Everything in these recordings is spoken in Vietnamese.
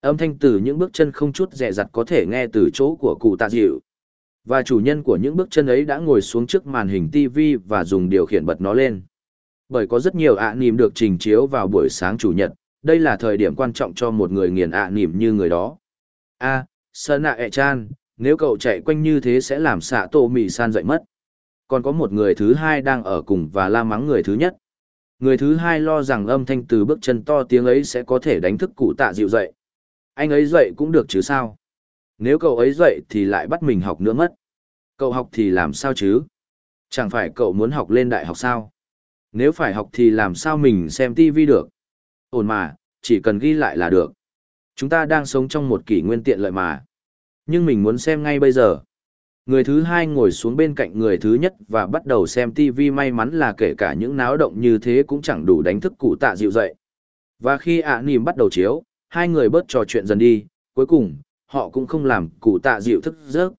Âm thanh từ những bước chân không chút dè dặt có thể nghe từ chỗ của cụ tạ dịu. Và chủ nhân của những bước chân ấy đã ngồi xuống trước màn hình TV và dùng điều khiển bật nó lên. Bởi có rất nhiều ạ à được trình chiếu vào buổi sáng chủ nhật, đây là thời điểm quan trọng cho một người nghiền ạ à như người đó. A, à, Sơn ạ ẹ chan, nếu cậu chạy quanh như thế sẽ làm xạ tô mì san dậy mất. Còn có một người thứ hai đang ở cùng và la mắng người thứ nhất. Người thứ hai lo rằng âm thanh từ bước chân to tiếng ấy sẽ có thể đánh thức cụ tạ dịu dậy. Anh ấy dậy cũng được chứ sao? Nếu cậu ấy dậy thì lại bắt mình học nữa mất. Cậu học thì làm sao chứ? Chẳng phải cậu muốn học lên đại học sao? Nếu phải học thì làm sao mình xem TV được? Ổn mà, chỉ cần ghi lại là được. Chúng ta đang sống trong một kỷ nguyên tiện lợi mà. Nhưng mình muốn xem ngay bây giờ. Người thứ hai ngồi xuống bên cạnh người thứ nhất và bắt đầu xem TV may mắn là kể cả những náo động như thế cũng chẳng đủ đánh thức cụ tạ dịu dậy. Và khi ạ nìm bắt đầu chiếu, hai người bớt trò chuyện dần đi, cuối cùng, họ cũng không làm cụ tạ dịu thức giấc.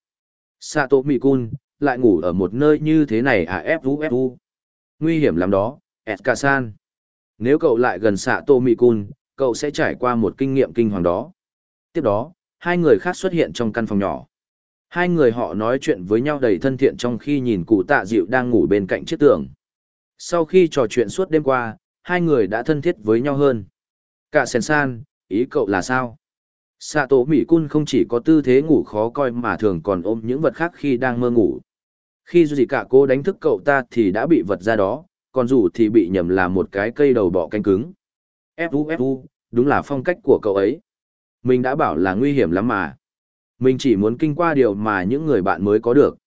Sato Mikun, lại ngủ ở một nơi như thế này à fu fu. Nguy hiểm lắm đó, Eskasan. Nếu cậu lại gần Sato Mikun, cậu sẽ trải qua một kinh nghiệm kinh hoàng đó. Tiếp đó, hai người khác xuất hiện trong căn phòng nhỏ. Hai người họ nói chuyện với nhau đầy thân thiện trong khi nhìn cụ tạ dịu đang ngủ bên cạnh chiếc tường. Sau khi trò chuyện suốt đêm qua, hai người đã thân thiết với nhau hơn. Cả sen san, ý cậu là sao? Sato Mỹ Cun không chỉ có tư thế ngủ khó coi mà thường còn ôm những vật khác khi đang mơ ngủ. Khi dù gì cả cô đánh thức cậu ta thì đã bị vật ra đó, còn dù thì bị nhầm là một cái cây đầu bọ canh cứng. Fu fu, đúng là phong cách của cậu ấy. Mình đã bảo là nguy hiểm lắm mà. Mình chỉ muốn kinh qua điều mà những người bạn mới có được.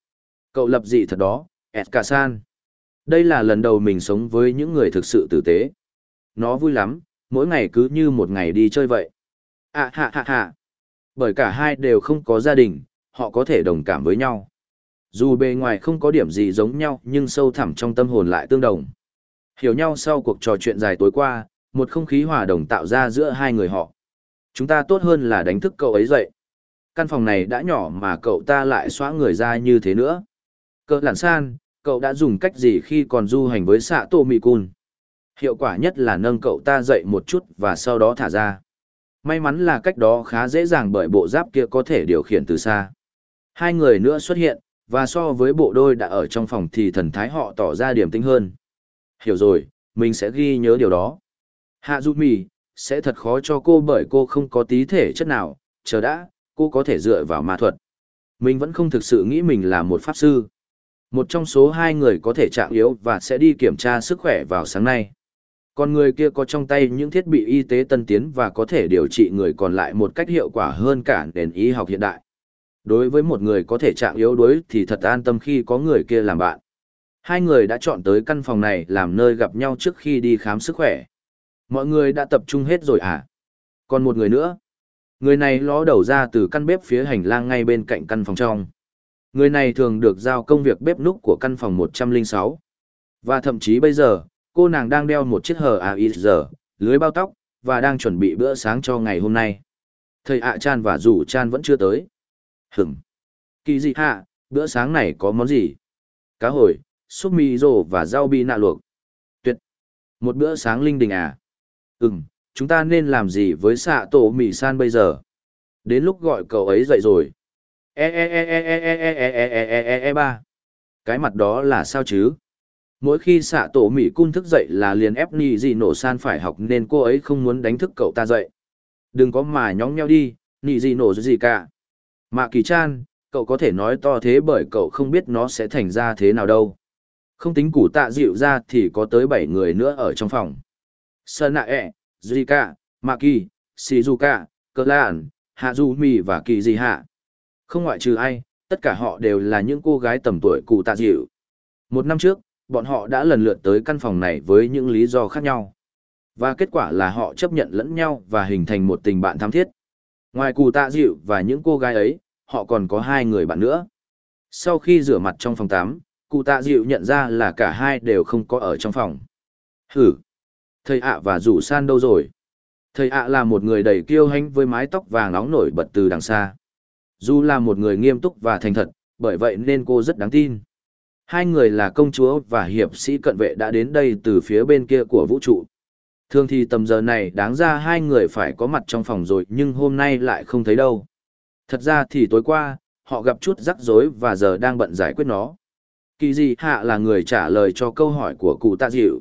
Cậu lập dị thật đó, Eskasan. Đây là lần đầu mình sống với những người thực sự tử tế. Nó vui lắm, mỗi ngày cứ như một ngày đi chơi vậy. À hạ hạ hạ. Bởi cả hai đều không có gia đình, họ có thể đồng cảm với nhau. Dù bề ngoài không có điểm gì giống nhau nhưng sâu thẳm trong tâm hồn lại tương đồng. Hiểu nhau sau cuộc trò chuyện dài tối qua, một không khí hòa đồng tạo ra giữa hai người họ. Chúng ta tốt hơn là đánh thức cậu ấy dậy. Căn phòng này đã nhỏ mà cậu ta lại xóa người ra như thế nữa. Cỡ lản san, cậu đã dùng cách gì khi còn du hành với xạ tô mì cun? Hiệu quả nhất là nâng cậu ta dậy một chút và sau đó thả ra. May mắn là cách đó khá dễ dàng bởi bộ giáp kia có thể điều khiển từ xa. Hai người nữa xuất hiện, và so với bộ đôi đã ở trong phòng thì thần thái họ tỏ ra điểm tĩnh hơn. Hiểu rồi, mình sẽ ghi nhớ điều đó. Hạ Du Mì, sẽ thật khó cho cô bởi cô không có tí thể chất nào, chờ đã, cô có thể dựa vào ma thuật. Mình vẫn không thực sự nghĩ mình là một pháp sư. Một trong số hai người có thể trạng yếu và sẽ đi kiểm tra sức khỏe vào sáng nay. Còn người kia có trong tay những thiết bị y tế tân tiến và có thể điều trị người còn lại một cách hiệu quả hơn cả nền y học hiện đại. Đối với một người có thể trạng yếu đuối thì thật an tâm khi có người kia làm bạn. Hai người đã chọn tới căn phòng này làm nơi gặp nhau trước khi đi khám sức khỏe. Mọi người đã tập trung hết rồi à? Còn một người nữa. Người này ló đầu ra từ căn bếp phía hành lang ngay bên cạnh căn phòng trong. Người này thường được giao công việc bếp núc của căn phòng 106. Và thậm chí bây giờ, cô nàng đang đeo một chiếc hờ à giờ, lưới bao tóc, và đang chuẩn bị bữa sáng cho ngày hôm nay. Thầy ạ Chan và rủ Chan vẫn chưa tới. Hửm. Kỳ gì hạ, bữa sáng này có món gì? Cá hồi, súp mì rồ và rau bi nạ luộc. Tuyệt. Một bữa sáng linh đình à? Ừm, chúng ta nên làm gì với xạ tổ mì san bây giờ? Đến lúc gọi cậu ấy dậy rồi. E e e e e e e e e e e e e ba. Cái mặt đó là sao chứ? Mỗi khi xạ tổ mỹ cun thức dậy là liền ép nì gì nổ san phải học nên cô ấy không muốn đánh thức cậu ta dậy. Đừng có mà nhóng nheo đi, nì gì nổ gì cả. Mạ kỳ chan, cậu có thể nói to thế bởi cậu không biết nó sẽ thành ra thế nào đâu. Không tính củ tạ dịu ra thì có tới bảy người nữa ở trong phòng. Sơn nạ ẹ, Zika, Maki, cả Cơ Lan, Hạ Du Mi và Kỳ Di Hạ. Không ngoại trừ ai, tất cả họ đều là những cô gái tầm tuổi cụ tạ dịu. Một năm trước, bọn họ đã lần lượt tới căn phòng này với những lý do khác nhau. Và kết quả là họ chấp nhận lẫn nhau và hình thành một tình bạn thắm thiết. Ngoài cụ tạ dịu và những cô gái ấy, họ còn có hai người bạn nữa. Sau khi rửa mặt trong phòng tắm, cụ tạ dịu nhận ra là cả hai đều không có ở trong phòng. Hử! Thầy ạ và rủ san đâu rồi? Thầy ạ là một người đầy kiêu hãnh với mái tóc vàng nóng nổi bật từ đằng xa. Dù là một người nghiêm túc và thành thật, bởi vậy nên cô rất đáng tin. Hai người là công chúa và hiệp sĩ cận vệ đã đến đây từ phía bên kia của vũ trụ. Thường thì tầm giờ này đáng ra hai người phải có mặt trong phòng rồi nhưng hôm nay lại không thấy đâu. Thật ra thì tối qua, họ gặp chút rắc rối và giờ đang bận giải quyết nó. Kỳ gì hạ là người trả lời cho câu hỏi của cụ tạ dịu.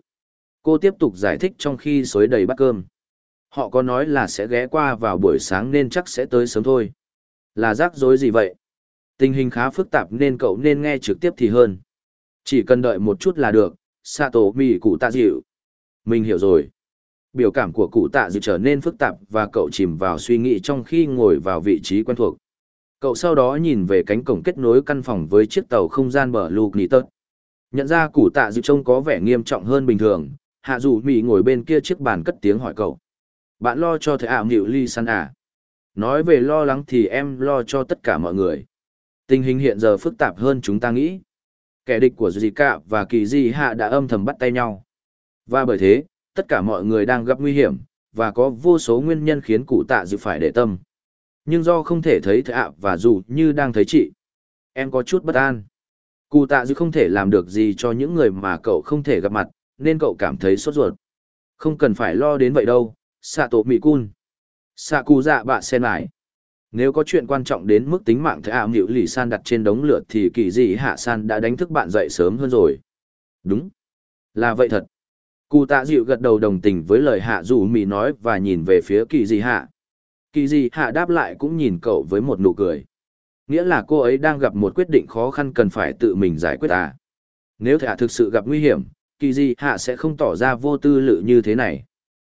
Cô tiếp tục giải thích trong khi xối đầy bát cơm. Họ có nói là sẽ ghé qua vào buổi sáng nên chắc sẽ tới sớm thôi. Là rắc rối gì vậy? Tình hình khá phức tạp nên cậu nên nghe trực tiếp thì hơn. Chỉ cần đợi một chút là được, Sato mì cụ tạ dịu. Mình hiểu rồi. Biểu cảm của cụ tạ dịu trở nên phức tạp và cậu chìm vào suy nghĩ trong khi ngồi vào vị trí quen thuộc. Cậu sau đó nhìn về cánh cổng kết nối căn phòng với chiếc tàu không gian bờ lục nỉ tớt. Nhận ra cụ tạ dịu trông có vẻ nghiêm trọng hơn bình thường, hạ dù mì ngồi bên kia chiếc bàn cất tiếng hỏi cậu. Bạn lo cho thầy ảo nghịu ly săn à? Nói về lo lắng thì em lo cho tất cả mọi người. Tình hình hiện giờ phức tạp hơn chúng ta nghĩ. Kẻ địch của Zika và Kỳ Di Hạ đã âm thầm bắt tay nhau. Và bởi thế, tất cả mọi người đang gặp nguy hiểm, và có vô số nguyên nhân khiến cụ tạ dự phải để tâm. Nhưng do không thể thấy thạ và dù như đang thấy chị, em có chút bất an. Cụ tạ dự không thể làm được gì cho những người mà cậu không thể gặp mặt, nên cậu cảm thấy sốt ruột. Không cần phải lo đến vậy đâu, xạ tổ mị cun. Xạ cụ dạ bạ sen lại. Nếu có chuyện quan trọng đến mức tính mạng thạ nghịu lì san đặt trên đống lửa thì kỳ dị hạ san đã đánh thức bạn dậy sớm hơn rồi. Đúng. Là vậy thật. Cụ tạ dịu gật đầu đồng tình với lời hạ dù mì nói và nhìn về phía kỳ dị hạ. Kỳ dị hạ đáp lại cũng nhìn cậu với một nụ cười. Nghĩa là cô ấy đang gặp một quyết định khó khăn cần phải tự mình giải quyết à. Nếu thạ thực sự gặp nguy hiểm, kỳ dị hạ sẽ không tỏ ra vô tư lự như thế này.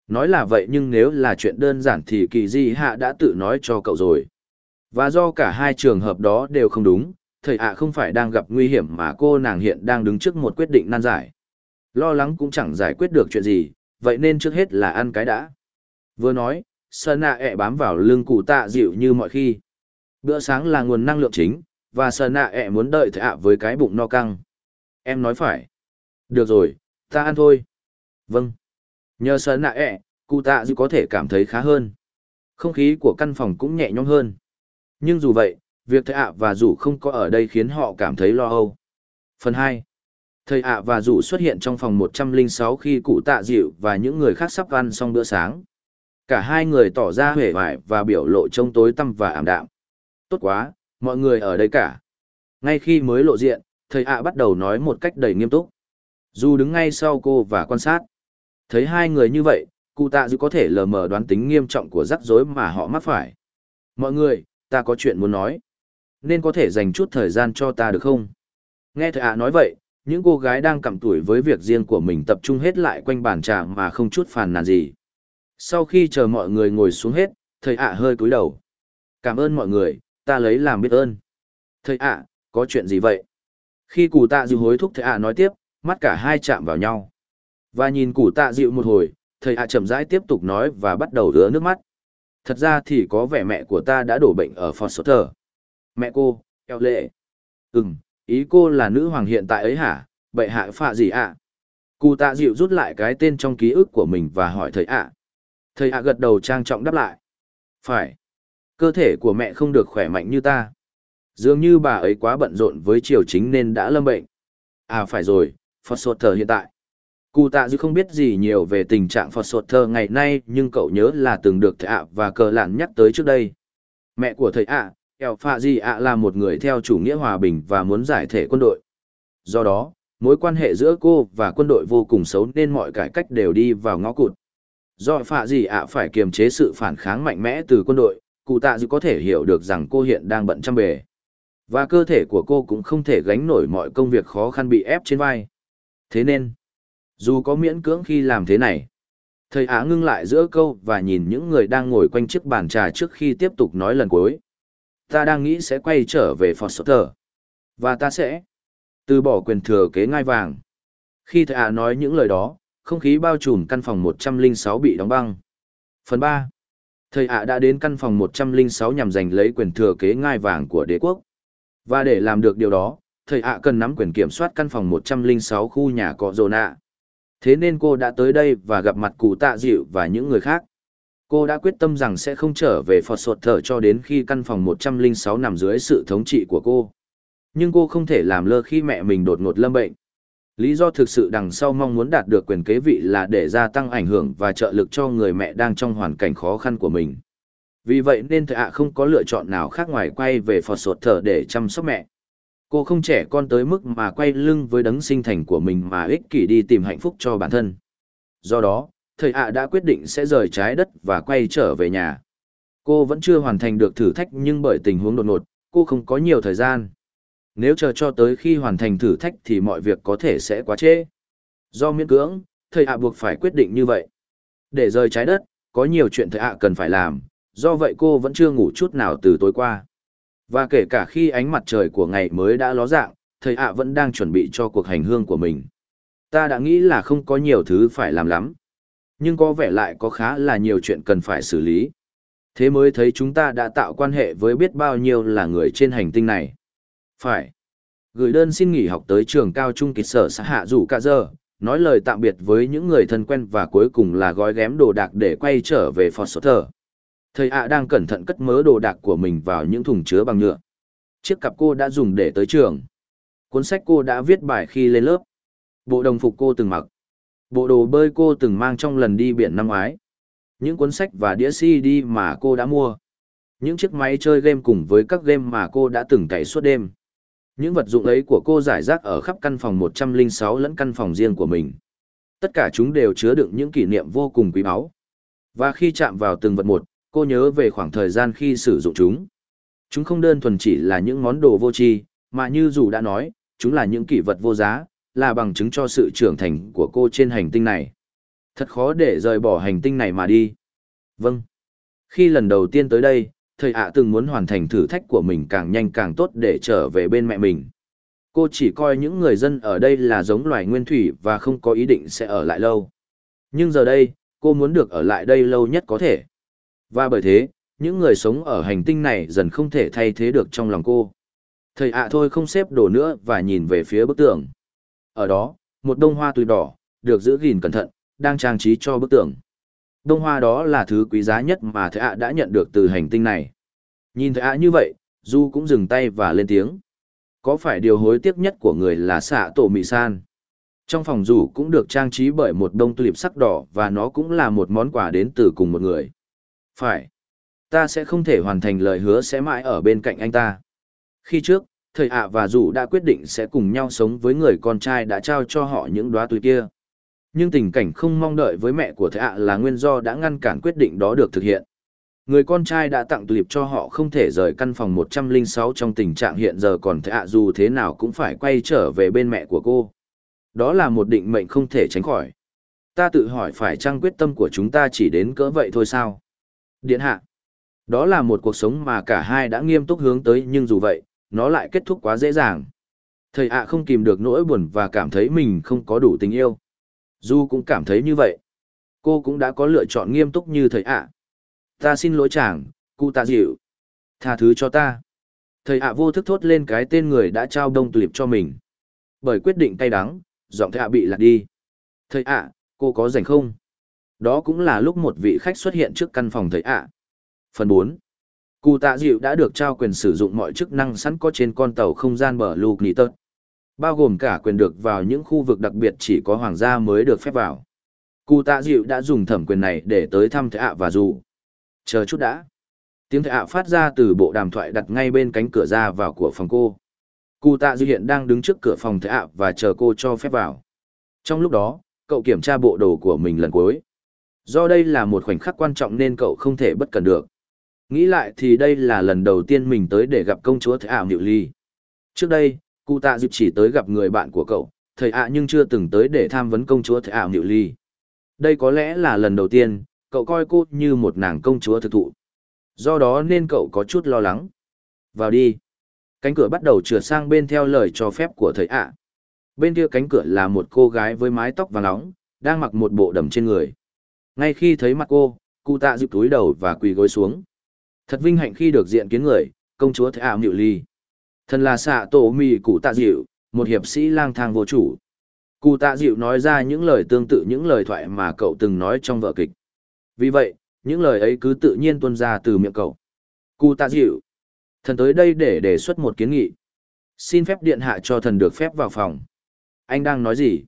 Nói là vậy nhưng nếu là chuyện đơn giản thì kỳ gì hạ đã tự nói cho cậu rồi. Và do cả hai trường hợp đó đều không đúng, thầy ạ không phải đang gặp nguy hiểm mà cô nàng hiện đang đứng trước một quyết định nan giải. Lo lắng cũng chẳng giải quyết được chuyện gì, vậy nên trước hết là ăn cái đã. Vừa nói, sơn ạ ẹ bám vào lưng cụ tạ dịu như mọi khi. Bữa sáng là nguồn năng lượng chính, và sơn ạ ẹ muốn đợi thầy ạ với cái bụng no căng. Em nói phải. Được rồi, ta ăn thôi. Vâng. Nhờ sơn nạ ẹ, cụ tạ dư có thể cảm thấy khá hơn. Không khí của căn phòng cũng nhẹ nhõm hơn. Nhưng dù vậy, việc thầy ạ và rủ không có ở đây khiến họ cảm thấy lo âu. Phần hai Thầy ạ và rủ xuất hiện trong phòng 106 khi cụ tạ dịu và những người khác sắp ăn xong bữa sáng. Cả hai người tỏ ra hề vải và biểu lộ trông tối tăm và ảm đạm. Tốt quá, mọi người ở đây cả. Ngay khi mới lộ diện, thầy ạ bắt đầu nói một cách đầy nghiêm túc. Dù đứng ngay sau cô và quan sát. Thấy hai người như vậy, cụ tạ dư có thể lờ mờ đoán tính nghiêm trọng của rắc rối mà họ mắc phải. Mọi người, ta có chuyện muốn nói. Nên có thể dành chút thời gian cho ta được không? Nghe thầy ạ nói vậy, những cô gái đang cặm tuổi với việc riêng của mình tập trung hết lại quanh bàn trà mà không chút phàn nàn gì. Sau khi chờ mọi người ngồi xuống hết, thầy ạ hơi cúi đầu. Cảm ơn mọi người, ta lấy làm biết ơn. Thầy ạ, có chuyện gì vậy? Khi cụ tạ dư hối thúc thầy ạ nói tiếp, mắt cả hai chạm vào nhau. Và nhìn cụ tạ dịu một hồi, thầy ạ chậm rãi tiếp tục nói và bắt đầu rứa nước mắt. Thật ra thì có vẻ mẹ của ta đã đổ bệnh ở Foster. Mẹ cô, eo lệ. Ừm, ý cô là nữ hoàng hiện tại ấy hả, bệ hạ phạ gì ạ? Cụ tạ dịu rút lại cái tên trong ký ức của mình và hỏi thầy ạ. Thầy ạ gật đầu trang trọng đáp lại. Phải. Cơ thể của mẹ không được khỏe mạnh như ta. Dường như bà ấy quá bận rộn với triều chính nên đã lâm bệnh. À phải rồi, Foster hiện tại. Cụ tạ dư không biết gì nhiều về tình trạng Phật Sột Thơ ngày nay nhưng cậu nhớ là từng được thầy ạ và cờ lạn nhắc tới trước đây. Mẹ của thầy ạ, Eo Phạ Di ạ là một người theo chủ nghĩa hòa bình và muốn giải thể quân đội. Do đó, mối quan hệ giữa cô và quân đội vô cùng xấu nên mọi cải cách đều đi vào ngõ cụt. Do Phạ Di ạ phải kiềm chế sự phản kháng mạnh mẽ từ quân đội, cụ tạ dư có thể hiểu được rằng cô hiện đang bận trăm bề. Và cơ thể của cô cũng không thể gánh nổi mọi công việc khó khăn bị ép trên vai. Thế nên, dù có miễn cưỡng khi làm thế này, thầy Á ngưng lại giữa câu và nhìn những người đang ngồi quanh chiếc bàn trà trước khi tiếp tục nói lần cuối. Ta đang nghĩ sẽ quay trở về Foster. Và ta sẽ từ bỏ quyền thừa kế ngai vàng. Khi thầy Á nói những lời đó, không khí bao trùm căn phòng 106 bị đóng băng. Phần 3. Thầy ạ đã đến căn phòng 106 nhằm giành lấy quyền thừa kế ngai vàng của đế quốc. Và để làm được điều đó, thầy ạ cần nắm quyền kiểm soát căn phòng 106 khu nhà cọ rồ nạ. Thế nên cô đã tới đây và gặp mặt cụ tạ dịu và những người khác. Cô đã quyết tâm rằng sẽ không trở về Phật Sột Thở cho đến khi căn phòng 106 nằm dưới sự thống trị của cô. Nhưng cô không thể làm lơ khi mẹ mình đột ngột lâm bệnh. Lý do thực sự đằng sau mong muốn đạt được quyền kế vị là để gia tăng ảnh hưởng và trợ lực cho người mẹ đang trong hoàn cảnh khó khăn của mình. Vì vậy nên thợ ạ không có lựa chọn nào khác ngoài quay về Phật Sột Thở để chăm sóc mẹ. Cô không trẻ con tới mức mà quay lưng với đấng sinh thành của mình mà ích kỷ đi tìm hạnh phúc cho bản thân. Do đó, thầy ạ đã quyết định sẽ rời trái đất và quay trở về nhà. Cô vẫn chưa hoàn thành được thử thách nhưng bởi tình huống đột ngột, cô không có nhiều thời gian. Nếu chờ cho tới khi hoàn thành thử thách thì mọi việc có thể sẽ quá trễ. Do miễn cưỡng, thầy ạ buộc phải quyết định như vậy. Để rời trái đất, có nhiều chuyện thầy ạ cần phải làm, do vậy cô vẫn chưa ngủ chút nào từ tối qua. Và kể cả khi ánh mặt trời của ngày mới đã ló dạng, thầy ạ vẫn đang chuẩn bị cho cuộc hành hương của mình. Ta đã nghĩ là không có nhiều thứ phải làm lắm. Nhưng có vẻ lại có khá là nhiều chuyện cần phải xử lý. Thế mới thấy chúng ta đã tạo quan hệ với biết bao nhiêu là người trên hành tinh này. Phải. Gửi đơn xin nghỉ học tới trường cao trung kịch sở xã hạ Dù cả giờ, nói lời tạm biệt với những người thân quen và cuối cùng là gói ghém đồ đạc để quay trở về Foster. Thầy ạ đang cẩn thận cất mớ đồ đạc của mình vào những thùng chứa bằng nhựa. Chiếc cặp cô đã dùng để tới trường. Cuốn sách cô đã viết bài khi lên lớp. Bộ đồng phục cô từng mặc. Bộ đồ bơi cô từng mang trong lần đi biển năm ngoái. Những cuốn sách và đĩa CD mà cô đã mua. Những chiếc máy chơi game cùng với các game mà cô đã từng cày suốt đêm. Những vật dụng ấy của cô giải rác ở khắp căn phòng 106 lẫn căn phòng riêng của mình. Tất cả chúng đều chứa đựng những kỷ niệm vô cùng quý báu. Và khi chạm vào từng vật một, cô nhớ về khoảng thời gian khi sử dụng chúng. Chúng không đơn thuần chỉ là những món đồ vô tri, mà như dù đã nói, chúng là những kỷ vật vô giá, là bằng chứng cho sự trưởng thành của cô trên hành tinh này. Thật khó để rời bỏ hành tinh này mà đi. Vâng. Khi lần đầu tiên tới đây, thầy ạ từng muốn hoàn thành thử thách của mình càng nhanh càng tốt để trở về bên mẹ mình. Cô chỉ coi những người dân ở đây là giống loài nguyên thủy và không có ý định sẽ ở lại lâu. Nhưng giờ đây, cô muốn được ở lại đây lâu nhất có thể. Và bởi thế, những người sống ở hành tinh này dần không thể thay thế được trong lòng cô. Thầy ạ thôi không xếp đồ nữa và nhìn về phía bức tường. Ở đó, một đông hoa tùy đỏ, được giữ gìn cẩn thận, đang trang trí cho bức tường. Đông hoa đó là thứ quý giá nhất mà thầy ạ đã nhận được từ hành tinh này. Nhìn thầy ạ như vậy, Du cũng dừng tay và lên tiếng. Có phải điều hối tiếc nhất của người là xạ tổ mị san? Trong phòng rủ cũng được trang trí bởi một đông tulip sắc đỏ và nó cũng là một món quà đến từ cùng một người. Phải. Ta sẽ không thể hoàn thành lời hứa sẽ mãi ở bên cạnh anh ta. Khi trước, thầy ạ và Dù đã quyết định sẽ cùng nhau sống với người con trai đã trao cho họ những đóa túi kia. Nhưng tình cảnh không mong đợi với mẹ của thầy ạ là nguyên do đã ngăn cản quyết định đó được thực hiện. Người con trai đã tặng tulip cho họ không thể rời căn phòng 106 trong tình trạng hiện giờ còn thầy ạ dù thế nào cũng phải quay trở về bên mẹ của cô. Đó là một định mệnh không thể tránh khỏi. Ta tự hỏi phải chăng quyết tâm của chúng ta chỉ đến cỡ vậy thôi sao? Điện hạ. Đó là một cuộc sống mà cả hai đã nghiêm túc hướng tới nhưng dù vậy, nó lại kết thúc quá dễ dàng. Thầy ạ không kìm được nỗi buồn và cảm thấy mình không có đủ tình yêu. Du cũng cảm thấy như vậy. Cô cũng đã có lựa chọn nghiêm túc như thầy ạ. Ta xin lỗi chàng, cụ tạ dịu. Tha thứ cho ta. Thầy ạ vô thức thốt lên cái tên người đã trao đông tulip cho mình. Bởi quyết định cay đắng, giọng thầy ạ bị lạc đi. Thầy ạ, cô có rảnh không? Đó cũng là lúc một vị khách xuất hiện trước căn phòng thầy ạ. Phần 4. Cụ tạ dịu đã được trao quyền sử dụng mọi chức năng sẵn có trên con tàu không gian bờ lục nỉ tớt. Bao gồm cả quyền được vào những khu vực đặc biệt chỉ có hoàng gia mới được phép vào. Cụ tạ dịu đã dùng thẩm quyền này để tới thăm thầy ạ và dù. Chờ chút đã. Tiếng thầy ạ phát ra từ bộ đàm thoại đặt ngay bên cánh cửa ra vào của phòng cô. Cụ tạ dịu hiện đang đứng trước cửa phòng thầy ạ và chờ cô cho phép vào. Trong lúc đó, cậu kiểm tra bộ đồ của mình lần cuối. Do đây là một khoảnh khắc quan trọng nên cậu không thể bất cần được. Nghĩ lại thì đây là lần đầu tiên mình tới để gặp công chúa Thầy ảo Niệu Ly. Trước đây, cụ tạ dịp chỉ tới gặp người bạn của cậu, thầy ạ nhưng chưa từng tới để tham vấn công chúa Thầy ảo Niệu Ly. Đây có lẽ là lần đầu tiên, cậu coi cô như một nàng công chúa thực thụ. Do đó nên cậu có chút lo lắng. Vào đi. Cánh cửa bắt đầu trượt sang bên theo lời cho phép của thầy ạ. Bên kia cánh cửa là một cô gái với mái tóc vàng nóng, đang mặc một bộ đầm trên người. Ngay khi thấy mặt cô, cụ tạ dịp túi đầu và quỳ gối xuống. Thật vinh hạnh khi được diện kiến người, công chúa Thế ảo Nhự Ly. Thần là xạ tổ mì cụ tạ dịu, một hiệp sĩ lang thang vô chủ. Cụ tạ dịu nói ra những lời tương tự những lời thoại mà cậu từng nói trong vở kịch. Vì vậy, những lời ấy cứ tự nhiên tuôn ra từ miệng cậu. Cụ tạ dịu. Thần tới đây để đề xuất một kiến nghị. Xin phép điện hạ cho thần được phép vào phòng. anh đang nói gì?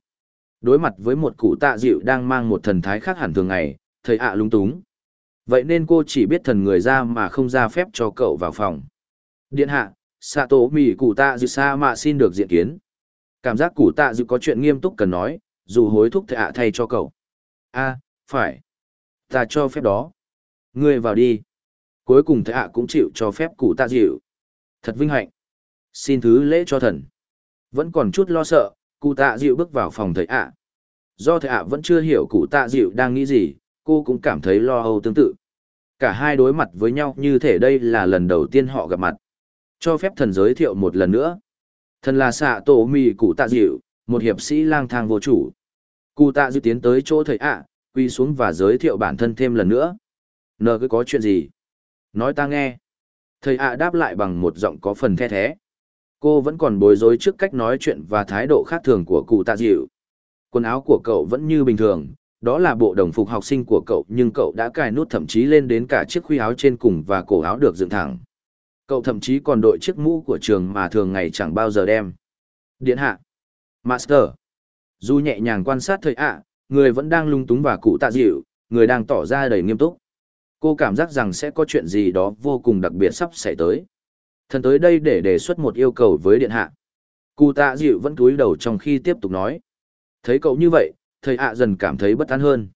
Đối mặt với một cụ tạ dịu đang mang một thần thái khác hẳn thường ngày, thầy ạ lung túng. Vậy nên cô chỉ biết thần người ra mà không ra phép cho cậu vào phòng. Điện hạ, Sato Mì cụ tạ dịu xa mà xin được diện kiến. Cảm giác cụ tạ dịu có chuyện nghiêm túc cần nói, dù hối thúc thầy ạ thay cho cậu. a phải. Ta cho phép đó. Ngươi vào đi. Cuối cùng thầy ạ cũng chịu cho phép cụ tạ dịu. Thật vinh hạnh. Xin thứ lễ cho thần. Vẫn còn chút lo sợ, cụ tạ dịu bước vào phòng thầy ạ. Do thầy ạ vẫn chưa hiểu cụ tạ dịu đang nghĩ gì, cô cũng cảm thấy lo âu tương tự. Cả hai đối mặt với nhau như thể đây là lần đầu tiên họ gặp mặt. Cho phép thần giới thiệu một lần nữa. Thần là xạ tổ mì cụ tạ dịu, một hiệp sĩ lang thang vô chủ. Cụ tạ dịu tiến tới chỗ thầy ạ, quy xuống và giới thiệu bản thân thêm lần nữa. Nờ cứ có chuyện gì? Nói ta nghe. Thầy ạ đáp lại bằng một giọng có phần the thế. Cô vẫn còn bối rối trước cách nói chuyện và thái độ khác thường của cụ tạ dịu. Quần áo của cậu vẫn như bình thường, đó là bộ đồng phục học sinh của cậu nhưng cậu đã cài nút thậm chí lên đến cả chiếc khuy áo trên cùng và cổ áo được dựng thẳng. Cậu thậm chí còn đội chiếc mũ của trường mà thường ngày chẳng bao giờ đem. Điện hạ. Master. Dù nhẹ nhàng quan sát thời ạ, người vẫn đang lung túng và cụ tạ dịu, người đang tỏ ra đầy nghiêm túc. Cô cảm giác rằng sẽ có chuyện gì đó vô cùng đặc biệt sắp xảy tới. Thần tới đây để đề xuất một yêu cầu với điện hạ. Cụ tạ dịu vẫn cúi đầu trong khi tiếp tục nói. Thấy cậu như vậy, thầy ạ dần cảm thấy bất an hơn.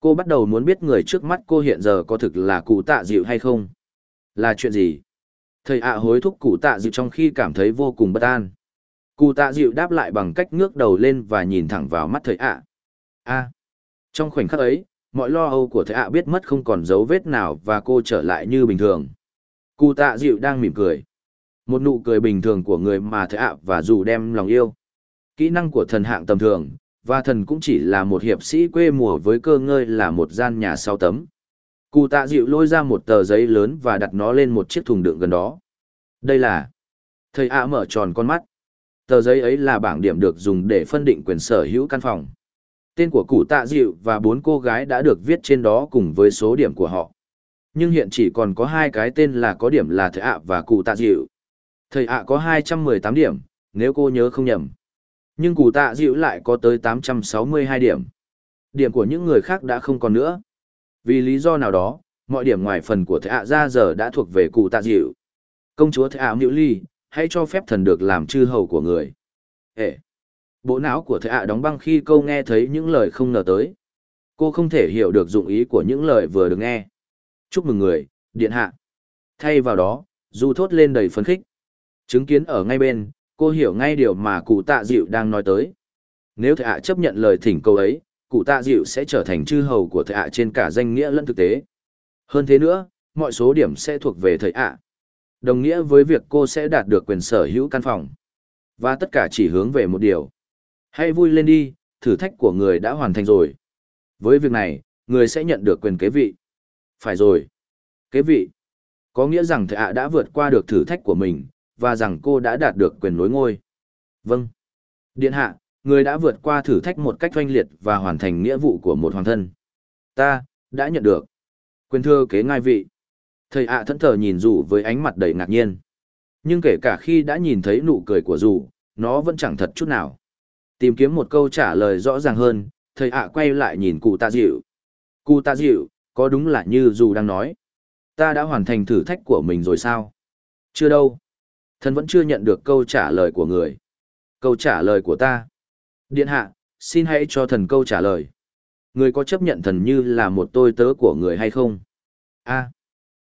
Cô bắt đầu muốn biết người trước mắt cô hiện giờ có thực là cụ tạ dịu hay không. Là chuyện gì? Thầy ạ hối thúc cụ tạ dịu trong khi cảm thấy vô cùng bất an. Cụ tạ dịu đáp lại bằng cách ngước đầu lên và nhìn thẳng vào mắt thầy ạ. A. Trong khoảnh khắc ấy, mọi lo âu của thầy ạ biết mất không còn dấu vết nào và cô trở lại như bình thường. Cụ tạ dịu đang mỉm cười. Một nụ cười bình thường của người mà thầy ạ và dù đem lòng yêu. Kỹ năng của thần hạng tầm thường, và thần cũng chỉ là một hiệp sĩ quê mùa với cơ ngơi là một gian nhà sau tấm. Cụ tạ dịu lôi ra một tờ giấy lớn và đặt nó lên một chiếc thùng đựng gần đó. Đây là... Thầy ạ mở tròn con mắt. Tờ giấy ấy là bảng điểm được dùng để phân định quyền sở hữu căn phòng. Tên của cụ tạ dịu và bốn cô gái đã được viết trên đó cùng với số điểm của họ. Nhưng hiện chỉ còn có hai cái tên là có điểm là thầy ạ và cụ tạ dịu. Thầy ạ có 218 điểm, nếu cô nhớ không nhầm. Nhưng cụ tạ dịu lại có tới 862 điểm. Điểm của những người khác đã không còn nữa. Vì lý do nào đó, mọi điểm ngoài phần của Thệ ạ ra giờ đã thuộc về cụ tạ dịu. Công chúa Thệ ạ Nhiễu Ly, hãy cho phép thần được làm chư hầu của người. Ê! Bộ não của Thệ ạ đóng băng khi câu nghe thấy những lời không ngờ tới. Cô không thể hiểu được dụng ý của những lời vừa được nghe. Chúc mừng người, điện hạ. Thay vào đó, dù thốt lên đầy phấn khích. Chứng kiến ở ngay bên, cô hiểu ngay điều mà cụ tạ dịu đang nói tới. Nếu thầy ạ chấp nhận lời thỉnh cầu ấy, cụ tạ dịu sẽ trở thành chư hầu của thầy ạ trên cả danh nghĩa lẫn thực tế. Hơn thế nữa, mọi số điểm sẽ thuộc về thầy ạ. Đồng nghĩa với việc cô sẽ đạt được quyền sở hữu căn phòng. Và tất cả chỉ hướng về một điều. Hãy vui lên đi, thử thách của người đã hoàn thành rồi. Với việc này, người sẽ nhận được quyền kế vị. Phải rồi. Kế vị. Có nghĩa rằng thầy ạ đã vượt qua được thử thách của mình, và rằng cô đã đạt được quyền nối ngôi. Vâng. Điện hạ, người đã vượt qua thử thách một cách oanh liệt và hoàn thành nghĩa vụ của một hoàng thân. Ta, đã nhận được. Quyền thưa kế ngai vị. Thầy ạ thẫn thờ nhìn dù với ánh mặt đầy ngạc nhiên. Nhưng kể cả khi đã nhìn thấy nụ cười của dù, nó vẫn chẳng thật chút nào. Tìm kiếm một câu trả lời rõ ràng hơn, thầy ạ quay lại nhìn cụ tạ dịu. Cụ tạ dịu, có đúng là như dù đang nói. Ta đã hoàn thành thử thách của mình rồi sao? Chưa đâu. Thần vẫn chưa nhận được câu trả lời của người. Câu trả lời của ta. Điện hạ, xin hãy cho thần câu trả lời. Người có chấp nhận thần như là một tôi tớ của người hay không? A.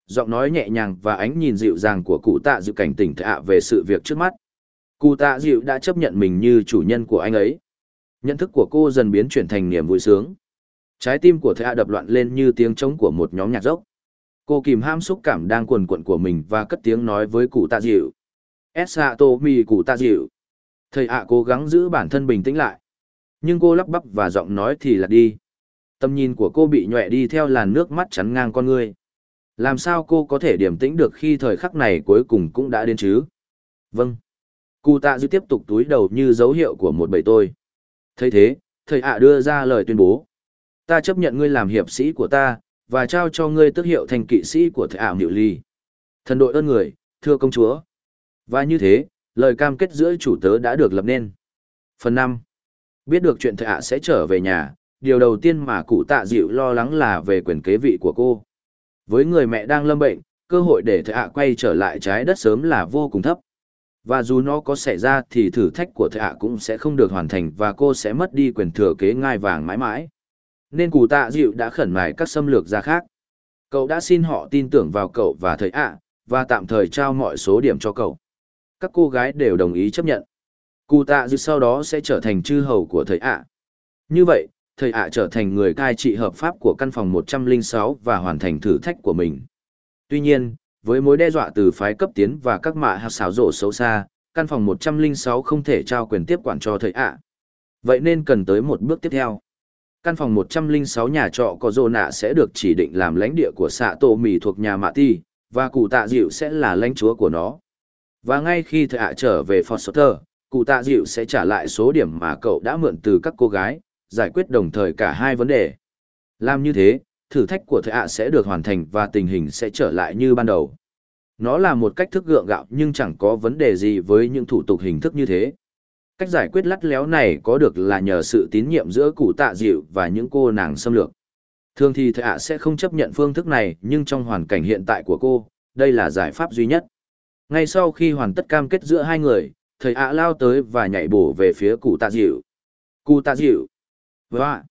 Giọng nói nhẹ nhàng và ánh nhìn dịu dàng của cụ tạ dịu cảnh tỉnh thạ về sự việc trước mắt. Cụ tạ dịu đã chấp nhận mình như chủ nhân của anh ấy. Nhận thức của cô dần biến chuyển thành niềm vui sướng. Trái tim của thạ đập loạn lên như tiếng trống của một nhóm nhạc dốc. Cô kìm ham xúc cảm đang cuồn cuộn của mình và cất tiếng nói với cụ tạ dịu. Sato mi cụ tạ dịu. Thầy ạ cố gắng giữ bản thân bình tĩnh lại. Nhưng cô lắp bắp và giọng nói thì là đi. Tầm nhìn của cô bị nhòe đi theo làn nước mắt chắn ngang con ngươi. Làm sao cô có thể điềm tĩnh được khi thời khắc này cuối cùng cũng đã đến chứ? Vâng. Cụ tạ dư tiếp tục túi đầu như dấu hiệu của một bầy tôi. thấy thế, thầy ạ đưa ra lời tuyên bố. Ta chấp nhận ngươi làm hiệp sĩ của ta, và trao cho ngươi tước hiệu thành kỵ sĩ của thầy ảo Niệu Ly. Thần đội ơn người, thưa công chúa. Và như thế, lời cam kết giữa chủ tớ đã được lập nên. Phần năm Biết được chuyện thầy ạ sẽ trở về nhà, điều đầu tiên mà cụ tạ dịu lo lắng là về quyền kế vị của cô. Với người mẹ đang lâm bệnh, cơ hội để thầy ạ quay trở lại trái đất sớm là vô cùng thấp. Và dù nó có xảy ra thì thử thách của thầy ạ cũng sẽ không được hoàn thành và cô sẽ mất đi quyền thừa kế ngai vàng mãi mãi. Nên cụ tạ dịu đã khẩn mài các xâm lược ra khác. Cậu đã xin họ tin tưởng vào cậu và thầy ạ, và tạm thời trao mọi số điểm cho cậu. Các cô gái đều đồng ý chấp nhận. Cụ tạ dịu sau đó sẽ trở thành chư hầu của thầy ạ. Như vậy, thầy ạ trở thành người cai trị hợp pháp của căn phòng 106 và hoàn thành thử thách của mình. Tuy nhiên, với mối đe dọa từ phái cấp tiến và các mạ hạt xáo rổ xấu xa, căn phòng 106 không thể trao quyền tiếp quản cho thầy ạ. Vậy nên cần tới một bước tiếp theo. Căn phòng 106 nhà trọ có rô nạ sẽ được chỉ định làm lãnh địa của xạ tổ mì thuộc nhà mạ ti, và cụ tạ dịu sẽ là lãnh chúa của nó. Và ngay khi thợ ạ trở về Foster, cụ tạ dịu sẽ trả lại số điểm mà cậu đã mượn từ các cô gái, giải quyết đồng thời cả hai vấn đề. Làm như thế, thử thách của thợ ạ sẽ được hoàn thành và tình hình sẽ trở lại như ban đầu. Nó là một cách thức gượng gạo nhưng chẳng có vấn đề gì với những thủ tục hình thức như thế. Cách giải quyết lắt léo này có được là nhờ sự tín nhiệm giữa cụ tạ dịu và những cô nàng xâm lược. Thường thì thợ ạ sẽ không chấp nhận phương thức này nhưng trong hoàn cảnh hiện tại của cô, đây là giải pháp duy nhất. Ngay sau khi hoàn tất cam kết giữa hai người, thầy ạ lao tới và nhảy bổ về phía cụ tạ dịu. Cụ tạ dịu. Vâng và,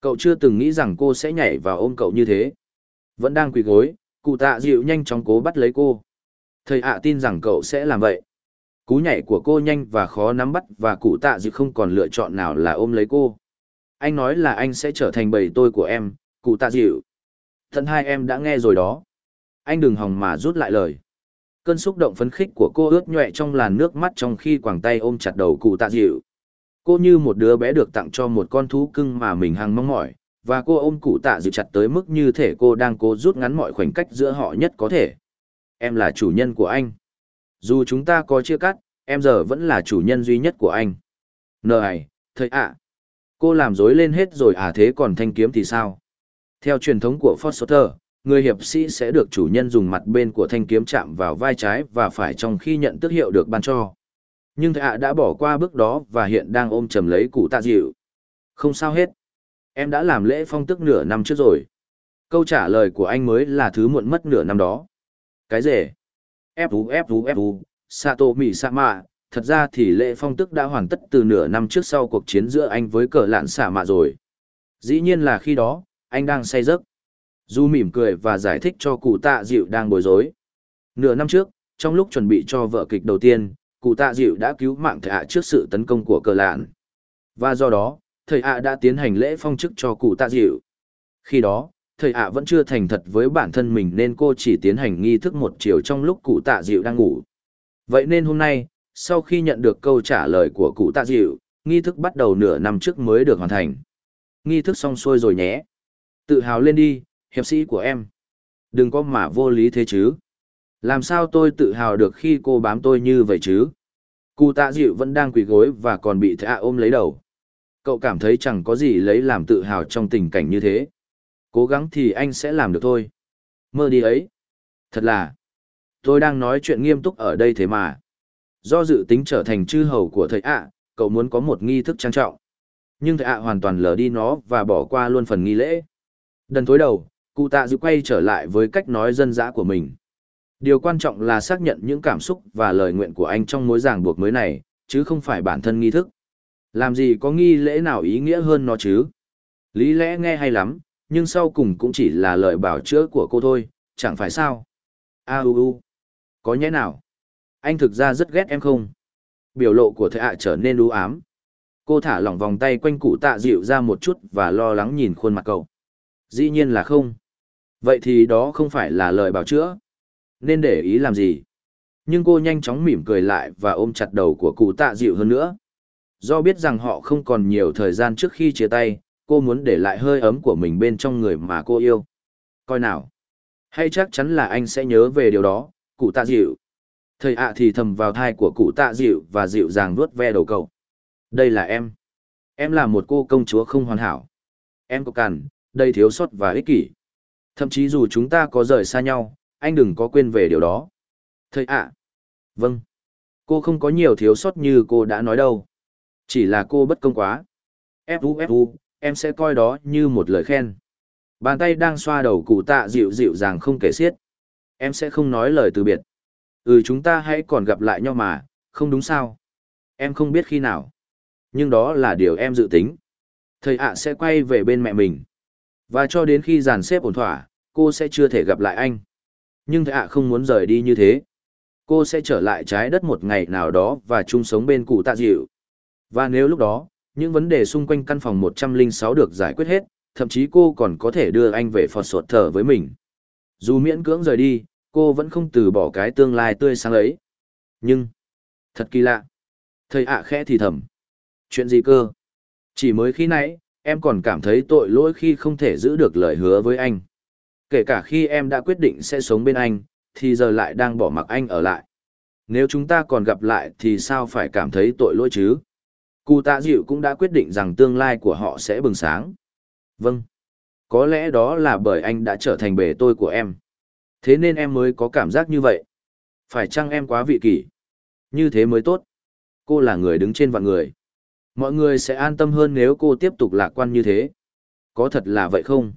cậu chưa từng nghĩ rằng cô sẽ nhảy vào ôm cậu như thế. Vẫn đang quỳ gối, cụ tạ dịu nhanh chóng cố bắt lấy cô. Thầy ạ tin rằng cậu sẽ làm vậy. Cú nhảy của cô nhanh và khó nắm bắt và cụ tạ dịu không còn lựa chọn nào là ôm lấy cô. Anh nói là anh sẽ trở thành bầy tôi của em, cụ tạ dịu. Thân hai em đã nghe rồi đó. Anh đừng hòng mà rút lại lời. Cơn xúc động phấn khích của cô ướt nhọe trong làn nước mắt trong khi quàng tay ôm chặt đầu cụ tạ dịu. Cô như một đứa bé được tặng cho một con thú cưng mà mình hằng mong mỏi, và cô ôm cụ tạ dịu chặt tới mức như thể cô đang cố rút ngắn mọi khoảnh cách giữa họ nhất có thể. Em là chủ nhân của anh. Dù chúng ta có chia cắt, em giờ vẫn là chủ nhân duy nhất của anh. Này, thầy ạ. Cô làm dối lên hết rồi à thế còn thanh kiếm thì sao? Theo truyền thống của Foster, người hiệp sĩ sẽ được chủ nhân dùng mặt bên của thanh kiếm chạm vào vai trái và phải trong khi nhận tước hiệu được ban cho. Nhưng thạ đã bỏ qua bước đó và hiện đang ôm chầm lấy cụ tạ dịu. Không sao hết. Em đã làm lễ phong tức nửa năm trước rồi. Câu trả lời của anh mới là thứ muộn mất nửa năm đó. Cái gì? Fu Fu Fu, Sato Mì Sama, thật ra thì lễ phong tức đã hoàn tất từ nửa năm trước sau cuộc chiến giữa anh với cờ lạn xả mạ rồi. Dĩ nhiên là khi đó, anh đang say giấc. Du mỉm cười và giải thích cho cụ tạ dịu đang bối rối. Nửa năm trước, trong lúc chuẩn bị cho vở kịch đầu tiên, cụ tạ dịu đã cứu mạng thầy ạ trước sự tấn công của cờ lạn. Và do đó, thầy ạ đã tiến hành lễ phong chức cho cụ tạ dịu. Khi đó, thầy ạ vẫn chưa thành thật với bản thân mình nên cô chỉ tiến hành nghi thức một chiều trong lúc cụ tạ dịu đang ngủ. Vậy nên hôm nay, sau khi nhận được câu trả lời của cụ tạ dịu, nghi thức bắt đầu nửa năm trước mới được hoàn thành. Nghi thức xong xuôi rồi nhé. Tự hào lên đi, hiệp sĩ của em. Đừng có mà vô lý thế chứ. Làm sao tôi tự hào được khi cô bám tôi như vậy chứ? Cụ tạ dịu vẫn đang quỳ gối và còn bị thạ ôm lấy đầu. Cậu cảm thấy chẳng có gì lấy làm tự hào trong tình cảnh như thế. Cố gắng thì anh sẽ làm được thôi. Mơ đi ấy. Thật là, tôi đang nói chuyện nghiêm túc ở đây thế mà. Do dự tính trở thành chư hầu của thầy ạ, cậu muốn có một nghi thức trang trọng. Nhưng thầy ạ hoàn toàn lờ đi nó và bỏ qua luôn phần nghi lễ. Đần tối đầu, cụ tạ dự quay trở lại với cách nói dân dã của mình. Điều quan trọng là xác nhận những cảm xúc và lời nguyện của anh trong mối ràng buộc mới này, chứ không phải bản thân nghi thức. Làm gì có nghi lễ nào ý nghĩa hơn nó chứ? Lý lẽ nghe hay lắm, nhưng sau cùng cũng chỉ là lời bảo chữa của cô thôi, chẳng phải sao? A u u. Có nhẽ nào? Anh thực ra rất ghét em không? Biểu lộ của thầy ạ trở nên u ám. Cô thả lỏng vòng tay quanh cụ tạ dịu ra một chút và lo lắng nhìn khuôn mặt cậu. Dĩ nhiên là không. Vậy thì đó không phải là lời bào chữa. Nên để ý làm gì? Nhưng cô nhanh chóng mỉm cười lại và ôm chặt đầu của cụ tạ dịu hơn nữa. Do biết rằng họ không còn nhiều thời gian trước khi chia tay, cô muốn để lại hơi ấm của mình bên trong người mà cô yêu. Coi nào. Hay chắc chắn là anh sẽ nhớ về điều đó, cụ tạ dịu. Thầy ạ thì thầm vào thai của cụ tạ dịu và dịu dàng vuốt ve đầu cậu. Đây là em. Em là một cô công chúa không hoàn hảo. Em có cằn, đầy thiếu sót và ích kỷ. Thậm chí dù chúng ta có rời xa nhau, anh đừng có quên về điều đó. Thầy ạ. Vâng. Cô không có nhiều thiếu sót như cô đã nói đâu. Chỉ là cô bất công quá. Fu fu, em sẽ coi đó như một lời khen. Bàn tay đang xoa đầu cụ tạ dịu dịu dàng không kể xiết. Em sẽ không nói lời từ biệt. Ừ chúng ta hãy còn gặp lại nhau mà, không đúng sao? Em không biết khi nào. Nhưng đó là điều em dự tính. Thầy ạ sẽ quay về bên mẹ mình. Và cho đến khi dàn xếp ổn thỏa, cô sẽ chưa thể gặp lại anh. Nhưng thầy ạ không muốn rời đi như thế. Cô sẽ trở lại trái đất một ngày nào đó và chung sống bên cụ tạ dịu. Và nếu lúc đó, những vấn đề xung quanh căn phòng 106 được giải quyết hết, thậm chí cô còn có thể đưa anh về phọt sột thở với mình. Dù miễn cưỡng rời đi, cô vẫn không từ bỏ cái tương lai tươi sáng ấy. Nhưng, thật kỳ lạ. Thầy ạ khẽ thì thầm. Chuyện gì cơ? Chỉ mới khi nãy, em còn cảm thấy tội lỗi khi không thể giữ được lời hứa với anh. Kể cả khi em đã quyết định sẽ sống bên anh, thì giờ lại đang bỏ mặc anh ở lại. Nếu chúng ta còn gặp lại thì sao phải cảm thấy tội lỗi chứ? Cụ tạ dịu cũng đã quyết định rằng tương lai của họ sẽ bừng sáng. Vâng. Có lẽ đó là bởi anh đã trở thành bề tôi của em. Thế nên em mới có cảm giác như vậy. Phải chăng em quá vị kỷ? Như thế mới tốt. Cô là người đứng trên vạn người. Mọi người sẽ an tâm hơn nếu cô tiếp tục lạc quan như thế. Có thật là vậy không?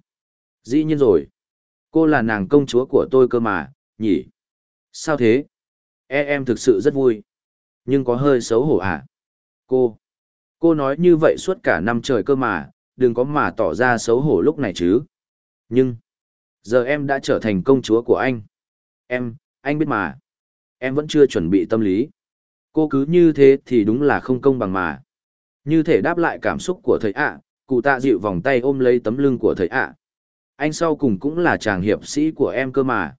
Dĩ nhiên rồi. Cô là nàng công chúa của tôi cơ mà, nhỉ? Sao thế? E em thực sự rất vui. Nhưng có hơi xấu hổ à? Cô. Cô nói như vậy suốt cả năm trời cơ mà, đừng có mà tỏ ra xấu hổ lúc này chứ. Nhưng, giờ em đã trở thành công chúa của anh. Em, anh biết mà. Em vẫn chưa chuẩn bị tâm lý. Cô cứ như thế thì đúng là không công bằng mà. Như thể đáp lại cảm xúc của thầy ạ, cụ tạ dịu vòng tay ôm lấy tấm lưng của thầy ạ. Anh sau cùng cũng là chàng hiệp sĩ của em cơ mà.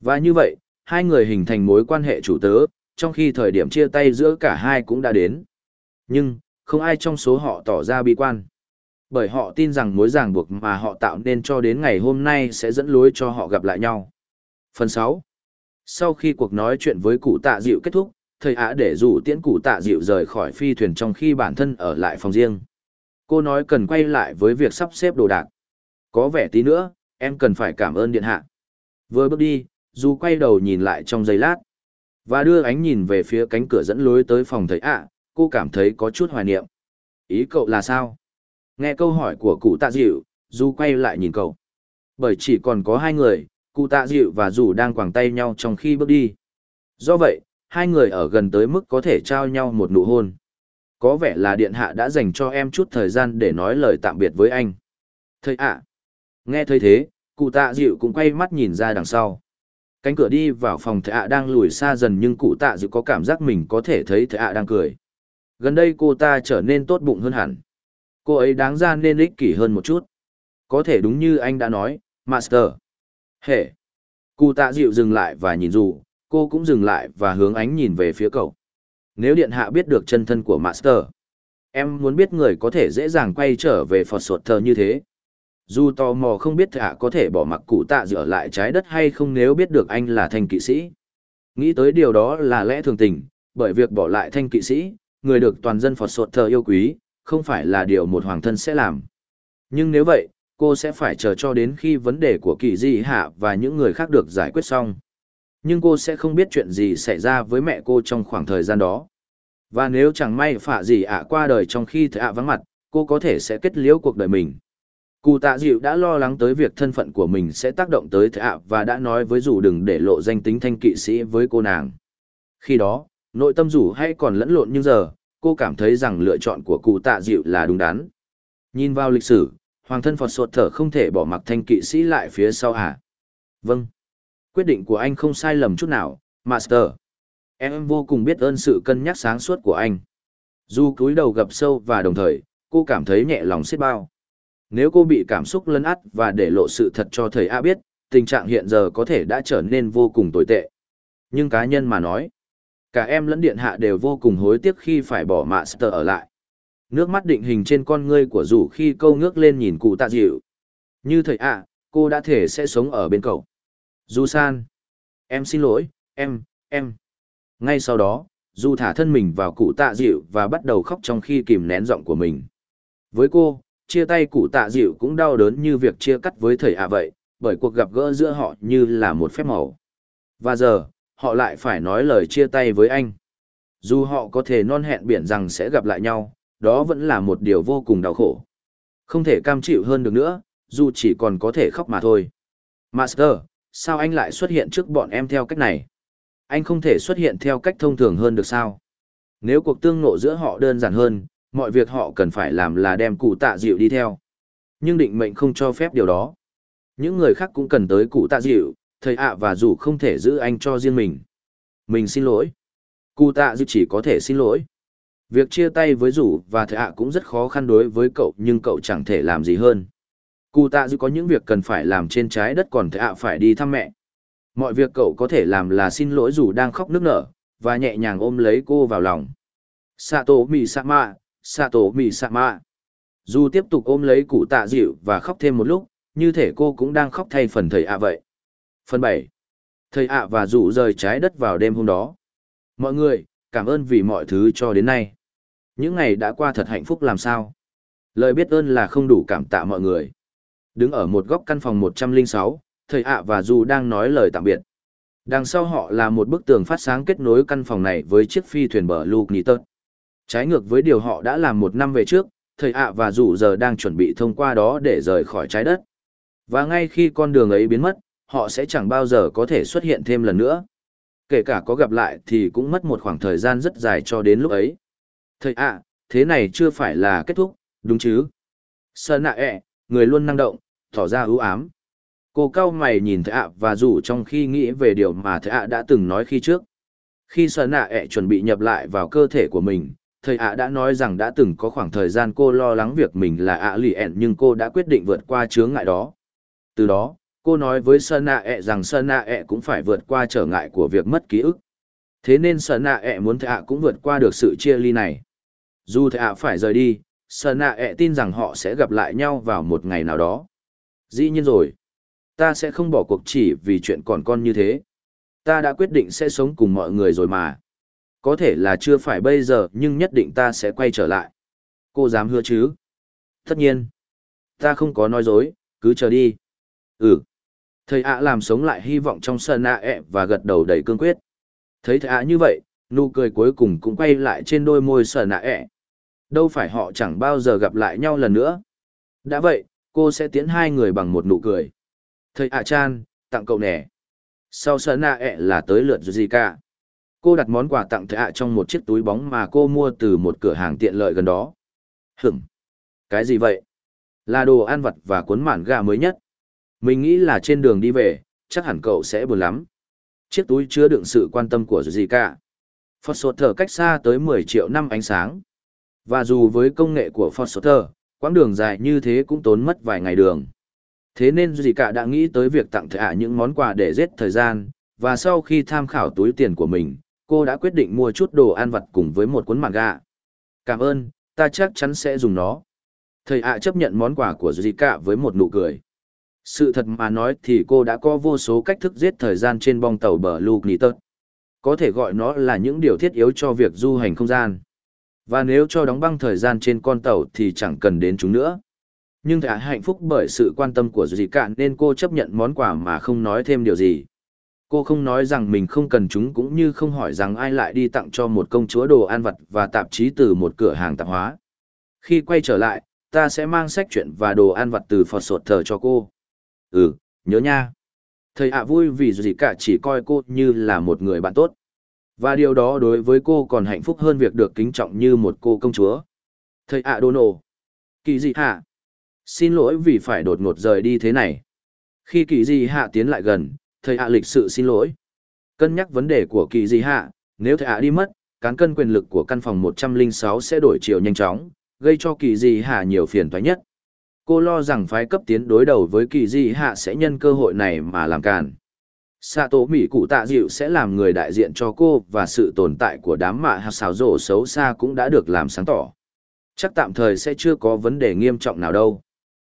Và như vậy, hai người hình thành mối quan hệ chủ tớ, trong khi thời điểm chia tay giữa cả hai cũng đã đến. Nhưng, không ai trong số họ tỏ ra bi quan. Bởi họ tin rằng mối ràng buộc mà họ tạo nên cho đến ngày hôm nay sẽ dẫn lối cho họ gặp lại nhau. Phần 6 Sau khi cuộc nói chuyện với cụ tạ dịu kết thúc, thầy ả để rủ tiễn cụ tạ dịu rời khỏi phi thuyền trong khi bản thân ở lại phòng riêng. Cô nói cần quay lại với việc sắp xếp đồ đạc. Có vẻ tí nữa, em cần phải cảm ơn điện hạ. Vừa bước đi, dù quay đầu nhìn lại trong giây lát, và đưa ánh nhìn về phía cánh cửa dẫn lối tới phòng thầy ạ, cô cảm thấy có chút hoài niệm. Ý cậu là sao? Nghe câu hỏi của cụ tạ dịu, Du quay lại nhìn cậu. Bởi chỉ còn có hai người, cụ tạ dịu và dù đang quàng tay nhau trong khi bước đi. Do vậy, hai người ở gần tới mức có thể trao nhau một nụ hôn. Có vẻ là điện hạ đã dành cho em chút thời gian để nói lời tạm biệt với anh. Thầy ạ! Nghe thấy thế, cụ tạ dịu cũng quay mắt nhìn ra đằng sau. Cánh cửa đi vào phòng Thệ ạ đang lùi xa dần nhưng cụ tạ dịu có cảm giác mình có thể thấy Thệ ạ đang cười. Gần đây cô ta trở nên tốt bụng hơn hẳn. Cô ấy đáng ra nên ích kỷ hơn một chút. Có thể đúng như anh đã nói, Master. Hệ. Cụ tạ dịu dừng lại và nhìn dù, cô cũng dừng lại và hướng ánh nhìn về phía cậu. Nếu điện hạ biết được chân thân của Master, em muốn biết người có thể dễ dàng quay trở về Phật Sột Thờ như thế. Dù tò mò không biết thạ có thể bỏ mặc cụ tạ dựa lại trái đất hay không nếu biết được anh là thanh kỵ sĩ. Nghĩ tới điều đó là lẽ thường tình, bởi việc bỏ lại thanh kỵ sĩ, người được toàn dân Phật Sột Thờ yêu quý, không phải là điều một hoàng thân sẽ làm. Nhưng nếu vậy, cô sẽ phải chờ cho đến khi vấn đề của kỳ di hạ và những người khác được giải quyết xong. Nhưng cô sẽ không biết chuyện gì xảy ra với mẹ cô trong khoảng thời gian đó. Và nếu chẳng may phạ gì ạ qua đời trong khi thạ vắng mặt, cô có thể sẽ kết liễu cuộc đời mình. Cụ tạ dịu đã lo lắng tới việc thân phận của mình sẽ tác động tới thợ ạ và đã nói với dù đừng để lộ danh tính thanh kỵ sĩ với cô nàng. Khi đó, nội tâm dù hay còn lẫn lộn như giờ, cô cảm thấy rằng lựa chọn của cụ tạ dịu là đúng đắn. Nhìn vào lịch sử, hoàng thân Phật sột thở không thể bỏ mặc thanh kỵ sĩ lại phía sau hả? Vâng. Quyết định của anh không sai lầm chút nào, Master. Em vô cùng biết ơn sự cân nhắc sáng suốt của anh. Dù cúi đầu gập sâu và đồng thời, cô cảm thấy nhẹ lòng xiết bao. Nếu cô bị cảm xúc lấn át và để lộ sự thật cho thầy A biết, tình trạng hiện giờ có thể đã trở nên vô cùng tồi tệ. Nhưng cá nhân mà nói, Cả em lẫn điện hạ đều vô cùng hối tiếc khi phải bỏ Master ở lại. Nước mắt định hình trên con ngươi của rủ khi câu ngước lên nhìn cụ tạ dịu. Như thầy ạ, cô đã thể sẽ sống ở bên cậu. Du san. Em xin lỗi, em, em. Ngay sau đó, Du thả thân mình vào cụ tạ dịu và bắt đầu khóc trong khi kìm nén giọng của mình. Với cô, chia tay cụ tạ dịu cũng đau đớn như việc chia cắt với thầy ạ vậy, bởi cuộc gặp gỡ giữa họ như là một phép màu. Và giờ, họ lại phải nói lời chia tay với anh. Dù họ có thể non hẹn biển rằng sẽ gặp lại nhau, đó vẫn là một điều vô cùng đau khổ. Không thể cam chịu hơn được nữa, dù chỉ còn có thể khóc mà thôi. Master, sao anh lại xuất hiện trước bọn em theo cách này? Anh không thể xuất hiện theo cách thông thường hơn được sao? Nếu cuộc tương ngộ giữa họ đơn giản hơn, mọi việc họ cần phải làm là đem cụ tạ dịu đi theo. Nhưng định mệnh không cho phép điều đó. Những người khác cũng cần tới cụ tạ dịu, thầy ạ và dù không thể giữ anh cho riêng mình. Mình xin lỗi. Cụ tạ dịu chỉ có thể xin lỗi. Việc chia tay với rủ và thầy ạ cũng rất khó khăn đối với cậu nhưng cậu chẳng thể làm gì hơn. Cụ tạ dịu có những việc cần phải làm trên trái đất còn thầy ạ phải đi thăm mẹ. Mọi việc cậu có thể làm là xin lỗi rủ đang khóc nức nở, và nhẹ nhàng ôm lấy cô vào lòng. Sato mi tổ Sato mi sama. Dù tiếp tục ôm lấy cụ tạ dịu và khóc thêm một lúc, như thể cô cũng đang khóc thay phần thầy ạ vậy. Phần bảy, Thầy ạ và dụ rời trái đất vào đêm hôm đó. Mọi người, cảm ơn vì mọi thứ cho đến nay. Những ngày đã qua thật hạnh phúc làm sao. Lời biết ơn là không đủ cảm tạ mọi người. Đứng ở một góc căn phòng 106, thầy ạ và dù đang nói lời tạm biệt. Đằng sau họ là một bức tường phát sáng kết nối căn phòng này với chiếc phi thuyền bờ Luke Nitton. Trái ngược với điều họ đã làm một năm về trước, thầy ạ và rủ giờ đang chuẩn bị thông qua đó để rời khỏi trái đất. Và ngay khi con đường ấy biến mất, họ sẽ chẳng bao giờ có thể xuất hiện thêm lần nữa. Kể cả có gặp lại thì cũng mất một khoảng thời gian rất dài cho đến lúc ấy. Thầy ạ, thế này chưa phải là kết thúc, đúng chứ? Sơn nạ ẹ, người luôn năng động, tỏ ra ưu ám. Cô cao mày nhìn thầy ạ và rủ trong khi nghĩ về điều mà thầy ạ đã từng nói khi trước. Khi Sơn nạ ẹ chuẩn bị nhập lại vào cơ thể của mình, thầy ạ đã nói rằng đã từng có khoảng thời gian cô lo lắng việc mình là ạ lì ẹn nhưng cô đã quyết định vượt qua chướng ngại đó. Từ đó, cô nói với Sơn ạ ẹ rằng Sơn ạ ẹ cũng phải vượt qua trở ngại của việc mất ký ức. Thế nên Sơn ạ ẹ muốn thầy ạ cũng vượt qua được sự chia ly này. Dù thầy ạ phải rời đi, Sơn ạ ẹ tin rằng họ sẽ gặp lại nhau vào một ngày nào đó. Dĩ nhiên rồi. Ta sẽ không bỏ cuộc chỉ vì chuyện còn con như thế. Ta đã quyết định sẽ sống cùng mọi người rồi mà. Có thể là chưa phải bây giờ nhưng nhất định ta sẽ quay trở lại. Cô dám hứa chứ? Tất nhiên. Ta không có nói dối, cứ chờ đi. Ừ. Thầy ạ làm sống lại hy vọng trong sân ạ ẹ và gật đầu đầy cương quyết. Thấy thầy ạ như vậy, nụ cười cuối cùng cũng quay lại trên đôi môi sờ ạ ẹ. Đâu phải họ chẳng bao giờ gặp lại nhau lần nữa. Đã vậy, cô sẽ tiến hai người bằng một nụ cười. Thầy ạ chan, tặng cậu nè. Sau sờ ạ ẹ là tới lượt gì. Cô đặt món quà tặng Thệ ạ trong một chiếc túi bóng mà cô mua từ một cửa hàng tiện lợi gần đó. Hửm. Cái gì vậy? Là đồ ăn vặt và cuốn mản gà mới nhất. Mình nghĩ là trên đường đi về, chắc hẳn cậu sẽ buồn lắm. Chiếc túi chứa đựng sự quan tâm của gì cả. thở cách xa tới 10 triệu năm ánh sáng. Và dù với công nghệ của Foster, quãng đường dài như thế cũng tốn mất vài ngày đường. Thế nên gì cả đã nghĩ tới việc tặng Thệ ạ những món quà để giết thời gian, và sau khi tham khảo túi tiền của mình, cô đã quyết định mua chút đồ ăn vặt cùng với một cuốn mảng gà. Cảm ơn, ta chắc chắn sẽ dùng nó. Thầy ạ chấp nhận món quà của Zika với một nụ cười. Sự thật mà nói thì cô đã có vô số cách thức giết thời gian trên bong tàu bờ Luke Nitter. Có thể gọi nó là những điều thiết yếu cho việc du hành không gian. Và nếu cho đóng băng thời gian trên con tàu thì chẳng cần đến chúng nữa. Nhưng thả hạnh phúc bởi sự quan tâm của Zika nên cô chấp nhận món quà mà không nói thêm điều gì. Cô không nói rằng mình không cần chúng cũng như không hỏi rằng ai lại đi tặng cho một công chúa đồ ăn vặt và tạp chí từ một cửa hàng tạp hóa. Khi quay trở lại, ta sẽ mang sách chuyện và đồ ăn vặt từ Phật sột thờ cho cô. Ừ, nhớ nha. Thầy ạ vui vì gì cả chỉ coi cô như là một người bạn tốt. Và điều đó đối với cô còn hạnh phúc hơn việc được kính trọng như một cô công chúa. Thầy ạ đô nổ. Kỳ gì hạ? Xin lỗi vì phải đột ngột rời đi thế này. Khi kỳ gì hạ tiến lại gần, thầy ạ lịch sự xin lỗi. Cân nhắc vấn đề của kỳ gì hạ, nếu thầy ạ đi mất, cán cân quyền lực của căn phòng 106 sẽ đổi chiều nhanh chóng, gây cho kỳ gì hạ nhiều phiền toái nhất. Cô lo rằng phái cấp tiến đối đầu với kỳ di hạ sẽ nhân cơ hội này mà làm càn. Sato Mỹ cụ tạ dịu sẽ làm người đại diện cho cô và sự tồn tại của đám mạ hạt xáo rổ xấu xa cũng đã được làm sáng tỏ. Chắc tạm thời sẽ chưa có vấn đề nghiêm trọng nào đâu.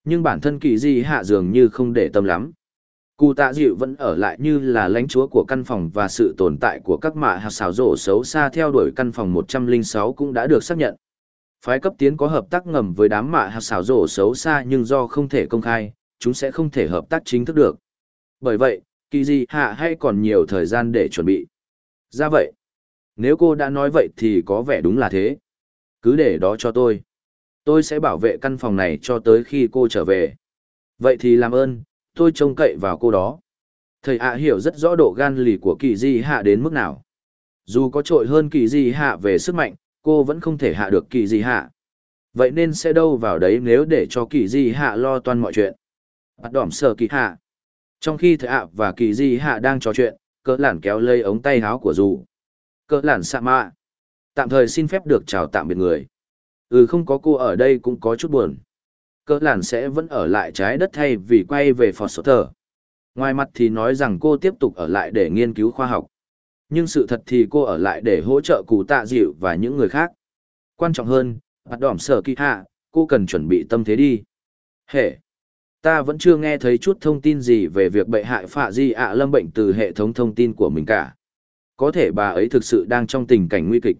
Nhưng bản thân kỳ di hạ dường như không để tâm lắm. Cụ tạ dịu vẫn ở lại như là lãnh chúa của căn phòng và sự tồn tại của các mạ hạt xảo rổ xấu xa theo đuổi căn phòng 106 cũng đã được xác nhận. Phái cấp tiến có hợp tác ngầm với đám mạ hạt xảo rổ xấu xa nhưng do không thể công khai, chúng sẽ không thể hợp tác chính thức được. Bởi vậy, kỳ gì hạ hay còn nhiều thời gian để chuẩn bị. Ra vậy, nếu cô đã nói vậy thì có vẻ đúng là thế. Cứ để đó cho tôi. Tôi sẽ bảo vệ căn phòng này cho tới khi cô trở về. Vậy thì làm ơn, tôi trông cậy vào cô đó. Thầy ạ hiểu rất rõ độ gan lì của kỳ di hạ đến mức nào. Dù có trội hơn kỳ di hạ về sức mạnh, cô vẫn không thể hạ được kỳ di hạ. Vậy nên sẽ đâu vào đấy nếu để cho kỳ di hạ lo toan mọi chuyện. Bắt đỏm sợ kỳ hạ. Trong khi thầy ạ và kỳ di hạ đang trò chuyện, cỡ lản kéo lây ống tay áo của dù. Cỡ lản sa mạ. Tạm thời xin phép được chào tạm biệt người. Ừ không có cô ở đây cũng có chút buồn. Cỡ làn sẽ vẫn ở lại trái đất thay vì quay về Phật Sở Thờ. Ngoài mặt thì nói rằng cô tiếp tục ở lại để nghiên cứu khoa học. Nhưng sự thật thì cô ở lại để hỗ trợ cụ tạ dịu và những người khác. Quan trọng hơn, bắt đỏm sở kỳ hạ, cô cần chuẩn bị tâm thế đi. Hệ! Ta vẫn chưa nghe thấy chút thông tin gì về việc bệ hại phạ di ạ lâm bệnh từ hệ thống thông tin của mình cả. Có thể bà ấy thực sự đang trong tình cảnh nguy kịch.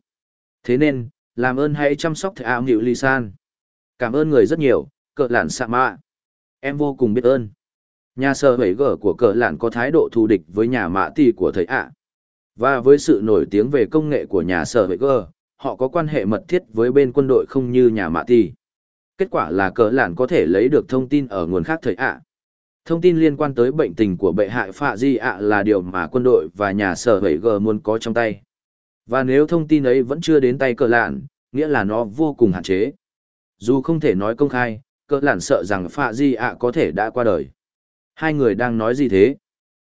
Thế nên, làm ơn hãy chăm sóc thầy ảo nghịu ly san. Cảm ơn người rất nhiều, cỡ lạn sạ mạ. Em vô cùng biết ơn. Nhà sở hữu gở của cỡ lạn có thái độ thù địch với nhà mạ tỷ của thầy ạ. Và với sự nổi tiếng về công nghệ của nhà sở hữu gở, họ có quan hệ mật thiết với bên quân đội không như nhà mạ tỷ. Kết quả là cỡ lạn có thể lấy được thông tin ở nguồn khác thầy ạ. Thông tin liên quan tới bệnh tình của bệ hại phạ di ạ là điều mà quân đội và nhà sở hữu gở muốn có trong tay. Và nếu thông tin ấy vẫn chưa đến tay Cờ lạn, nghĩa là nó vô cùng hạn chế. Dù không thể nói công khai, cỡ lạn sợ rằng phạ di ạ có thể đã qua đời. Hai người đang nói gì thế?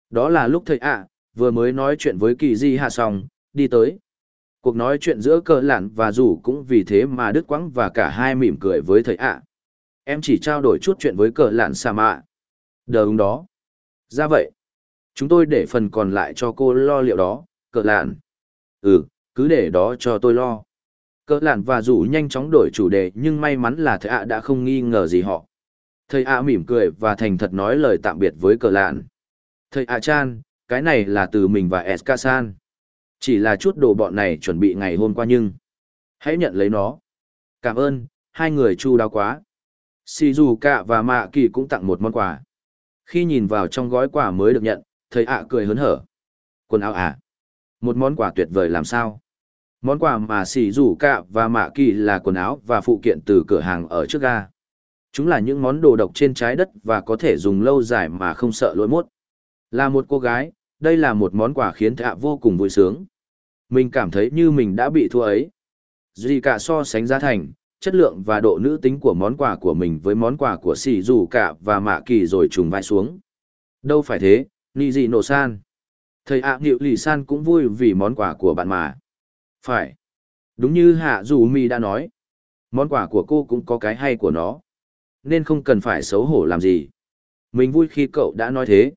Đó là lúc thầy ạ, vừa mới nói chuyện với kỳ di hạ xong, đi tới. Cuộc nói chuyện giữa cỡ lạn và rủ cũng vì thế mà đứt quãng và cả hai mỉm cười với thầy ạ. Em chỉ trao đổi chút chuyện với cỡ lạn sa mạ. Đờ đúng đó. Ra vậy. Chúng tôi để phần còn lại cho cô lo liệu đó, cỡ lạn. Ừ, cứ để đó cho tôi lo. Cỡ lạn và rủ nhanh chóng đổi chủ đề nhưng may mắn là thầy ạ đã không nghi ngờ gì họ. Thầy ạ mỉm cười và thành thật nói lời tạm biệt với cỡ lạn. Thầy ạ chan, cái này là từ mình và Eskasan. Chỉ là chút đồ bọn này chuẩn bị ngày hôm qua nhưng. Hãy nhận lấy nó. Cảm ơn, hai người chu đáo quá. Shizuka và Mạ Kỳ cũng tặng một món quà. Khi nhìn vào trong gói quà mới được nhận, thầy ạ cười hớn hở. Quần áo ạ, Một món quà tuyệt vời làm sao? Món quà mà Shizuka và Mạ Kỳ là quần áo và phụ kiện từ cửa hàng ở trước ga. Chúng là những món đồ độc trên trái đất và có thể dùng lâu dài mà không sợ lỗi mốt. Là một cô gái, đây là một món quà khiến thạ vô cùng vui sướng. Mình cảm thấy như mình đã bị thua ấy. dì cả so sánh giá thành, chất lượng và độ nữ tính của món quà của mình với món quà của xì dù cả và mạ kỳ rồi trùng vai xuống. Đâu phải thế, ni gì nổ san. Thầy ạ à, nghịu lì san cũng vui vì món quà của bạn mà. Phải. Đúng như hạ dù mi đã nói. Món quà của cô cũng có cái hay của nó nên không cần phải xấu hổ làm gì. Mình vui khi cậu đã nói thế.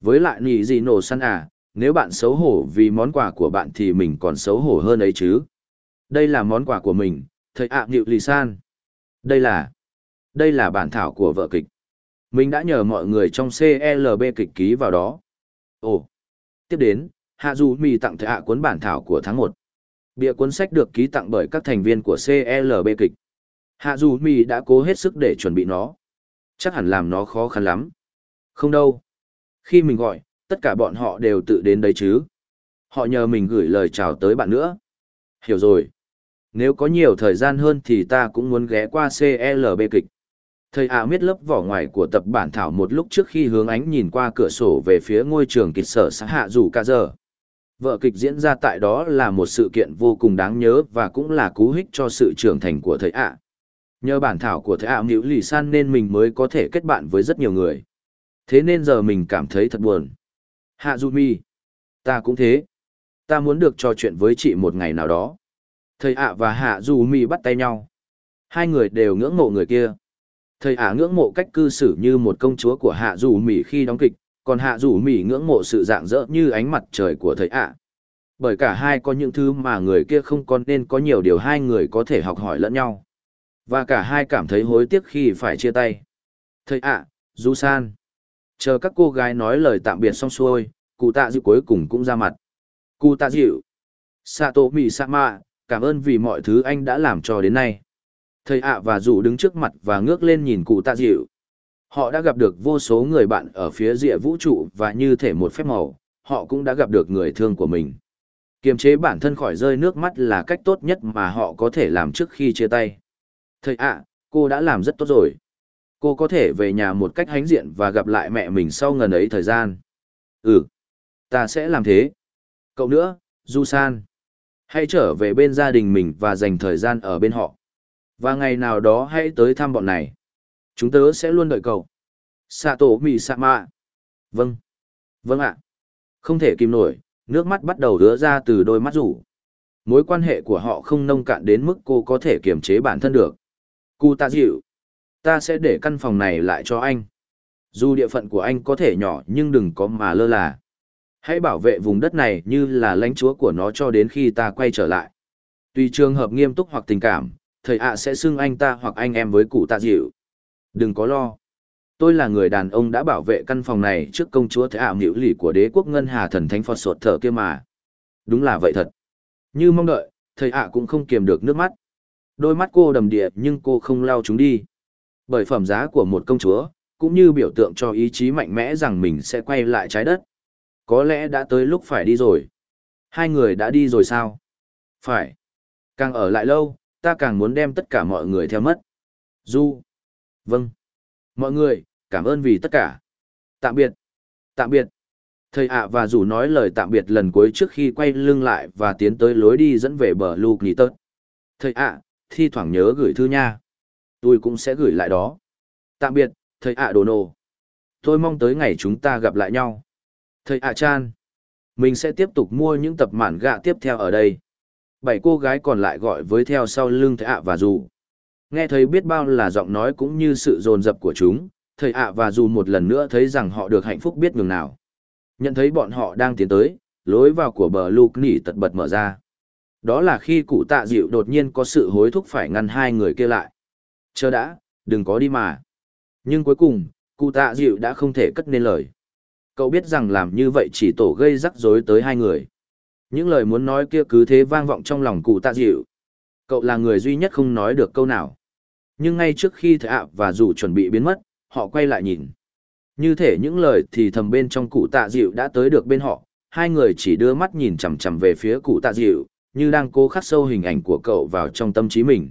Với lại nhị gì nổ săn à, nếu bạn xấu hổ vì món quà của bạn thì mình còn xấu hổ hơn ấy chứ. Đây là món quà của mình, thầy ạ à, nghịu lì san. Đây là, đây là bản thảo của vợ kịch. Mình đã nhờ mọi người trong CLB kịch ký vào đó. Ồ, tiếp đến, Hạ Du Mì tặng thầy ạ cuốn bản thảo của tháng 1. Bịa cuốn sách được ký tặng bởi các thành viên của CLB kịch. Hạ dù mì đã cố hết sức để chuẩn bị nó. Chắc hẳn làm nó khó khăn lắm. Không đâu. Khi mình gọi, tất cả bọn họ đều tự đến đấy chứ. Họ nhờ mình gửi lời chào tới bạn nữa. Hiểu rồi. Nếu có nhiều thời gian hơn thì ta cũng muốn ghé qua CLB kịch. Thầy ạ miết lớp vỏ ngoài của tập bản thảo một lúc trước khi hướng ánh nhìn qua cửa sổ về phía ngôi trường kịch sở xã hạ dù cả giờ. Vợ kịch diễn ra tại đó là một sự kiện vô cùng đáng nhớ và cũng là cú hích cho sự trưởng thành của thầy ạ. Nhờ bản thảo của thầy ảo nữ lì san nên mình mới có thể kết bạn với rất nhiều người. Thế nên giờ mình cảm thấy thật buồn. Hạ Du Mi. Ta cũng thế. Ta muốn được trò chuyện với chị một ngày nào đó. Thầy ạ và Hạ Du Mi bắt tay nhau. Hai người đều ngưỡng mộ người kia. Thầy ạ ngưỡng mộ cách cư xử như một công chúa của Hạ Du Mi khi đóng kịch, còn Hạ rủ mỉ ngưỡng mộ sự dạng dỡ như ánh mặt trời của thầy ạ. Bởi cả hai có những thứ mà người kia không còn nên có nhiều điều hai người có thể học hỏi lẫn nhau. Và cả hai cảm thấy hối tiếc khi phải chia tay. Thầy ạ, à, Du San. Chờ các cô gái nói lời tạm biệt xong xuôi, cụ tạ dịu cuối cùng cũng ra mặt. Cụ tạ dịu. Sato Mì Sama, cảm ơn vì mọi thứ anh đã làm cho đến nay. Thầy ạ và rủ đứng trước mặt và ngước lên nhìn cụ tạ dịu. Họ đã gặp được vô số người bạn ở phía rìa vũ trụ và như thể một phép màu, họ cũng đã gặp được người thương của mình. Kiềm chế bản thân khỏi rơi nước mắt là cách tốt nhất mà họ có thể làm trước khi chia tay. Thầy ạ, cô đã làm rất tốt rồi. Cô có thể về nhà một cách hãnh diện và gặp lại mẹ mình sau ngần ấy thời gian. Ừ, ta sẽ làm thế. Cậu nữa, Du San. Hãy trở về bên gia đình mình và dành thời gian ở bên họ. Và ngày nào đó hãy tới thăm bọn này. Chúng tớ sẽ luôn đợi cậu. Sato Mì mạ Vâng. Vâng ạ. Không thể kìm nổi, nước mắt bắt đầu rứa ra từ đôi mắt rủ. Mối quan hệ của họ không nông cạn đến mức cô có thể kiềm chế bản thân được. Cụ ta dịu. Ta sẽ để căn phòng này lại cho anh. Dù địa phận của anh có thể nhỏ nhưng đừng có mà lơ là. Hãy bảo vệ vùng đất này như là lãnh chúa của nó cho đến khi ta quay trở lại. Tùy trường hợp nghiêm túc hoặc tình cảm, thầy ạ sẽ xưng anh ta hoặc anh em với cụ tạ dịu. Đừng có lo. Tôi là người đàn ông đã bảo vệ căn phòng này trước công chúa Thế ảo à lì của đế quốc ngân hà thần thánh Phật sột thở kia mà. Đúng là vậy thật. Như mong đợi, thầy ạ cũng không kiềm được nước mắt. Đôi mắt cô đầm địa nhưng cô không lau chúng đi. Bởi phẩm giá của một công chúa, cũng như biểu tượng cho ý chí mạnh mẽ rằng mình sẽ quay lại trái đất. Có lẽ đã tới lúc phải đi rồi. Hai người đã đi rồi sao? Phải. Càng ở lại lâu, ta càng muốn đem tất cả mọi người theo mất. Du. Vâng. Mọi người, cảm ơn vì tất cả. Tạm biệt. Tạm biệt. Thầy ạ và rủ nói lời tạm biệt lần cuối trước khi quay lưng lại và tiến tới lối đi dẫn về bờ Luke Nghỉ Tớt. Thầy ạ, thi thoảng nhớ gửi thư nha. Tôi cũng sẽ gửi lại đó. Tạm biệt, thầy ạ đồ nô Tôi mong tới ngày chúng ta gặp lại nhau. Thầy ạ chan. Mình sẽ tiếp tục mua những tập mản gạ tiếp theo ở đây. Bảy cô gái còn lại gọi với theo sau lưng thầy ạ và rủ Nghe thấy biết bao là giọng nói cũng như sự dồn dập của chúng, thầy ạ và dù một lần nữa thấy rằng họ được hạnh phúc biết nhường nào. Nhận thấy bọn họ đang tiến tới, lối vào của bờ lục nỉ tật bật mở ra. Đó là khi cụ tạ dịu đột nhiên có sự hối thúc phải ngăn hai người kia lại. Chờ đã, đừng có đi mà. Nhưng cuối cùng, cụ tạ dịu đã không thể cất nên lời. Cậu biết rằng làm như vậy chỉ tổ gây rắc rối tới hai người. Những lời muốn nói kia cứ thế vang vọng trong lòng cụ tạ dịu. Cậu là người duy nhất không nói được câu nào. Nhưng ngay trước khi thợ ạ và dù chuẩn bị biến mất, họ quay lại nhìn. Như thể những lời thì thầm bên trong cụ tạ dịu đã tới được bên họ, hai người chỉ đưa mắt nhìn chằm chằm về phía cụ tạ dịu, như đang cố khắc sâu hình ảnh của cậu vào trong tâm trí mình.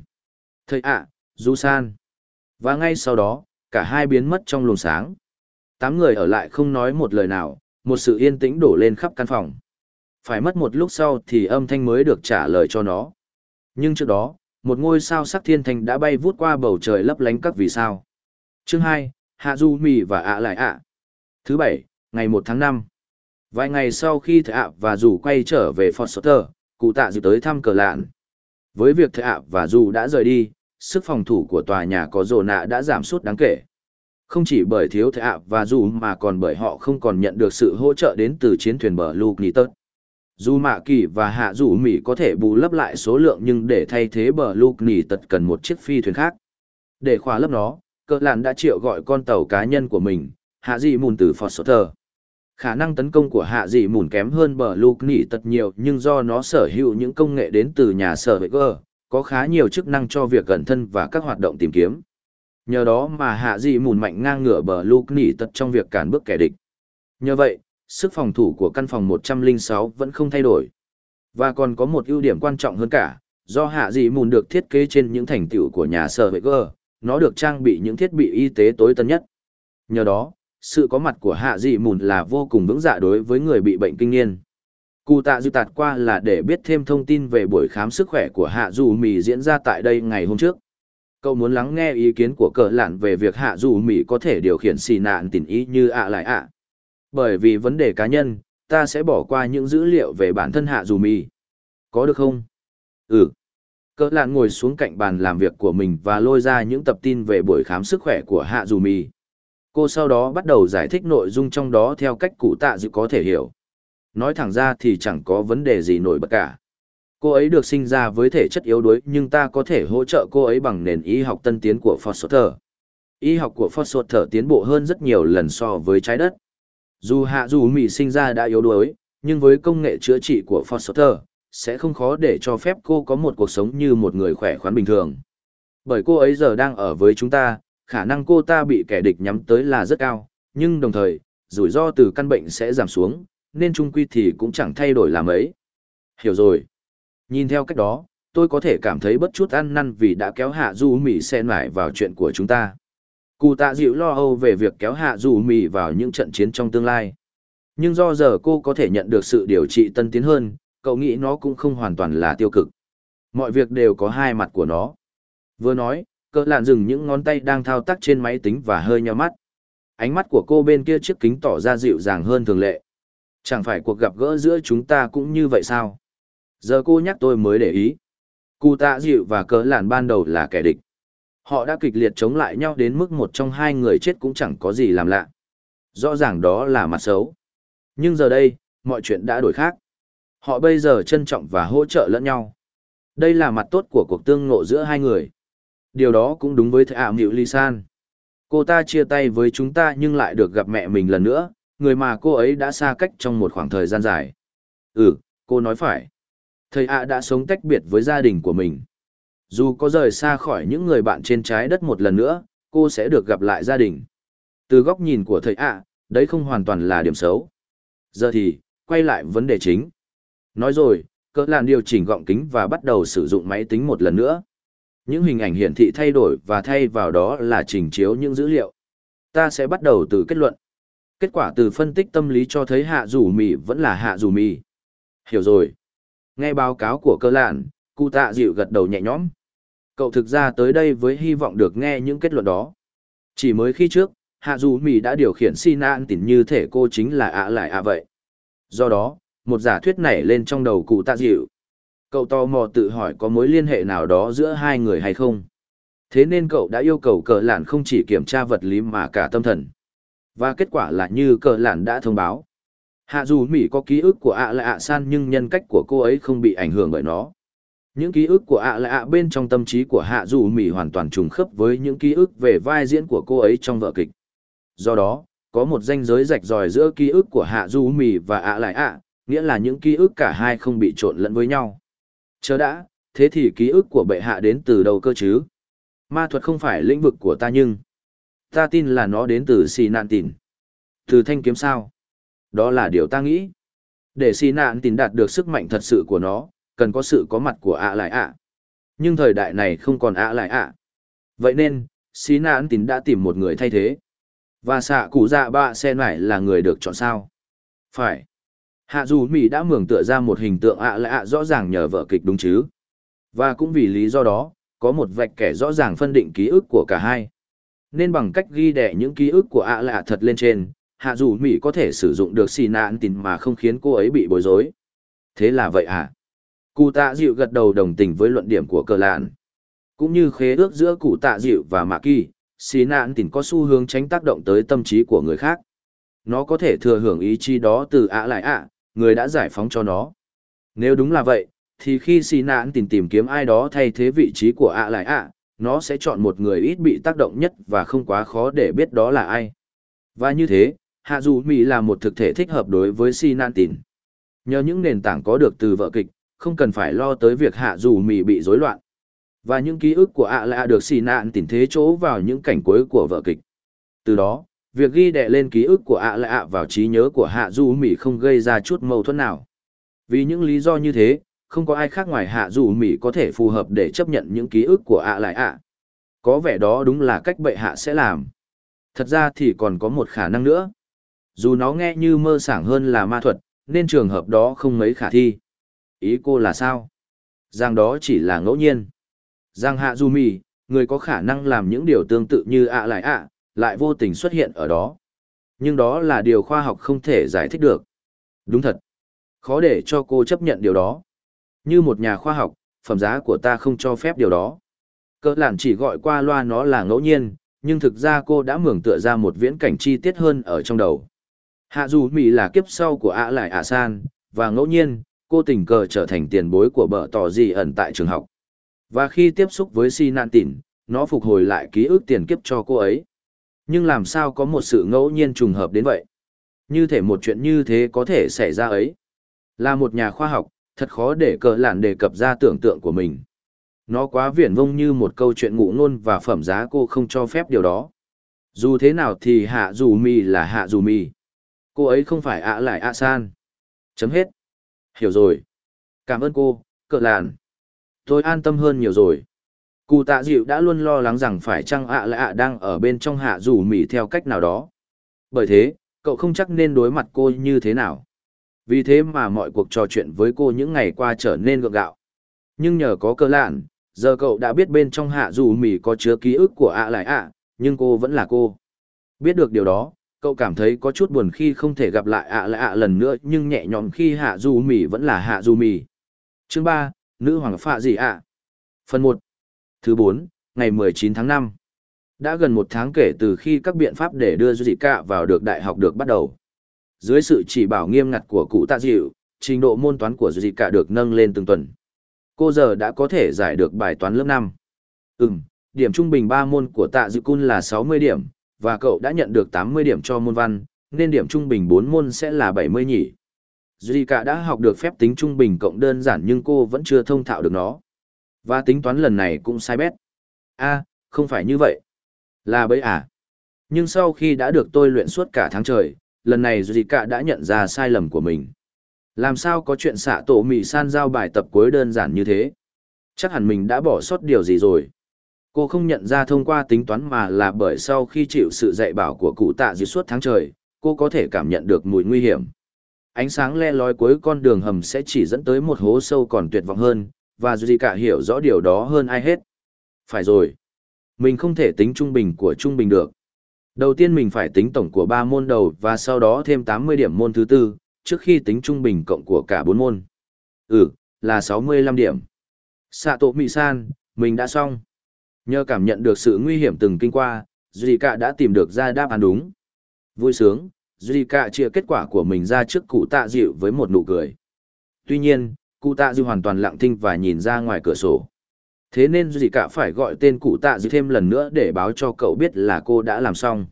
Thầy ạ, Du San. Và ngay sau đó, cả hai biến mất trong luồng sáng. Tám người ở lại không nói một lời nào, một sự yên tĩnh đổ lên khắp căn phòng. Phải mất một lúc sau thì âm thanh mới được trả lời cho nó. Nhưng trước đó, một ngôi sao sắc thiên thành đã bay vút qua bầu trời lấp lánh các vì sao. Chương hai, Hạ Du Mì và ạ lại ạ. Thứ bảy, ngày một tháng năm. Vài ngày sau khi thệ ạ và dù quay trở về Fort Sutter, cụ tạ dự tới thăm cờ lạn. Với việc thệ ạ và dù đã rời đi, sức phòng thủ của tòa nhà có rồ nạ đã giảm sút đáng kể. Không chỉ bởi thiếu thệ ạ và dù mà còn bởi họ không còn nhận được sự hỗ trợ đến từ chiến thuyền bờ Luke dù mạ kỳ và hạ dù mỹ có thể bù lấp lại số lượng nhưng để thay thế bờ Lục Nỉ Tật cần một chiếc phi thuyền khác. Để khóa lấp nó, cờ làn đã triệu gọi con tàu cá nhân của mình, hạ dị mùn từ Fort Sutter. Khả năng tấn công của hạ dị mùn kém hơn bờ Lục nỉ tật nhiều nhưng do nó sở hữu những công nghệ đến từ nhà sở hữu cơ, có khá nhiều chức năng cho việc gần thân và các hoạt động tìm kiếm. Nhờ đó mà hạ dị mùn mạnh ngang ngửa bờ Lục nỉ tật trong việc cản bước kẻ địch. Nhờ vậy, sức phòng thủ của căn phòng 106 vẫn không thay đổi. Và còn có một ưu điểm quan trọng hơn cả, do hạ dị mùn được thiết kế trên những thành tựu của nhà sở vệ cơ, nó được trang bị những thiết bị y tế tối tân nhất. Nhờ đó, sự có mặt của hạ dị mùn là vô cùng vững dạ đối với người bị bệnh kinh niên. Cụ tạ dư tạt qua là để biết thêm thông tin về buổi khám sức khỏe của hạ dù mì diễn ra tại đây ngày hôm trước. Cậu muốn lắng nghe ý kiến của cờ lạn về việc hạ dù mì có thể điều khiển xì nạn tình ý như ạ lại ạ. Bởi vì vấn đề cá nhân, ta sẽ bỏ qua những dữ liệu về bản thân hạ dù mì. Có được không? Ừ. Cỡ lạn ngồi xuống cạnh bàn làm việc của mình và lôi ra những tập tin về buổi khám sức khỏe của hạ dù mì. Cô sau đó bắt đầu giải thích nội dung trong đó theo cách cụ tạ dự có thể hiểu. Nói thẳng ra thì chẳng có vấn đề gì nổi bật cả. Cô ấy được sinh ra với thể chất yếu đuối nhưng ta có thể hỗ trợ cô ấy bằng nền y học tân tiến của Foster. Y học của Foster tiến bộ hơn rất nhiều lần so với trái đất. Dù hạ dù mì sinh ra đã yếu đuối, nhưng với công nghệ chữa trị của Foster, sẽ không khó để cho phép cô có một cuộc sống như một người khỏe khoắn bình thường. Bởi cô ấy giờ đang ở với chúng ta, khả năng cô ta bị kẻ địch nhắm tới là rất cao, nhưng đồng thời, rủi ro từ căn bệnh sẽ giảm xuống, nên trung quy thì cũng chẳng thay đổi làm ấy. Hiểu rồi. Nhìn theo cách đó, tôi có thể cảm thấy bất chút ăn năn vì đã kéo hạ du mỹ xen lại vào chuyện của chúng ta. Cụ tạ dịu lo âu về việc kéo hạ Dù mì vào những trận chiến trong tương lai. Nhưng do giờ cô có thể nhận được sự điều trị tân tiến hơn, cậu nghĩ nó cũng không hoàn toàn là tiêu cực. Mọi việc đều có hai mặt của nó. Vừa nói, cỡ lạn dừng những ngón tay đang thao tác trên máy tính và hơi nheo mắt. Ánh mắt của cô bên kia chiếc kính tỏ ra dịu dàng hơn thường lệ. Chẳng phải cuộc gặp gỡ giữa chúng ta cũng như vậy sao? Giờ cô nhắc tôi mới để ý. Cụ tạ dịu và cỡ lạn ban đầu là kẻ địch. Họ đã kịch liệt chống lại nhau đến mức một trong hai người chết cũng chẳng có gì làm lạ. Rõ ràng đó là mặt xấu. Nhưng giờ đây, mọi chuyện đã đổi khác. Họ bây giờ trân trọng và hỗ trợ lẫn nhau. Đây là mặt tốt của cuộc tương ngộ giữa hai người. Điều đó cũng đúng với thầy ảo Hiệu Ly San. Cô ta chia tay với chúng ta nhưng lại được gặp mẹ mình lần nữa, người mà cô ấy đã xa cách trong một khoảng thời gian dài. Ừ, cô nói phải. Thầy ạ đã sống tách biệt với gia đình của mình. Dù có rời xa khỏi những người bạn trên trái đất một lần nữa, cô sẽ được gặp lại gia đình. Từ góc nhìn của thầy ạ, đấy không hoàn toàn là điểm xấu. Giờ thì, quay lại vấn đề chính. Nói rồi, cỡ làn điều chỉnh gọng kính và bắt đầu sử dụng máy tính một lần nữa. Những hình ảnh hiển thị thay đổi và thay vào đó là trình chiếu những dữ liệu. Ta sẽ bắt đầu từ kết luận. Kết quả từ phân tích tâm lý cho thấy hạ Dù mì vẫn là hạ Dù mì. Hiểu rồi. Nghe báo cáo của cơ lạn, cụ tạ dịu gật đầu nhẹ nhõm. Cậu thực ra tới đây với hy vọng được nghe những kết luận đó. Chỉ mới khi trước, hạ dù mì đã điều khiển si Na tỉn như thể cô chính là ạ lại ạ vậy. Do đó, một giả thuyết nảy lên trong đầu cụ tạ dịu. Cậu tò mò tự hỏi có mối liên hệ nào đó giữa hai người hay không. Thế nên cậu đã yêu cầu cờ lạn không chỉ kiểm tra vật lý mà cả tâm thần. Và kết quả là như cờ lạn đã thông báo. Hạ dù Mỹ có ký ức của ạ là ạ san nhưng nhân cách của cô ấy không bị ảnh hưởng bởi nó. Những ký ức của ạ là ạ bên trong tâm trí của hạ dù Mỹ hoàn toàn trùng khớp với những ký ức về vai diễn của cô ấy trong vở kịch. Do đó, có một ranh giới rạch ròi giữa ký ức của hạ dù Mỹ và ạ lại ạ, nghĩa là những ký ức cả hai không bị trộn lẫn với nhau. Chớ đã, thế thì ký ức của bệ hạ đến từ đâu cơ chứ? Ma thuật không phải lĩnh vực của ta nhưng... Ta tin là nó đến từ xì nạn tìn. Từ thanh kiếm sao? Đó là điều ta nghĩ. Để xì nạn tìn đạt được sức mạnh thật sự của nó, cần có sự có mặt của ạ lại ạ. Nhưng thời đại này không còn ạ lại ạ. Vậy nên, xí nạn tín đã tìm một người thay thế. Và xạ cụ dạ bạ sen lại là người được chọn sao? Phải. Hạ dù Mỹ đã mường tựa ra một hình tượng ạ lại ạ rõ ràng nhờ vở kịch đúng chứ. Và cũng vì lý do đó, có một vạch kẻ rõ ràng phân định ký ức của cả hai. Nên bằng cách ghi đẻ những ký ức của ạ lại ạ thật lên trên, hạ dù Mỹ có thể sử dụng được xì nạn tín mà không khiến cô ấy bị bối rối. Thế là vậy à? Cụ tạ dịu gật đầu đồng tình với luận điểm của cờ lạn. Cũng như khế ước giữa cụ tạ dịu và mạ kỳ, xì nạn Tỉnh có xu hướng tránh tác động tới tâm trí của người khác. Nó có thể thừa hưởng ý chí đó từ ạ lại ạ, người đã giải phóng cho nó. Nếu đúng là vậy, thì khi xì nạn tìm tìm kiếm ai đó thay thế vị trí của ạ lại ạ, nó sẽ chọn một người ít bị tác động nhất và không quá khó để biết đó là ai. Và như thế, hạ dù mỹ là một thực thể thích hợp đối với xì nạn tìm. Nhờ những nền tảng có được từ vợ kịch, không cần phải lo tới việc hạ dù mì bị rối loạn. Và những ký ức của ạ lại được xì nạn tìm thế chỗ vào những cảnh cuối của vở kịch. Từ đó, việc ghi đệ lên ký ức của ạ lại ạ vào trí nhớ của hạ du mỹ không gây ra chút mâu thuẫn nào. Vì những lý do như thế không có ai khác ngoài hạ du mỹ có thể phù hợp để chấp nhận những ký ức của ạ lại ạ. Có vẻ đó đúng là cách bệ hạ sẽ làm. Thật ra thì còn có một khả năng nữa. Dù nó nghe như mơ sảng hơn là ma thuật nên trường hợp đó không mấy khả thi ý cô là sao rằng đó chỉ là ngẫu nhiên rằng hạ du mỹ người có khả năng làm những điều tương tự như ạ lại ạ lại vô tình xuất hiện ở đó. Nhưng đó là điều khoa học không thể giải thích được. Đúng thật. Khó để cho cô chấp nhận điều đó. Như một nhà khoa học, phẩm giá của ta không cho phép điều đó. Cỡ lản chỉ gọi qua loa nó là ngẫu nhiên, nhưng thực ra cô đã mường tựa ra một viễn cảnh chi tiết hơn ở trong đầu. Hạ dù Mỹ là kiếp sau của ạ lại ạ san, và ngẫu nhiên, cô tình cờ trở thành tiền bối của bờ tỏ gì ẩn tại trường học. Và khi tiếp xúc với si nạn tỉn, nó phục hồi lại ký ức tiền kiếp cho cô ấy. Nhưng làm sao có một sự ngẫu nhiên trùng hợp đến vậy? Như thể một chuyện như thế có thể xảy ra ấy. Là một nhà khoa học, thật khó để cờ lạn đề cập ra tưởng tượng của mình. Nó quá viển vông như một câu chuyện ngụ ngôn và phẩm giá cô không cho phép điều đó. Dù thế nào thì hạ dù mì là hạ dù mì. Cô ấy không phải ạ lại ạ san. Chấm hết. Hiểu rồi. Cảm ơn cô, cờ làn. Tôi an tâm hơn nhiều rồi. Cụ tạ dịu đã luôn lo lắng rằng phải chăng ạ lại ạ đang ở bên trong hạ rủ mỉ theo cách nào đó. Bởi thế, cậu không chắc nên đối mặt cô như thế nào. Vì thế mà mọi cuộc trò chuyện với cô những ngày qua trở nên gượng gạo. Nhưng nhờ có cơ lạn, giờ cậu đã biết bên trong hạ Dù mỉ có chứa ký ức của ạ lại ạ, nhưng cô vẫn là cô. Biết được điều đó, cậu cảm thấy có chút buồn khi không thể gặp lại ạ lạ ạ lần nữa nhưng nhẹ nhõm khi hạ du mỉ vẫn là hạ du mỉ. Chương ba, Nữ Hoàng Phạ gì ạ? Phần một Thứ bốn ngày 19 tháng 5. Đã gần một tháng kể từ khi các biện pháp để đưa Zika vào được đại học được bắt đầu. Dưới sự chỉ bảo nghiêm ngặt của cụ tạ dịu, trình độ môn toán của Zika được nâng lên từng tuần. Cô giờ đã có thể giải được bài toán lớp năm ừ điểm trung bình ba môn của tạ dịu cun là 60 điểm, và cậu đã nhận được 80 điểm cho môn văn, nên điểm trung bình 4 môn sẽ là 70 nhỉ. Zika đã học được phép tính trung bình cộng đơn giản nhưng cô vẫn chưa thông thạo được nó. Và tính toán lần này cũng sai bét. a không phải như vậy. Là bấy à. Nhưng sau khi đã được tôi luyện suốt cả tháng trời, lần này Zika đã nhận ra sai lầm của mình. Làm sao có chuyện xạ tổ mì san giao bài tập cuối đơn giản như thế? Chắc hẳn mình đã bỏ sót điều gì rồi. Cô không nhận ra thông qua tính toán mà là bởi sau khi chịu sự dạy bảo của cụ tạ dưới suốt tháng trời, cô có thể cảm nhận được mùi nguy hiểm. Ánh sáng le lói cuối con đường hầm sẽ chỉ dẫn tới một hố sâu còn tuyệt vọng hơn, và Zika hiểu rõ điều đó hơn ai hết. Phải rồi. Mình không thể tính trung bình của trung bình được. Đầu tiên mình phải tính tổng của 3 môn đầu và sau đó thêm 80 điểm môn thứ tư, trước khi tính trung bình cộng của cả 4 môn. Ừ, là 65 điểm. Sato Mị-san, mình đã xong. Nhờ cảm nhận được sự nguy hiểm từng kinh qua, Zika đã tìm được ra đáp án đúng. Vui sướng, Zika chia kết quả của mình ra trước cụ tạ dịu với một nụ cười. Tuy nhiên, cụ tạ dịu hoàn toàn lặng thinh và nhìn ra ngoài cửa sổ thế nên Zika phải gọi tên cụ tạ dịu thêm lần nữa để báo cho cậu biết là cô đã làm xong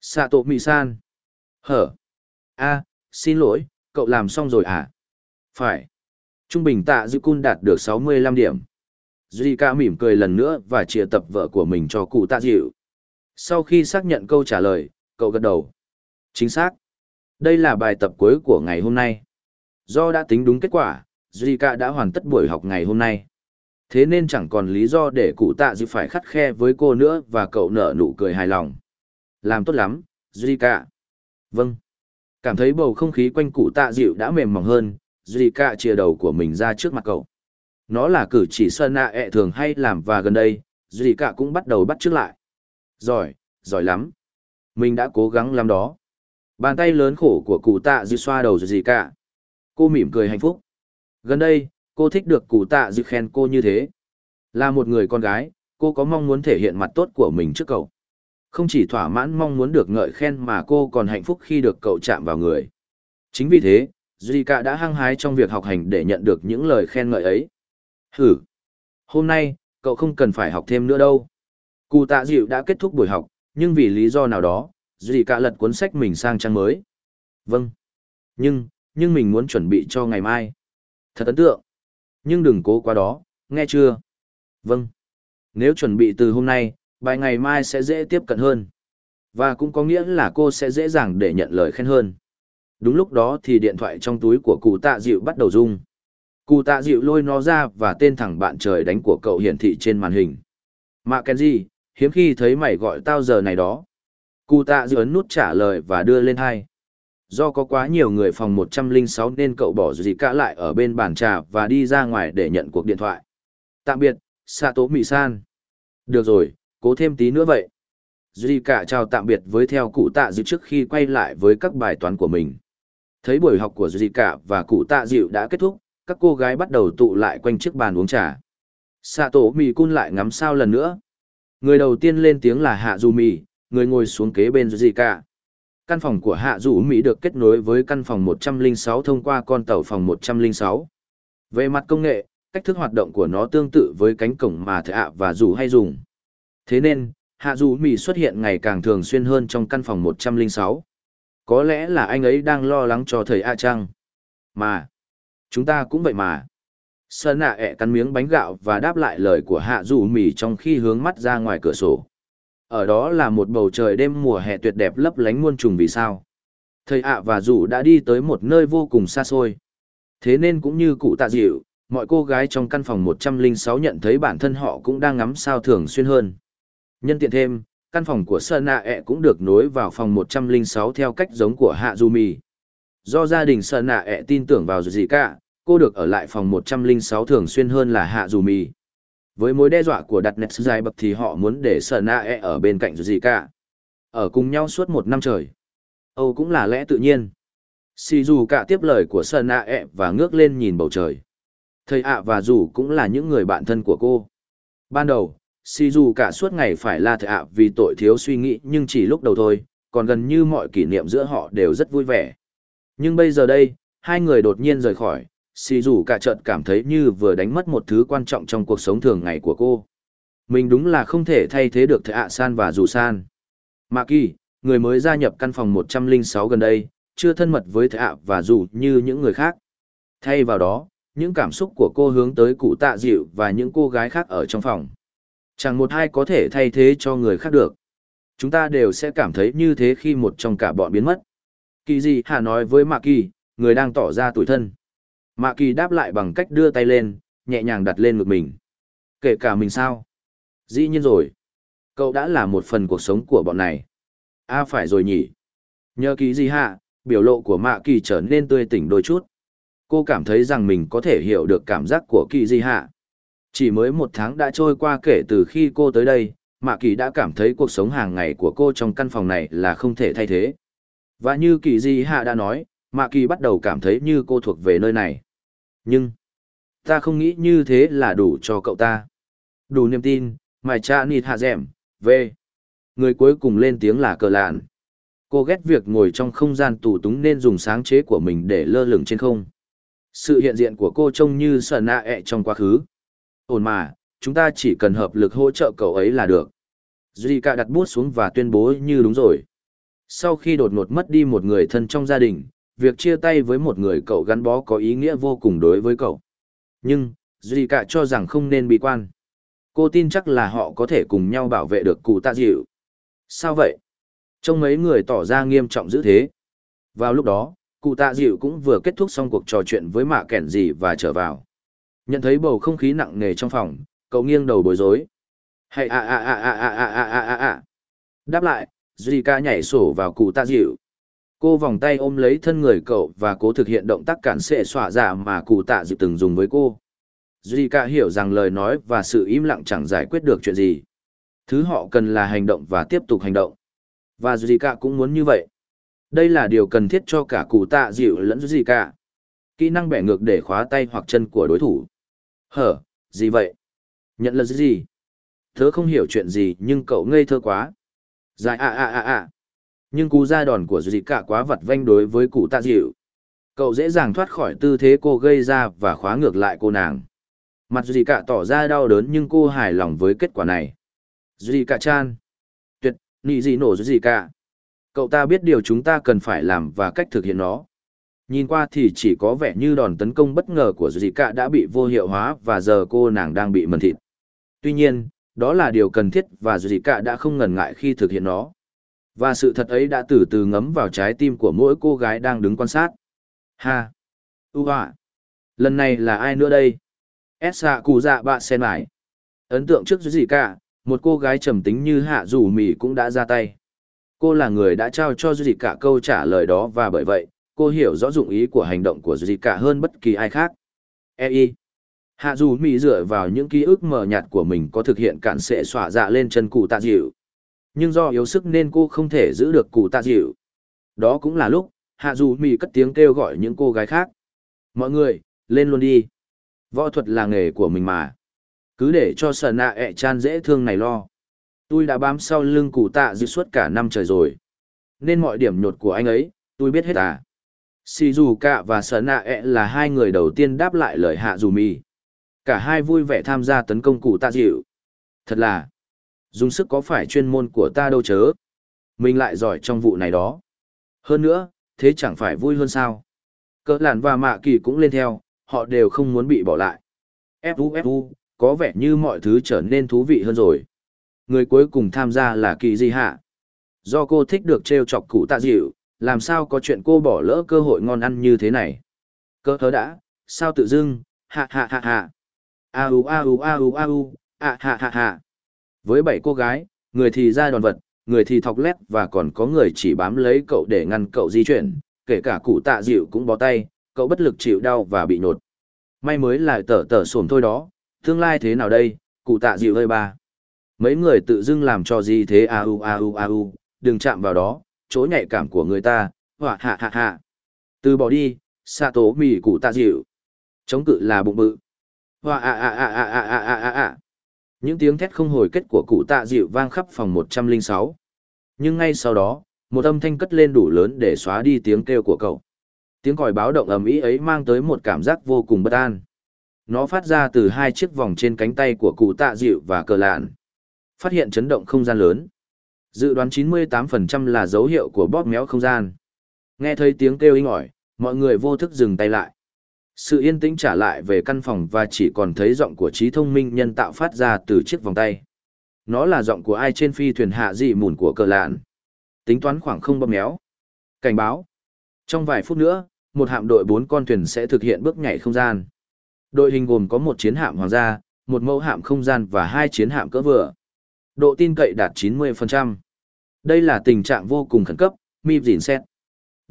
sato Misan. hở a xin lỗi cậu làm xong rồi à phải trung bình tạ dịu cun đạt được 65 điểm Zika mỉm cười lần nữa và chia tập vợ của mình cho cụ tạ dịu. Sau khi xác nhận câu trả lời, cậu gật đầu. Chính xác. Đây là bài tập cuối của ngày hôm nay. Do đã tính đúng kết quả, Zika đã hoàn tất buổi học ngày hôm nay. Thế nên chẳng còn lý do để cụ tạ dịu phải khắt khe với cô nữa và cậu nở nụ cười hài lòng. Làm tốt lắm, Zika. Vâng. Cảm thấy bầu không khí quanh cụ tạ dịu đã mềm mỏng hơn, Zika chia đầu của mình ra trước mặt cậu. Nó là cử chỉ sơn nạ ẹ e thường hay làm và gần đây, Zika cũng bắt đầu bắt trước lại. Giỏi, giỏi lắm. Mình đã cố gắng làm đó. Bàn tay lớn khổ của cụ tạ dịu xoa đầu Zika. Cô mỉm cười hạnh phúc. Gần đây, cô thích được cụ tạ dịu khen cô như thế. Là một người con gái, cô có mong muốn thể hiện mặt tốt của mình trước cậu. Không chỉ thỏa mãn mong muốn được ngợi khen mà cô còn hạnh phúc khi được cậu chạm vào người. Chính vì thế, Zika đã hăng hái trong việc học hành để nhận được những lời khen ngợi ấy. Hử! Hôm nay, cậu không cần phải học thêm nữa đâu. Cụ tạ dịu đã kết thúc buổi học, nhưng vì lý do nào đó, Zika lật cuốn sách mình sang trang mới. Vâng. Nhưng, nhưng mình muốn chuẩn bị cho ngày mai. Thật ấn tượng. Nhưng đừng cố quá đó, nghe chưa? Vâng. Nếu chuẩn bị từ hôm nay, bài ngày mai sẽ dễ tiếp cận hơn. Và cũng có nghĩa là cô sẽ dễ dàng để nhận lời khen hơn. Đúng lúc đó thì điện thoại trong túi của cụ tạ dịu bắt đầu rung. Cụ tạ dịu lôi nó ra và tên thẳng bạn trời đánh của cậu hiển thị trên màn hình. Mạ Kenji, hiếm khi thấy mày gọi tao giờ này đó. Cụ tạ dịu ấn nút trả lời và đưa lên hai. Do có quá nhiều người phòng 106 nên cậu bỏ gì cả lại ở bên bàn trà và đi ra ngoài để nhận cuộc điện thoại. Tạm biệt, Sato Mỹ San. Được rồi, cố thêm tí nữa vậy. Duy cả chào tạm biệt với theo cụ tạ dịu trước khi quay lại với các bài toán của mình. Thấy buổi học của Duy cả và cụ tạ dịu đã kết thúc, các cô gái bắt đầu tụ lại quanh chiếc bàn uống trà. xà tổ mì cun lại ngắm sao lần nữa. Người đầu tiên lên tiếng là Hạ Dù Mì, người ngồi xuống kế bên gì cả. Căn phòng của Hạ Dù Mỹ được kết nối với căn phòng 106 thông qua con tàu phòng 106. Về mặt công nghệ, cách thức hoạt động của nó tương tự với cánh cổng mà thợ hạ và Dù hay dùng. Thế nên, Hạ Dù Mỹ xuất hiện ngày càng thường xuyên hơn trong căn phòng 106. Có lẽ là anh ấy đang lo lắng cho thầy A Trăng. Mà, chúng ta cũng vậy mà. Sơn nạ ẹ cắn miếng bánh gạo và đáp lại lời của Hạ dù mì trong khi hướng mắt ra ngoài cửa sổ. Ở đó là một bầu trời đêm mùa hè tuyệt đẹp lấp lánh muôn trùng vì sao. Thầy ạ và dù đã đi tới một nơi vô cùng xa xôi. Thế nên cũng như cụ tạ dịu, mọi cô gái trong căn phòng 106 nhận thấy bản thân họ cũng đang ngắm sao thường xuyên hơn. Nhân tiện thêm, căn phòng của Sơn Nạ ẹ cũng được nối vào phòng 106 theo cách giống của Hạ Du Mì. Do gia đình Sơn Nạ ẹ tin tưởng vào gì cả, cô được ở lại phòng 106 thường xuyên hơn là Hạ dù Mì. Với mối đe dọa của đặt nét dài bậc thì họ muốn để sở Nạ e ở bên cạnh gì cả. Ở cùng nhau suốt một năm trời. Âu cũng là lẽ tự nhiên. Xì dù cả tiếp lời của sở Nạ e và ngước lên nhìn bầu trời. Thầy ạ và dù cũng là những người bạn thân của cô. Ban đầu, si dù cả suốt ngày phải la Thầy ạ vì tội thiếu suy nghĩ nhưng chỉ lúc đầu thôi còn gần như mọi kỷ niệm giữa họ đều rất vui vẻ nhưng bây giờ đây hai người đột nhiên rời khỏi xì dù cả trận cảm thấy như vừa đánh mất một thứ quan trọng trong cuộc sống thường ngày của cô mình đúng là không thể thay thế được thệ ạ san và dù san mạ kỳ người mới gia nhập căn phòng 106 gần đây chưa thân mật với thệ ạ và dù như những người khác thay vào đó những cảm xúc của cô hướng tới cụ tạ dịu và những cô gái khác ở trong phòng Chẳng một ai có thể thay thế cho người khác được. Chúng ta đều sẽ cảm thấy như thế khi một trong cả bọn biến mất. Kỳ gì hà nói với Mạ Kỳ, người đang tỏ ra tủi thân. Mạ Kỳ đáp lại bằng cách đưa tay lên, nhẹ nhàng đặt lên ngực mình. Kể cả mình sao? Dĩ nhiên rồi. Cậu đã là một phần cuộc sống của bọn này. À phải rồi nhỉ. Nhờ kỳ gì hạ, biểu lộ của Mạ Kỳ trở nên tươi tỉnh đôi chút. Cô cảm thấy rằng mình có thể hiểu được cảm giác của kỳ gì hạ. Chỉ mới một tháng đã trôi qua kể từ khi cô tới đây, Mạ Kỳ đã cảm thấy cuộc sống hàng ngày của cô trong căn phòng này là không thể thay thế. Và như Kỳ Di Hạ đã nói, Mạ Kỳ bắt đầu cảm thấy như cô thuộc về nơi này. Nhưng, ta không nghĩ như thế là đủ cho cậu ta. Đủ niềm tin, mài cha nịt hạ dẻm, về. Người cuối cùng lên tiếng là cờ lạn. Cô ghét việc ngồi trong không gian tù túng nên dùng sáng chế của mình để lơ lửng trên không. Sự hiện diện của cô trông như sờ nạ ẹ trong quá khứ ổn mà, chúng ta chỉ cần hợp lực hỗ trợ cậu ấy là được. Zika đặt bút xuống và tuyên bố như đúng rồi. Sau khi đột ngột mất đi một người thân trong gia đình, việc chia tay với một người cậu gắn bó có ý nghĩa vô cùng đối với cậu. Nhưng, Zika cho rằng không nên bị quan. Cô tin chắc là họ có thể cùng nhau bảo vệ được cụ tạ dịu. Sao vậy? Trong mấy người tỏ ra nghiêm trọng dữ thế. Vào lúc đó, cụ tạ dịu cũng vừa kết thúc xong cuộc trò chuyện với mạ kẻn gì và trở vào. Nhận thấy bầu không khí nặng nề trong phòng, cậu nghiêng đầu bối rối. Hay à à à à à à à à à a. Đáp lại, Zika nhảy sổ vào cụ tạ dịu. Cô vòng tay ôm lấy thân người cậu và cố thực hiện động tác cản xệ xỏa giả dạ mà cụ tạ dịu từng dùng với cô. Zika hiểu rằng lời nói và sự im lặng chẳng giải quyết được chuyện gì. Thứ họ cần là hành động và tiếp tục hành động. Và Zika cũng muốn như vậy. Đây là điều cần thiết cho cả cụ tạ dịu lẫn Zika. Kỹ năng bẻ ngược để khóa tay hoặc chân của đối thủ. Hở, gì vậy? Nhận là gì? Tớ không hiểu chuyện gì nhưng cậu ngây thơ quá. Dài a a a a. Nhưng cú ra đòn của dì cả quá vật vanh đối với cụ tạ dịu. Cậu dễ dàng thoát khỏi tư thế cô gây ra và khóa ngược lại cô nàng. Mặt dì cả tỏ ra đau đớn nhưng cô hài lòng với kết quả này. Dì cả chan. Tuyệt, nị dị nổ dì cả. Cậu ta biết điều chúng ta cần phải làm và cách thực hiện nó. Nhìn qua thì chỉ có vẻ như đòn tấn công bất ngờ của Zika đã bị vô hiệu hóa và giờ cô nàng đang bị mần thịt. Tuy nhiên, đó là điều cần thiết và Zika đã không ngần ngại khi thực hiện nó. Và sự thật ấy đã từ từ ngấm vào trái tim của mỗi cô gái đang đứng quan sát. Ha! U! Lần này là ai nữa đây? Esa cụ dạ bạ sen mải. Ấn tượng trước gì cả, một cô gái trầm tính như hạ dù mì cũng đã ra tay. Cô là người đã trao cho gì cả câu trả lời đó và bởi vậy, cô hiểu rõ dụng ý của hành động của gì cả hơn bất kỳ ai khác. E.I. Hạ dù Mỹ dựa vào những ký ức mờ nhạt của mình có thực hiện cản sẽ xỏa dạ lên chân cụ tạ dịu. Nhưng do yếu sức nên cô không thể giữ được cụ tạ dịu. Đó cũng là lúc, Hạ dù Mỹ cất tiếng kêu gọi những cô gái khác. Mọi người, lên luôn đi. Võ thuật là nghề của mình mà. Cứ để cho sợ nạ ẹ chan dễ thương này lo. Tôi đã bám sau lưng cụ tạ dịu suốt cả năm trời rồi. Nên mọi điểm nhột của anh ấy, tôi biết hết à. Sì dù Cạ và sợ nạ ẹ là hai người đầu tiên đáp lại lời hạ dù mì. Cả hai vui vẻ tham gia tấn công cụ tạ dịu. Thật là, dùng sức có phải chuyên môn của ta đâu chớ. Mình lại giỏi trong vụ này đó. Hơn nữa, thế chẳng phải vui hơn sao. Cỡ làn và mạ kỳ cũng lên theo, họ đều không muốn bị bỏ lại. Fu Fu, có vẻ như mọi thứ trở nên thú vị hơn rồi. Người cuối cùng tham gia là kỳ di hạ. Do cô thích được trêu chọc cụ tạ dịu, làm sao có chuyện cô bỏ lỡ cơ hội ngon ăn như thế này. Cơ thớ đã, sao tự dưng, hạ hạ hạ hạ. A u a u a u a u, a hạ hạ hạ. Với bảy cô gái, người thì ra đòn vật, người thì thọc lét và còn có người chỉ bám lấy cậu để ngăn cậu di chuyển, kể cả cụ tạ dịu cũng bó tay, cậu bất lực chịu đau và bị nhột. May mới lại tở tở sổm thôi đó, tương lai thế nào đây, cụ tạ dịu hơi ba. Mấy người tự dưng làm cho gì thế a u a u a u, đừng chạm vào đó, chỗ nhạy cảm của người ta, họa hạ hạ hạ. Từ bỏ đi, xạ tố mì cụ tạ dịu. Chống cự là bụng bự. Họa a a a a a a a a. Những tiếng thét không hồi kết của cụ tạ dịu vang khắp phòng 106. Nhưng ngay sau đó, một âm thanh cất lên đủ lớn để xóa đi tiếng kêu của cậu. Tiếng còi báo động ầm ĩ ấy mang tới một cảm giác vô cùng bất an. Nó phát ra từ hai chiếc vòng trên cánh tay của cụ tạ dịu và cờ lạn. Phát hiện chấn động không gian lớn. Dự đoán 98% là dấu hiệu của bóp méo không gian. Nghe thấy tiếng kêu inh ỏi, mọi người vô thức dừng tay lại. Sự yên tĩnh trả lại về căn phòng và chỉ còn thấy giọng của trí thông minh nhân tạo phát ra từ chiếc vòng tay. Nó là giọng của ai trên phi thuyền hạ dị mùn của cờ lạn. Tính toán khoảng không bấm méo. Cảnh báo. Trong vài phút nữa, một hạm đội bốn con thuyền sẽ thực hiện bước nhảy không gian. Đội hình gồm có một chiến hạm hoàng gia, một mẫu hạm không gian và hai chiến hạm cỡ vừa. Độ tin cậy đạt 90%. Đây là tình trạng vô cùng khẩn cấp, MIP dịn xét.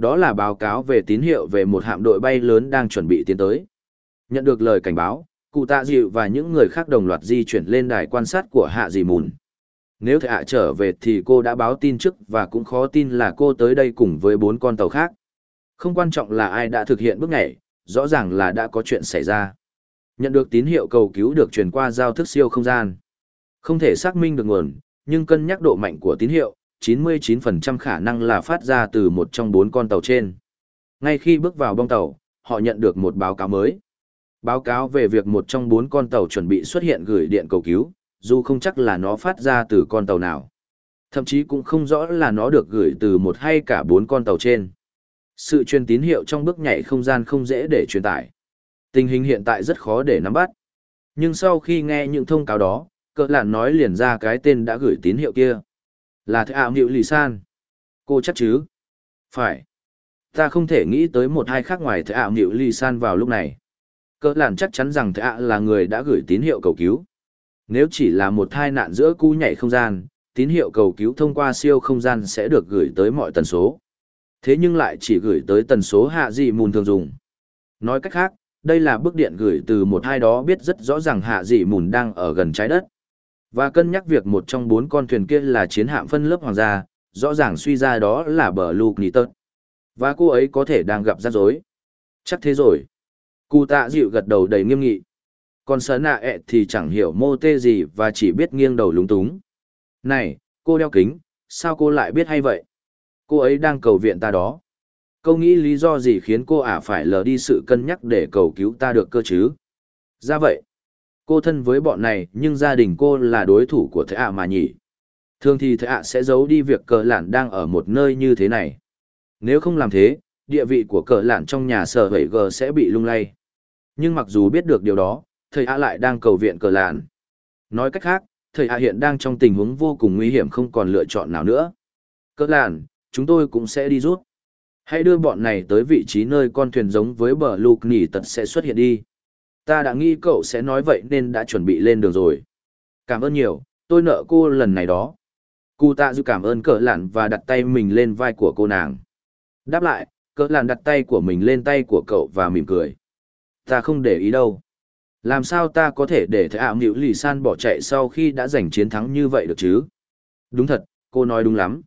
Đó là báo cáo về tín hiệu về một hạm đội bay lớn đang chuẩn bị tiến tới. Nhận được lời cảnh báo, cụ tạ dịu và những người khác đồng loạt di chuyển lên đài quan sát của hạ dì mùn. Nếu thầy hạ trở về thì cô đã báo tin trước và cũng khó tin là cô tới đây cùng với bốn con tàu khác. Không quan trọng là ai đã thực hiện bước nhảy, rõ ràng là đã có chuyện xảy ra. Nhận được tín hiệu cầu cứu được truyền qua giao thức siêu không gian. Không thể xác minh được nguồn, nhưng cân nhắc độ mạnh của tín hiệu, 99% khả năng là phát ra từ một trong bốn con tàu trên. Ngay khi bước vào bong tàu, họ nhận được một báo cáo mới. Báo cáo về việc một trong bốn con tàu chuẩn bị xuất hiện gửi điện cầu cứu, dù không chắc là nó phát ra từ con tàu nào. Thậm chí cũng không rõ là nó được gửi từ một hay cả bốn con tàu trên. Sự truyền tín hiệu trong bước nhảy không gian không dễ để truyền tải. Tình hình hiện tại rất khó để nắm bắt. Nhưng sau khi nghe những thông cáo đó, cỡ lạn nói liền ra cái tên đã gửi tín hiệu kia. Là thầy ảo nghịu lì san. Cô chắc chứ? Phải. Ta không thể nghĩ tới một hai khác ngoài thầy ảo nghịu lì san vào lúc này. Cơ làn chắc chắn rằng thầy ạ là người đã gửi tín hiệu cầu cứu. Nếu chỉ là một thai nạn giữa cu nhảy không gian, tín hiệu cầu cứu thông qua siêu không gian sẽ được gửi tới mọi tần số. Thế nhưng lại chỉ gửi tới tần số hạ dị mùn thường dùng. Nói cách khác, đây là bức điện gửi từ một hai đó biết rất rõ ràng hạ dị mùn đang ở gần trái đất. Và cân nhắc việc một trong bốn con thuyền kia là chiến hạm phân lớp hoàng gia, rõ ràng suy ra đó là bờ lục nì tớt. Và cô ấy có thể đang gặp rắc rối. Chắc thế rồi. Cụ tạ dịu gật đầu đầy nghiêm nghị. Còn sở nạ ẹ thì chẳng hiểu mô tê gì và chỉ biết nghiêng đầu lúng túng. Này, cô đeo kính, sao cô lại biết hay vậy? Cô ấy đang cầu viện ta đó. Câu nghĩ lý do gì khiến cô ả phải lờ đi sự cân nhắc để cầu cứu ta được cơ chứ? Ra vậy. Cô thân với bọn này nhưng gia đình cô là đối thủ của thế ạ mà nhỉ? Thường thì thế ạ sẽ giấu đi việc cờ lản đang ở một nơi như thế này. Nếu không làm thế, địa vị của cờ lản trong nhà sở hữu g sẽ bị lung lay. Nhưng mặc dù biết được điều đó, thầy ạ lại đang cầu viện cờ lản. Nói cách khác, thầy ạ hiện đang trong tình huống vô cùng nguy hiểm không còn lựa chọn nào nữa. Cờ lản, chúng tôi cũng sẽ đi rút. Hãy đưa bọn này tới vị trí nơi con thuyền giống với bờ lục nỉ tật sẽ xuất hiện đi. Ta đã nghĩ cậu sẽ nói vậy nên đã chuẩn bị lên đường rồi. Cảm ơn nhiều, tôi nợ cô lần này đó. Cụ tạ dư cảm ơn cỡ lạn và đặt tay mình lên vai của cô nàng. Đáp lại, cỡ lạn đặt tay của mình lên tay của cậu và mỉm cười. Ta không để ý đâu. Làm sao ta có thể để thầy ảo nữ lì san bỏ chạy sau khi đã giành chiến thắng như vậy được chứ? Đúng thật, cô nói đúng lắm.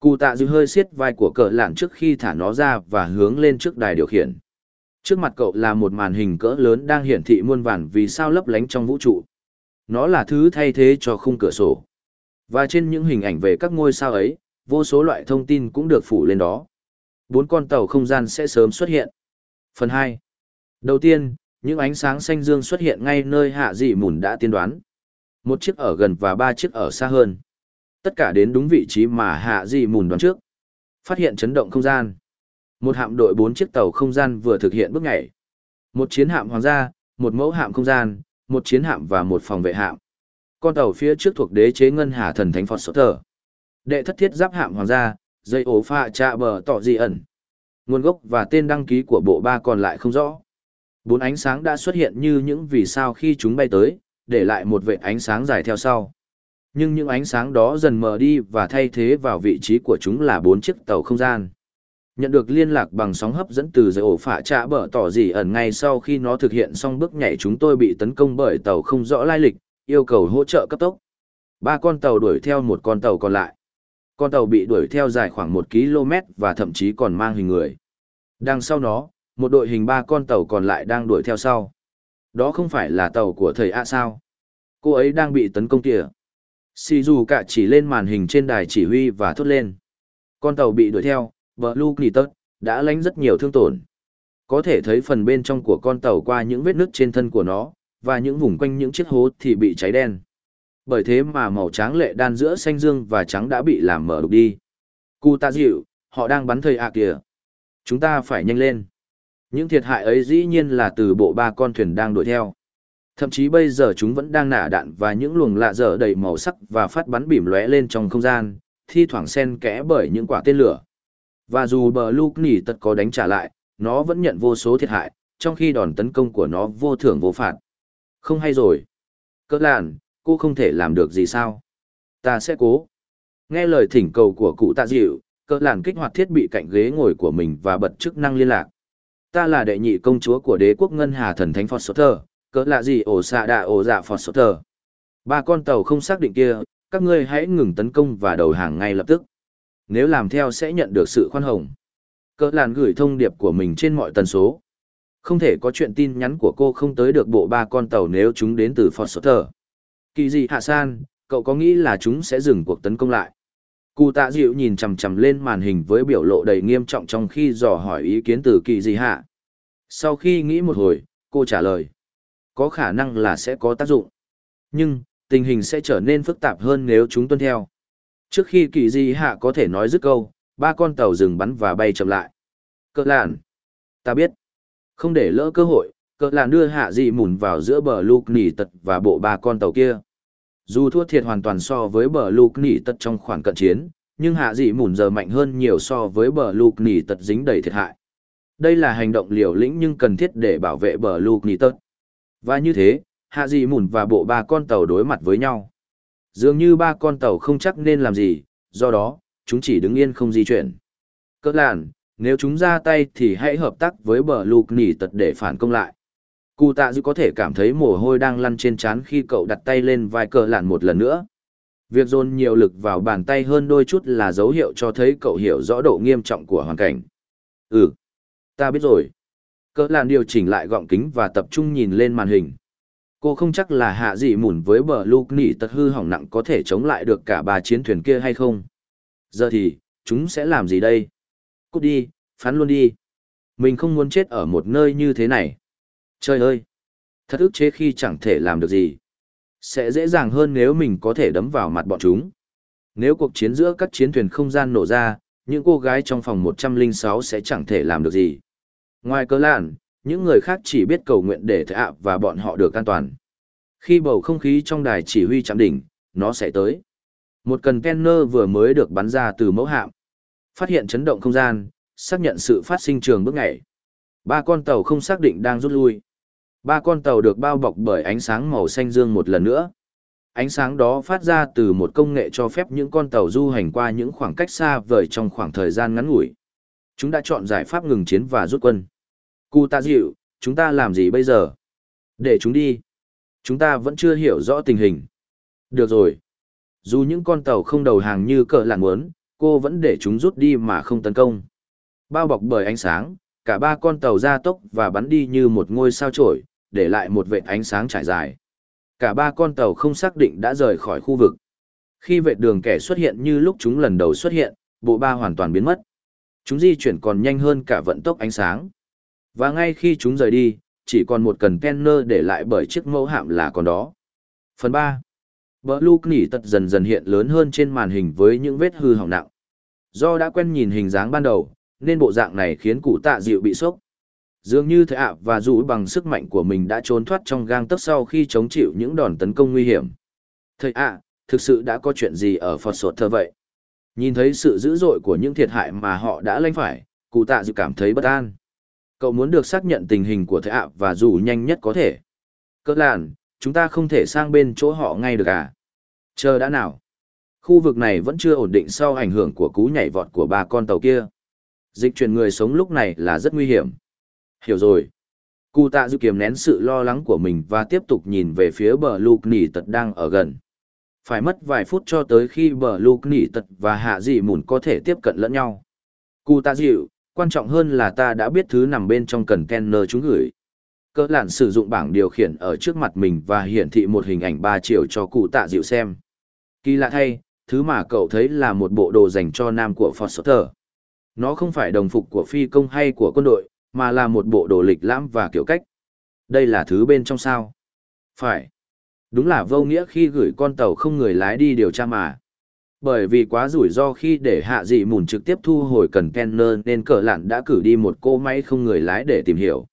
Cụ tạ dư hơi siết vai của cỡ lạn trước khi thả nó ra và hướng lên trước đài điều khiển. Trước mặt cậu là một màn hình cỡ lớn đang hiển thị muôn vàn vì sao lấp lánh trong vũ trụ. Nó là thứ thay thế cho khung cửa sổ. Và trên những hình ảnh về các ngôi sao ấy, vô số loại thông tin cũng được phủ lên đó. Bốn con tàu không gian sẽ sớm xuất hiện. Phần 2. Đầu tiên, những ánh sáng xanh dương xuất hiện ngay nơi hạ dị mùn đã tiên đoán. Một chiếc ở gần và ba chiếc ở xa hơn. Tất cả đến đúng vị trí mà hạ dị mùn đoán trước. Phát hiện chấn động không gian. Một hạm đội bốn chiếc tàu không gian vừa thực hiện bước nhảy. Một chiến hạm hoàng gia, một mẫu hạm không gian, một chiến hạm và một phòng vệ hạm. Con tàu phía trước thuộc đế chế ngân hà thần thánh Phật Sở Đệ thất thiết giáp hạm hoàng gia, dây ổ pha trạ bờ tỏ dị ẩn. Nguồn gốc và tên đăng ký của bộ ba còn lại không rõ. Bốn ánh sáng đã xuất hiện như những vì sao khi chúng bay tới, để lại một vệt ánh sáng dài theo sau. Nhưng những ánh sáng đó dần mờ đi và thay thế vào vị trí của chúng là bốn chiếc tàu không gian. Nhận được liên lạc bằng sóng hấp dẫn từ dây ổ phả trạ bở tỏ gì ẩn ngay sau khi nó thực hiện xong bước nhảy chúng tôi bị tấn công bởi tàu không rõ lai lịch, yêu cầu hỗ trợ cấp tốc. Ba con tàu đuổi theo một con tàu còn lại. Con tàu bị đuổi theo dài khoảng một km và thậm chí còn mang hình người. Đằng sau nó, một đội hình ba con tàu còn lại đang đuổi theo sau. Đó không phải là tàu của thầy A sao? Cô ấy đang bị tấn công kìa. Shizuka chỉ lên màn hình trên đài chỉ huy và thốt lên. Con tàu bị đuổi theo, Vợ Blue tớt, đã lánh rất nhiều thương tổn. Có thể thấy phần bên trong của con tàu qua những vết nứt trên thân của nó, và những vùng quanh những chiếc hố thì bị cháy đen. Bởi thế mà màu trắng lệ đan giữa xanh dương và trắng đã bị làm mở đục đi. Cụ ta dịu, họ đang bắn thầy ạ kìa. Chúng ta phải nhanh lên. Những thiệt hại ấy dĩ nhiên là từ bộ ba con thuyền đang đuổi theo. Thậm chí bây giờ chúng vẫn đang nả đạn và những luồng lạ dở đầy màu sắc và phát bắn bìm lóe lên trong không gian, thi thoảng xen kẽ bởi những quả tên lửa. Và dù bờ Luke nỉ tật có đánh trả lại, nó vẫn nhận vô số thiệt hại, trong khi đòn tấn công của nó vô thưởng vô phạt. Không hay rồi. Cỡ làn, cô không thể làm được gì sao? Ta sẽ cố. Nghe lời thỉnh cầu của cụ tạ dịu, cỡ làn kích hoạt thiết bị cạnh ghế ngồi của mình và bật chức năng liên lạc. Ta là đệ nhị công chúa của đế quốc Ngân Hà Thần Thánh Phật Sotter, cỡ lạ gì ổ xạ đạ ổ dạ Phật Sotter. Ba con tàu không xác định kia, các ngươi hãy ngừng tấn công và đầu hàng ngay lập tức. Nếu làm theo sẽ nhận được sự khoan hồng. Cơ làn gửi thông điệp của mình trên mọi tần số. Không thể có chuyện tin nhắn của cô không tới được bộ ba con tàu nếu chúng đến từ Foster. Kỳ gì hạ san, cậu có nghĩ là chúng sẽ dừng cuộc tấn công lại? Cụ tạ dịu nhìn chằm chằm lên màn hình với biểu lộ đầy nghiêm trọng trong khi dò hỏi ý kiến từ kỳ gì hạ. Sau khi nghĩ một hồi, cô trả lời. Có khả năng là sẽ có tác dụng. Nhưng, tình hình sẽ trở nên phức tạp hơn nếu chúng tuân theo. Trước khi kỳ di hạ có thể nói dứt câu, ba con tàu dừng bắn và bay chậm lại. Cỡ làn. Ta biết. Không để lỡ cơ hội, cỡ làn đưa hạ dị mùn vào giữa bờ lục nỉ tật và bộ ba con tàu kia. Dù thua thiệt hoàn toàn so với bờ lục nỉ tật trong khoảng cận chiến, nhưng hạ dị mùn giờ mạnh hơn nhiều so với bờ lục nỉ tật dính đầy thiệt hại. Đây là hành động liều lĩnh nhưng cần thiết để bảo vệ bờ lục nỉ tật. Và như thế, hạ dị mùn và bộ ba con tàu đối mặt với nhau. Dường như ba con tàu không chắc nên làm gì, do đó, chúng chỉ đứng yên không di chuyển. Cỡ làn, nếu chúng ra tay thì hãy hợp tác với bờ lục nỉ tật để phản công lại. Cụ tạ dư có thể cảm thấy mồ hôi đang lăn trên trán khi cậu đặt tay lên vai cờ lạn một lần nữa. Việc dồn nhiều lực vào bàn tay hơn đôi chút là dấu hiệu cho thấy cậu hiểu rõ độ nghiêm trọng của hoàn cảnh. Ừ, ta biết rồi. Cỡ lạn điều chỉnh lại gọng kính và tập trung nhìn lên màn hình. Cô không chắc là hạ gì mủn với bờ lục nỉ tật hư hỏng nặng có thể chống lại được cả ba chiến thuyền kia hay không. Giờ thì, chúng sẽ làm gì đây? Cút đi, phán luôn đi. Mình không muốn chết ở một nơi như thế này. Trời ơi! Thật ức chế khi chẳng thể làm được gì. Sẽ dễ dàng hơn nếu mình có thể đấm vào mặt bọn chúng. Nếu cuộc chiến giữa các chiến thuyền không gian nổ ra, những cô gái trong phòng 106 sẽ chẳng thể làm được gì. Ngoài cớ lạn, những người khác chỉ biết cầu nguyện để thạ và bọn họ được an toàn. Khi bầu không khí trong đài chỉ huy chạm đỉnh, nó sẽ tới. Một cần penner vừa mới được bắn ra từ mẫu hạm. Phát hiện chấn động không gian, xác nhận sự phát sinh trường bước ngày. Ba con tàu không xác định đang rút lui. Ba con tàu được bao bọc bởi ánh sáng màu xanh dương một lần nữa. Ánh sáng đó phát ra từ một công nghệ cho phép những con tàu du hành qua những khoảng cách xa vời trong khoảng thời gian ngắn ngủi. Chúng đã chọn giải pháp ngừng chiến và rút quân. Cụ Tạ dịu, chúng ta làm gì bây giờ? Để chúng đi. Chúng ta vẫn chưa hiểu rõ tình hình. Được rồi. Dù những con tàu không đầu hàng như cờ lạn muốn, cô vẫn để chúng rút đi mà không tấn công. Bao bọc bởi ánh sáng, cả ba con tàu ra tốc và bắn đi như một ngôi sao trổi, để lại một vệt ánh sáng trải dài. Cả ba con tàu không xác định đã rời khỏi khu vực. Khi vệt đường kẻ xuất hiện như lúc chúng lần đầu xuất hiện, bộ ba hoàn toàn biến mất. Chúng di chuyển còn nhanh hơn cả vận tốc ánh sáng. Và ngay khi chúng rời đi, chỉ còn một cần penner để lại bởi chiếc mẫu hạm là còn đó. Phần 3. Bờ Luke nỉ tật dần dần hiện lớn hơn trên màn hình với những vết hư hỏng nặng. Do đã quen nhìn hình dáng ban đầu, nên bộ dạng này khiến cụ tạ dịu bị sốc. Dường như thầy ạ và dù bằng sức mạnh của mình đã trốn thoát trong gang tấc sau khi chống chịu những đòn tấn công nguy hiểm. Thầy ạ, thực sự đã có chuyện gì ở Phật Sột Thơ vậy? Nhìn thấy sự dữ dội của những thiệt hại mà họ đã lãnh phải, cụ tạ dịu cảm thấy bất an. Cậu muốn được xác nhận tình hình của thầy ạ và dù nhanh nhất có thể. Cỡ làn, chúng ta không thể sang bên chỗ họ ngay được à? Chờ đã nào. Khu vực này vẫn chưa ổn định sau ảnh hưởng của cú nhảy vọt của ba con tàu kia. Dịch chuyển người sống lúc này là rất nguy hiểm. Hiểu rồi. Cụ tạ dự kiềm nén sự lo lắng của mình và tiếp tục nhìn về phía bờ lục nỉ tật đang ở gần. Phải mất vài phút cho tới khi bờ lục nỉ tật và hạ dị mùn có thể tiếp cận lẫn nhau. Cụ tạ dịu, quan trọng hơn là ta đã biết thứ nằm bên trong cần kenner chúng gửi. Cơ lạn sử dụng bảng điều khiển ở trước mặt mình và hiển thị một hình ảnh ba chiều cho cụ tạ dịu xem. Kỳ lạ thay, thứ mà cậu thấy là một bộ đồ dành cho nam của Foster. Nó không phải đồng phục của phi công hay của quân đội, mà là một bộ đồ lịch lãm và kiểu cách. Đây là thứ bên trong sao? Phải. Đúng là vô nghĩa khi gửi con tàu không người lái đi điều tra mà. Bởi vì quá rủi ro khi để hạ dị mùn trực tiếp thu hồi cần Kenner nên cờ lạn đã cử đi một cô máy không người lái để tìm hiểu.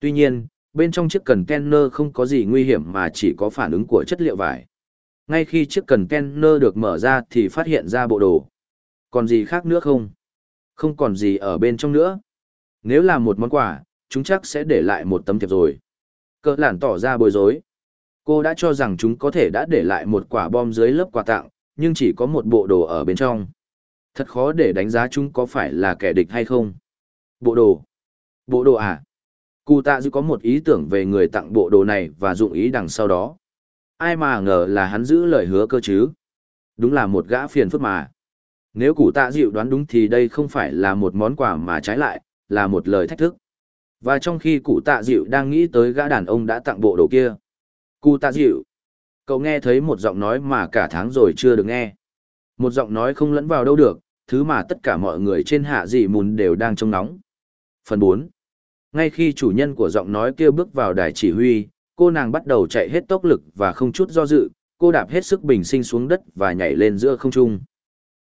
Tuy nhiên, bên trong chiếc cần Kenner không có gì nguy hiểm mà chỉ có phản ứng của chất liệu vải. Ngay khi chiếc cần Kenner được mở ra thì phát hiện ra bộ đồ. Còn gì khác nữa không? Không còn gì ở bên trong nữa. Nếu là một món quà, chúng chắc sẽ để lại một tấm thiệp rồi. Cỡ lản tỏ ra bối rối. Cô đã cho rằng chúng có thể đã để lại một quả bom dưới lớp quà tặng, nhưng chỉ có một bộ đồ ở bên trong. Thật khó để đánh giá chúng có phải là kẻ địch hay không. Bộ đồ. Bộ đồ à? Cụ tạ dư có một ý tưởng về người tặng bộ đồ này và dụng ý đằng sau đó. Ai mà ngờ là hắn giữ lời hứa cơ chứ. Đúng là một gã phiền phức mà. Nếu cụ tạ dịu đoán đúng thì đây không phải là một món quà mà trái lại, là một lời thách thức. Và trong khi cụ tạ dịu đang nghĩ tới gã đàn ông đã tặng bộ đồ kia. Cụ tạ dịu. Cậu nghe thấy một giọng nói mà cả tháng rồi chưa được nghe. Một giọng nói không lẫn vào đâu được, thứ mà tất cả mọi người trên hạ dị mùn đều đang trông nóng. Phần 4. Ngay khi chủ nhân của giọng nói kia bước vào đài chỉ huy, cô nàng bắt đầu chạy hết tốc lực và không chút do dự, cô đạp hết sức bình sinh xuống đất và nhảy lên giữa không trung.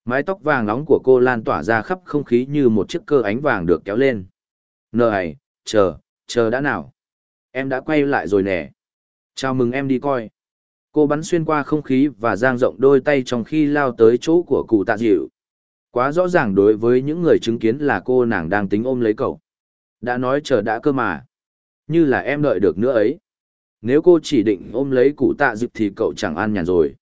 Mái tóc vàng nóng của cô lan tỏa ra khắp không khí như một chiếc cơ ánh vàng được kéo lên. Nờ này, chờ, chờ đã nào. Em đã quay lại rồi nè. Chào mừng em đi coi. Cô bắn xuyên qua không khí và giang rộng đôi tay trong khi lao tới chỗ của cụ tạ dịu. Quá rõ ràng đối với những người chứng kiến là cô nàng đang tính ôm lấy cậu. Đã nói chờ đã cơ mà. Như là em đợi được nữa ấy. Nếu cô chỉ định ôm lấy cụ tạ dịu thì cậu chẳng an nhàn rồi.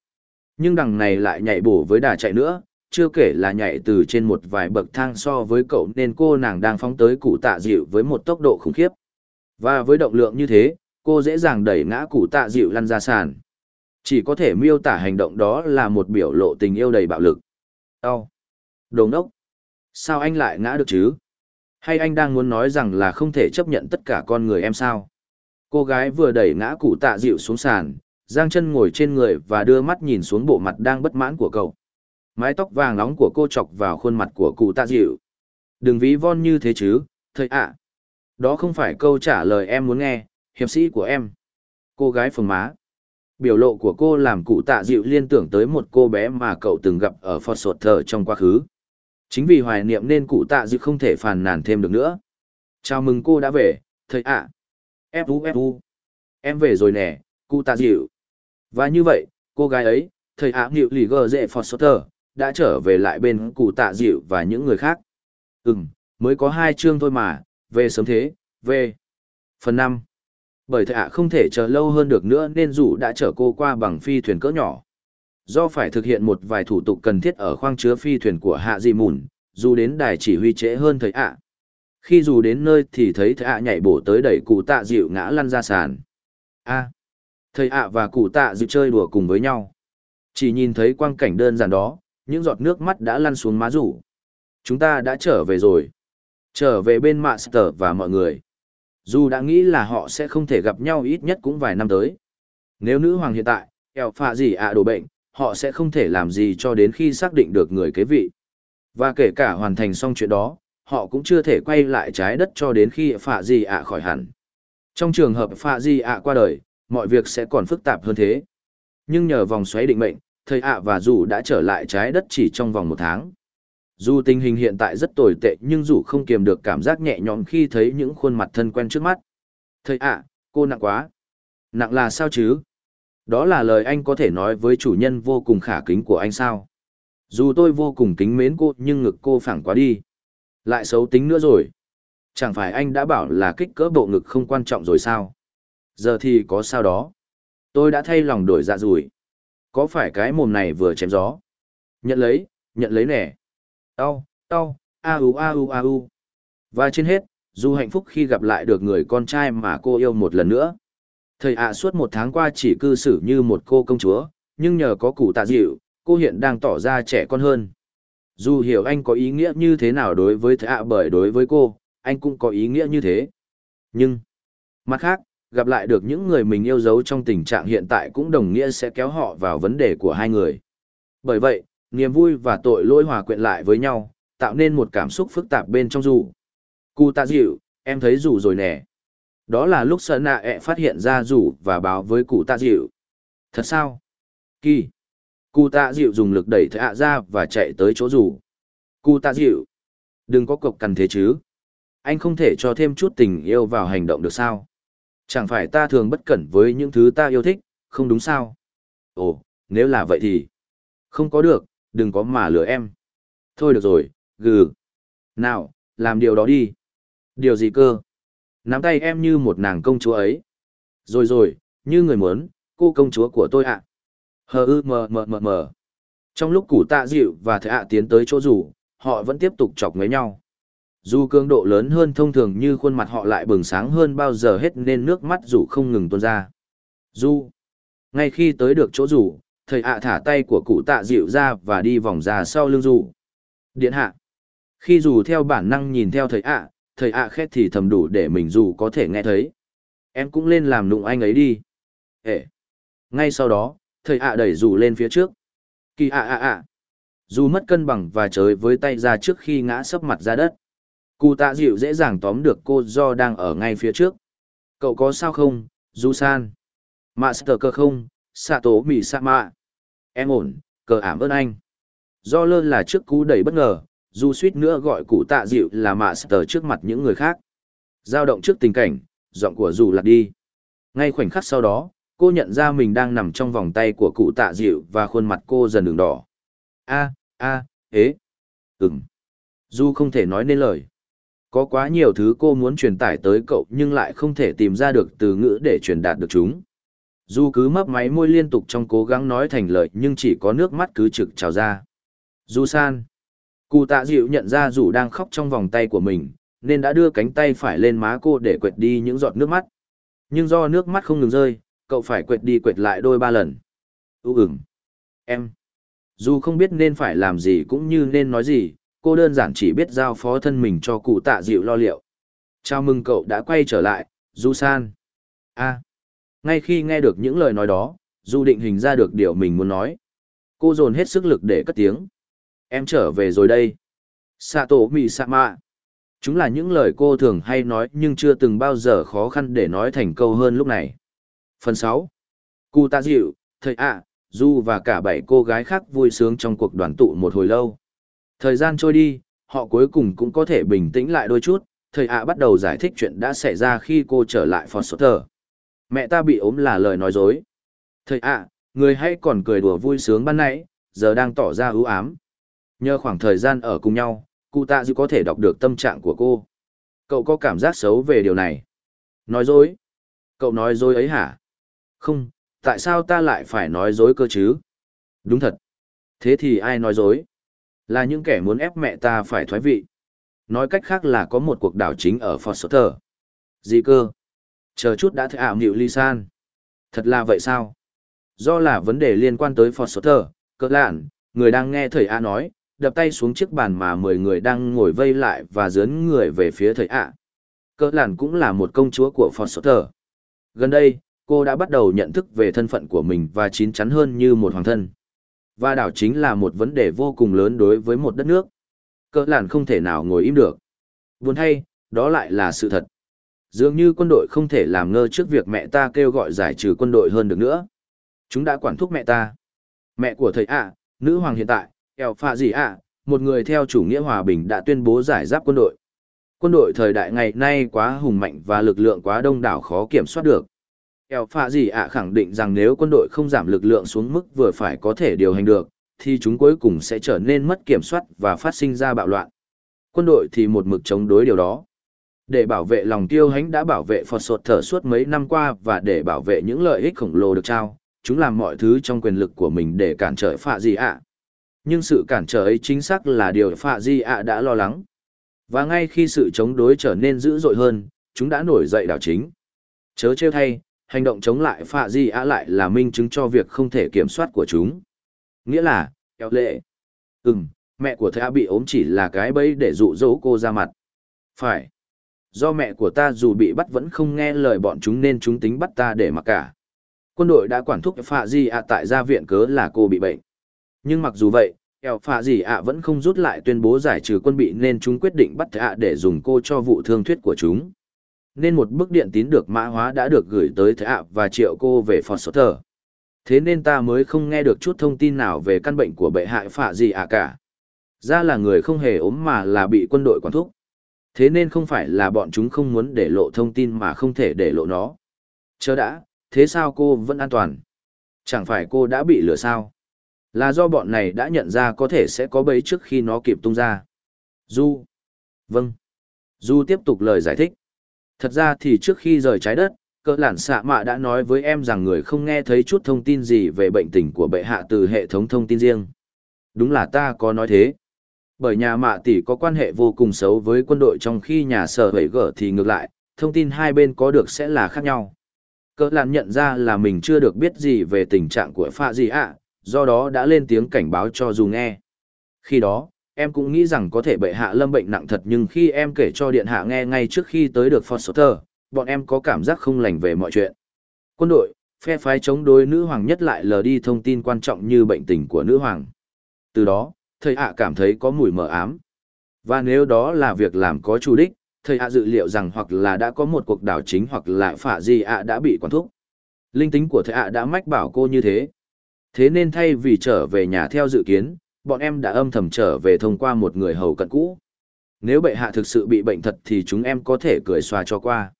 Nhưng đằng này lại nhảy bổ với đà chạy nữa, chưa kể là nhảy từ trên một vài bậc thang so với cậu nên cô nàng đang phóng tới cụ tạ dịu với một tốc độ khủng khiếp. Và với động lượng như thế, cô dễ dàng đẩy ngã cụ tạ dịu lăn ra sàn. Chỉ có thể miêu tả hành động đó là một biểu lộ tình yêu đầy bạo lực. Đau. Đồ ngốc. Sao anh lại ngã được chứ? Hay anh đang muốn nói rằng là không thể chấp nhận tất cả con người em sao? Cô gái vừa đẩy ngã cụ tạ dịu xuống sàn, giang chân ngồi trên người và đưa mắt nhìn xuống bộ mặt đang bất mãn của cậu. Mái tóc vàng nóng của cô chọc vào khuôn mặt của cụ tạ dịu. Đừng ví von như thế chứ, thầy ạ. Đó không phải câu trả lời em muốn nghe, hiệp sĩ của em. Cô gái phồng má. Biểu lộ của cô làm cụ tạ dịu liên tưởng tới một cô bé mà cậu từng gặp ở Fort Sột Thờ trong quá khứ. Chính vì hoài niệm nên cụ tạ dịu không thể phàn nàn thêm được nữa. Chào mừng cô đã về, thầy ạ. À. Fu Fu. Em về rồi nè, cụ tạ dịu. Và như vậy, cô gái ấy, thầy ạ à, nghịu lì gờ dễ Fort Sột Thờ, đã trở về lại bên cụ tạ dịu và những người khác. Ừm, mới có hai chương thôi mà, về sớm thế, về. Phần 5 bởi thầy ạ không thể chờ lâu hơn được nữa nên dù đã chở cô qua bằng phi thuyền cỡ nhỏ. Do phải thực hiện một vài thủ tục cần thiết ở khoang chứa phi thuyền của hạ dị mùn, dù đến đài chỉ huy trễ hơn thầy ạ. Khi dù đến nơi thì thấy thầy ạ nhảy bổ tới đẩy cụ tạ dịu ngã lăn ra sàn. a thầy ạ và cụ tạ dịu chơi đùa cùng với nhau. Chỉ nhìn thấy quang cảnh đơn giản đó, những giọt nước mắt đã lăn xuống má rủ. Chúng ta đã trở về rồi. Trở về bên Master và mọi người. Dù đã nghĩ là họ sẽ không thể gặp nhau ít nhất cũng vài năm tới. Nếu nữ hoàng hiện tại, eo phạ gì ạ đổ bệnh, họ sẽ không thể làm gì cho đến khi xác định được người kế vị. Và kể cả hoàn thành xong chuyện đó, họ cũng chưa thể quay lại trái đất cho đến khi phạ gì ạ khỏi hẳn. Trong trường hợp phạ gì ạ qua đời, mọi việc sẽ còn phức tạp hơn thế. Nhưng nhờ vòng xoáy định mệnh, thầy ạ và dù đã trở lại trái đất chỉ trong vòng một tháng. Dù tình hình hiện tại rất tồi tệ nhưng dù không kiềm được cảm giác nhẹ nhõm khi thấy những khuôn mặt thân quen trước mắt. Thầy ạ, cô nặng quá. Nặng là sao chứ? Đó là lời anh có thể nói với chủ nhân vô cùng khả kính của anh sao? Dù tôi vô cùng kính mến cô nhưng ngực cô phẳng quá đi. Lại xấu tính nữa rồi. Chẳng phải anh đã bảo là kích cỡ bộ ngực không quan trọng rồi sao? Giờ thì có sao đó? Tôi đã thay lòng đổi dạ rồi. Có phải cái mồm này vừa chém gió? Nhận lấy, nhận lấy nè. Đau, đau, a u a u a u. Và trên hết, dù hạnh phúc khi gặp lại được người con trai mà cô yêu một lần nữa. Thầy ạ suốt một tháng qua chỉ cư xử như một cô công chúa, nhưng nhờ có cụ tạ dịu, cô hiện đang tỏ ra trẻ con hơn. Dù hiểu anh có ý nghĩa như thế nào đối với thầy ạ bởi đối với cô, anh cũng có ý nghĩa như thế. Nhưng, mặt khác, gặp lại được những người mình yêu dấu trong tình trạng hiện tại cũng đồng nghĩa sẽ kéo họ vào vấn đề của hai người. Bởi vậy, niềm vui và tội lỗi hòa quyện lại với nhau, tạo nên một cảm xúc phức tạp bên trong dù. Cụ tạ dịu, em thấy dù rồi nè. Đó là lúc sợ nạ ẹ phát hiện ra dù và báo với cụ tạ dịu. Thật sao? Kỳ. Cụ tạ dịu dùng lực đẩy thợ ạ ra và chạy tới chỗ dù. Cụ tạ dịu. Đừng có cộc cằn thế chứ. Anh không thể cho thêm chút tình yêu vào hành động được sao? Chẳng phải ta thường bất cẩn với những thứ ta yêu thích, không đúng sao? Ồ, nếu là vậy thì... Không có được, đừng có mà lừa em. Thôi được rồi, gừ. Nào, làm điều đó đi. Điều gì cơ? Nắm tay em như một nàng công chúa ấy. Rồi rồi, như người muốn, cô công chúa của tôi ạ. Hờ ư mờ mờ mờ mờ. Trong lúc củ tạ dịu và thệ ạ tiến tới chỗ rủ, họ vẫn tiếp tục chọc với nhau. Dù cường độ lớn hơn thông thường như khuôn mặt họ lại bừng sáng hơn bao giờ hết nên nước mắt rủ không ngừng tuôn ra. Du. Ngay khi tới được chỗ rủ, thầy ạ thả tay của cụ tạ dịu ra và đi vòng ra sau lưng dù Điện hạ. Khi dù theo bản năng nhìn theo thầy ạ, thầy ạ khét thì thầm đủ để mình dù có thể nghe thấy. Em cũng lên làm nụng anh ấy đi. Ê. Ngay sau đó, thầy ạ đẩy dù lên phía trước. Kỳ ạ ạ ạ. Dù mất cân bằng và chới với tay ra trước khi ngã sấp mặt ra đất. Cụ tạ dịu dễ dàng tóm được cô do đang ở ngay phía trước. Cậu có sao không, Du San? Master cơ không, xạ tố mì xạ mạ. Em ổn, cờ ảm ơn anh. Do lơ là trước cú đẩy bất ngờ, dù suýt nữa gọi cụ tạ dịu là mạ sờ trước mặt những người khác. Giao động trước tình cảnh, giọng của dù lạc đi. Ngay khoảnh khắc sau đó, cô nhận ra mình đang nằm trong vòng tay của cụ tạ dịu và khuôn mặt cô dần đường đỏ. A, a, ế, ừm. Du không thể nói nên lời. Có quá nhiều thứ cô muốn truyền tải tới cậu nhưng lại không thể tìm ra được từ ngữ để truyền đạt được chúng. Du cứ mấp máy môi liên tục trong cố gắng nói thành lời nhưng chỉ có nước mắt cứ trực trào ra. Du san. Cụ tạ dịu nhận ra dù đang khóc trong vòng tay của mình, nên đã đưa cánh tay phải lên má cô để quệt đi những giọt nước mắt. Nhưng do nước mắt không ngừng rơi, cậu phải quệt đi quệt lại đôi ba lần. Ú ửng. Em. Dù không biết nên phải làm gì cũng như nên nói gì, cô đơn giản chỉ biết giao phó thân mình cho cụ tạ dịu lo liệu. Chào mừng cậu đã quay trở lại, Du San. a ngay khi nghe được những lời nói đó, Du định hình ra được điều mình muốn nói. Cô dồn hết sức lực để cất tiếng. Em trở về rồi đây. Sato Misama. Chúng là những lời cô thường hay nói nhưng chưa từng bao giờ khó khăn để nói thành câu hơn lúc này. Phần 6. Cụ ta dịu, thầy ạ, Du và cả bảy cô gái khác vui sướng trong cuộc đoàn tụ một hồi lâu. Thời gian trôi đi, họ cuối cùng cũng có thể bình tĩnh lại đôi chút, thầy ạ bắt đầu giải thích chuyện đã xảy ra khi cô trở lại Foster. Mẹ ta bị ốm là lời nói dối. Thầy ạ, người hay còn cười đùa vui sướng ban nãy, giờ đang tỏ ra ưu ám. Nhờ khoảng thời gian ở cùng nhau, cụ tạ dư có thể đọc được tâm trạng của cô. Cậu có cảm giác xấu về điều này. Nói dối. Cậu nói dối ấy hả? Không, tại sao ta lại phải nói dối cơ chứ? Đúng thật. Thế thì ai nói dối? Là những kẻ muốn ép mẹ ta phải thoái vị. Nói cách khác là có một cuộc đảo chính ở Foster. Gì cơ? Chờ chút đã thấy ảo nghịu ly san. Thật là vậy sao? Do là vấn đề liên quan tới fortoster cỡ lạn, người đang nghe thầy A nói, đập tay xuống chiếc bàn mà mười người đang ngồi vây lại và dướn người về phía thầy ạ. Cỡ lạn cũng là một công chúa của Foster. Gần đây, cô đã bắt đầu nhận thức về thân phận của mình và chín chắn hơn như một hoàng thân. Và đảo chính là một vấn đề vô cùng lớn đối với một đất nước. Cỡ lạn không thể nào ngồi im được. Buồn hay, đó lại là sự thật. Dường như quân đội không thể làm ngơ trước việc mẹ ta kêu gọi giải trừ quân đội hơn được nữa. Chúng đã quản thúc mẹ ta. Mẹ của thầy ạ, nữ hoàng hiện tại, eo phạ gì ạ, một người theo chủ nghĩa hòa bình đã tuyên bố giải giáp quân đội. Quân đội thời đại ngày nay quá hùng mạnh và lực lượng quá đông đảo khó kiểm soát được. Eo phạ gì ạ khẳng định rằng nếu quân đội không giảm lực lượng xuống mức vừa phải có thể điều hành được, thì chúng cuối cùng sẽ trở nên mất kiểm soát và phát sinh ra bạo loạn. Quân đội thì một mực chống đối điều đó. Để bảo vệ lòng tiêu hánh đã bảo vệ Phật sột thở suốt mấy năm qua và để bảo vệ những lợi ích khổng lồ được trao, chúng làm mọi thứ trong quyền lực của mình để cản trở phạ gì ạ. Nhưng sự cản trở ấy chính xác là điều phạ gì ạ đã lo lắng. Và ngay khi sự chống đối trở nên dữ dội hơn, chúng đã nổi dậy đảo chính. Chớ trêu thay, hành động chống lại phạ di ạ lại là minh chứng cho việc không thể kiểm soát của chúng. Nghĩa là, eo lệ. Ừm, mẹ của thầy bị ốm chỉ là cái bẫy để dụ dỗ cô ra mặt. Phải. Do mẹ của ta dù bị bắt vẫn không nghe lời bọn chúng nên chúng tính bắt ta để mặc cả. Quân đội đã quản thúc phạ Di ạ tại gia viện cớ là cô bị bệnh. Nhưng mặc dù vậy, eo phạ Di ạ vẫn không rút lại tuyên bố giải trừ quân bị nên chúng quyết định bắt ạ để dùng cô cho vụ thương thuyết của chúng. Nên một bức điện tín được mã hóa đã được gửi tới thạ và triệu cô về Foster. Thế nên ta mới không nghe được chút thông tin nào về căn bệnh của bệ hại phạ Di ạ cả. Ra là người không hề ốm mà là bị quân đội quản thúc. Thế nên không phải là bọn chúng không muốn để lộ thông tin mà không thể để lộ nó. Chờ đã, thế sao cô vẫn an toàn? Chẳng phải cô đã bị lừa sao? Là do bọn này đã nhận ra có thể sẽ có bấy trước khi nó kịp tung ra. Du. Vâng. Du tiếp tục lời giải thích. Thật ra thì trước khi rời trái đất, cỡ lản xạ mạ đã nói với em rằng người không nghe thấy chút thông tin gì về bệnh tình của bệ hạ từ hệ thống thông tin riêng. Đúng là ta có nói thế. Bởi nhà mạ tỷ có quan hệ vô cùng xấu với quân đội trong khi nhà sở hữu gở thì ngược lại, thông tin hai bên có được sẽ là khác nhau. Cỡ lạn nhận ra là mình chưa được biết gì về tình trạng của pha di ạ, do đó đã lên tiếng cảnh báo cho dù nghe. Khi đó, em cũng nghĩ rằng có thể bệ hạ lâm bệnh nặng thật nhưng khi em kể cho điện hạ nghe ngay trước khi tới được Foster, bọn em có cảm giác không lành về mọi chuyện. Quân đội, phe phái chống đối nữ hoàng nhất lại lờ đi thông tin quan trọng như bệnh tình của nữ hoàng. Từ đó, thầy ạ cảm thấy có mùi mờ ám. Và nếu đó là việc làm có chủ đích, thầy ạ dự liệu rằng hoặc là đã có một cuộc đảo chính hoặc là phả gì ạ đã bị quản thúc. Linh tính của thầy ạ đã mách bảo cô như thế. Thế nên thay vì trở về nhà theo dự kiến, bọn em đã âm thầm trở về thông qua một người hầu cận cũ. Nếu bệ hạ thực sự bị bệnh thật thì chúng em có thể cười xòa cho qua.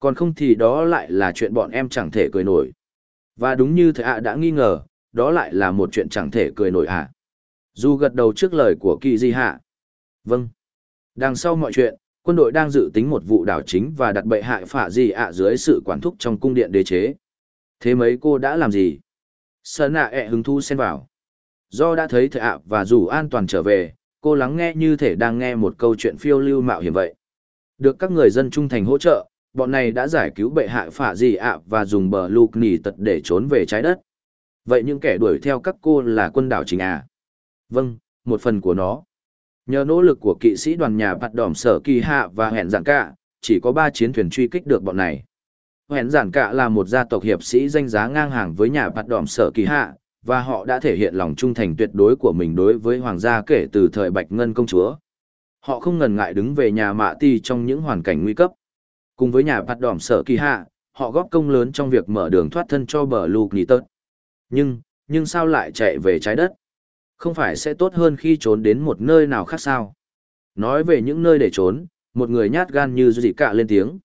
Còn không thì đó lại là chuyện bọn em chẳng thể cười nổi. Và đúng như thầy ạ đã nghi ngờ, đó lại là một chuyện chẳng thể cười nổi ạ. Dù gật đầu trước lời của kỳ di hạ. Vâng. Đằng sau mọi chuyện, quân đội đang dự tính một vụ đảo chính và đặt bệ hại phả gì ạ dưới sự quản thúc trong cung điện đế chế. Thế mấy cô đã làm gì? Sơn ạ ẹ hứng thu xen vào. Do đã thấy thợ ạ và dù an toàn trở về, cô lắng nghe như thể đang nghe một câu chuyện phiêu lưu mạo hiểm vậy. Được các người dân trung thành hỗ trợ, bọn này đã giải cứu bệ hạ phả gì ạ và dùng bờ lục nỉ tật để trốn về trái đất. Vậy những kẻ đuổi theo các cô là quân đảo chính à? Vâng, một phần của nó. Nhờ nỗ lực của kỵ sĩ đoàn nhà bạt đỏm sở kỳ hạ và hẹn giảng cả, chỉ có ba chiến thuyền truy kích được bọn này. Hẹn giảng cả là một gia tộc hiệp sĩ danh giá ngang hàng với nhà bạt đỏm sở kỳ hạ, và họ đã thể hiện lòng trung thành tuyệt đối của mình đối với hoàng gia kể từ thời Bạch Ngân công chúa. Họ không ngần ngại đứng về nhà mạ ti trong những hoàn cảnh nguy cấp. Cùng với nhà bạt đỏm sở kỳ hạ, họ góp công lớn trong việc mở đường thoát thân cho bờ lục nì tớt. Nhưng, nhưng sao lại chạy về trái đất? Không phải sẽ tốt hơn khi trốn đến một nơi nào khác sao? Nói về những nơi để trốn, một người nhát gan như gì cả lên tiếng.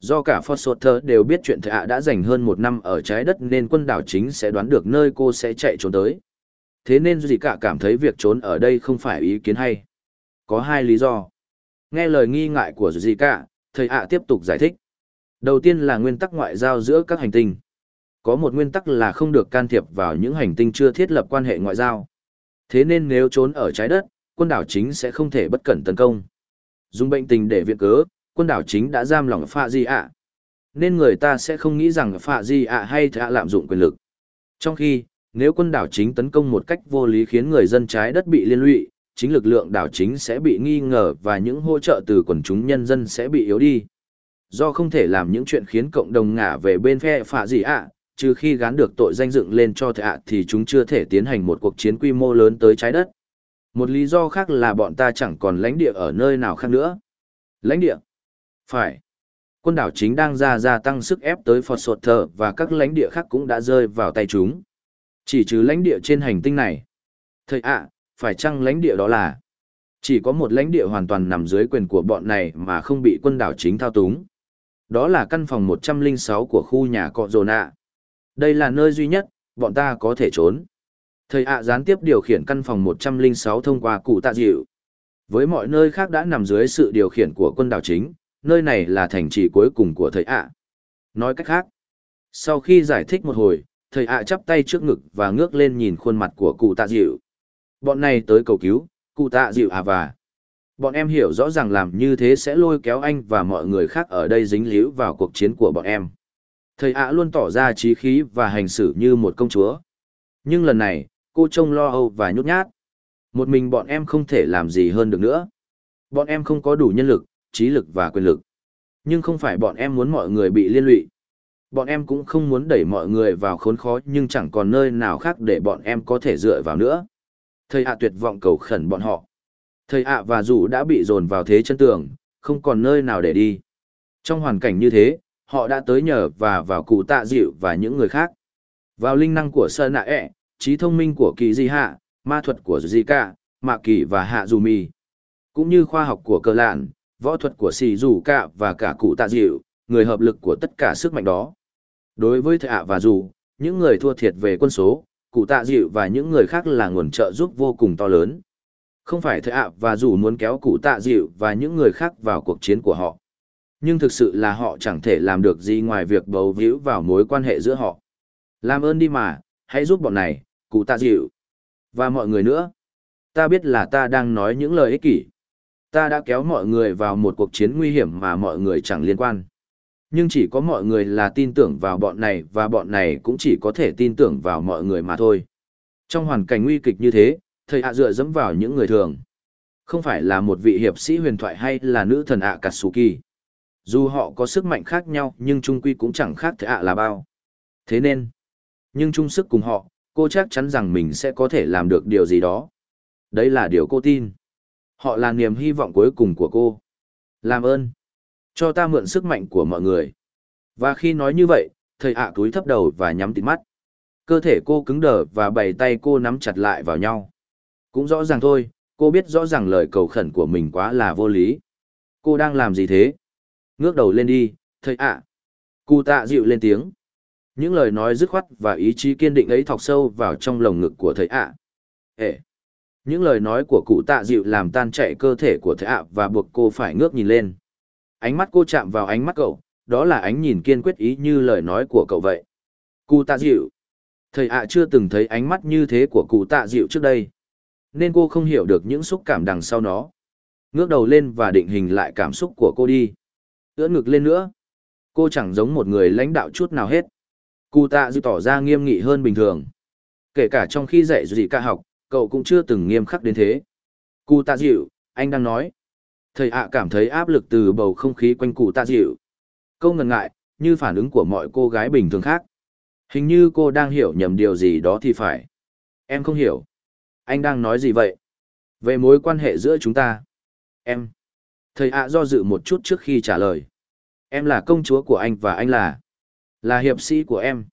Do cả Foster đều biết chuyện thệ ạ đã dành hơn một năm ở trái đất nên quân đảo chính sẽ đoán được nơi cô sẽ chạy trốn tới. Thế nên gì cả cảm thấy việc trốn ở đây không phải ý kiến hay. Có hai lý do. Nghe lời nghi ngại của gì cả, thầy ạ tiếp tục giải thích. Đầu tiên là nguyên tắc ngoại giao giữa các hành tinh. Có một nguyên tắc là không được can thiệp vào những hành tinh chưa thiết lập quan hệ ngoại giao. Thế nên nếu trốn ở trái đất, quân đảo chính sẽ không thể bất cẩn tấn công. Dùng bệnh tình để viện cớ, quân đảo chính đã giam lòng Phạ Di ạ. Nên người ta sẽ không nghĩ rằng Phạ Di ạ hay thạ lạm dụng quyền lực. Trong khi, nếu quân đảo chính tấn công một cách vô lý khiến người dân trái đất bị liên lụy, chính lực lượng đảo chính sẽ bị nghi ngờ và những hỗ trợ từ quần chúng nhân dân sẽ bị yếu đi. Do không thể làm những chuyện khiến cộng đồng ngả về bên phe Phạ Di ạ, trừ khi gán được tội danh dựng lên cho thạ thì chúng chưa thể tiến hành một cuộc chiến quy mô lớn tới trái đất. Một lý do khác là bọn ta chẳng còn lãnh địa ở nơi nào khác nữa. Lãnh địa? Phải. Quân đảo chính đang ra gia tăng sức ép tới Phật Sột Thờ và các lãnh địa khác cũng đã rơi vào tay chúng. Chỉ trừ lãnh địa trên hành tinh này. Thầy ạ, phải chăng lãnh địa đó là... Chỉ có một lãnh địa hoàn toàn nằm dưới quyền của bọn này mà không bị quân đảo chính thao túng. Đó là căn phòng 106 của khu nhà cọ Dồn ạ. Đây là nơi duy nhất, bọn ta có thể trốn. Thầy ạ gián tiếp điều khiển căn phòng 106 thông qua cụ tạ dịu. Với mọi nơi khác đã nằm dưới sự điều khiển của quân đảo chính, nơi này là thành trì cuối cùng của thầy ạ. Nói cách khác, sau khi giải thích một hồi, thầy ạ chắp tay trước ngực và ngước lên nhìn khuôn mặt của cụ tạ dịu. Bọn này tới cầu cứu, cụ tạ dịu à và. Bọn em hiểu rõ ràng làm như thế sẽ lôi kéo anh và mọi người khác ở đây dính líu vào cuộc chiến của bọn em. Thầy ạ luôn tỏ ra trí khí và hành xử như một công chúa. Nhưng lần này, cô trông lo âu và nhút nhát. Một mình bọn em không thể làm gì hơn được nữa. Bọn em không có đủ nhân lực, trí lực và quyền lực. Nhưng không phải bọn em muốn mọi người bị liên lụy. Bọn em cũng không muốn đẩy mọi người vào khốn khó nhưng chẳng còn nơi nào khác để bọn em có thể dựa vào nữa. Thầy ạ tuyệt vọng cầu khẩn bọn họ. Thầy ạ và dù đã bị dồn vào thế chân tường, không còn nơi nào để đi. Trong hoàn cảnh như thế, họ đã tới nhờ và vào cụ tạ dịu và những người khác. Vào linh năng của Sơn Nạ ẹ, trí thông minh của kỳ di hạ, ma thuật của Zika, mạ kỳ và hạ dù mì. Cũng như khoa học của cơ lạn, võ thuật của xì dù Cả và cả cụ tạ dịu, người hợp lực của tất cả sức mạnh đó. Đối với thệ ạ và dù, những người thua thiệt về quân số, cụ tạ dịu và những người khác là nguồn trợ giúp vô cùng to lớn. Không phải thệ ạ và dù muốn kéo cụ tạ dịu và những người khác vào cuộc chiến của họ. Nhưng thực sự là họ chẳng thể làm được gì ngoài việc bầu víu vào mối quan hệ giữa họ. Làm ơn đi mà, hãy giúp bọn này, cụ tạ dịu. Và mọi người nữa. Ta biết là ta đang nói những lời ích kỷ. Ta đã kéo mọi người vào một cuộc chiến nguy hiểm mà mọi người chẳng liên quan. Nhưng chỉ có mọi người là tin tưởng vào bọn này và bọn này cũng chỉ có thể tin tưởng vào mọi người mà thôi. Trong hoàn cảnh nguy kịch như thế, thầy ạ dựa dẫm vào những người thường. Không phải là một vị hiệp sĩ huyền thoại hay là nữ thần ạ Katsuki. Dù họ có sức mạnh khác nhau nhưng trung quy cũng chẳng khác thế ạ là bao. Thế nên, nhưng chung sức cùng họ, cô chắc chắn rằng mình sẽ có thể làm được điều gì đó. Đấy là điều cô tin. Họ là niềm hy vọng cuối cùng của cô. Làm ơn. Cho ta mượn sức mạnh của mọi người. Và khi nói như vậy, thầy ạ túi thấp đầu và nhắm tịt mắt. Cơ thể cô cứng đờ và bảy tay cô nắm chặt lại vào nhau. Cũng rõ ràng thôi, cô biết rõ ràng lời cầu khẩn của mình quá là vô lý. Cô đang làm gì thế? Ngước đầu lên đi, thầy ạ. Cụ tạ dịu lên tiếng. Những lời nói dứt khoát và ý chí kiên định ấy thọc sâu vào trong lồng ngực của thầy ạ. Ê! Những lời nói của cụ tạ dịu làm tan chạy cơ thể của thầy ạ và buộc cô phải ngước nhìn lên. Ánh mắt cô chạm vào ánh mắt cậu, đó là ánh nhìn kiên quyết ý như lời nói của cậu vậy. Cụ tạ dịu. Thầy ạ chưa từng thấy ánh mắt như thế của cụ tạ dịu trước đây. Nên cô không hiểu được những xúc cảm đằng sau nó. Ngước đầu lên và định hình lại cảm xúc của cô đi. Ưỡn ngực lên nữa. Cô chẳng giống một người lãnh đạo chút nào hết. Cụ tạ dư tỏ ra nghiêm nghị hơn bình thường. Kể cả trong khi dạy Dị ca học, cậu cũng chưa từng nghiêm khắc đến thế. Cụ tạ dịu, anh đang nói. Thầy ạ cảm thấy áp lực từ bầu không khí quanh cụ tạ dịu. Câu ngần ngại, như phản ứng của mọi cô gái bình thường khác. Hình như cô đang hiểu nhầm điều gì đó thì phải. Em không hiểu. Anh đang nói gì vậy? Về mối quan hệ giữa chúng ta. Em. Thầy ạ do dự một chút trước khi trả lời. Em là công chúa của anh và anh là... Là hiệp sĩ của em.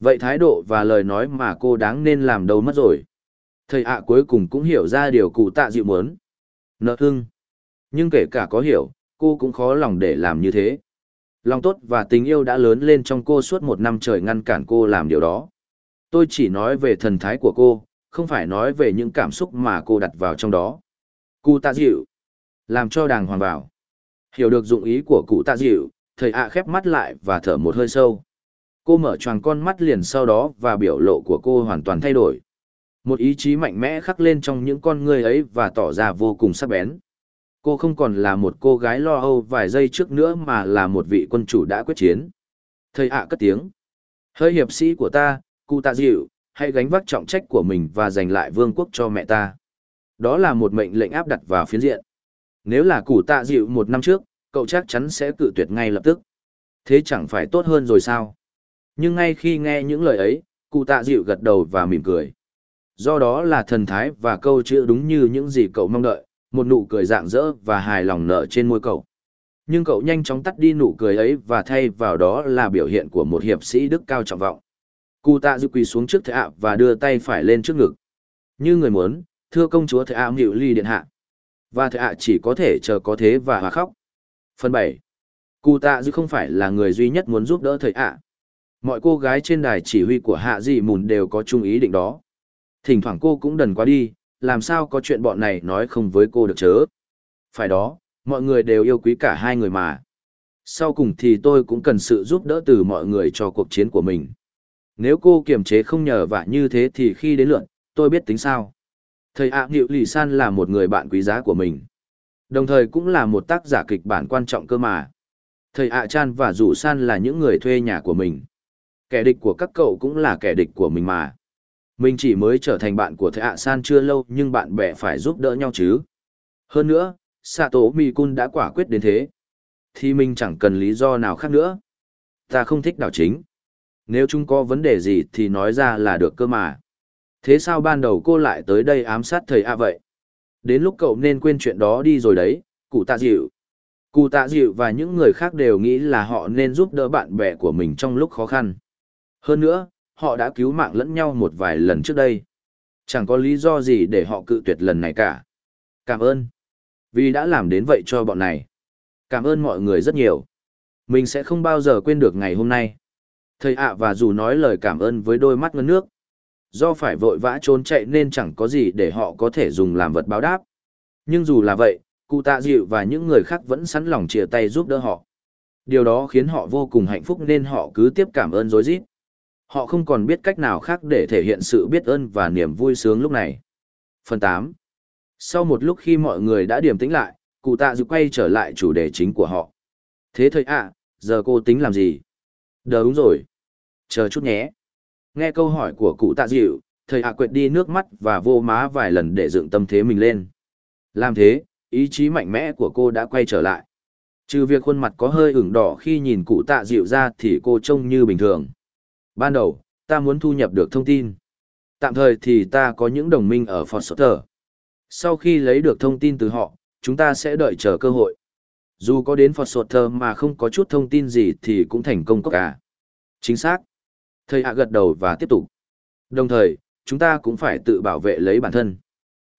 Vậy thái độ và lời nói mà cô đáng nên làm đâu mất rồi. Thầy ạ cuối cùng cũng hiểu ra điều cụ tạ dịu muốn. Nợ thương. Nhưng kể cả có hiểu, cô cũng khó lòng để làm như thế. Lòng tốt và tình yêu đã lớn lên trong cô suốt một năm trời ngăn cản cô làm điều đó. Tôi chỉ nói về thần thái của cô, không phải nói về những cảm xúc mà cô đặt vào trong đó. Cụ tạ dịu. Làm cho đàng hoàng vào. Hiểu được dụng ý của cụ tạ dịu, thầy ạ khép mắt lại và thở một hơi sâu. Cô mở choàng con mắt liền sau đó và biểu lộ của cô hoàn toàn thay đổi. Một ý chí mạnh mẽ khắc lên trong những con người ấy và tỏ ra vô cùng sắc bén. Cô không còn là một cô gái lo âu vài giây trước nữa mà là một vị quân chủ đã quyết chiến. Thầy ạ cất tiếng. Hơi hiệp sĩ của ta, cụ tạ dịu, hãy gánh vác trọng trách của mình và giành lại vương quốc cho mẹ ta. Đó là một mệnh lệnh áp đặt vào phiến diện. Nếu là củ tạ dịu một năm trước, cậu chắc chắn sẽ cự tuyệt ngay lập tức. Thế chẳng phải tốt hơn rồi sao? Nhưng ngay khi nghe những lời ấy, cụ tạ dịu gật đầu và mỉm cười. Do đó là thần thái và câu chữ đúng như những gì cậu mong đợi, một nụ cười rạng rỡ và hài lòng nở trên môi cậu. Nhưng cậu nhanh chóng tắt đi nụ cười ấy và thay vào đó là biểu hiện của một hiệp sĩ đức cao trọng vọng. Cụ tạ dịu quỳ xuống trước thệ ạ và đưa tay phải lên trước ngực. Như người muốn, thưa công chúa thệ ạ Mịu ly điện hạ. Và thệ ạ chỉ có thể chờ có thế và hòa khóc. Phần 7. Cụ tạ Dư không phải là người duy nhất muốn giúp đỡ thầy ạ. Mọi cô gái trên đài chỉ huy của hạ dị mùn đều có chung ý định đó. Thỉnh thoảng cô cũng đần quá đi, làm sao có chuyện bọn này nói không với cô được chớ. Phải đó, Mọi người đều yêu quý cả hai người mà. Sau cùng thì tôi cũng cần sự giúp đỡ từ mọi người cho cuộc chiến của mình. Nếu cô kiềm chế không nhờ vả như thế thì khi đến lượn, tôi biết tính sao. Thầy ạ à, Lì San là một người bạn quý giá của mình. Đồng thời cũng là một tác giả kịch bản quan trọng cơ mà. Thầy ạ Chan và Dụ San là những người thuê nhà của mình. Kẻ địch của các cậu cũng là kẻ địch của mình mà. Mình chỉ mới trở thành bạn của thầy ạ San chưa lâu nhưng bạn bè phải giúp đỡ nhau chứ. Hơn nữa, Sato Mikun đã quả quyết đến thế. Thì mình chẳng cần lý do nào khác nữa. Ta không thích đảo chính. Nếu chúng có vấn đề gì thì nói ra là được cơ mà. Thế sao ban đầu cô lại tới đây ám sát thầy A vậy? Đến lúc cậu nên quên chuyện đó đi rồi đấy, cụ tạ dịu. Cụ tạ dịu và những người khác đều nghĩ là họ nên giúp đỡ bạn bè của mình trong lúc khó khăn. Hơn nữa, họ đã cứu mạng lẫn nhau một vài lần trước đây. Chẳng có lý do gì để họ cự tuyệt lần này cả. Cảm ơn. Vì đã làm đến vậy cho bọn này. Cảm ơn mọi người rất nhiều. Mình sẽ không bao giờ quên được ngày hôm nay. Thầy ạ và dù nói lời cảm ơn với đôi mắt ngân nước. Do phải vội vã trốn chạy nên chẳng có gì để họ có thể dùng làm vật báo đáp. Nhưng dù là vậy, cụ tạ dịu và những người khác vẫn sẵn lòng chia tay giúp đỡ họ. Điều đó khiến họ vô cùng hạnh phúc nên họ cứ tiếp cảm ơn rối rít. Họ không còn biết cách nào khác để thể hiện sự biết ơn và niềm vui sướng lúc này. Phần 8 Sau một lúc khi mọi người đã điềm tĩnh lại, cụ tạ dịu quay trở lại chủ đề chính của họ. Thế thầy ạ, giờ cô tính làm gì? Đờ đúng rồi. Chờ chút nhé. Nghe câu hỏi của cụ tạ dịu, thầy ạ quệt đi nước mắt và vô má vài lần để dựng tâm thế mình lên. Làm thế, ý chí mạnh mẽ của cô đã quay trở lại. Trừ việc khuôn mặt có hơi ửng đỏ khi nhìn cụ tạ dịu ra thì cô trông như bình thường. Ban đầu, ta muốn thu nhập được thông tin. Tạm thời thì ta có những đồng minh ở Foster. Sau khi lấy được thông tin từ họ, chúng ta sẽ đợi chờ cơ hội. Dù có đến Foster mà không có chút thông tin gì thì cũng thành công cả. À. Chính xác. Thầy hạ gật đầu và tiếp tục. Đồng thời, chúng ta cũng phải tự bảo vệ lấy bản thân.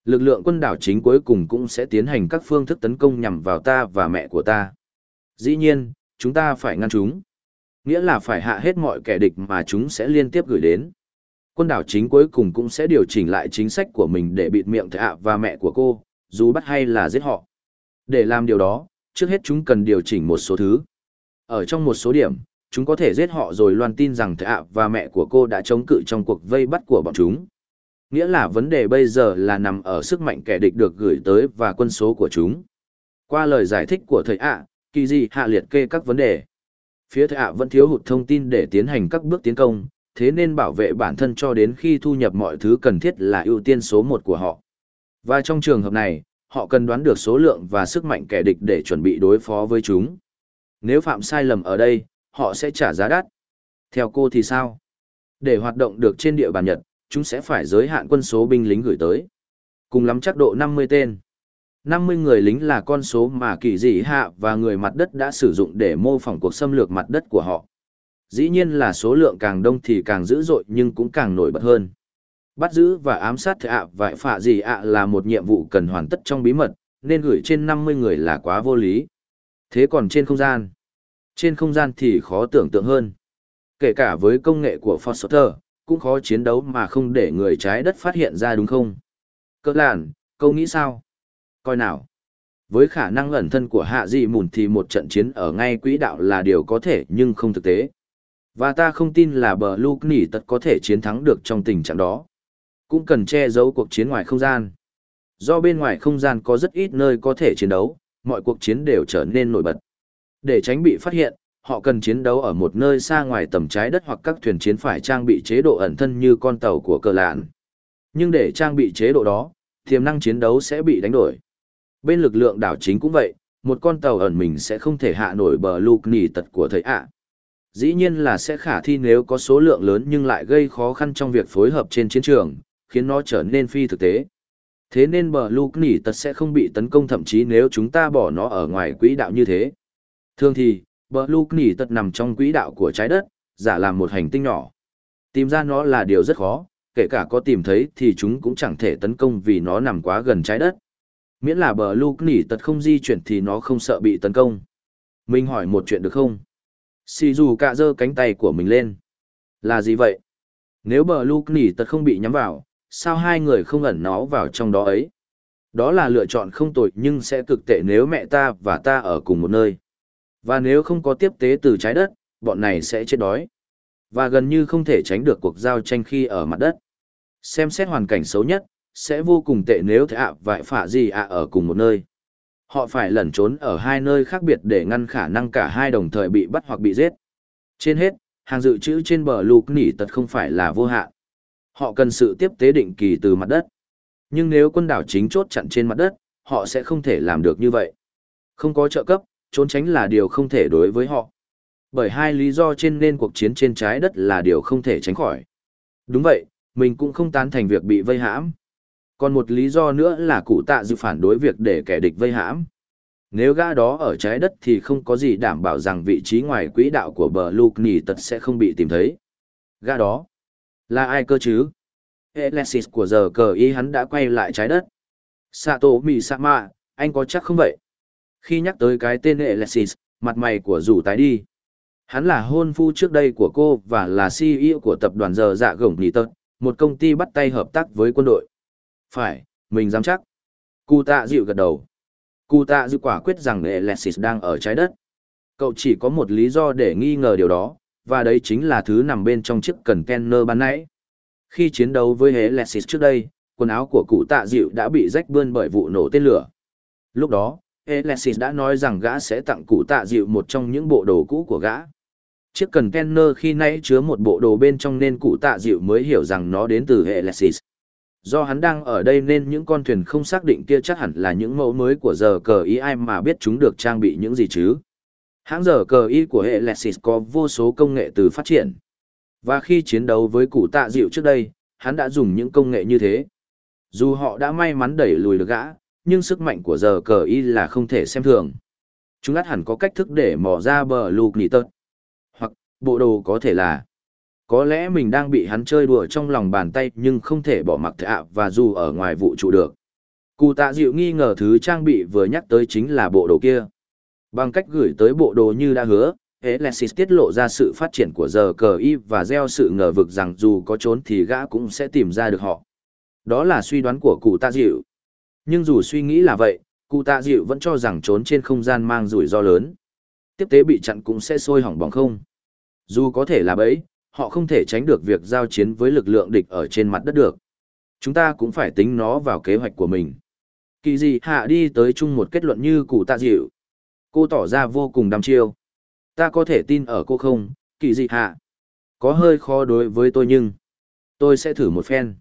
Lực lượng quân đảo chính cuối cùng cũng sẽ tiến hành các phương thức tấn công nhằm vào ta và mẹ của ta. Dĩ nhiên, chúng ta phải ngăn chúng. Nghĩa là phải hạ hết mọi kẻ địch mà chúng sẽ liên tiếp gửi đến. Quân đảo chính cuối cùng cũng sẽ điều chỉnh lại chính sách của mình để bịt miệng thầy hạ và mẹ của cô, dù bắt hay là giết họ. Để làm điều đó, trước hết chúng cần điều chỉnh một số thứ. Ở trong một số điểm, chúng có thể giết họ rồi loan tin rằng thệ ạ và mẹ của cô đã chống cự trong cuộc vây bắt của bọn chúng. Nghĩa là vấn đề bây giờ là nằm ở sức mạnh kẻ địch được gửi tới và quân số của chúng. Qua lời giải thích của thầy ạ, kỳ di hạ liệt kê các vấn đề. Phía thầy ạ vẫn thiếu hụt thông tin để tiến hành các bước tiến công, thế nên bảo vệ bản thân cho đến khi thu nhập mọi thứ cần thiết là ưu tiên số một của họ. Và trong trường hợp này, họ cần đoán được số lượng và sức mạnh kẻ địch để chuẩn bị đối phó với chúng. Nếu phạm sai lầm ở đây, họ sẽ trả giá đắt. Theo cô thì sao? Để hoạt động được trên địa bàn Nhật, chúng sẽ phải giới hạn quân số binh lính gửi tới. Cùng lắm chắc độ 50 tên. 50 người lính là con số mà kỳ dị hạ và người mặt đất đã sử dụng để mô phỏng cuộc xâm lược mặt đất của họ. Dĩ nhiên là số lượng càng đông thì càng dữ dội nhưng cũng càng nổi bật hơn. Bắt giữ và ám sát thệ ạ và phạ gì ạ là một nhiệm vụ cần hoàn tất trong bí mật, nên gửi trên 50 người là quá vô lý. Thế còn trên không gian? Trên không gian thì khó tưởng tượng hơn. Kể cả với công nghệ của Foster, cũng khó chiến đấu mà không để người trái đất phát hiện ra đúng không? Cơ làn, câu nghĩ sao? Coi nào. Với khả năng ẩn thân của hạ dị mùn thì một trận chiến ở ngay quỹ đạo là điều có thể nhưng không thực tế. Và ta không tin là bờ Luke nỉ tật có thể chiến thắng được trong tình trạng đó. Cũng cần che giấu cuộc chiến ngoài không gian. Do bên ngoài không gian có rất ít nơi có thể chiến đấu, mọi cuộc chiến đều trở nên nổi bật. Để tránh bị phát hiện, họ cần chiến đấu ở một nơi xa ngoài tầm trái đất hoặc các thuyền chiến phải trang bị chế độ ẩn thân như con tàu của cờ lạn. Nhưng để trang bị chế độ đó, tiềm năng chiến đấu sẽ bị đánh đổi. Bên lực lượng đảo chính cũng vậy, một con tàu ẩn mình sẽ không thể hạ nổi bờ lục nỉ tật của thầy ạ. Dĩ nhiên là sẽ khả thi nếu có số lượng lớn nhưng lại gây khó khăn trong việc phối hợp trên chiến trường, khiến nó trở nên phi thực tế. Thế nên bờ lục nỉ tật sẽ không bị tấn công thậm chí nếu chúng ta bỏ nó ở ngoài quỹ đạo như thế. Thường thì, bờ lục nỉ tật nằm trong quỹ đạo của trái đất, giả làm một hành tinh nhỏ. Tìm ra nó là điều rất khó, kể cả có tìm thấy thì chúng cũng chẳng thể tấn công vì nó nằm quá gần trái đất. Miễn là bờ lục nỉ tật không di chuyển thì nó không sợ bị tấn công. Mình hỏi một chuyện được không? Xì dù cạ giơ cánh tay của mình lên. Là gì vậy? Nếu bờ lục nỉ tật không bị nhắm vào, sao hai người không ẩn nó vào trong đó ấy? Đó là lựa chọn không tồi nhưng sẽ cực tệ nếu mẹ ta và ta ở cùng một nơi. Và nếu không có tiếp tế từ trái đất, bọn này sẽ chết đói. Và gần như không thể tránh được cuộc giao tranh khi ở mặt đất. Xem xét hoàn cảnh xấu nhất, sẽ vô cùng tệ nếu thể ạ vại phả gì ạ ở cùng một nơi. Họ phải lẩn trốn ở hai nơi khác biệt để ngăn khả năng cả hai đồng thời bị bắt hoặc bị giết. Trên hết, hàng dự trữ trên bờ lục nỉ tật không phải là vô hạn. Họ cần sự tiếp tế định kỳ từ mặt đất. Nhưng nếu quân đảo chính chốt chặn trên mặt đất, họ sẽ không thể làm được như vậy. Không có trợ cấp, trốn tránh là điều không thể đối với họ. Bởi hai lý do trên nên cuộc chiến trên trái đất là điều không thể tránh khỏi. Đúng vậy, mình cũng không tán thành việc bị vây hãm. Còn một lý do nữa là cụ tạ dự phản đối việc để kẻ địch vây hãm. Nếu gã đó ở trái đất thì không có gì đảm bảo rằng vị trí ngoài quỹ đạo của bờ lục Nỉ tật sẽ không bị tìm thấy. Gã đó là ai cơ chứ? Alexis của giờ cờ ý hắn đã quay lại trái đất. Sato Misama, anh có chắc không vậy? Khi nhắc tới cái tên Alexis, mặt mày của rủ tái đi. Hắn là hôn phu trước đây của cô và là CEO của tập đoàn giờ dạ gồng nỉ tật, một công ty bắt tay hợp tác với quân đội. Phải, mình dám chắc. Cụ tạ dịu gật đầu. Cụ tạ dịu quả quyết rằng Alexis đang ở trái đất. Cậu chỉ có một lý do để nghi ngờ điều đó, và đấy chính là thứ nằm bên trong chiếc cần Kenner ban nãy. Khi chiến đấu với Alexis trước đây, quần áo của cụ tạ dịu đã bị rách bươn bởi vụ nổ tên lửa. Lúc đó, Alexis đã nói rằng gã sẽ tặng cụ tạ dịu một trong những bộ đồ cũ của gã. Chiếc cần Kenner khi nãy chứa một bộ đồ bên trong nên cụ tạ dịu mới hiểu rằng nó đến từ Alexis. Do hắn đang ở đây nên những con thuyền không xác định kia chắc hẳn là những mẫu mới của giờ cờ ý ai mà biết chúng được trang bị những gì chứ. Hãng giờ cờ y của hệ Lexis có vô số công nghệ từ phát triển. Và khi chiến đấu với cụ tạ dịu trước đây, hắn đã dùng những công nghệ như thế. Dù họ đã may mắn đẩy lùi được gã, nhưng sức mạnh của giờ cờ y là không thể xem thường. Chúng át hẳn có cách thức để mò ra bờ lục nỉ tớt. Hoặc, bộ đồ có thể là có lẽ mình đang bị hắn chơi đùa trong lòng bàn tay nhưng không thể bỏ mặc thạ và dù ở ngoài vụ trụ được. Cụ tạ dịu nghi ngờ thứ trang bị vừa nhắc tới chính là bộ đồ kia. Bằng cách gửi tới bộ đồ như đã hứa, Alexis tiết lộ ra sự phát triển của giờ cờ y và gieo sự ngờ vực rằng dù có trốn thì gã cũng sẽ tìm ra được họ. Đó là suy đoán của cụ tạ dịu. Nhưng dù suy nghĩ là vậy, cụ tạ dịu vẫn cho rằng trốn trên không gian mang rủi ro lớn. Tiếp tế bị chặn cũng sẽ sôi hỏng bỏng không. Dù có thể là bấy, họ không thể tránh được việc giao chiến với lực lượng địch ở trên mặt đất được. Chúng ta cũng phải tính nó vào kế hoạch của mình. Kỳ gì hạ đi tới chung một kết luận như cụ tạ dịu. Cô tỏ ra vô cùng đăm chiêu. Ta có thể tin ở cô không, kỳ gì hạ. Có hơi khó đối với tôi nhưng tôi sẽ thử một phen.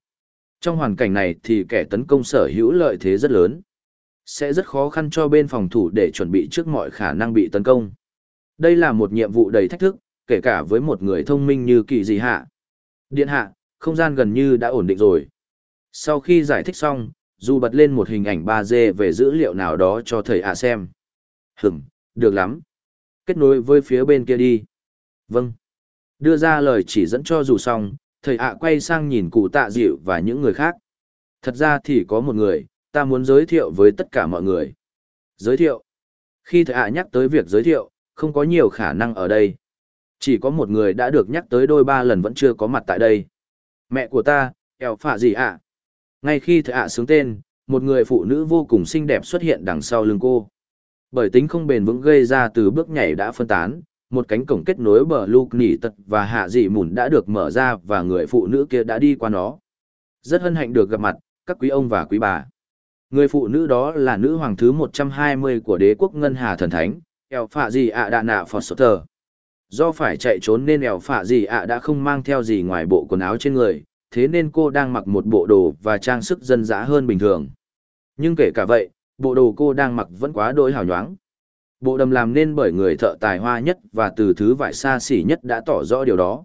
Trong hoàn cảnh này thì kẻ tấn công sở hữu lợi thế rất lớn. Sẽ rất khó khăn cho bên phòng thủ để chuẩn bị trước mọi khả năng bị tấn công. Đây là một nhiệm vụ đầy thách thức, kể cả với một người thông minh như kỳ dị hạ. Điện hạ, không gian gần như đã ổn định rồi. Sau khi giải thích xong, dù bật lên một hình ảnh 3D về dữ liệu nào đó cho thầy ạ xem. Hửm, được lắm. Kết nối với phía bên kia đi. Vâng. Đưa ra lời chỉ dẫn cho dù xong, thầy ạ quay sang nhìn cụ tạ dịu và những người khác. Thật ra thì có một người, ta muốn giới thiệu với tất cả mọi người. Giới thiệu. Khi thầy ạ nhắc tới việc giới thiệu, không có nhiều khả năng ở đây. Chỉ có một người đã được nhắc tới đôi ba lần vẫn chưa có mặt tại đây. Mẹ của ta, eo phạ gì ạ? Ngay khi thầy ạ xướng tên, một người phụ nữ vô cùng xinh đẹp xuất hiện đằng sau lưng cô. Bởi tính không bền vững gây ra từ bước nhảy đã phân tán, một cánh cổng kết nối bờ lục nỉ tật và hạ dị mùn đã được mở ra và người phụ nữ kia đã đi qua nó. Rất hân hạnh được gặp mặt, các quý ông và quý bà. Người phụ nữ đó là nữ hoàng thứ 120 của đế quốc Ngân Hà Thần Thánh, eo phạ gì ạ đạ nạ Foster. Do phải chạy trốn nên Eo phạ gì ạ đã không mang theo gì ngoài bộ quần áo trên người, thế nên cô đang mặc một bộ đồ và trang sức dân dã hơn bình thường. Nhưng kể cả vậy, bộ đồ cô đang mặc vẫn quá đỗi hào nhoáng. Bộ đầm làm nên bởi người thợ tài hoa nhất và từ thứ vải xa xỉ nhất đã tỏ rõ điều đó.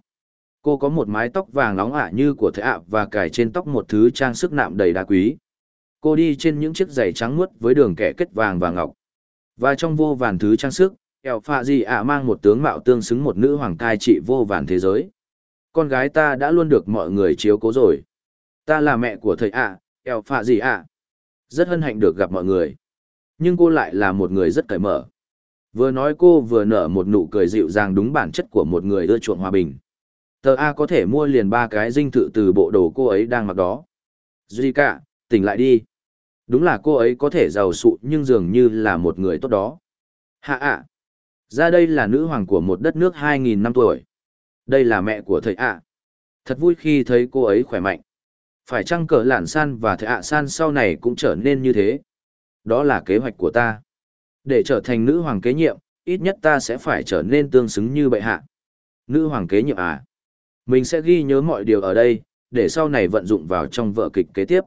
Cô có một mái tóc vàng nóng ả như của thợ ạ và cài trên tóc một thứ trang sức nạm đầy đá quý. Cô đi trên những chiếc giày trắng muốt với đường kẻ kết vàng và ngọc. Và trong vô vàn thứ trang sức, eo phạ gì ạ mang một tướng mạo tương xứng một nữ hoàng thai trị vô vàn thế giới con gái ta đã luôn được mọi người chiếu cố rồi ta là mẹ của thầy ạ eo phạ gì ạ rất hân hạnh được gặp mọi người nhưng cô lại là một người rất cởi mở vừa nói cô vừa nở một nụ cười dịu dàng đúng bản chất của một người ưa chuộng hòa bình tờ a có thể mua liền ba cái dinh thự từ bộ đồ cô ấy đang mặc đó duy cả tỉnh lại đi Đúng là cô ấy có thể giàu sụ nhưng dường như là một người tốt đó. Hạ ạ. Ra đây là nữ hoàng của một đất nước 2.000 năm tuổi. Đây là mẹ của thầy ạ. Thật vui khi thấy cô ấy khỏe mạnh. Phải chăng cờ lản san và thầy ạ san sau này cũng trở nên như thế? Đó là kế hoạch của ta. Để trở thành nữ hoàng kế nhiệm, ít nhất ta sẽ phải trở nên tương xứng như bệ hạ. Nữ hoàng kế nhiệm à? Mình sẽ ghi nhớ mọi điều ở đây, để sau này vận dụng vào trong vở kịch kế tiếp.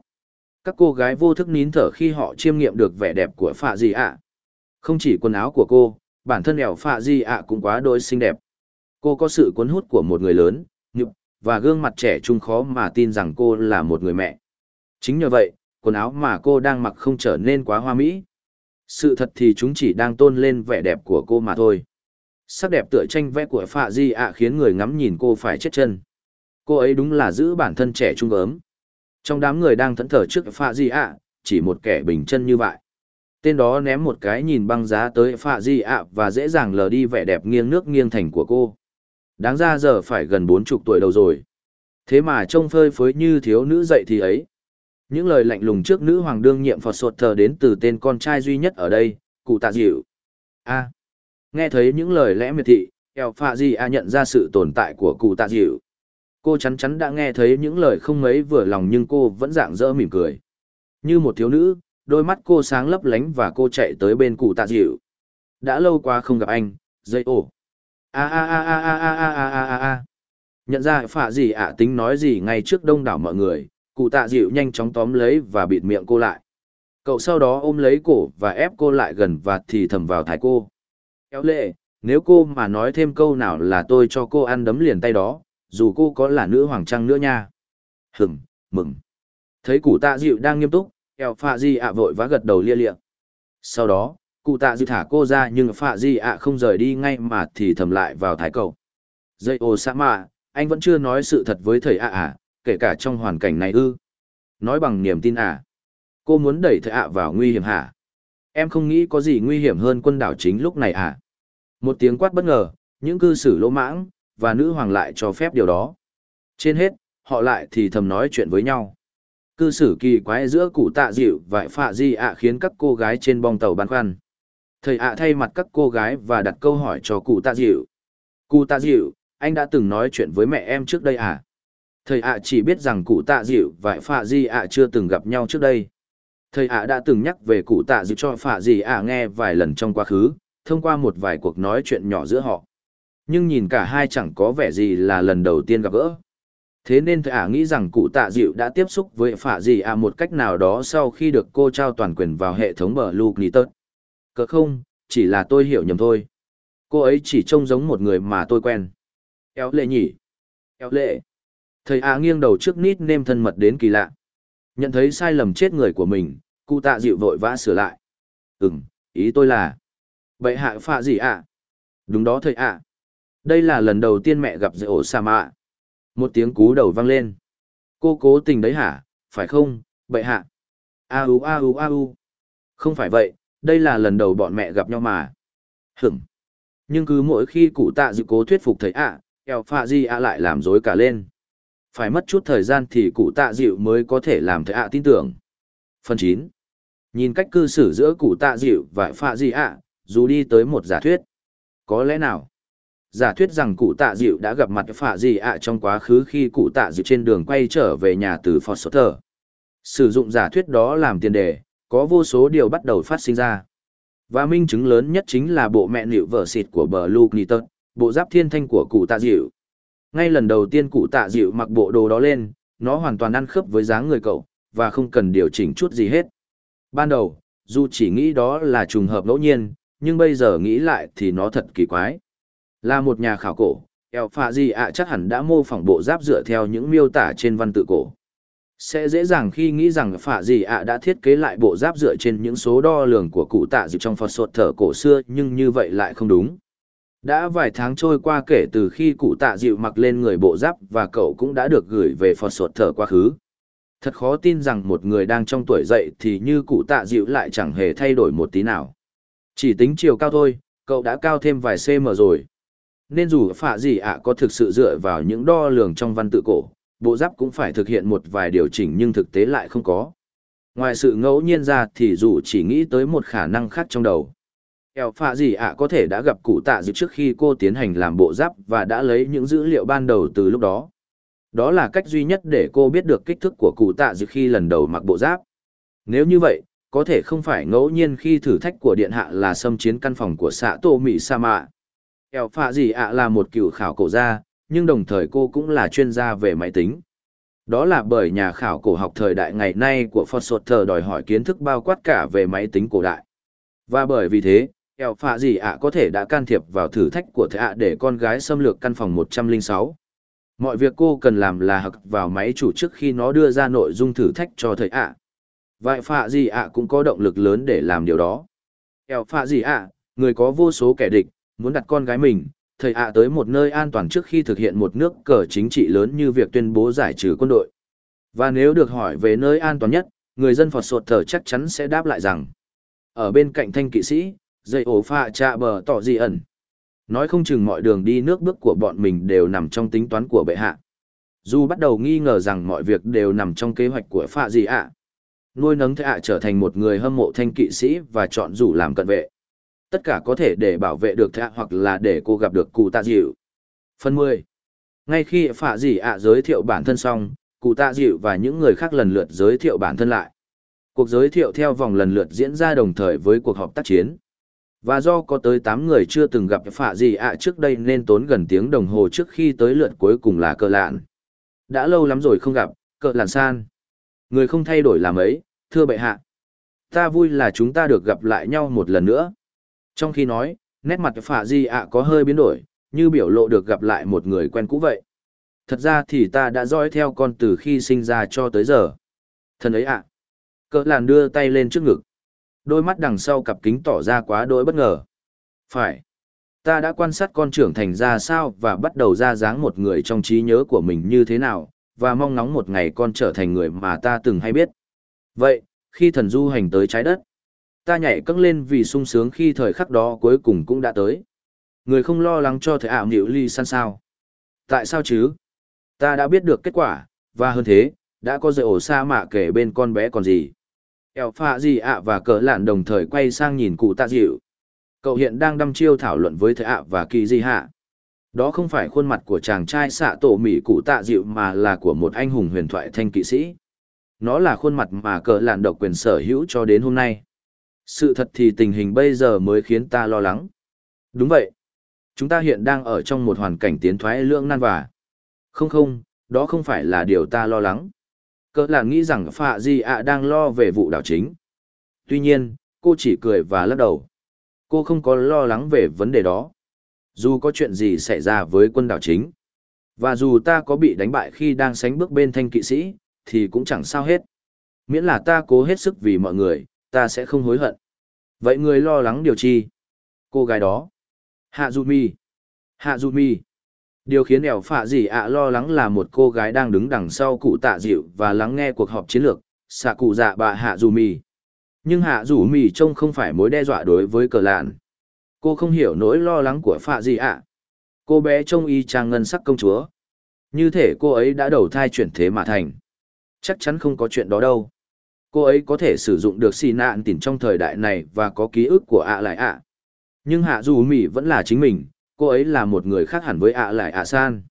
Các cô gái vô thức nín thở khi họ chiêm nghiệm được vẻ đẹp của phạ Di ạ. Không chỉ quần áo của cô, bản thân ẻo phạ Di ạ cũng quá đôi xinh đẹp. Cô có sự cuốn hút của một người lớn, nhịp, và gương mặt trẻ trung khó mà tin rằng cô là một người mẹ. Chính nhờ vậy, quần áo mà cô đang mặc không trở nên quá hoa mỹ. Sự thật thì chúng chỉ đang tôn lên vẻ đẹp của cô mà thôi. Sắc đẹp tựa tranh vẽ của Phạ Di ạ khiến người ngắm nhìn cô phải chết chân. Cô ấy đúng là giữ bản thân trẻ trung ấm. Trong đám người đang thẫn thờ trước Phạ Di ạ, chỉ một kẻ bình chân như vậy. Tên đó ném một cái nhìn băng giá tới Phạ Di ạ và dễ dàng lờ đi vẻ đẹp nghiêng nước nghiêng thành của cô. Đáng ra giờ phải gần bốn chục tuổi đầu rồi. Thế mà trông phơi phới như thiếu nữ dậy thì ấy. Những lời lạnh lùng trước nữ hoàng đương nhiệm Phật Sột Thờ đến từ tên con trai duy nhất ở đây, cụ tạ dịu. A. Nghe thấy những lời lẽ miệt thị, eo phạ Di a nhận ra sự tồn tại của cụ tạ dịu. Cô chắn chắn đã nghe thấy những lời không mấy vừa lòng nhưng cô vẫn dạng dỡ mỉm cười. Như một thiếu nữ, đôi mắt cô sáng lấp lánh và cô chạy tới bên cụ tạ dịu. Đã lâu quá không gặp anh, dây ổ. A a a a a a a a a a. Nhận ra phạ Di A tính nói gì ngay trước đông đảo mọi người, cụ tạ dịu nhanh chóng tóm lấy và bịt miệng cô lại. Cậu sau đó ôm lấy cổ và ép cô lại gần và thì thầm vào thái cô. Kéo lệ, nếu cô mà nói thêm câu nào là tôi cho cô ăn đấm liền tay đó, dù cô có là nữ hoàng trăng nữa nha. Hửm, mừng. Thấy cụ tạ dịu đang nghiêm túc, eo phạ di ạ vội vã gật đầu lia lịa. Sau đó, cụ tạ dịu thả cô ra nhưng phạ di ạ không rời đi ngay mà thì thầm lại vào thái cậu. Dây ô xã mạ, anh vẫn chưa nói sự thật với thầy ạ à, à kể cả trong hoàn cảnh này ư. Nói bằng niềm tin à. Cô muốn đẩy thầy ạ vào nguy hiểm hả? Em không nghĩ có gì nguy hiểm hơn quân đảo chính lúc này à? Một tiếng quát bất ngờ, những cư xử lỗ mãng, và nữ hoàng lại cho phép điều đó. Trên hết, họ lại thì thầm nói chuyện với nhau. Cư xử kỳ quái giữa cụ tạ dịu và phạ di ạ khiến các cô gái trên bong tàu băn khoăn. Thầy ạ thay mặt các cô gái và đặt câu hỏi cho cụ tạ dịu. Cụ tạ dịu, anh đã từng nói chuyện với mẹ em trước đây à? Thầy ạ chỉ biết rằng cụ tạ dịu và phạ di ạ chưa từng gặp nhau trước đây. Thầy ạ đã từng nhắc về cụ tạ dịu cho phạ di ạ nghe vài lần trong quá khứ, thông qua một vài cuộc nói chuyện nhỏ giữa họ. Nhưng nhìn cả hai chẳng có vẻ gì là lần đầu tiên gặp gỡ. Thế nên thầy ạ nghĩ rằng cụ tạ dịu đã tiếp xúc với phạ di ạ một cách nào đó sau khi được cô trao toàn quyền vào hệ thống bờ Luke Nitot. Cỡ không, chỉ là tôi hiểu nhầm thôi. Cô ấy chỉ trông giống một người mà tôi quen. Éo lệ nhỉ? Éo lệ. Thầy ạ nghiêng đầu trước nít nêm thân mật đến kỳ lạ. Nhận thấy sai lầm chết người của mình, cụ tạ dịu vội vã sửa lại. Ừm, ý tôi là... Bậy hạ phạ gì ạ? Đúng đó thầy ạ. Đây là lần đầu tiên mẹ gặp dạy ổ sa mạ. Một tiếng cú đầu vang lên. Cô cố tình đấy hả, phải không, bậy hạ? A u a u a u. Không phải vậy, đây là lần đầu bọn mẹ gặp nhau mà. Hửng. Nhưng cứ mỗi khi cụ tạ dịu cố thuyết phục thầy ạ, eo phạ gì ạ lại làm dối cả lên. Phải mất chút thời gian thì cụ tạ dịu mới có thể làm thầy ạ tin tưởng. Phần chín Nhìn cách cư xử giữa cụ tạ dịu và phạ gì ạ, dù đi tới một giả thuyết. Có lẽ nào? Giả thuyết rằng cụ tạ dịu đã gặp mặt phạ gì ạ trong quá khứ khi cụ tạ dịu trên đường quay trở về nhà từ Foster. Sử dụng giả thuyết đó làm tiền đề, có vô số điều bắt đầu phát sinh ra. Và minh chứng lớn nhất chính là bộ mẹ nịu vở xịt của Blue Knitter, bộ giáp thiên thanh của cụ tạ dịu. Ngay lần đầu tiên cụ tạ dịu mặc bộ đồ đó lên, nó hoàn toàn ăn khớp với dáng người cậu, và không cần điều chỉnh chút gì hết. Ban đầu, dù chỉ nghĩ đó là trùng hợp ngẫu nhiên, nhưng bây giờ nghĩ lại thì nó thật kỳ quái. Là một nhà khảo cổ, El Phạ Di ạ chắc hẳn đã mô phỏng bộ giáp dựa theo những miêu tả trên văn tự cổ. Sẽ dễ dàng khi nghĩ rằng Phạ Di ạ đã thiết kế lại bộ giáp dựa trên những số đo lường của cụ tạ dịu trong Phật sột thở cổ xưa nhưng như vậy lại không đúng. Đã vài tháng trôi qua kể từ khi cụ tạ dịu mặc lên người bộ giáp và cậu cũng đã được gửi về phò sột thở quá khứ. Thật khó tin rằng một người đang trong tuổi dậy thì như cụ tạ dịu lại chẳng hề thay đổi một tí nào. Chỉ tính chiều cao thôi, cậu đã cao thêm vài cm rồi. Nên dù phạ gì ạ có thực sự dựa vào những đo lường trong văn tự cổ, bộ giáp cũng phải thực hiện một vài điều chỉnh nhưng thực tế lại không có. Ngoài sự ngẫu nhiên ra thì dù chỉ nghĩ tới một khả năng khác trong đầu. Eo phạ gì ạ có thể đã gặp cụ tạ dịp trước khi cô tiến hành làm bộ giáp và đã lấy những dữ liệu ban đầu từ lúc đó. Đó là cách duy nhất để cô biết được kích thước của cụ tạ dịp khi lần đầu mặc bộ giáp. Nếu như vậy, có thể không phải ngẫu nhiên khi thử thách của điện hạ là xâm chiến căn phòng của xã tô mỹ sa mạ. Eo phạ gì ạ là một cựu khảo cổ gia, nhưng đồng thời cô cũng là chuyên gia về máy tính. Đó là bởi nhà khảo cổ học thời đại ngày nay của Foster đòi hỏi kiến thức bao quát cả về máy tính cổ đại. Và bởi vì thế, eo phạ gì ạ có thể đã can thiệp vào thử thách của thầy ạ để con gái xâm lược căn phòng 106. Mọi việc cô cần làm là hặc vào máy chủ trước khi nó đưa ra nội dung thử thách cho thầy ạ. Vậy phạ gì ạ cũng có động lực lớn để làm điều đó. Eo phạ gì ạ, người có vô số kẻ địch, muốn đặt con gái mình, thầy ạ tới một nơi an toàn trước khi thực hiện một nước cờ chính trị lớn như việc tuyên bố giải trừ quân đội. Và nếu được hỏi về nơi an toàn nhất, người dân Phật Sột Thở chắc chắn sẽ đáp lại rằng, ở bên cạnh thanh kỵ sĩ, dây ổ phạ trạ bờ tỏ gì ẩn. Nói không chừng mọi đường đi nước bước của bọn mình đều nằm trong tính toán của bệ hạ. Dù bắt đầu nghi ngờ rằng mọi việc đều nằm trong kế hoạch của phạ dị ạ. Nuôi nấng thệ ạ trở thành một người hâm mộ thanh kỵ sĩ và chọn rủ làm cận vệ. Tất cả có thể để bảo vệ được thệ ạ hoặc là để cô gặp được cụ tạ dịu. Phần 10. Ngay khi phạ dị ạ giới thiệu bản thân xong, cụ tạ dịu và những người khác lần lượt giới thiệu bản thân lại. Cuộc giới thiệu theo vòng lần lượt diễn ra đồng thời với cuộc họp tác chiến. Và do có tới 8 người chưa từng gặp phạ gì ạ trước đây nên tốn gần tiếng đồng hồ trước khi tới lượt cuối cùng là cờ lạn. Đã lâu lắm rồi không gặp, cờ lạn san. Người không thay đổi làm ấy, thưa bệ hạ. Ta vui là chúng ta được gặp lại nhau một lần nữa. Trong khi nói, nét mặt phạ gì ạ có hơi biến đổi, như biểu lộ được gặp lại một người quen cũ vậy. Thật ra thì ta đã dõi theo con từ khi sinh ra cho tới giờ. Thần ấy ạ. Cỡ làn đưa tay lên trước ngực. Đôi mắt đằng sau cặp kính tỏ ra quá đỗi bất ngờ. Phải. Ta đã quan sát con trưởng thành ra sao và bắt đầu ra dáng một người trong trí nhớ của mình như thế nào, và mong ngóng một ngày con trở thành người mà ta từng hay biết. Vậy, khi thần du hành tới trái đất, ta nhảy cấng lên vì sung sướng khi thời khắc đó cuối cùng cũng đã tới. Người không lo lắng cho thể ảo nhiễu ly san sao. Tại sao chứ? Ta đã biết được kết quả, và hơn thế, đã có dạy ổ sa mạ kể bên con bé còn gì. Eo phạ gì ạ và cỡ lạn đồng thời quay sang nhìn cụ tạ dịu. Cậu hiện đang đăm chiêu thảo luận với thầy ạ và kỳ di hạ. Đó không phải khuôn mặt của chàng trai xạ tổ mỹ cụ tạ dịu mà là của một anh hùng huyền thoại thanh kỵ sĩ. Nó là khuôn mặt mà cỡ lạn độc quyền sở hữu cho đến hôm nay. Sự thật thì tình hình bây giờ mới khiến ta lo lắng. Đúng vậy. Chúng ta hiện đang ở trong một hoàn cảnh tiến thoái lưỡng nan và. Không không, đó không phải là điều ta lo lắng. Cỡ là nghĩ rằng Phạ Di ạ đang lo về vụ đảo chính. Tuy nhiên, cô chỉ cười và lắc đầu. Cô không có lo lắng về vấn đề đó. Dù có chuyện gì xảy ra với quân đảo chính, và dù ta có bị đánh bại khi đang sánh bước bên thanh kỵ sĩ, thì cũng chẳng sao hết. Miễn là ta cố hết sức vì mọi người, ta sẽ không hối hận. Vậy người lo lắng điều chi? Cô gái đó. Hạ Dù Mi. Hạ Dù Mi. Điều khiến ẻo phạ gì ạ lo lắng là một cô gái đang đứng đằng sau cụ tạ dịu và lắng nghe cuộc họp chiến lược, xạ cụ dạ bà Hạ Dù Mì. Nhưng Hạ Dù Mì trông không phải mối đe dọa đối với cờ lạn. Cô không hiểu nỗi lo lắng của phạ gì ạ. Cô bé trông y chang ngân sắc công chúa. Như thể cô ấy đã đầu thai chuyển thế mà thành. Chắc chắn không có chuyện đó đâu. Cô ấy có thể sử dụng được xì nạn tỉn trong thời đại này và có ký ức của ạ lại ạ. Nhưng Hạ Dù Mì vẫn là chính mình, cô ấy là một người khác hẳn với ạ lại ạ san.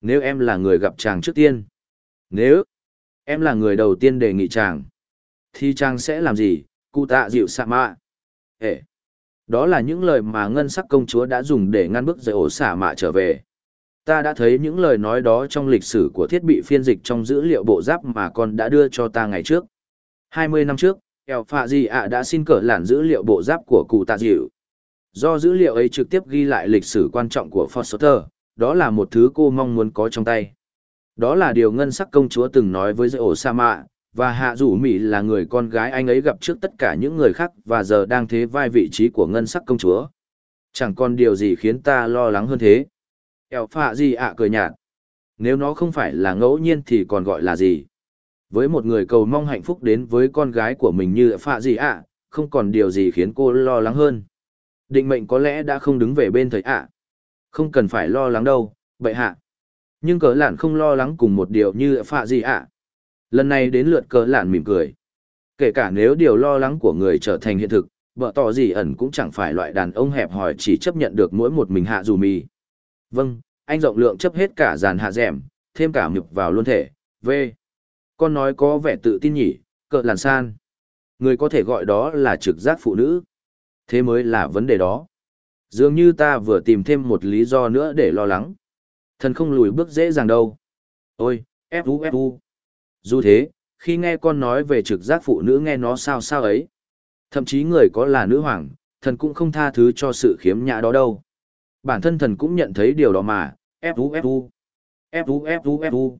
Nếu em là người gặp chàng trước tiên, nếu em là người đầu tiên đề nghị chàng, thì chàng sẽ làm gì, cụ tạ dịu xạ mạ. Ê! Đó là những lời mà ngân sắc công chúa đã dùng để ngăn bức dạy ổ xả mạ trở về. Ta đã thấy những lời nói đó trong lịch sử của thiết bị phiên dịch trong dữ liệu bộ giáp mà con đã đưa cho ta ngày trước. 20 năm trước, Eo Phạ Di ạ đã xin cỡ lản dữ liệu bộ giáp của cụ tạ dịu. Do dữ liệu ấy trực tiếp ghi lại lịch sử quan trọng của Foster, đó là một thứ cô mong muốn có trong tay. Đó là điều ngân sắc công chúa từng nói với dây ổ sa mạ, và hạ rủ mỹ là người con gái anh ấy gặp trước tất cả những người khác và giờ đang thế vai vị trí của ngân sắc công chúa. Chẳng còn điều gì khiến ta lo lắng hơn thế. Eo phạ gì ạ cười nhạt. Nếu nó không phải là ngẫu nhiên thì còn gọi là gì? Với một người cầu mong hạnh phúc đến với con gái của mình như phạ gì ạ, không còn điều gì khiến cô lo lắng hơn. Định mệnh có lẽ đã không đứng về bên thầy ạ. Không cần phải lo lắng đâu, bệ hạ. Nhưng cờ lạn không lo lắng cùng một điều như phạ gì ạ. Lần này đến lượt cờ lạn mỉm cười. Kể cả nếu điều lo lắng của người trở thành hiện thực, vợ tỏ gì ẩn cũng chẳng phải loại đàn ông hẹp hòi chỉ chấp nhận được mỗi một mình hạ dù mì. Vâng, anh rộng lượng chấp hết cả dàn hạ dẻm, thêm cả mực vào luôn thể, v. Con nói có vẻ tự tin nhỉ, cỡ làn san. Người có thể gọi đó là trực giác phụ nữ. Thế mới là vấn đề đó. Dường như ta vừa tìm thêm một lý do nữa để lo lắng. Thần không lùi bước dễ dàng đâu. Ôi, fu fu. Dù thế, khi nghe con nói về trực giác phụ nữ nghe nó sao sao ấy. Thậm chí người có là nữ hoàng, thần cũng không tha thứ cho sự khiếm nhã đó đâu. Bản thân thần cũng nhận thấy điều đó mà, fu fu. Fu fu fu.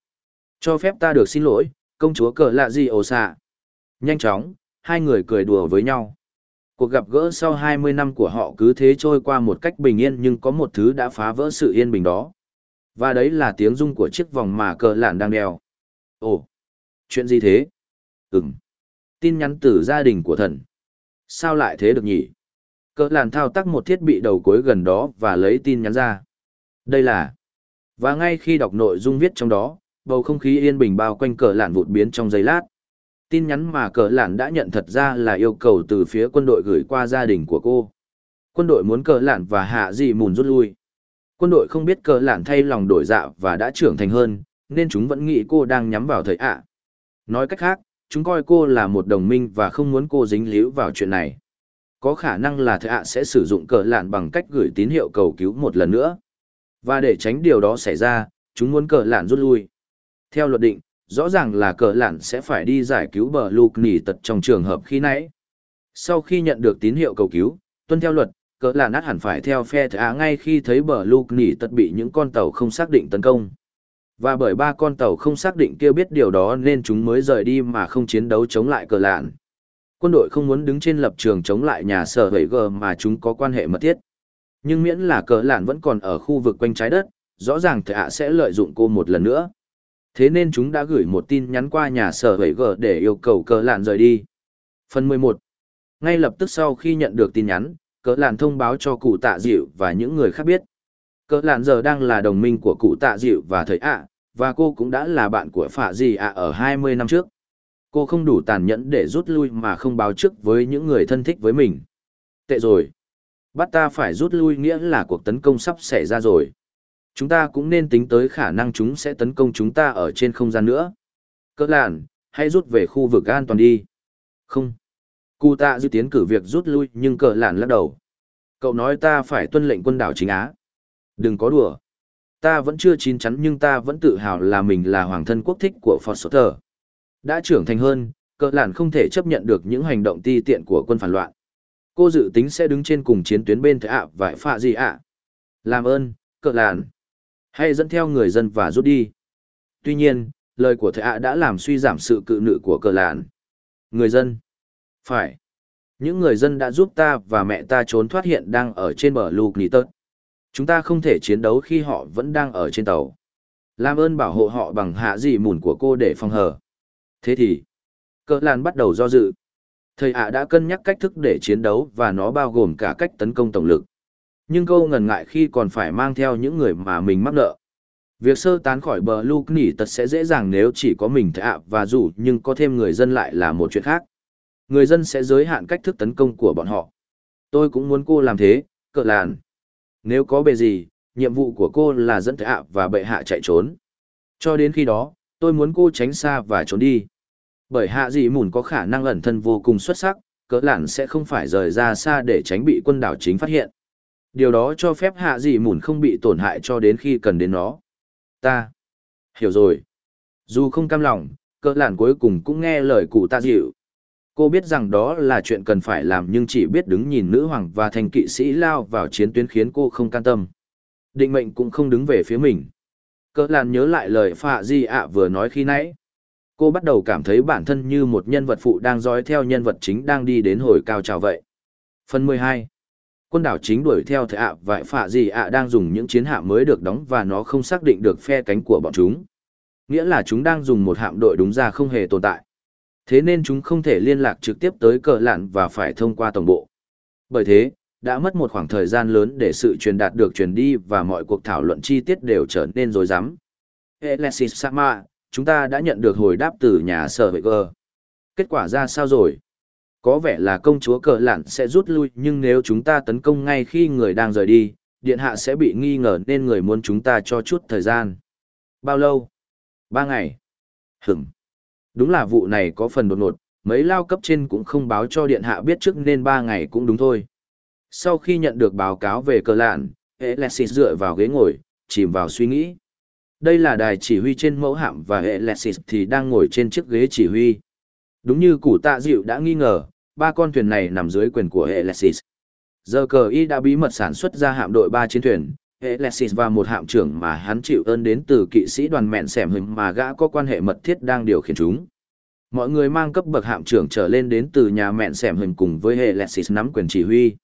Cho phép ta được xin lỗi, công chúa cờ lạ gì ồ xạ. Nhanh chóng, hai người cười đùa với nhau. Cuộc gặp gỡ sau 20 năm của họ cứ thế trôi qua một cách bình yên nhưng có một thứ đã phá vỡ sự yên bình đó. Và đấy là tiếng rung của chiếc vòng mà cờ lạn đang đeo. Ồ, chuyện gì thế? Ừm, tin nhắn từ gia đình của thần. Sao lại thế được nhỉ? Cờ lạn thao tác một thiết bị đầu cuối gần đó và lấy tin nhắn ra. Đây là... Và ngay khi đọc nội dung viết trong đó, bầu không khí yên bình bao quanh cờ lạn vụt biến trong giây lát tin nhắn mà cờ lạn đã nhận thật ra là yêu cầu từ phía quân đội gửi qua gia đình của cô. Quân đội muốn cờ lạn và hạ dị mùn rút lui. Quân đội không biết cờ lạn thay lòng đổi dạ và đã trưởng thành hơn, nên chúng vẫn nghĩ cô đang nhắm vào thời ạ. Nói cách khác, chúng coi cô là một đồng minh và không muốn cô dính líu vào chuyện này. Có khả năng là thời ạ sẽ sử dụng cờ lạn bằng cách gửi tín hiệu cầu cứu một lần nữa. Và để tránh điều đó xảy ra, chúng muốn cờ lạn rút lui. Theo luật định rõ ràng là cờ lạn sẽ phải đi giải cứu bờ lục nỉ tật trong trường hợp khi nãy. Sau khi nhận được tín hiệu cầu cứu, tuân theo luật, cờ lạn át hẳn phải theo phe thả ngay khi thấy bờ lục nỉ tật bị những con tàu không xác định tấn công. Và bởi ba con tàu không xác định kia biết điều đó nên chúng mới rời đi mà không chiến đấu chống lại cờ lạn. Quân đội không muốn đứng trên lập trường chống lại nhà sở hữu g mà chúng có quan hệ mật thiết. Nhưng miễn là cờ lạn vẫn còn ở khu vực quanh trái đất, rõ ràng thạ sẽ lợi dụng cô một lần nữa. Thế nên chúng đã gửi một tin nhắn qua nhà sở hữu gờ để yêu cầu cờ lạn rời đi. Phần 11 Ngay lập tức sau khi nhận được tin nhắn, cờ lạn thông báo cho cụ tạ dịu và những người khác biết. Cờ lạn giờ đang là đồng minh của cụ tạ dịu và thầy ạ, và cô cũng đã là bạn của phạ dì ạ ở 20 năm trước. Cô không đủ tàn nhẫn để rút lui mà không báo trước với những người thân thích với mình. Tệ rồi. Bắt ta phải rút lui nghĩa là cuộc tấn công sắp xảy ra rồi. Chúng ta cũng nên tính tới khả năng chúng sẽ tấn công chúng ta ở trên không gian nữa. Cỡ làn, hãy rút về khu vực an toàn đi. Không. Cụ tạ dự tiến cử việc rút lui nhưng cỡ làn lắc đầu. Cậu nói ta phải tuân lệnh quân đảo chính Á. Đừng có đùa. Ta vẫn chưa chín chắn nhưng ta vẫn tự hào là mình là hoàng thân quốc thích của Foster. Đã trưởng thành hơn, cỡ làn không thể chấp nhận được những hành động ti tiện của quân phản loạn. Cô dự tính sẽ đứng trên cùng chiến tuyến bên thế ạ và phạ gì ạ. Làm ơn, cỡ làn. Hay dẫn theo người dân và rút đi. Tuy nhiên, lời của thầy ạ đã làm suy giảm sự cự nữ của cờ lạn. Người dân. Phải. Những người dân đã giúp ta và mẹ ta trốn thoát hiện đang ở trên bờ lục nì tớt. Chúng ta không thể chiến đấu khi họ vẫn đang ở trên tàu. Làm ơn bảo hộ họ bằng hạ dị mùn của cô để phòng hờ. Thế thì, cờ lạn bắt đầu do dự. Thầy ạ đã cân nhắc cách thức để chiến đấu và nó bao gồm cả cách tấn công tổng lực. Nhưng câu ngần ngại khi còn phải mang theo những người mà mình mắc nợ. Việc sơ tán khỏi bờ Luke nỉ tật sẽ dễ dàng nếu chỉ có mình thạ và rủ nhưng có thêm người dân lại là một chuyện khác. Người dân sẽ giới hạn cách thức tấn công của bọn họ. Tôi cũng muốn cô làm thế, cỡ làn. Nếu có bề gì, nhiệm vụ của cô là dẫn thạ và bệ hạ chạy trốn. Cho đến khi đó, tôi muốn cô tránh xa và trốn đi. Bởi hạ dị mùn có khả năng ẩn thân vô cùng xuất sắc, cỡ lạn sẽ không phải rời ra xa để tránh bị quân đảo chính phát hiện. Điều đó cho phép hạ dị mùn không bị tổn hại cho đến khi cần đến nó. Ta. Hiểu rồi. Dù không cam lòng, cỡ làn cuối cùng cũng nghe lời cụ ta dịu. Cô biết rằng đó là chuyện cần phải làm nhưng chỉ biết đứng nhìn nữ hoàng và thành kỵ sĩ lao vào chiến tuyến khiến cô không can tâm. Định mệnh cũng không đứng về phía mình. Cỡ làn nhớ lại lời phạ di ạ vừa nói khi nãy. Cô bắt đầu cảm thấy bản thân như một nhân vật phụ đang dõi theo nhân vật chính đang đi đến hồi cao trào vậy. Phần 12 quân đảo chính đuổi theo thệ ạ và phạ gì ạ đang dùng những chiến hạm mới được đóng và nó không xác định được phe cánh của bọn chúng. Nghĩa là chúng đang dùng một hạm đội đúng ra không hề tồn tại. Thế nên chúng không thể liên lạc trực tiếp tới cờ lạn và phải thông qua tổng bộ. Bởi thế, đã mất một khoảng thời gian lớn để sự truyền đạt được truyền đi và mọi cuộc thảo luận chi tiết đều trở nên rối rắm. Alexis Sama, chúng ta đã nhận được hồi đáp từ nhà sở hữu. Kết quả ra sao rồi? Có vẻ là công chúa cờ lạn sẽ rút lui nhưng nếu chúng ta tấn công ngay khi người đang rời đi, điện hạ sẽ bị nghi ngờ nên người muốn chúng ta cho chút thời gian. Bao lâu? Ba ngày. Hửm. Đúng là vụ này có phần đột ngột, mấy lao cấp trên cũng không báo cho điện hạ biết trước nên ba ngày cũng đúng thôi. Sau khi nhận được báo cáo về cờ lạn, Alexis dựa vào ghế ngồi, chìm vào suy nghĩ. Đây là đài chỉ huy trên mẫu hạm và Alexis thì đang ngồi trên chiếc ghế chỉ huy. Đúng như củ tạ dịu đã nghi ngờ, ba con thuyền này nằm dưới quyền của Alexis. Giờ cờ y đã bí mật sản xuất ra hạm đội ba chiến thuyền, Alexis và một hạm trưởng mà hắn chịu ơn đến từ kỵ sĩ đoàn mẹn xẻm hình mà gã có quan hệ mật thiết đang điều khiển chúng. Mọi người mang cấp bậc hạm trưởng trở lên đến từ nhà mẹn xẻm hình cùng với Alexis nắm quyền chỉ huy.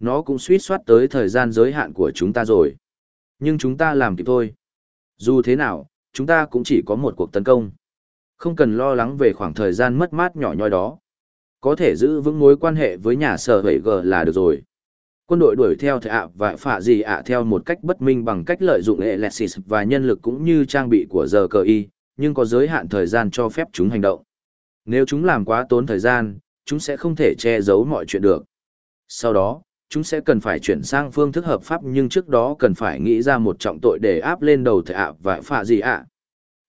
Nó cũng suýt soát tới thời gian giới hạn của chúng ta rồi. Nhưng chúng ta làm kịp thôi. Dù thế nào, chúng ta cũng chỉ có một cuộc tấn công. Không cần lo lắng về khoảng thời gian mất mát nhỏ nhoi đó. Có thể giữ vững mối quan hệ với nhà sở hữu g là được rồi. Quân đội đuổi theo thệ ạ và phạ gì ạ theo một cách bất minh bằng cách lợi dụng Alexis và nhân lực cũng như trang bị của giờ cờ y, nhưng có giới hạn thời gian cho phép chúng hành động. Nếu chúng làm quá tốn thời gian, chúng sẽ không thể che giấu mọi chuyện được. Sau đó, chúng sẽ cần phải chuyển sang phương thức hợp pháp nhưng trước đó cần phải nghĩ ra một trọng tội để áp lên đầu thệ ạ và phạ gì ạ.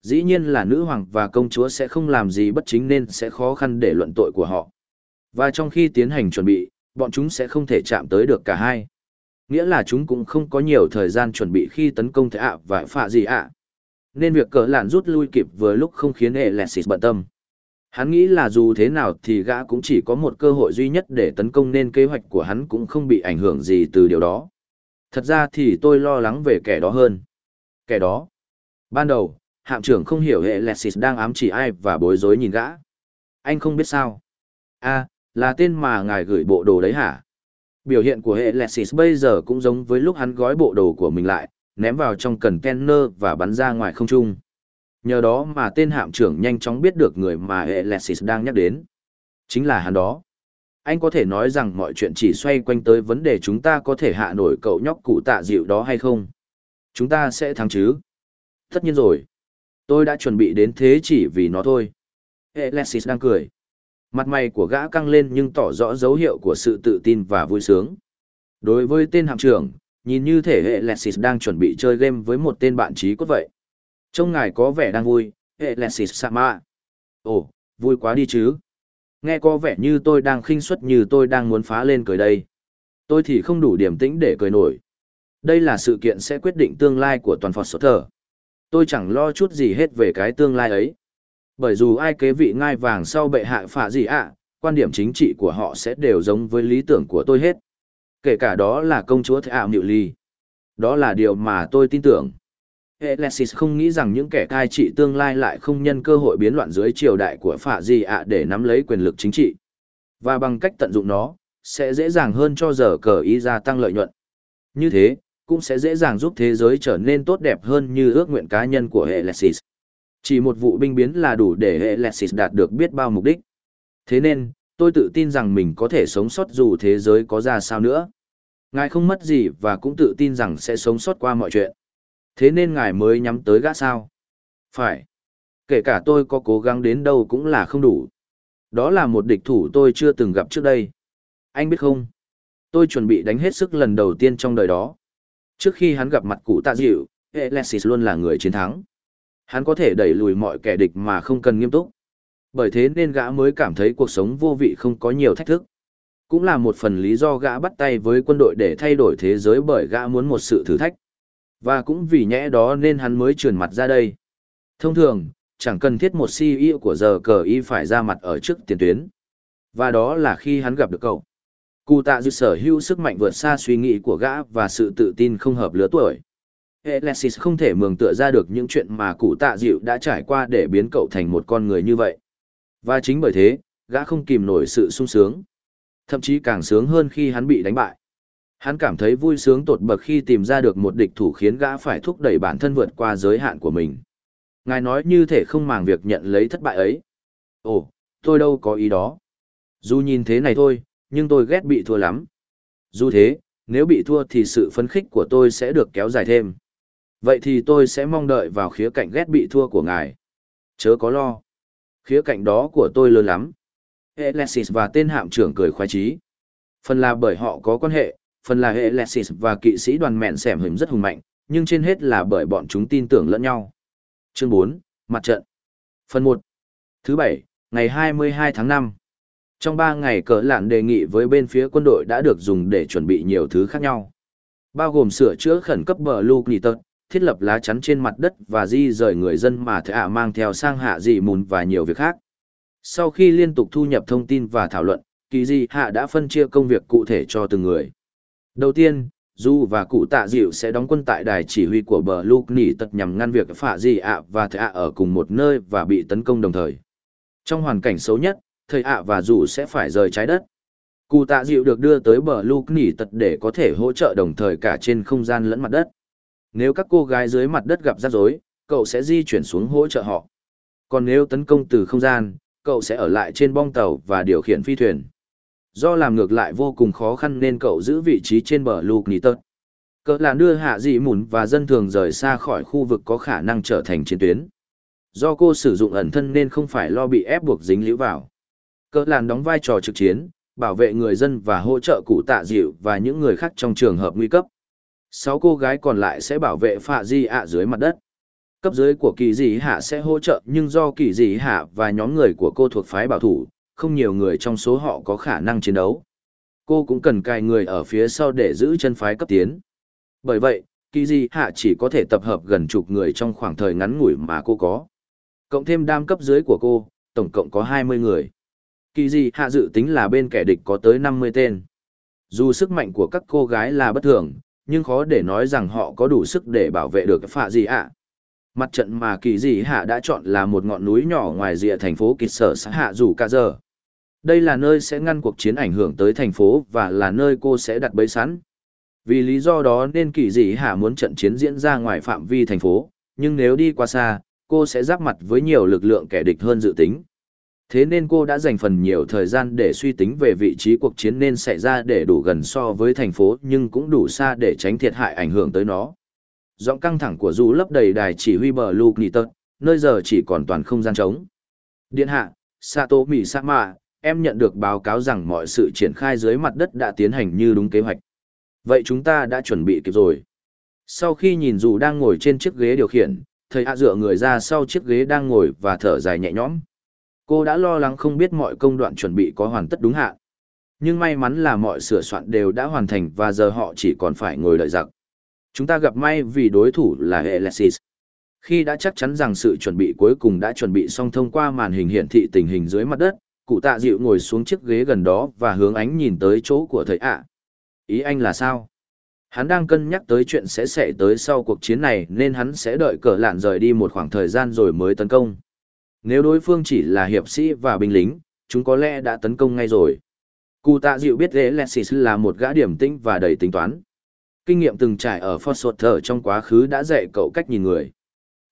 Dĩ nhiên là nữ hoàng và công chúa sẽ không làm gì bất chính nên sẽ khó khăn để luận tội của họ. Và trong khi tiến hành chuẩn bị, bọn chúng sẽ không thể chạm tới được cả hai. Nghĩa là chúng cũng không có nhiều thời gian chuẩn bị khi tấn công thế ạ và phạ gì ạ. Nên việc cờ lạn rút lui kịp vừa lúc không khiến Alexis bận tâm. Hắn nghĩ là dù thế nào thì gã cũng chỉ có một cơ hội duy nhất để tấn công nên kế hoạch của hắn cũng không bị ảnh hưởng gì từ điều đó. Thật ra thì tôi lo lắng về kẻ đó hơn. Kẻ đó. Ban đầu, hạm trưởng không hiểu hệ Lexis đang ám chỉ ai và bối rối nhìn gã. Anh không biết sao. a là tên mà ngài gửi bộ đồ đấy hả? Biểu hiện của hệ Lexis bây giờ cũng giống với lúc hắn gói bộ đồ của mình lại, ném vào trong cần container và bắn ra ngoài không trung. Nhờ đó mà tên hạm trưởng nhanh chóng biết được người mà Alexis đang nhắc đến. Chính là hắn đó. Anh có thể nói rằng mọi chuyện chỉ xoay quanh tới vấn đề chúng ta có thể hạ nổi cậu nhóc cụ tạ dịu đó hay không. Chúng ta sẽ thắng chứ. Tất nhiên rồi. Tôi đã chuẩn bị đến thế chỉ vì nó thôi. Alexis đang cười. Mặt mày của gã căng lên nhưng tỏ rõ dấu hiệu của sự tự tin và vui sướng. Đối với tên hạm trưởng, nhìn như thể hệ Lexis đang chuẩn bị chơi game với một tên bạn trí cốt vậy. Trông ngài có vẻ đang vui, hệ Lexis Sama. Ồ, vui quá đi chứ. Nghe có vẻ như tôi đang khinh suất như tôi đang muốn phá lên cười đây. Tôi thì không đủ điểm tĩnh để cười nổi. Đây là sự kiện sẽ quyết định tương lai của toàn Phật Sở Thở. Tôi chẳng lo chút gì hết về cái tương lai ấy. Bởi dù ai kế vị ngai vàng sau bệ hạ phạ gì ạ, quan điểm chính trị của họ sẽ đều giống với lý tưởng của tôi hết. Kể cả đó là công chúa Thệ ảo Nhự Ly. Đó là điều mà tôi tin tưởng. Alexis không nghĩ rằng những kẻ cai trị tương lai lại không nhân cơ hội biến loạn dưới triều đại của phạ gì ạ để nắm lấy quyền lực chính trị. Và bằng cách tận dụng nó, sẽ dễ dàng hơn cho giờ cờ ý gia tăng lợi nhuận. Như thế, cũng sẽ dễ dàng giúp thế giới trở nên tốt đẹp hơn như ước nguyện cá nhân của Alexis. Chỉ một vụ binh biến là đủ để Alexis đạt được biết bao mục đích. Thế nên, tôi tự tin rằng mình có thể sống sót dù thế giới có ra sao nữa. Ngài không mất gì và cũng tự tin rằng sẽ sống sót qua mọi chuyện. Thế nên ngài mới nhắm tới gã sao? Phải. Kể cả tôi có cố gắng đến đâu cũng là không đủ. Đó là một địch thủ tôi chưa từng gặp trước đây. Anh biết không? Tôi chuẩn bị đánh hết sức lần đầu tiên trong đời đó. Trước khi hắn gặp mặt cụ tạ dịu, Alexis luôn là người chiến thắng. Hắn có thể đẩy lùi mọi kẻ địch mà không cần nghiêm túc. Bởi thế nên gã mới cảm thấy cuộc sống vô vị không có nhiều thách thức. Cũng là một phần lý do gã bắt tay với quân đội để thay đổi thế giới bởi gã muốn một sự thử thách. Và cũng vì nhẽ đó nên hắn mới trườn mặt ra đây. Thông thường, chẳng cần thiết một CEO của giờ cờ y phải ra mặt ở trước tiền tuyến. Và đó là khi hắn gặp được cậu. Cụ tạ dư sở hữu sức mạnh vượt xa suy nghĩ của gã và sự tự tin không hợp lứa tuổi. Alexis không thể mường tựa ra được những chuyện mà cụ tạ dịu đã trải qua để biến cậu thành một con người như vậy. Và chính bởi thế, gã không kìm nổi sự sung sướng. Thậm chí càng sướng hơn khi hắn bị đánh bại. Hắn cảm thấy vui sướng tột bậc khi tìm ra được một địch thủ khiến gã phải thúc đẩy bản thân vượt qua giới hạn của mình. Ngài nói như thể không màng việc nhận lấy thất bại ấy. Ồ, tôi đâu có ý đó. Dù nhìn thế này thôi, nhưng tôi ghét bị thua lắm. Dù thế, nếu bị thua thì sự phấn khích của tôi sẽ được kéo dài thêm. Vậy thì tôi sẽ mong đợi vào khía cạnh ghét bị thua của ngài. Chớ có lo. Khía cạnh đó của tôi lớn lắm. Alexis và tên hạm trưởng cười khoái trí. Phần là bởi họ có quan hệ, phần là Alexis và kỵ sĩ đoàn mẹn xẻm hình rất hùng mạnh, nhưng trên hết là bởi bọn chúng tin tưởng lẫn nhau. Chương 4, Mặt trận Phần 1 Thứ bảy, ngày 22 tháng 5 Trong 3 ngày cỡ lạn đề nghị với bên phía quân đội đã được dùng để chuẩn bị nhiều thứ khác nhau. Bao gồm sửa chữa khẩn cấp bờ Luke Nitton, thiết lập lá chắn trên mặt đất và di rời người dân mà thạ mang theo sang hạ dị mùn và nhiều việc khác. Sau khi liên tục thu nhập thông tin và thảo luận, kỳ di hạ đã phân chia công việc cụ thể cho từng người. Đầu tiên, Du và cụ tạ dịu sẽ đóng quân tại đài chỉ huy của bờ Lục nỉ tật nhằm ngăn việc phạ Dị ạ và Thệ ạ ở cùng một nơi và bị tấn công đồng thời. Trong hoàn cảnh xấu nhất, thầy ạ và dù sẽ phải rời trái đất. Cụ tạ dịu được đưa tới bờ Lục nỉ tật để có thể hỗ trợ đồng thời cả trên không gian lẫn mặt đất. Nếu các cô gái dưới mặt đất gặp rắc rối, cậu sẽ di chuyển xuống hỗ trợ họ. Còn nếu tấn công từ không gian, cậu sẽ ở lại trên bong tàu và điều khiển phi thuyền. Do làm ngược lại vô cùng khó khăn nên cậu giữ vị trí trên bờ lục nỉ tớt. Cỡ là đưa hạ dị mùn và dân thường rời xa khỏi khu vực có khả năng trở thành chiến tuyến. Do cô sử dụng ẩn thân nên không phải lo bị ép buộc dính líu vào. Cỡ làn đóng vai trò trực chiến, bảo vệ người dân và hỗ trợ cụ tạ dịu và những người khác trong trường hợp nguy cấp. Sáu cô gái còn lại sẽ bảo vệ phạ di ạ dưới mặt đất. Cấp dưới của kỳ dị hạ sẽ hỗ trợ nhưng do kỳ dị hạ và nhóm người của cô thuộc phái bảo thủ, không nhiều người trong số họ có khả năng chiến đấu. Cô cũng cần cài người ở phía sau để giữ chân phái cấp tiến. Bởi vậy, kỳ Dị hạ chỉ có thể tập hợp gần chục người trong khoảng thời ngắn ngủi mà cô có. Cộng thêm đam cấp dưới của cô, tổng cộng có 20 người. Kỳ Dị hạ dự tính là bên kẻ địch có tới 50 tên. Dù sức mạnh của các cô gái là bất thường, nhưng khó để nói rằng họ có đủ sức để bảo vệ được phạ gì ạ. Mặt trận mà kỳ dị hạ đã chọn là một ngọn núi nhỏ ngoài rìa thành phố kịch sở xã hạ dù cả giờ. Đây là nơi sẽ ngăn cuộc chiến ảnh hưởng tới thành phố và là nơi cô sẽ đặt bẫy sẵn. Vì lý do đó nên kỳ dị hạ muốn trận chiến diễn ra ngoài phạm vi thành phố, nhưng nếu đi qua xa, cô sẽ giáp mặt với nhiều lực lượng kẻ địch hơn dự tính. Thế nên cô đã dành phần nhiều thời gian để suy tính về vị trí cuộc chiến nên xảy ra để đủ gần so với thành phố nhưng cũng đủ xa để tránh thiệt hại ảnh hưởng tới nó. Giọng căng thẳng của Du lấp đầy đài chỉ huy bờ Luke Nitton, nơi giờ chỉ còn toàn không gian trống. Điện hạ, Sato Misama, em nhận được báo cáo rằng mọi sự triển khai dưới mặt đất đã tiến hành như đúng kế hoạch. Vậy chúng ta đã chuẩn bị kịp rồi. Sau khi nhìn dù đang ngồi trên chiếc ghế điều khiển, thầy hạ dựa người ra sau chiếc ghế đang ngồi và thở dài nhẹ nhõm. Cô đã lo lắng không biết mọi công đoạn chuẩn bị có hoàn tất đúng hạn. Nhưng may mắn là mọi sửa soạn đều đã hoàn thành và giờ họ chỉ còn phải ngồi đợi giặc. Chúng ta gặp may vì đối thủ là Alexis. Khi đã chắc chắn rằng sự chuẩn bị cuối cùng đã chuẩn bị xong thông qua màn hình hiển thị tình hình dưới mặt đất, cụ tạ dịu ngồi xuống chiếc ghế gần đó và hướng ánh nhìn tới chỗ của thầy ạ. Ý anh là sao? Hắn đang cân nhắc tới chuyện sẽ xảy tới sau cuộc chiến này nên hắn sẽ đợi cờ lạn rời đi một khoảng thời gian rồi mới tấn công. Nếu đối phương chỉ là hiệp sĩ và binh lính, chúng có lẽ đã tấn công ngay rồi. Cụ tạ dịu biết Alexis là một gã điểm tĩnh và đầy tính toán. Kinh nghiệm từng trải ở Fort trong quá khứ đã dạy cậu cách nhìn người.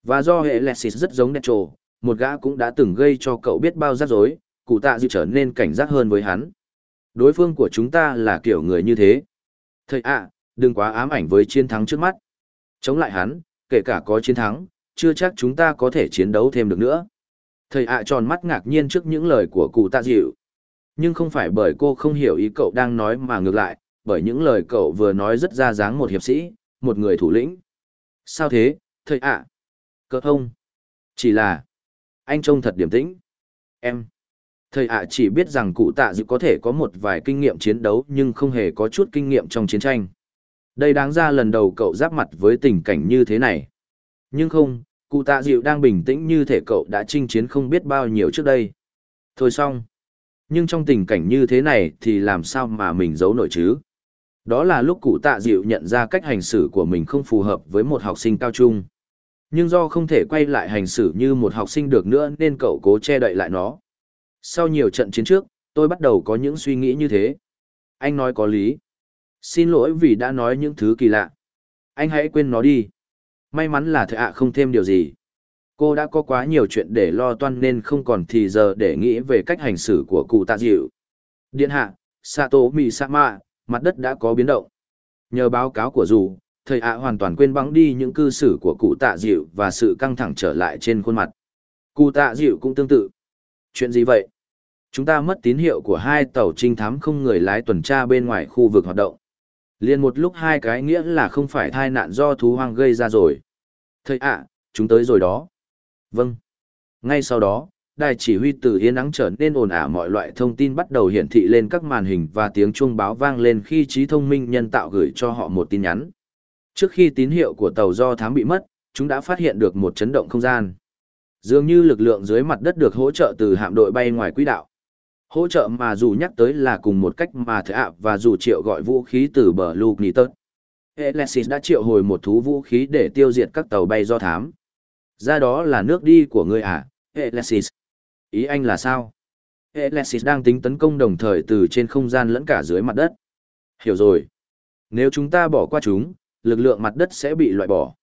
Và do hệ Alexis rất giống Netro, một gã cũng đã từng gây cho cậu biết bao rắc rối, cụ tạ dịu trở nên cảnh giác hơn với hắn. Đối phương của chúng ta là kiểu người như thế. Thầy ạ, đừng quá ám ảnh với chiến thắng trước mắt. Chống lại hắn, kể cả có chiến thắng, chưa chắc chúng ta có thể chiến đấu thêm được nữa. Thầy ạ tròn mắt ngạc nhiên trước những lời của cụ tạ dịu. Nhưng không phải bởi cô không hiểu ý cậu đang nói mà ngược lại, bởi những lời cậu vừa nói rất ra dáng một hiệp sĩ, một người thủ lĩnh. Sao thế, thầy ạ? À? Cỡ thông. Chỉ là, anh trông thật điềm tĩnh. Em. Thầy ạ chỉ biết rằng cụ tạ dịu có thể có một vài kinh nghiệm chiến đấu nhưng không hề có chút kinh nghiệm trong chiến tranh. Đây đáng ra lần đầu cậu giáp mặt với tình cảnh như thế này. Nhưng không, cụ tạ dịu đang bình tĩnh như thể cậu đã chinh chiến không biết bao nhiêu trước đây. Thôi xong. Nhưng trong tình cảnh như thế này thì làm sao mà mình giấu nổi chứ? Đó là lúc cụ tạ dịu nhận ra cách hành xử của mình không phù hợp với một học sinh cao trung. Nhưng do không thể quay lại hành xử như một học sinh được nữa nên cậu cố che đậy lại nó. Sau nhiều trận chiến trước, tôi bắt đầu có những suy nghĩ như thế. Anh nói có lý. Xin lỗi vì đã nói những thứ kỳ lạ. Anh hãy quên nó đi. May mắn là thợ ạ không thêm điều gì. Cô đã có quá nhiều chuyện để lo toan nên không còn thì giờ để nghĩ về cách hành xử của cụ tạ dịu. Điện hạ, Sato Misama, mặt đất đã có biến động. Nhờ báo cáo của dù, thầy ạ hoàn toàn quên bắn đi những cư xử của cụ tạ dịu và sự căng thẳng trở lại trên khuôn mặt. Cụ tạ dịu cũng tương tự. Chuyện gì vậy? Chúng ta mất tín hiệu của hai tàu trinh thám không người lái tuần tra bên ngoài khu vực hoạt động. Liên một lúc hai cái nghĩa là không phải thai nạn do thú hoang gây ra rồi. Thầy ạ, chúng tới rồi đó. Vâng. Ngay sau đó, đài chỉ huy từ yên nắng trở nên ồn ả mọi loại thông tin bắt đầu hiển thị lên các màn hình và tiếng chuông báo vang lên khi trí thông minh nhân tạo gửi cho họ một tin nhắn. Trước khi tín hiệu của tàu do thám bị mất, chúng đã phát hiện được một chấn động không gian. Dường như lực lượng dưới mặt đất được hỗ trợ từ hạm đội bay ngoài quỹ đạo. Hỗ trợ mà dù nhắc tới là cùng một cách mà thợ ạ và dù triệu gọi vũ khí từ bờ Luke tớt Alexis đã triệu hồi một thú vũ khí để tiêu diệt các tàu bay do thám. Ra đó là nước đi của người à, Alexis. Ý anh là sao? Alexis đang tính tấn công đồng thời từ trên không gian lẫn cả dưới mặt đất. Hiểu rồi. Nếu chúng ta bỏ qua chúng, lực lượng mặt đất sẽ bị loại bỏ.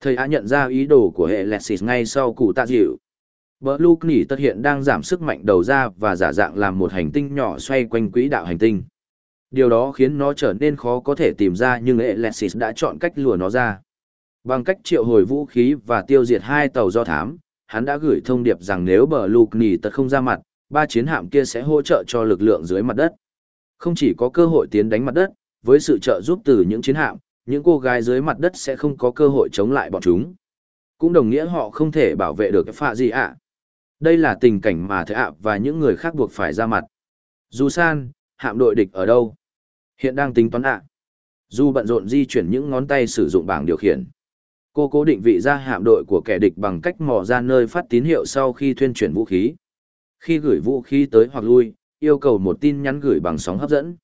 Thầy A nhận ra ý đồ của hệ ngay sau cụ tạ dịu. Bờ Luke nỉ tất hiện đang giảm sức mạnh đầu ra và giả dạng làm một hành tinh nhỏ xoay quanh quỹ đạo hành tinh. Điều đó khiến nó trở nên khó có thể tìm ra nhưng Alexis đã chọn cách lùa nó ra. Bằng cách triệu hồi vũ khí và tiêu diệt hai tàu do thám, hắn đã gửi thông điệp rằng nếu bờ Luke nỉ tật không ra mặt, ba chiến hạm kia sẽ hỗ trợ cho lực lượng dưới mặt đất. Không chỉ có cơ hội tiến đánh mặt đất, với sự trợ giúp từ những chiến hạm, những cô gái dưới mặt đất sẽ không có cơ hội chống lại bọn chúng. Cũng đồng nghĩa họ không thể bảo vệ được phạ gì ạ. Đây là tình cảnh mà thế ạ và những người khác buộc phải ra mặt. Dù san, hạm đội địch ở đâu? Hiện đang tính toán ạ. Dù bận rộn di chuyển những ngón tay sử dụng bảng điều khiển. Cô cố định vị ra hạm đội của kẻ địch bằng cách mò ra nơi phát tín hiệu sau khi thuyên chuyển vũ khí. Khi gửi vũ khí tới hoặc lui, yêu cầu một tin nhắn gửi bằng sóng hấp dẫn.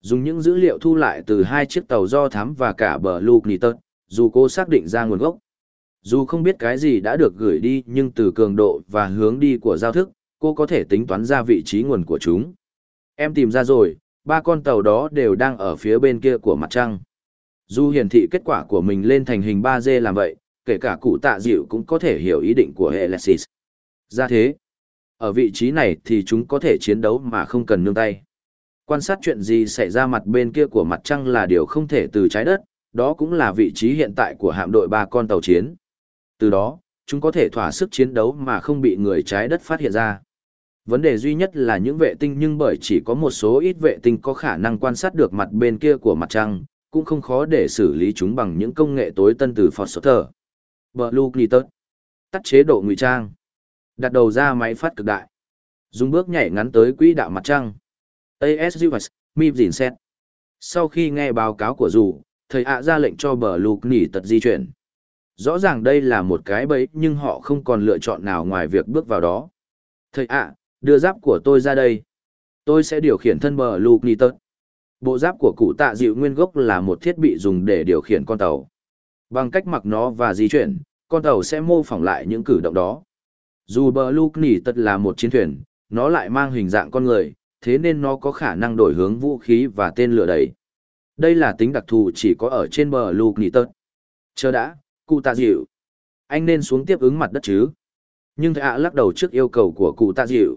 Dùng những dữ liệu thu lại từ hai chiếc tàu do thám và cả bờ Luke Nitot, dù cô xác định ra nguồn gốc. Dù không biết cái gì đã được gửi đi nhưng từ cường độ và hướng đi của giao thức, cô có thể tính toán ra vị trí nguồn của chúng. Em tìm ra rồi, ba con tàu đó đều đang ở phía bên kia của mặt trăng. Dù hiển thị kết quả của mình lên thành hình 3D làm vậy, kể cả cụ tạ dịu cũng có thể hiểu ý định của Alexis. Ra thế, ở vị trí này thì chúng có thể chiến đấu mà không cần nương tay. Quan sát chuyện gì xảy ra mặt bên kia của mặt trăng là điều không thể từ trái đất, đó cũng là vị trí hiện tại của hạm đội ba con tàu chiến. Từ đó, chúng có thể thỏa sức chiến đấu mà không bị người trái đất phát hiện ra. Vấn đề duy nhất là những vệ tinh nhưng bởi chỉ có một số ít vệ tinh có khả năng quan sát được mặt bên kia của mặt trăng, cũng không khó để xử lý chúng bằng những công nghệ tối tân từ Foster. Blue Glitter. Tắt chế độ ngụy trang. Đặt đầu ra máy phát cực đại. Dùng bước nhảy ngắn tới quỹ đạo mặt trăng. ASUS, MIP dìn xét. Sau khi nghe báo cáo của dù, thầy ạ ra lệnh cho bờ lục nỉ tật di chuyển. Rõ ràng đây là một cái bẫy nhưng họ không còn lựa chọn nào ngoài việc bước vào đó. Thầy ạ, đưa giáp của tôi ra đây. Tôi sẽ điều khiển thân bờ lục nỉ. Bộ giáp của cụ tạ dịu nguyên gốc là một thiết bị dùng để điều khiển con tàu. Bằng cách mặc nó và di chuyển, con tàu sẽ mô phỏng lại những cử động đó. Dù bờ lục nỉ là một chiến thuyền, nó lại mang hình dạng con người, thế nên nó có khả năng đổi hướng vũ khí và tên lửa đẩy. Đây là tính đặc thù chỉ có ở trên bờ lục nỉ tớt. Chờ đã, cụ tạ dịu. Anh nên xuống tiếp ứng mặt đất chứ. Nhưng thầy ạ lắc đầu trước yêu cầu của cụ tạ dịu.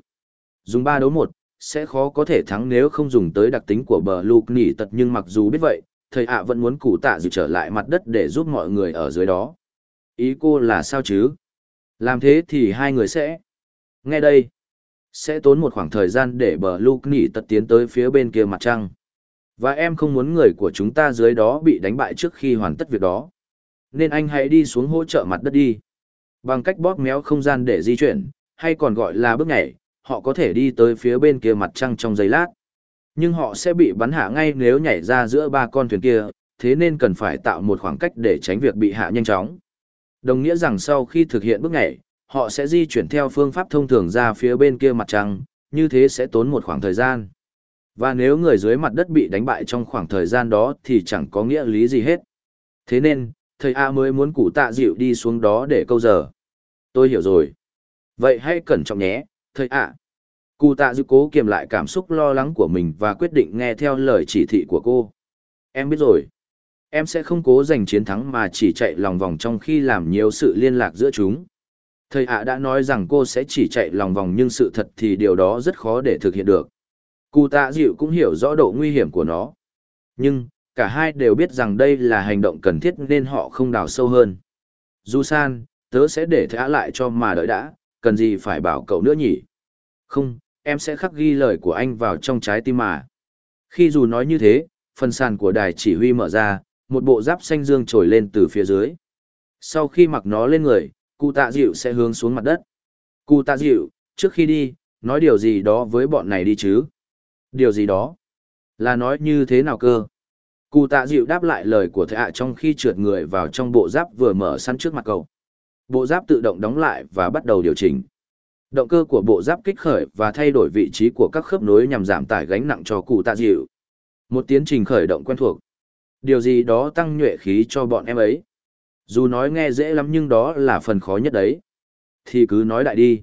Dùng ba đấu một sẽ khó có thể thắng nếu không dùng tới đặc tính của bờ lục nỉ tật nhưng mặc dù biết vậy, thầy ạ vẫn muốn cụ tạ dịu trở lại mặt đất để giúp mọi người ở dưới đó. Ý cô là sao chứ? Làm thế thì hai người sẽ... Nghe đây. Sẽ tốn một khoảng thời gian để bờ Lục nỉ tật tiến tới phía bên kia mặt trăng. Và em không muốn người của chúng ta dưới đó bị đánh bại trước khi hoàn tất việc đó. Nên anh hãy đi xuống hỗ trợ mặt đất đi. Bằng cách bóp méo không gian để di chuyển, hay còn gọi là bước nhảy, họ có thể đi tới phía bên kia mặt trăng trong giây lát. Nhưng họ sẽ bị bắn hạ ngay nếu nhảy ra giữa ba con thuyền kia, thế nên cần phải tạo một khoảng cách để tránh việc bị hạ nhanh chóng. Đồng nghĩa rằng sau khi thực hiện bước nhảy, họ sẽ di chuyển theo phương pháp thông thường ra phía bên kia mặt trăng, như thế sẽ tốn một khoảng thời gian. Và nếu người dưới mặt đất bị đánh bại trong khoảng thời gian đó thì chẳng có nghĩa lý gì hết. Thế nên, thầy A mới muốn cụ tạ dịu đi xuống đó để câu giờ. Tôi hiểu rồi. Vậy hãy cẩn trọng nhé, thầy A. Cụ tạ dịu cố kiềm lại cảm xúc lo lắng của mình và quyết định nghe theo lời chỉ thị của cô. Em biết rồi. Em sẽ không cố giành chiến thắng mà chỉ chạy lòng vòng trong khi làm nhiều sự liên lạc giữa chúng. Thầy ạ đã nói rằng cô sẽ chỉ chạy lòng vòng nhưng sự thật thì điều đó rất khó để thực hiện được. Cụ tạ dịu cũng hiểu rõ độ nguy hiểm của nó. Nhưng, cả hai đều biết rằng đây là hành động cần thiết nên họ không đào sâu hơn. Du san, tớ sẽ để thả lại cho mà đợi đã, cần gì phải bảo cậu nữa nhỉ? Không, em sẽ khắc ghi lời của anh vào trong trái tim mà. Khi dù nói như thế, phần sàn của đài chỉ huy mở ra, một bộ giáp xanh dương trồi lên từ phía dưới. Sau khi mặc nó lên người, cụ tạ dịu sẽ hướng xuống mặt đất. Cụ tạ dịu, trước khi đi, nói điều gì đó với bọn này đi chứ. Điều gì đó? Là nói như thế nào cơ? Cụ tạ dịu đáp lại lời của thệ ạ trong khi trượt người vào trong bộ giáp vừa mở săn trước mặt cậu. Bộ giáp tự động đóng lại và bắt đầu điều chỉnh. Động cơ của bộ giáp kích khởi và thay đổi vị trí của các khớp nối nhằm giảm tải gánh nặng cho cụ tạ dịu. Một tiến trình khởi động quen thuộc. Điều gì đó tăng nhuệ khí cho bọn em ấy. Dù nói nghe dễ lắm nhưng đó là phần khó nhất đấy. Thì cứ nói đại đi.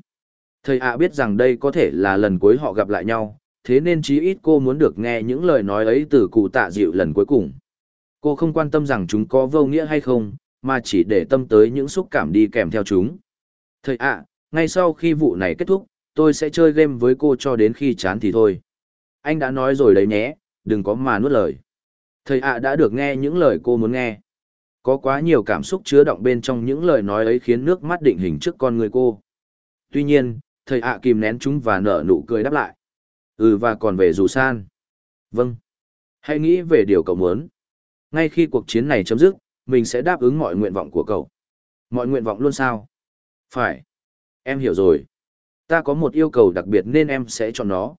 Thầy ạ biết rằng đây có thể là lần cuối họ gặp lại nhau, thế nên chí ít cô muốn được nghe những lời nói ấy từ cụ tạ dịu lần cuối cùng. Cô không quan tâm rằng chúng có vô nghĩa hay không, mà chỉ để tâm tới những xúc cảm đi kèm theo chúng. Thầy ạ, ngay sau khi vụ này kết thúc, tôi sẽ chơi game với cô cho đến khi chán thì thôi. Anh đã nói rồi đấy nhé, đừng có mà nuốt lời. Thầy ạ đã được nghe những lời cô muốn nghe. Có quá nhiều cảm xúc chứa động bên trong những lời nói ấy khiến nước mắt định hình trước con người cô. Tuy nhiên, thầy ạ kìm nén chúng và nở nụ cười đáp lại. Ừ và còn về dù san. Vâng. Hãy nghĩ về điều cậu muốn. Ngay khi cuộc chiến này chấm dứt, mình sẽ đáp ứng mọi nguyện vọng của cậu. Mọi nguyện vọng luôn sao? Phải. Em hiểu rồi. Ta có một yêu cầu đặc biệt nên em sẽ chọn nó.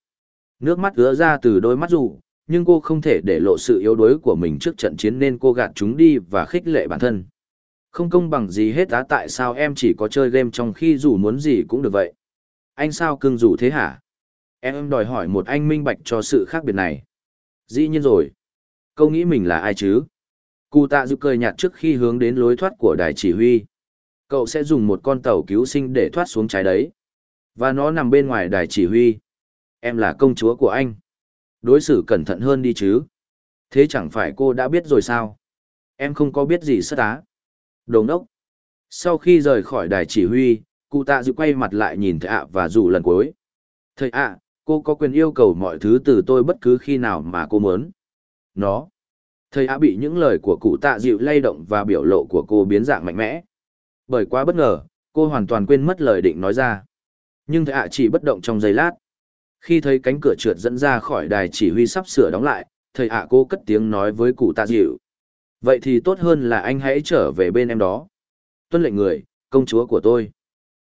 Nước mắt ứa ra từ đôi mắt dù, nhưng cô không thể để lộ sự yếu đuối của mình trước trận chiến nên cô gạt chúng đi và khích lệ bản thân. Không công bằng gì hết á tại sao em chỉ có chơi game trong khi dù muốn gì cũng được vậy. Anh sao cưng dù thế hả? Em đòi hỏi một anh minh bạch cho sự khác biệt này. Dĩ nhiên rồi. Câu nghĩ mình là ai chứ? Cụ tạ giúp cười nhạt trước khi hướng đến lối thoát của đài chỉ huy. Cậu sẽ dùng một con tàu cứu sinh để thoát xuống trái đấy. Và nó nằm bên ngoài đài chỉ huy. Em là công chúa của anh. Đối xử cẩn thận hơn đi chứ. Thế chẳng phải cô đã biết rồi sao? Em không có biết gì sất á. Đồ ngốc. Sau khi rời khỏi đài chỉ huy, cụ tạ dự quay mặt lại nhìn thầy ạ và dù lần cuối. Thầy ạ, cô có quyền yêu cầu mọi thứ từ tôi bất cứ khi nào mà cô muốn. Nó. Thầy á bị những lời của cụ tạ dịu lay động và biểu lộ của cô biến dạng mạnh mẽ. Bởi quá bất ngờ, cô hoàn toàn quên mất lời định nói ra. Nhưng thầy ạ chỉ bất động trong giây lát. Khi thấy cánh cửa trượt dẫn ra khỏi đài chỉ huy sắp sửa đóng lại, thầy ạ cô cất tiếng nói với cụ tạ dịu. Vậy thì tốt hơn là anh hãy trở về bên em đó. Tuân lệnh người, công chúa của tôi.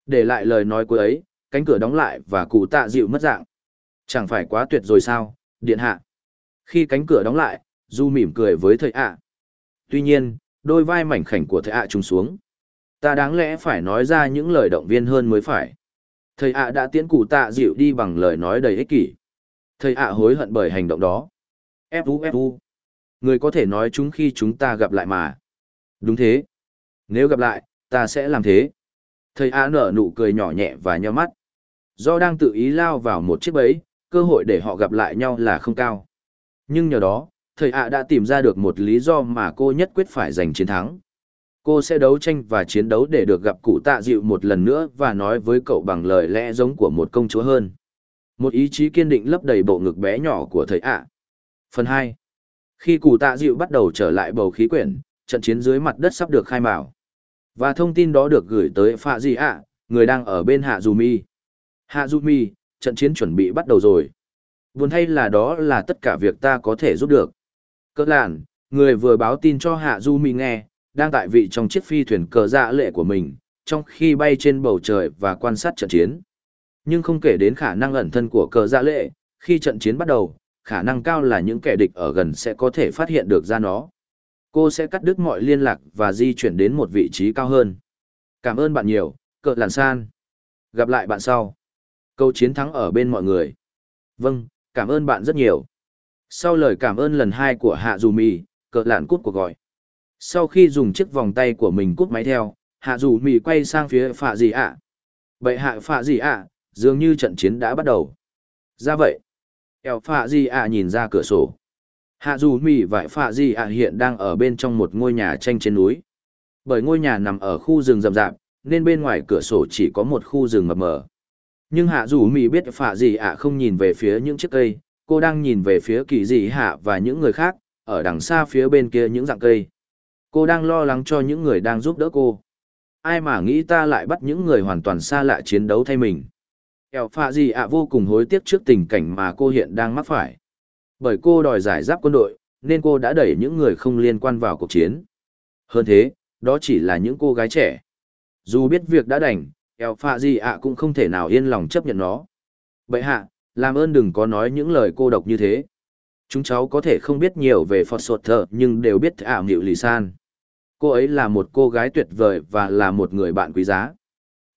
Để lại lời nói cuối ấy, cánh cửa đóng lại và cụ tạ dịu mất dạng. Chẳng phải quá tuyệt rồi sao, điện hạ. Khi cánh cửa đóng lại, Du mỉm cười với thầy ạ. Tuy nhiên, đôi vai mảnh khảnh của thầy ạ trùng xuống. Ta đáng lẽ phải nói ra những lời động viên hơn mới phải. Thầy ạ đã tiễn cụ tạ dịu đi bằng lời nói đầy ích kỷ. Thầy ạ hối hận bởi hành động đó. Fu Fu. Người có thể nói chúng khi chúng ta gặp lại mà. Đúng thế. Nếu gặp lại, ta sẽ làm thế. Thầy ạ nở nụ cười nhỏ nhẹ và nheo mắt. Do đang tự ý lao vào một chiếc bẫy, cơ hội để họ gặp lại nhau là không cao. Nhưng nhờ đó, thầy ạ đã tìm ra được một lý do mà cô nhất quyết phải giành chiến thắng. Cô sẽ đấu tranh và chiến đấu để được gặp cụ tạ dịu một lần nữa và nói với cậu bằng lời lẽ giống của một công chúa hơn. Một ý chí kiên định lấp đầy bộ ngực bé nhỏ của thầy ạ. Phần hai. Khi cụ tạ dịu bắt đầu trở lại bầu khí quyển trận chiến dưới mặt đất sắp được khai mào. Và thông tin đó được gửi tới pha di ạ người đang ở bên hạ dù mi. Hạ dù mi trận chiến chuẩn bị bắt đầu rồi buồn hay là đó là tất cả việc ta có thể giúp được Cơ làn người vừa báo tin cho hạ du mi nghe đang tại vị trong chiếc phi thuyền cờ dạ lệ của mình, trong khi bay trên bầu trời và quan sát trận chiến. Nhưng không kể đến khả năng ẩn thân của cờ dạ lệ, khi trận chiến bắt đầu, khả năng cao là những kẻ địch ở gần sẽ có thể phát hiện được ra nó. Cô sẽ cắt đứt mọi liên lạc và di chuyển đến một vị trí cao hơn. Cảm ơn bạn nhiều, cờ làn san. Gặp lại bạn sau. Câu chiến thắng ở bên mọi người. Vâng, cảm ơn bạn rất nhiều. Sau lời cảm ơn lần hai của Hạ Dù Mì, cờ lạn cút cuộc gọi. Sau khi dùng chiếc vòng tay của mình cút máy theo, hạ dù mì quay sang phía phạ gì ạ. Vậy hạ phạ gì ạ, dường như trận chiến đã bắt đầu. Ra vậy, eo phạ gì ạ nhìn ra cửa sổ. Hạ dù mì và phạ gì ạ hiện đang ở bên trong một ngôi nhà tranh trên núi. Bởi ngôi nhà nằm ở khu rừng rậm rạp, nên bên ngoài cửa sổ chỉ có một khu rừng mập mờ. Nhưng hạ dù mỹ biết phạ gì ạ không nhìn về phía những chiếc cây, cô đang nhìn về phía kỳ dị hạ và những người khác, ở đằng xa phía bên kia những dạng cây. Cô đang lo lắng cho những người đang giúp đỡ cô. Ai mà nghĩ ta lại bắt những người hoàn toàn xa lạ chiến đấu thay mình. eo phạ gì ạ vô cùng hối tiếc trước tình cảnh mà cô hiện đang mắc phải. Bởi cô đòi giải giáp quân đội, nên cô đã đẩy những người không liên quan vào cuộc chiến. Hơn thế, đó chỉ là những cô gái trẻ. Dù biết việc đã đành, eo pha gì ạ cũng không thể nào yên lòng chấp nhận nó. Bậy hạ, làm ơn đừng có nói những lời cô độc như thế. Chúng cháu có thể không biết nhiều về Phật Sột Thờ nhưng đều biết ảo nghịu lì san. Cô ấy là một cô gái tuyệt vời và là một người bạn quý giá.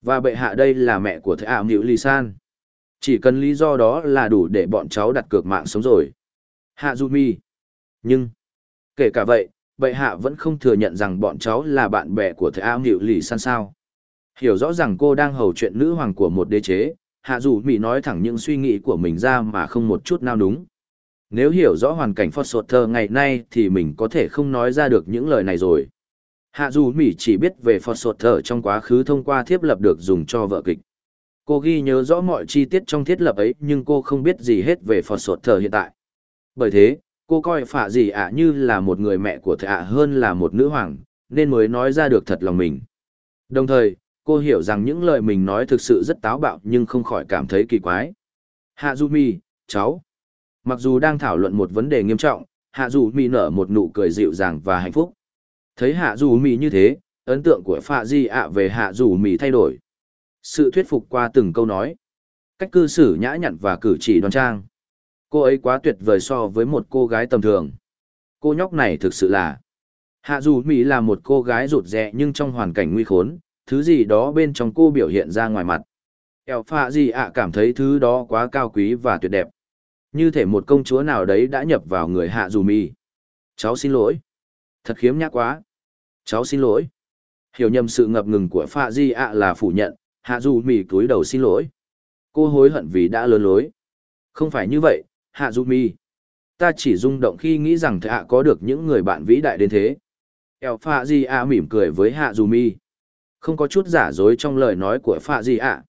Và bệ hạ đây là mẹ của thầy ảo nghịu lì san. Chỉ cần lý do đó là đủ để bọn cháu đặt cược mạng sống rồi. Hạ Du Mi. Nhưng, kể cả vậy, bệ hạ vẫn không thừa nhận rằng bọn cháu là bạn bè của thầy ảo nghịu lì san sao. Hiểu rõ rằng cô đang hầu chuyện nữ hoàng của một đế chế, hạ dù mỹ nói thẳng những suy nghĩ của mình ra mà không một chút nào đúng. Nếu hiểu rõ hoàn cảnh phật sột thơ ngày nay thì mình có thể không nói ra được những lời này rồi. Hạ dù mỹ chỉ biết về phật sột thơ trong quá khứ thông qua thiết lập được dùng cho vợ kịch. Cô ghi nhớ rõ mọi chi tiết trong thiết lập ấy nhưng cô không biết gì hết về phật sột thơ hiện tại. Bởi thế cô coi phạ gì ạ như là một người mẹ của thạ hơn là một nữ hoàng nên mới nói ra được thật lòng mình. Đồng thời cô hiểu rằng những lời mình nói thực sự rất táo bạo nhưng không khỏi cảm thấy kỳ quái. Hạ Du Mi, cháu. Mặc dù đang thảo luận một vấn đề nghiêm trọng, Hạ Du Mi nở một nụ cười dịu dàng và hạnh phúc. Thấy Hạ Du Mi như thế, ấn tượng của Phạ Di ạ về Hạ Du Mi thay đổi. Sự thuyết phục qua từng câu nói. Cách cư xử nhã nhặn và cử chỉ đoan trang. Cô ấy quá tuyệt vời so với một cô gái tầm thường. Cô nhóc này thực sự là... Hạ dù Mi là một cô gái rụt rè nhưng trong hoàn cảnh nguy khốn, thứ gì đó bên trong cô biểu hiện ra ngoài mặt. Eo phạ gì ạ cảm thấy thứ đó quá cao quý và tuyệt đẹp. Như thể một công chúa nào đấy đã nhập vào người hạ dù mi. Cháu xin lỗi. Thật khiếm nhã quá. Cháu xin lỗi. Hiểu nhầm sự ngập ngừng của phạ di ạ là phủ nhận, hạ dù mi cúi đầu xin lỗi. Cô hối hận vì đã lớn lối. Không phải như vậy, hạ dù mi. Ta chỉ rung động khi nghĩ rằng thạ à có được những người bạn vĩ đại đến thế. Eo phạ di ạ mỉm cười với hạ dù mi không có chút giả dối trong lời nói của Phạ Di ạ.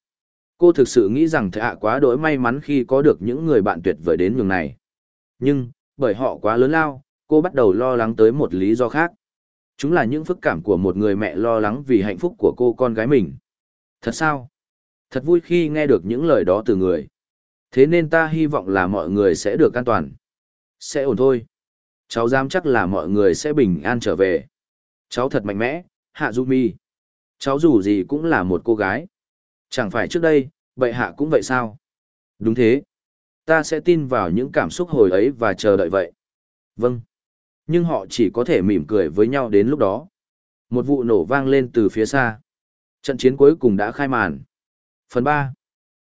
Cô thực sự nghĩ rằng thệ ạ quá đỗi may mắn khi có được những người bạn tuyệt vời đến nhường này. Nhưng, bởi họ quá lớn lao, cô bắt đầu lo lắng tới một lý do khác. Chúng là những phức cảm của một người mẹ lo lắng vì hạnh phúc của cô con gái mình. Thật sao? Thật vui khi nghe được những lời đó từ người. Thế nên ta hy vọng là mọi người sẽ được an toàn. Sẽ ổn thôi. Cháu dám chắc là mọi người sẽ bình an trở về. Cháu thật mạnh mẽ, Hạ Du Mi cháu dù gì cũng là một cô gái. Chẳng phải trước đây, bệ hạ cũng vậy sao? Đúng thế. Ta sẽ tin vào những cảm xúc hồi ấy và chờ đợi vậy. Vâng. Nhưng họ chỉ có thể mỉm cười với nhau đến lúc đó. Một vụ nổ vang lên từ phía xa. Trận chiến cuối cùng đã khai màn. Phần 3.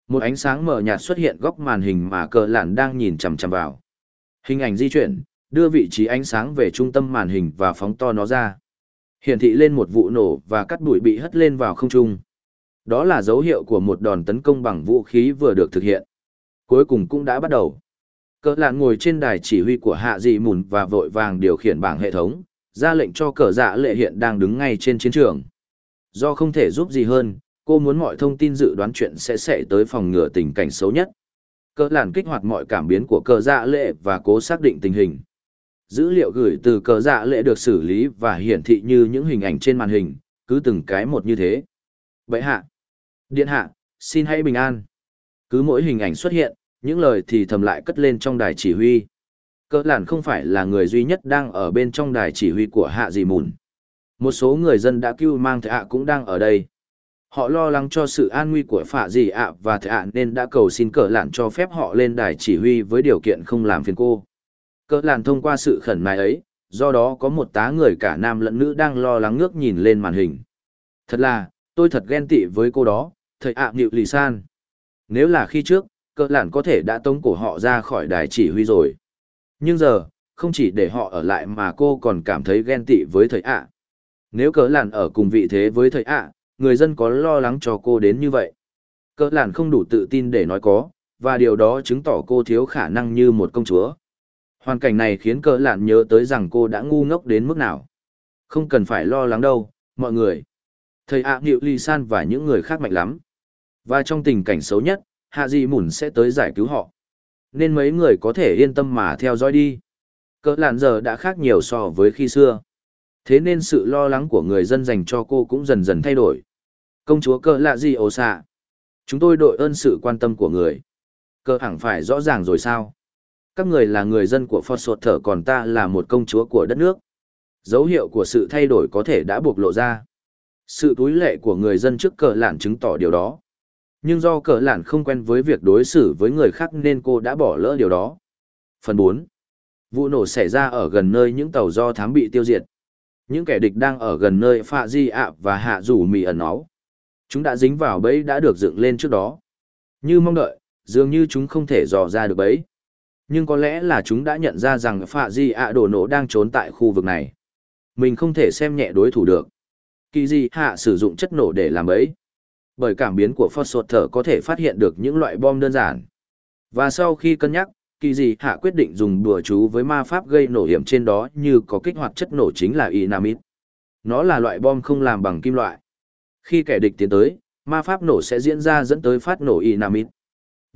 Một ánh sáng mờ nhạt xuất hiện góc màn hình mà cờ lản đang nhìn chằm chằm vào. Hình ảnh di chuyển, đưa vị trí ánh sáng về trung tâm màn hình và phóng to nó ra hiển thị lên một vụ nổ và cắt bụi bị hất lên vào không trung. Đó là dấu hiệu của một đòn tấn công bằng vũ khí vừa được thực hiện. Cuối cùng cũng đã bắt đầu. Cờ lạn ngồi trên đài chỉ huy của hạ dị mùn và vội vàng điều khiển bảng hệ thống, ra lệnh cho cờ dạ lệ hiện đang đứng ngay trên chiến trường. Do không thể giúp gì hơn, cô muốn mọi thông tin dự đoán chuyện sẽ xảy tới phòng ngừa tình cảnh xấu nhất. Cờ lạn kích hoạt mọi cảm biến của cờ dạ lệ và cố xác định tình hình dữ liệu gửi từ cờ dạ lệ được xử lý và hiển thị như những hình ảnh trên màn hình, cứ từng cái một như thế. Vậy hạ, điện hạ, xin hãy bình an. Cứ mỗi hình ảnh xuất hiện, những lời thì thầm lại cất lên trong đài chỉ huy. Cỡ làn không phải là người duy nhất đang ở bên trong đài chỉ huy của hạ dì mùn. Một số người dân đã cứu mang thệ ạ cũng đang ở đây. Họ lo lắng cho sự an nguy của phạ dì ạ và thệ ạ nên đã cầu xin cỡ lạn cho phép họ lên đài chỉ huy với điều kiện không làm phiền cô. Cỡ làn thông qua sự khẩn nài ấy, do đó có một tá người cả nam lẫn nữ đang lo lắng ngước nhìn lên màn hình. Thật là, tôi thật ghen tị với cô đó, thầy ạ à, lì san. Nếu là khi trước, cỡ làn có thể đã tống cổ họ ra khỏi đài chỉ huy rồi. Nhưng giờ, không chỉ để họ ở lại mà cô còn cảm thấy ghen tị với thầy ạ. Nếu cỡ làn ở cùng vị thế với thầy ạ, người dân có lo lắng cho cô đến như vậy. Cỡ làn không đủ tự tin để nói có, và điều đó chứng tỏ cô thiếu khả năng như một công chúa. Hoàn cảnh này khiến cỡ lạn nhớ tới rằng cô đã ngu ngốc đến mức nào. Không cần phải lo lắng đâu, mọi người. Thầy ạ à, ly san và những người khác mạnh lắm. Và trong tình cảnh xấu nhất, hạ dị mùn sẽ tới giải cứu họ. Nên mấy người có thể yên tâm mà theo dõi đi. Cỡ lạn giờ đã khác nhiều so với khi xưa. Thế nên sự lo lắng của người dân dành cho cô cũng dần dần thay đổi. Công chúa cỡ lạ gì ồ xạ. Chúng tôi đội ơn sự quan tâm của người. Cỡ hẳn phải rõ ràng rồi sao? Các người là người dân của Phật Sột Thở còn ta là một công chúa của đất nước. Dấu hiệu của sự thay đổi có thể đã bộc lộ ra. Sự túi lệ của người dân trước cờ lản chứng tỏ điều đó. Nhưng do cờ lản không quen với việc đối xử với người khác nên cô đã bỏ lỡ điều đó. Phần 4. Vụ nổ xảy ra ở gần nơi những tàu do thám bị tiêu diệt. Những kẻ địch đang ở gần nơi Phạ Di ạ và Hạ Rủ Mì ẩn náu. Chúng đã dính vào bẫy đã được dựng lên trước đó. Như mong đợi, dường như chúng không thể dò ra được bẫy. Nhưng có lẽ là chúng đã nhận ra rằng Phạ Di ạ đổ nổ đang trốn tại khu vực này. Mình không thể xem nhẹ đối thủ được. Kỳ Di Hạ sử dụng chất nổ để làm ấy. Bởi cảm biến của Phosphor thở có thể phát hiện được những loại bom đơn giản. Và sau khi cân nhắc, kỳ dị hạ quyết định dùng đùa chú với ma pháp gây nổ hiểm trên đó như có kích hoạt chất nổ chính là inamit. Nó là loại bom không làm bằng kim loại. Khi kẻ địch tiến tới, ma pháp nổ sẽ diễn ra dẫn tới phát nổ inamit.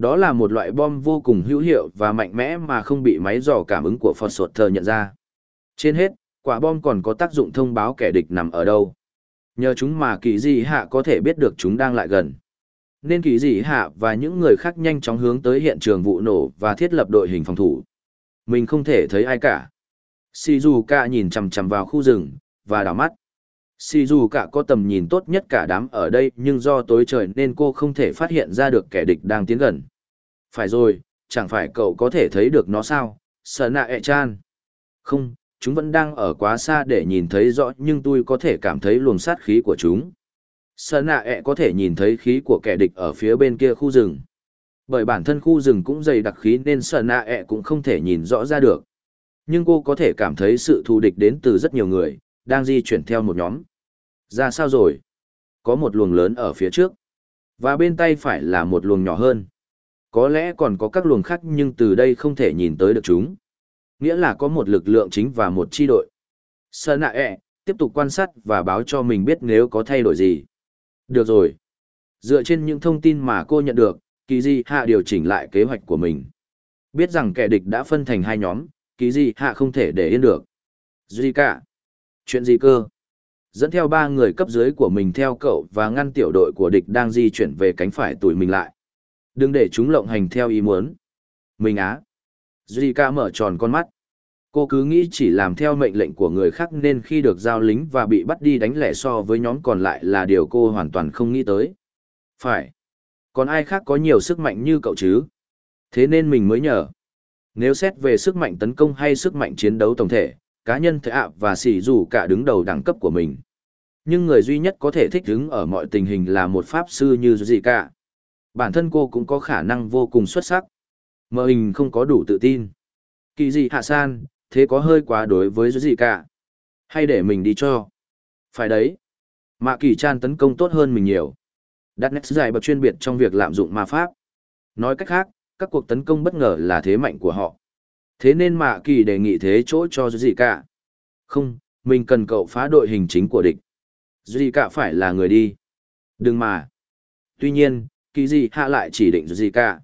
Đó là một loại bom vô cùng hữu hiệu và mạnh mẽ mà không bị máy dò cảm ứng của Phosphor nhận ra. Trên hết, quả bom còn có tác dụng thông báo kẻ địch nằm ở đâu. Nhờ chúng mà kỳ dị hạ có thể biết được chúng đang lại gần. Nên kỳ dị hạ và những người khác nhanh chóng hướng tới hiện trường vụ nổ và thiết lập đội hình phòng thủ. Mình không thể thấy ai cả. Shizuka nhìn chằm chằm vào khu rừng, và đảo mắt. Shizuka có tầm nhìn tốt nhất cả đám ở đây nhưng do tối trời nên cô không thể phát hiện ra được kẻ địch đang tiến gần. Phải rồi, chẳng phải cậu có thể thấy được nó sao, sợ nạ ẹ chan. Không, chúng vẫn đang ở quá xa để nhìn thấy rõ nhưng tôi có thể cảm thấy luồng sát khí của chúng Sợ nạ ẹ có thể nhìn thấy khí của kẻ địch ở phía bên kia khu rừng. Bởi bản thân khu rừng cũng dày đặc khí nên sợ nạ ẹ cũng không thể nhìn rõ ra được. Nhưng cô có thể cảm thấy sự thù địch đến từ rất nhiều người, đang di chuyển theo một nhóm. Ra sao rồi? Có một luồng lớn ở phía trước. Và bên tay phải là một luồng nhỏ hơn. Có lẽ còn có các luồng khác nhưng từ đây không thể nhìn tới được chúng. Nghĩa là có một lực lượng chính và một chi đội. Sơ nạ ẹ, tiếp tục quan sát và báo cho mình biết nếu có thay đổi gì. Được rồi. Dựa trên những thông tin mà cô nhận được, kỳ di hạ điều chỉnh lại kế hoạch của mình. Biết rằng kẻ địch đã phân thành hai nhóm, kỳ di hạ không thể để yên được. Duy cả. Chuyện gì cơ? Dẫn theo ba người cấp dưới của mình theo cậu và ngăn tiểu đội của địch đang di chuyển về cánh phải tụi mình lại. Đừng để chúng lộng hành theo ý muốn. Mình á. Duy ca mở tròn con mắt. Cô cứ nghĩ chỉ làm theo mệnh lệnh của người khác nên khi được giao lính và bị bắt đi đánh lẻ so với nhóm còn lại là điều cô hoàn toàn không nghĩ tới. Phải. Còn ai khác có nhiều sức mạnh như cậu chứ? Thế nên mình mới nhờ. Nếu xét về sức mạnh tấn công hay sức mạnh chiến đấu tổng thể, cá nhân thệ ạ và xỉ dù cả đứng đầu đẳng cấp của mình. Nhưng người duy nhất có thể thích ứng ở mọi tình hình là một pháp sư như gì cả. Bản thân cô cũng có khả năng vô cùng xuất sắc. Mờ hình không có đủ tự tin. Kỳ gì hạ san, thế có hơi quá đối với gì cả. Hay để mình đi cho. Phải đấy. Mạ kỳ chan tấn công tốt hơn mình nhiều. Đặt nét dài bậc chuyên biệt trong việc lạm dụng ma pháp. Nói cách khác, các cuộc tấn công bất ngờ là thế mạnh của họ. Thế nên mạ kỳ đề nghị thế chỗ cho gì cả. Không, mình cần cậu phá đội hình chính của địch. Gì cả phải là người đi. Đừng mà. Tuy nhiên, kỳ gì hạ lại chỉ định gì cả.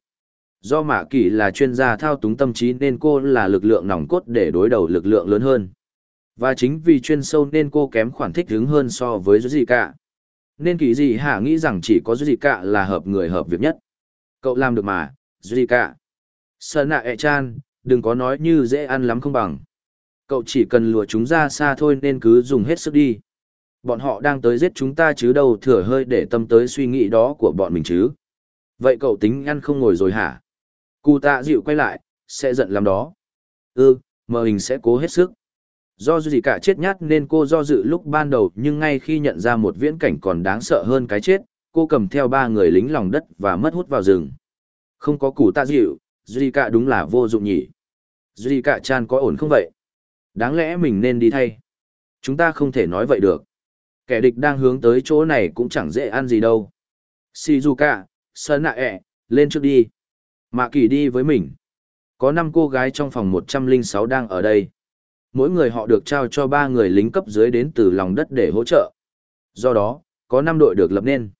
Do mà Kỳ là chuyên gia thao túng tâm trí nên cô là lực lượng nòng cốt để đối đầu lực lượng lớn hơn. Và chính vì chuyên sâu nên cô kém khoản thích hứng hơn so với gì cả. Nên kỳ gì Hạ nghĩ rằng chỉ có gì cả là hợp người hợp việc nhất. Cậu làm được mà, gì cả. Sơn nạ E chan, đừng có nói như dễ ăn lắm không bằng. Cậu chỉ cần lùa chúng ra xa thôi nên cứ dùng hết sức đi. Bọn họ đang tới giết chúng ta chứ đâu thừa hơi để tâm tới suy nghĩ đó của bọn mình chứ. Vậy cậu tính ăn không ngồi rồi hả? Cụ tạ dịu quay lại, sẽ giận lắm đó. Ừ, mờ hình sẽ cố hết sức. Do gì cả chết nhát nên cô do dự lúc ban đầu nhưng ngay khi nhận ra một viễn cảnh còn đáng sợ hơn cái chết, cô cầm theo ba người lính lòng đất và mất hút vào rừng. Không có cụ tạ dịu, Duy cả đúng là vô dụng nhỉ. Duy cả chan có ổn không vậy? Đáng lẽ mình nên đi thay. Chúng ta không thể nói vậy được. Kẻ địch đang hướng tới chỗ này cũng chẳng dễ ăn gì đâu. Shizuka, Sơn Nạ ẹ, lên trước đi. Mạ kỳ đi với mình. Có năm cô gái trong phòng 106 đang ở đây. Mỗi người họ được trao cho ba người lính cấp dưới đến từ lòng đất để hỗ trợ. Do đó, có năm đội được lập nên.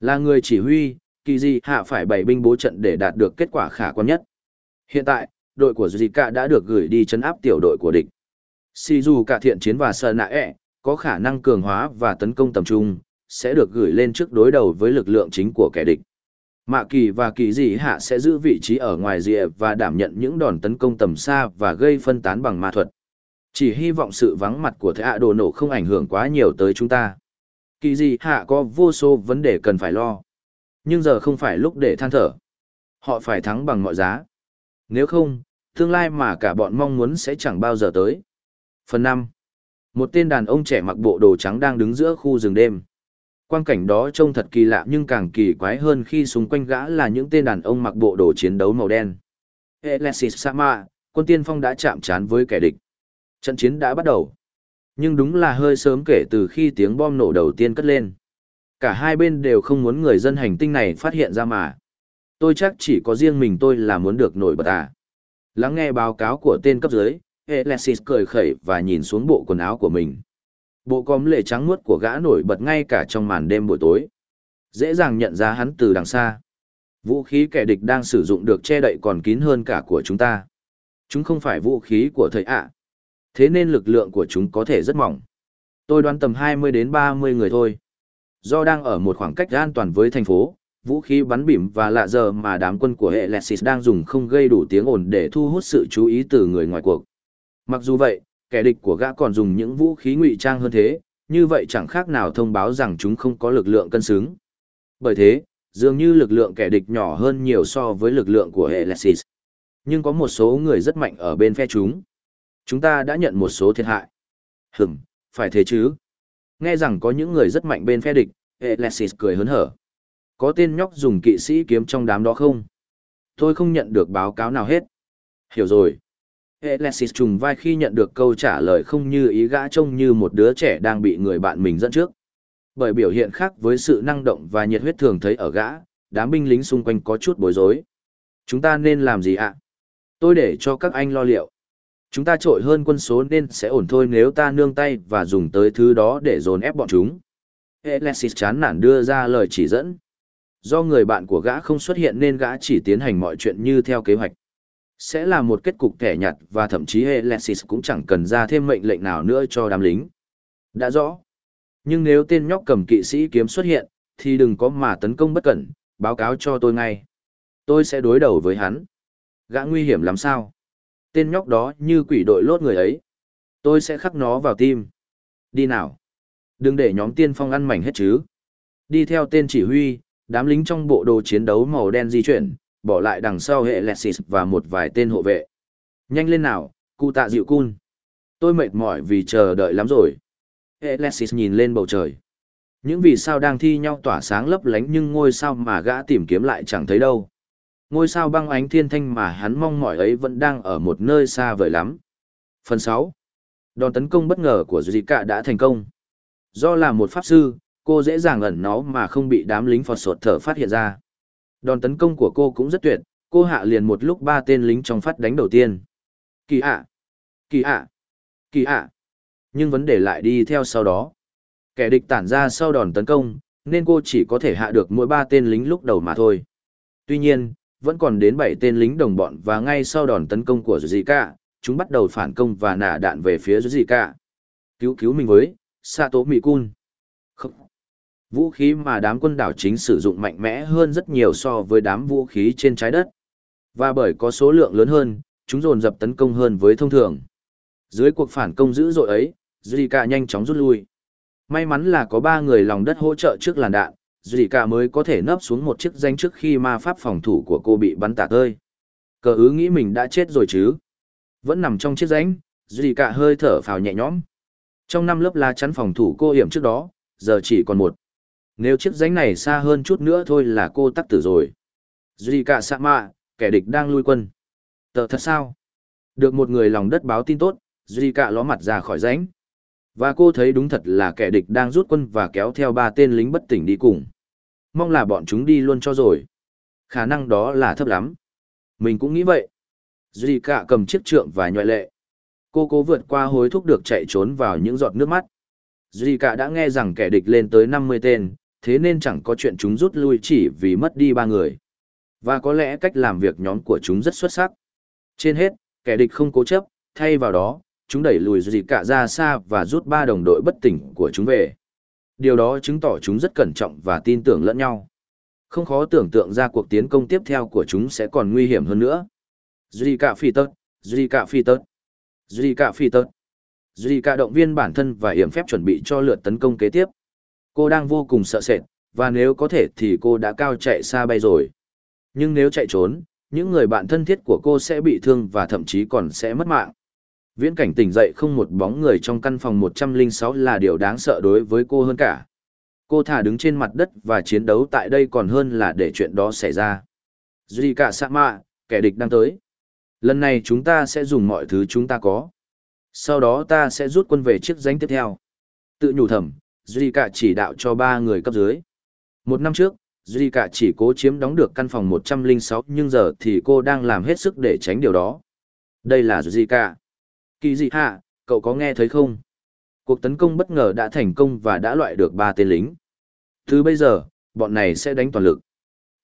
Là người chỉ huy, kỳ di hạ phải bày binh bố trận để đạt được kết quả khả quan nhất. Hiện tại, đội của Zika đã được gửi đi chấn áp tiểu đội của địch. Shizu cả thiện chiến và Sơn Nạ ẹ, có khả năng cường hóa và tấn công tầm trung, sẽ được gửi lên trước đối đầu với lực lượng chính của kẻ địch. Mạ kỳ và kỳ dị hạ sẽ giữ vị trí ở ngoài rìa và đảm nhận những đòn tấn công tầm xa và gây phân tán bằng ma thuật. Chỉ hy vọng sự vắng mặt của thế ạ đồ nổ không ảnh hưởng quá nhiều tới chúng ta. Kỳ dị hạ có vô số vấn đề cần phải lo. Nhưng giờ không phải lúc để than thở. Họ phải thắng bằng mọi giá. Nếu không, tương lai mà cả bọn mong muốn sẽ chẳng bao giờ tới. Phần 5. Một tên đàn ông trẻ mặc bộ đồ trắng đang đứng giữa khu rừng đêm. Quang cảnh đó trông thật kỳ lạ nhưng càng kỳ quái hơn khi xung quanh gã là những tên đàn ông mặc bộ đồ chiến đấu màu đen. Alexis Sama, quân tiên phong đã chạm trán với kẻ địch. Trận chiến đã bắt đầu. Nhưng đúng là hơi sớm kể từ khi tiếng bom nổ đầu tiên cất lên. Cả hai bên đều không muốn người dân hành tinh này phát hiện ra mà. Tôi chắc chỉ có riêng mình tôi là muốn được nổi bật à. Lắng nghe báo cáo của tên cấp dưới, Alexis cười khẩy và nhìn xuống bộ quần áo của mình. Bộ cóm lệ trắng muốt của gã nổi bật ngay cả trong màn đêm buổi tối. Dễ dàng nhận ra hắn từ đằng xa. Vũ khí kẻ địch đang sử dụng được che đậy còn kín hơn cả của chúng ta. Chúng không phải vũ khí của thầy ạ. Thế nên lực lượng của chúng có thể rất mỏng. Tôi đoán tầm 20 đến 30 người thôi. Do đang ở một khoảng cách an toàn với thành phố, vũ khí bắn bỉm và lạ giờ mà đám quân của hệ Lexis đang dùng không gây đủ tiếng ồn để thu hút sự chú ý từ người ngoài cuộc. Mặc dù vậy, kẻ địch của gã còn dùng những vũ khí ngụy trang hơn thế, như vậy chẳng khác nào thông báo rằng chúng không có lực lượng cân xứng. Bởi thế, dường như lực lượng kẻ địch nhỏ hơn nhiều so với lực lượng của Alexis. Nhưng có một số người rất mạnh ở bên phe chúng. Chúng ta đã nhận một số thiệt hại. Hửm, phải thế chứ. Nghe rằng có những người rất mạnh bên phe địch, Alexis cười hớn hở. Có tên nhóc dùng kỵ sĩ kiếm trong đám đó không? Tôi không nhận được báo cáo nào hết. Hiểu rồi. Alexis trùng vai khi nhận được câu trả lời không như ý gã trông như một đứa trẻ đang bị người bạn mình dẫn trước. Bởi biểu hiện khác với sự năng động và nhiệt huyết thường thấy ở gã, đám binh lính xung quanh có chút bối rối. Chúng ta nên làm gì ạ? Tôi để cho các anh lo liệu. Chúng ta trội hơn quân số nên sẽ ổn thôi nếu ta nương tay và dùng tới thứ đó để dồn ép bọn chúng. Alexis chán nản đưa ra lời chỉ dẫn. Do người bạn của gã không xuất hiện nên gã chỉ tiến hành mọi chuyện như theo kế hoạch sẽ là một kết cục kẻ nhặt và thậm chí Alexis cũng chẳng cần ra thêm mệnh lệnh nào nữa cho đám lính. Đã rõ. Nhưng nếu tên nhóc cầm kỵ sĩ kiếm xuất hiện, thì đừng có mà tấn công bất cẩn, báo cáo cho tôi ngay. Tôi sẽ đối đầu với hắn. Gã nguy hiểm lắm sao? Tên nhóc đó như quỷ đội lốt người ấy. Tôi sẽ khắc nó vào tim. Đi nào. Đừng để nhóm tiên phong ăn mảnh hết chứ. Đi theo tên chỉ huy, đám lính trong bộ đồ chiến đấu màu đen di chuyển, bỏ lại đằng sau hệ Lexis và một vài tên hộ vệ. Nhanh lên nào, cụ tạ dịu cun. Tôi mệt mỏi vì chờ đợi lắm rồi. Hệ Lexis nhìn lên bầu trời. Những vì sao đang thi nhau tỏa sáng lấp lánh nhưng ngôi sao mà gã tìm kiếm lại chẳng thấy đâu. Ngôi sao băng ánh thiên thanh mà hắn mong mỏi ấy vẫn đang ở một nơi xa vời lắm. Phần 6. Đòn tấn công bất ngờ của Zika đã thành công. Do là một pháp sư, cô dễ dàng ẩn nó mà không bị đám lính phọt sột thở phát hiện ra. Đòn tấn công của cô cũng rất tuyệt, cô hạ liền một lúc ba tên lính trong phát đánh đầu tiên. Kỳ ạ! Kỳ ạ! Kỳ ạ! Nhưng vấn đề lại đi theo sau đó. Kẻ địch tản ra sau đòn tấn công, nên cô chỉ có thể hạ được mỗi ba tên lính lúc đầu mà thôi. Tuy nhiên, vẫn còn đến bảy tên lính đồng bọn và ngay sau đòn tấn công của Zika, chúng bắt đầu phản công và nả đạn về phía Zika. Cứu cứu mình với, Sato Mikun. Không, Vũ khí mà đám quân đảo chính sử dụng mạnh mẽ hơn rất nhiều so với đám vũ khí trên trái đất. Và bởi có số lượng lớn hơn, chúng dồn dập tấn công hơn với thông thường. Dưới cuộc phản công dữ dội ấy, Zika nhanh chóng rút lui. May mắn là có ba người lòng đất hỗ trợ trước làn đạn, Zika mới có thể nấp xuống một chiếc danh trước khi ma pháp phòng thủ của cô bị bắn tả tơi. Cờ ứ nghĩ mình đã chết rồi chứ. Vẫn nằm trong chiếc rãnh, Zika hơi thở phào nhẹ nhõm. Trong năm lớp lá chắn phòng thủ cô hiểm trước đó, giờ chỉ còn một. Nếu chiếc ránh này xa hơn chút nữa thôi là cô tắc tử rồi. Duy cả sạ mạ, kẻ địch đang lui quân. Tờ thật sao? Được một người lòng đất báo tin tốt, Duy cả ló mặt ra khỏi ránh. Và cô thấy đúng thật là kẻ địch đang rút quân và kéo theo ba tên lính bất tỉnh đi cùng. Mong là bọn chúng đi luôn cho rồi. Khả năng đó là thấp lắm. Mình cũng nghĩ vậy. Duy cả cầm chiếc trượng và nhoại lệ. Cô cố vượt qua hối thúc được chạy trốn vào những giọt nước mắt. Duy cả đã nghe rằng kẻ địch lên tới 50 tên, thế nên chẳng có chuyện chúng rút lui chỉ vì mất đi ba người. Và có lẽ cách làm việc nhóm của chúng rất xuất sắc. Trên hết, kẻ địch không cố chấp, thay vào đó, chúng đẩy lùi gì cả ra xa và rút ba đồng đội bất tỉnh của chúng về. Điều đó chứng tỏ chúng rất cẩn trọng và tin tưởng lẫn nhau. Không khó tưởng tượng ra cuộc tiến công tiếp theo của chúng sẽ còn nguy hiểm hơn nữa. Zika phi tớt, Cả phi tớt, Cả phi tớt. Cả động viên bản thân và hiểm phép chuẩn bị cho lượt tấn công kế tiếp. Cô đang vô cùng sợ sệt, và nếu có thể thì cô đã cao chạy xa bay rồi. Nhưng nếu chạy trốn, những người bạn thân thiết của cô sẽ bị thương và thậm chí còn sẽ mất mạng. Viễn cảnh tỉnh dậy không một bóng người trong căn phòng 106 là điều đáng sợ đối với cô hơn cả. Cô thả đứng trên mặt đất và chiến đấu tại đây còn hơn là để chuyện đó xảy ra. Zika Sama, kẻ địch đang tới. Lần này chúng ta sẽ dùng mọi thứ chúng ta có. Sau đó ta sẽ rút quân về chiếc danh tiếp theo. Tự nhủ thầm, Zika chỉ đạo cho ba người cấp dưới. Một năm trước, Zika chỉ cố chiếm đóng được căn phòng 106 nhưng giờ thì cô đang làm hết sức để tránh điều đó. Đây là Zika. Kỳ dị hạ, cậu có nghe thấy không? Cuộc tấn công bất ngờ đã thành công và đã loại được ba tên lính. Từ bây giờ, bọn này sẽ đánh toàn lực.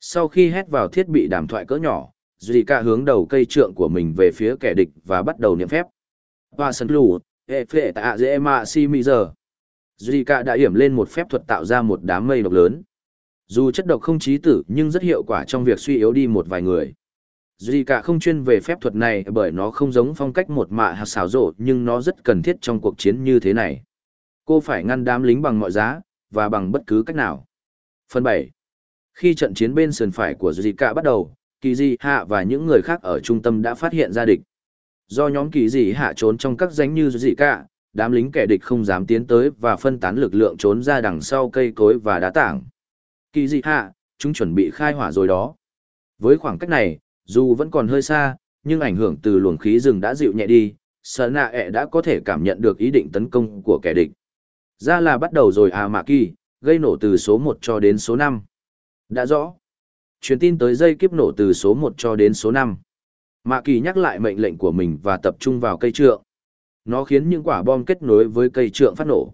Sau khi hét vào thiết bị đàm thoại cỡ nhỏ, Zika hướng đầu cây trượng của mình về phía kẻ địch và bắt đầu niệm phép. Và sân lù, e phệ tạ dễ mạ si mi giờ. Zika đã hiểm lên một phép thuật tạo ra một đám mây độc lớn. Dù chất độc không chí tử nhưng rất hiệu quả trong việc suy yếu đi một vài người. Zika không chuyên về phép thuật này bởi nó không giống phong cách một mạ hạt xảo rộ nhưng nó rất cần thiết trong cuộc chiến như thế này. Cô phải ngăn đám lính bằng mọi giá, và bằng bất cứ cách nào. Phần 7. Khi trận chiến bên sườn phải của Zika bắt đầu, kỳ Di hạ và những người khác ở trung tâm đã phát hiện ra địch. Do nhóm kỳ Di hạ trốn trong các danh như Zika, đám lính kẻ địch không dám tiến tới và phân tán lực lượng trốn ra đằng sau cây cối và đá tảng. Kỳ dị hạ, chúng chuẩn bị khai hỏa rồi đó. Với khoảng cách này, dù vẫn còn hơi xa, nhưng ảnh hưởng từ luồng khí rừng đã dịu nhẹ đi, sở nạ ẹ đã có thể cảm nhận được ý định tấn công của kẻ địch. Ra là bắt đầu rồi à mạ kỳ, gây nổ từ số 1 cho đến số 5. Đã rõ. Truyền tin tới dây kiếp nổ từ số 1 cho đến số 5. Mạ kỳ nhắc lại mệnh lệnh của mình và tập trung vào cây trượng. Nó khiến những quả bom kết nối với cây trượng phát nổ.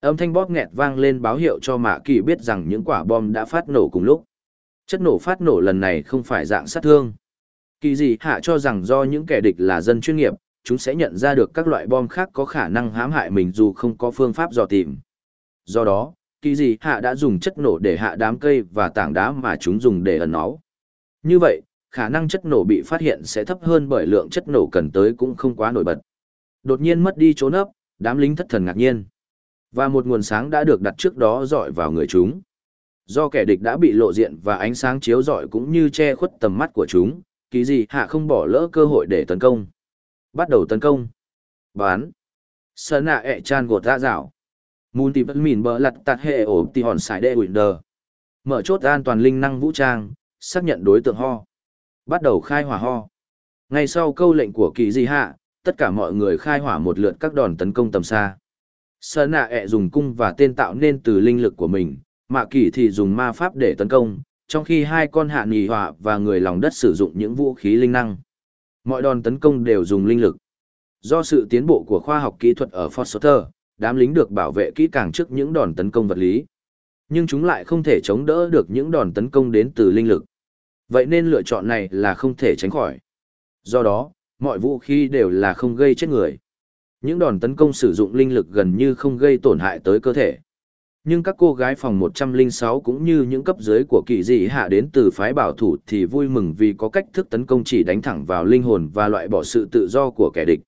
Âm thanh bóp nghẹt vang lên báo hiệu cho Mạ kỳ biết rằng những quả bom đã phát nổ cùng lúc. Chất nổ phát nổ lần này không phải dạng sát thương. Kỳ gì hạ cho rằng do những kẻ địch là dân chuyên nghiệp, chúng sẽ nhận ra được các loại bom khác có khả năng hãm hại mình dù không có phương pháp dò tìm. Do đó, kỳ gì hạ đã dùng chất nổ để hạ đám cây và tảng đá mà chúng dùng để ẩn náu. Như vậy, khả năng chất nổ bị phát hiện sẽ thấp hơn bởi lượng chất nổ cần tới cũng không quá nổi bật. Đột nhiên mất đi chỗ nấp, đám lính thất thần ngạc nhiên. Và một nguồn sáng đã được đặt trước đó dọi vào người chúng. Do kẻ địch đã bị lộ diện và ánh sáng chiếu rọi cũng như che khuất tầm mắt của chúng, kỳ gì hạ không bỏ lỡ cơ hội để tấn công. Bắt đầu tấn công. Bán. Sơn ạ ẹ chan gột ra rào. Mùn tìm vẫn mìn bờ lặt tạt hệ ổ tì hòn xài đệ đờ. Mở chốt an toàn linh năng vũ trang, xác nhận đối tượng ho. Bắt đầu khai hỏa ho. Ngay sau câu lệnh của kỳ di hạ, tất cả mọi người khai hỏa một lượt các đòn tấn công tầm xa. Sở nạ ẹ dùng cung và tên tạo nên từ linh lực của mình, mạ kỳ thì dùng ma pháp để tấn công, trong khi hai con hạ nghỉ hỏa và người lòng đất sử dụng những vũ khí linh năng. Mọi đòn tấn công đều dùng linh lực. Do sự tiến bộ của khoa học kỹ thuật ở Foster, đám lính được bảo vệ kỹ càng trước những đòn tấn công vật lý. Nhưng chúng lại không thể chống đỡ được những đòn tấn công đến từ linh lực. Vậy nên lựa chọn này là không thể tránh khỏi. Do đó, mọi vũ khí đều là không gây chết người. Những đòn tấn công sử dụng linh lực gần như không gây tổn hại tới cơ thể. Nhưng các cô gái phòng 106 cũng như những cấp dưới của kỳ dị hạ đến từ phái bảo thủ thì vui mừng vì có cách thức tấn công chỉ đánh thẳng vào linh hồn và loại bỏ sự tự do của kẻ địch.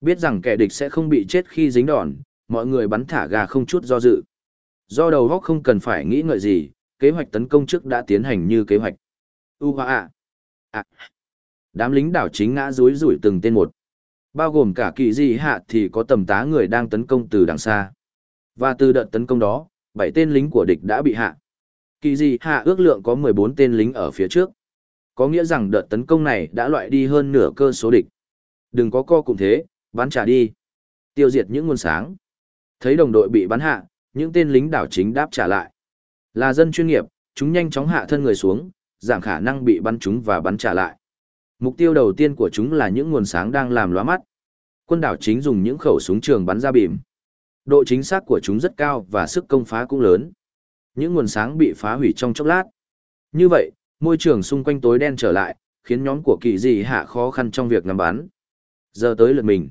Biết rằng kẻ địch sẽ không bị chết khi dính đòn, mọi người bắn thả gà không chút do dự. Do đầu góc không cần phải nghĩ ngợi gì, kế hoạch tấn công trước đã tiến hành như kế hoạch. U à. à. Đám lính đảo chính ngã rúi rủi từng tên một. Bao gồm cả kỳ dị hạ thì có tầm tá người đang tấn công từ đằng xa. Và từ đợt tấn công đó, bảy tên lính của địch đã bị hạ. Kỳ dị hạ ước lượng có 14 tên lính ở phía trước. Có nghĩa rằng đợt tấn công này đã loại đi hơn nửa cơ số địch. Đừng có co cùng thế, bắn trả đi. Tiêu diệt những nguồn sáng. Thấy đồng đội bị bắn hạ, những tên lính đảo chính đáp trả lại. Là dân chuyên nghiệp, chúng nhanh chóng hạ thân người xuống, giảm khả năng bị bắn chúng và bắn trả lại. Mục tiêu đầu tiên của chúng là những nguồn sáng đang làm lóa mắt. Quân đảo chính dùng những khẩu súng trường bắn ra bìm. Độ chính xác của chúng rất cao và sức công phá cũng lớn. Những nguồn sáng bị phá hủy trong chốc lát. Như vậy, môi trường xung quanh tối đen trở lại, khiến nhóm của kỳ dị hạ khó khăn trong việc ngắm bắn. Giờ tới lượt mình.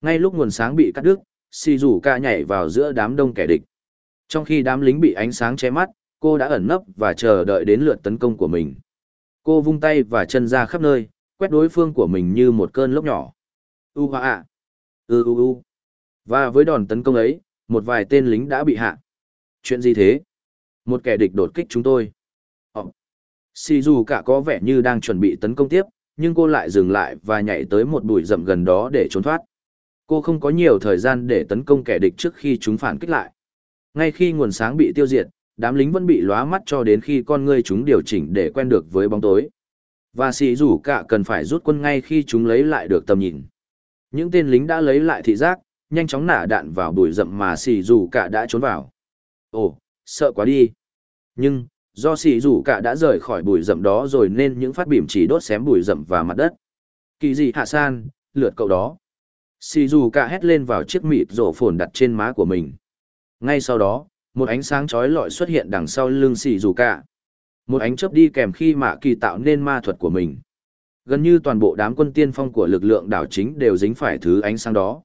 Ngay lúc nguồn sáng bị cắt đứt, xì rủ ca nhảy vào giữa đám đông kẻ địch. Trong khi đám lính bị ánh sáng che mắt, cô đã ẩn nấp và chờ đợi đến lượt tấn công của mình. Cô vung tay và chân ra khắp nơi, quét đối phương của mình như một cơn lốc nhỏ. U hoa ạ. Ừ u u. Và với đòn tấn công ấy, một vài tên lính đã bị hạ. Chuyện gì thế? Một kẻ địch đột kích chúng tôi. Ờ. Ồ. Sì dù cả có vẻ như đang chuẩn bị tấn công tiếp, nhưng cô lại dừng lại và nhảy tới một bụi rậm gần đó để trốn thoát. Cô không có nhiều thời gian để tấn công kẻ địch trước khi chúng phản kích lại. Ngay khi nguồn sáng bị tiêu diệt, đám lính vẫn bị lóa mắt cho đến khi con ngươi chúng điều chỉnh để quen được với bóng tối. Và sĩ rủ cả cần phải rút quân ngay khi chúng lấy lại được tầm nhìn. Những tên lính đã lấy lại thị giác, nhanh chóng nả đạn vào bụi rậm mà sĩ rủ cả đã trốn vào. Ồ, sợ quá đi. Nhưng, do sĩ rủ cả đã rời khỏi bụi rậm đó rồi nên những phát bìm chỉ đốt xém bụi rậm và mặt đất. Kỳ gì hạ san, lượt cậu đó. Sĩ rủ cả hét lên vào chiếc mịt rổ phồn đặt trên má của mình. Ngay sau đó, một ánh sáng chói lọi xuất hiện đằng sau lưng xì dù cả một ánh chớp đi kèm khi mạ kỳ tạo nên ma thuật của mình. Gần như toàn bộ đám quân tiên phong của lực lượng đảo chính đều dính phải thứ ánh sáng đó.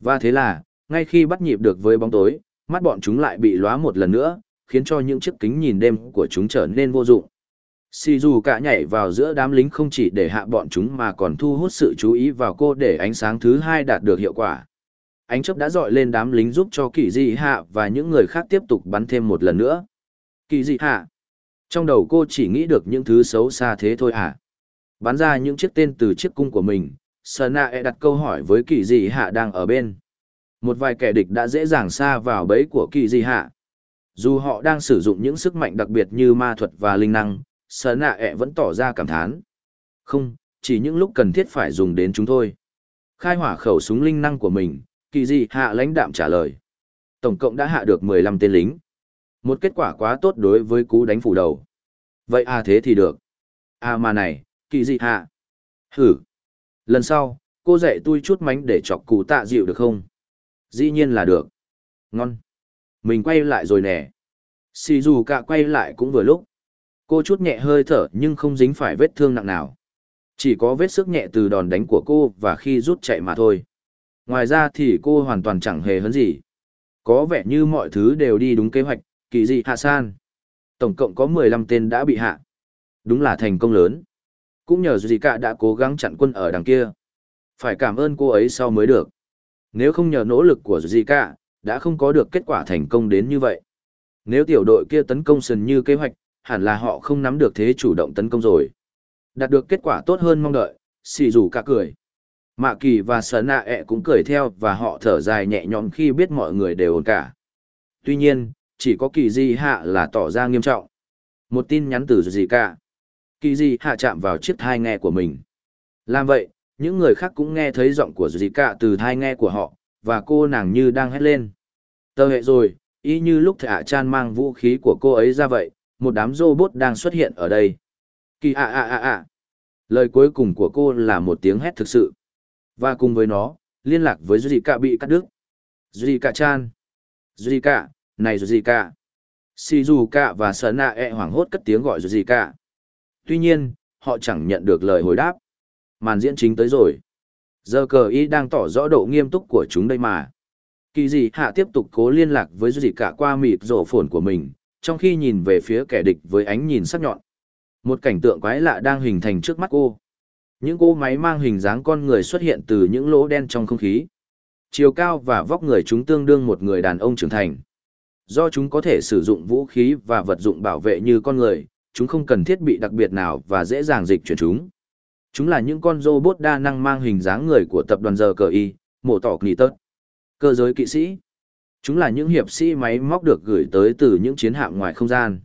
Và thế là, ngay khi bắt nhịp được với bóng tối, mắt bọn chúng lại bị lóa một lần nữa, khiến cho những chiếc kính nhìn đêm của chúng trở nên vô dụng. Xì dù cả nhảy vào giữa đám lính không chỉ để hạ bọn chúng mà còn thu hút sự chú ý vào cô để ánh sáng thứ hai đạt được hiệu quả. Ánh chớp đã dọi lên đám lính giúp cho kỳ dị hạ và những người khác tiếp tục bắn thêm một lần nữa. Kỳ dị hạ trong đầu cô chỉ nghĩ được những thứ xấu xa thế thôi à. Bắn ra những chiếc tên từ chiếc cung của mình sờ e đặt câu hỏi với kỳ dị hạ đang ở bên. Một vài kẻ địch đã dễ dàng xa vào bẫy của kỳ dị hạ. Dù họ đang sử dụng những sức mạnh đặc biệt như ma thuật và linh năng sờ e vẫn tỏ ra cảm thán. Không, chỉ những lúc cần thiết phải dùng đến chúng thôi. Khai hỏa khẩu súng linh năng của mình, kỳ dị hạ lãnh đạm trả lời. Tổng cộng đã hạ được mười lăm tên lính một kết quả quá tốt đối với cú đánh phủ đầu. Vậy à thế thì được. À mà này kỳ dị hạ. Hử. Lần sau cô dạy tôi chút mánh để chọc cụ tạ dịu được không? Dĩ nhiên là được. Ngon. Mình quay lại rồi nè. Xì dù cả quay lại cũng vừa lúc. Cô chút nhẹ hơi thở nhưng không dính phải vết thương nặng nào. Chỉ có vết sức nhẹ từ đòn đánh của cô và khi rút chạy mà thôi. Ngoài ra thì cô hoàn toàn chẳng hề hấn gì. Có vẻ như mọi thứ đều đi đúng kế hoạch, kỳ dị hạ san. Tổng cộng có 15 tên đã bị hạ. Đúng là thành công lớn. Cũng nhờ gì cả đã cố gắng chặn quân ở đằng kia. Phải cảm ơn cô ấy sau mới được. Nếu không nhờ nỗ lực của Zika, đã không có được kết quả thành công đến như vậy. Nếu tiểu đội kia tấn công sần như kế hoạch, hẳn là họ không nắm được thế chủ động tấn công rồi. Đạt được kết quả tốt hơn mong đợi, xì rủ cả cười. Mạ kỳ và sợ nạ ẹ cũng cười theo và họ thở dài nhẹ nhõm khi biết mọi người đều ổn cả. Tuy nhiên, chỉ có kỳ di hạ là tỏ ra nghiêm trọng. Một tin nhắn từ gì cả. Kỳ di hạ chạm vào chiếc thai nghe của mình. Làm vậy, những người khác cũng nghe thấy giọng của gì cả từ thai nghe của họ, và cô nàng như đang hét lên. Tờ hệ rồi, y như lúc thạ chan mang vũ khí của cô ấy ra vậy, một đám robot đang xuất hiện ở đây. Kỳ ạ ạ ạ ạ. Lời cuối cùng của cô là một tiếng hét thực sự. Và cùng với nó, liên lạc với Zika bị cắt đứt. Zika chan. Zika, này Zika. Shizuka và Sana e hoảng hốt cất tiếng gọi rồi gì cả. Tuy nhiên, họ chẳng nhận được lời hồi đáp. Màn diễn chính tới rồi. Giờ cờ y đang tỏ rõ độ nghiêm túc của chúng đây mà. Kỳ dị hạ tiếp tục cố liên lạc với rồi gì cả qua mịt rổ phồn của mình, trong khi nhìn về phía kẻ địch với ánh nhìn sắc nhọn. Một cảnh tượng quái lạ đang hình thành trước mắt cô. Những cỗ máy mang hình dáng con người xuất hiện từ những lỗ đen trong không khí. Chiều cao và vóc người chúng tương đương một người đàn ông trưởng thành. Do chúng có thể sử dụng vũ khí và vật dụng bảo vệ như con người, chúng không cần thiết bị đặc biệt nào và dễ dàng dịch chuyển chúng. Chúng là những con robot đa năng mang hình dáng người của tập đoàn giờ cờ y, mổ tỏ nghỉ tớt. Cơ giới kỵ sĩ. Chúng là những hiệp sĩ máy móc được gửi tới từ những chiến hạm ngoài không gian.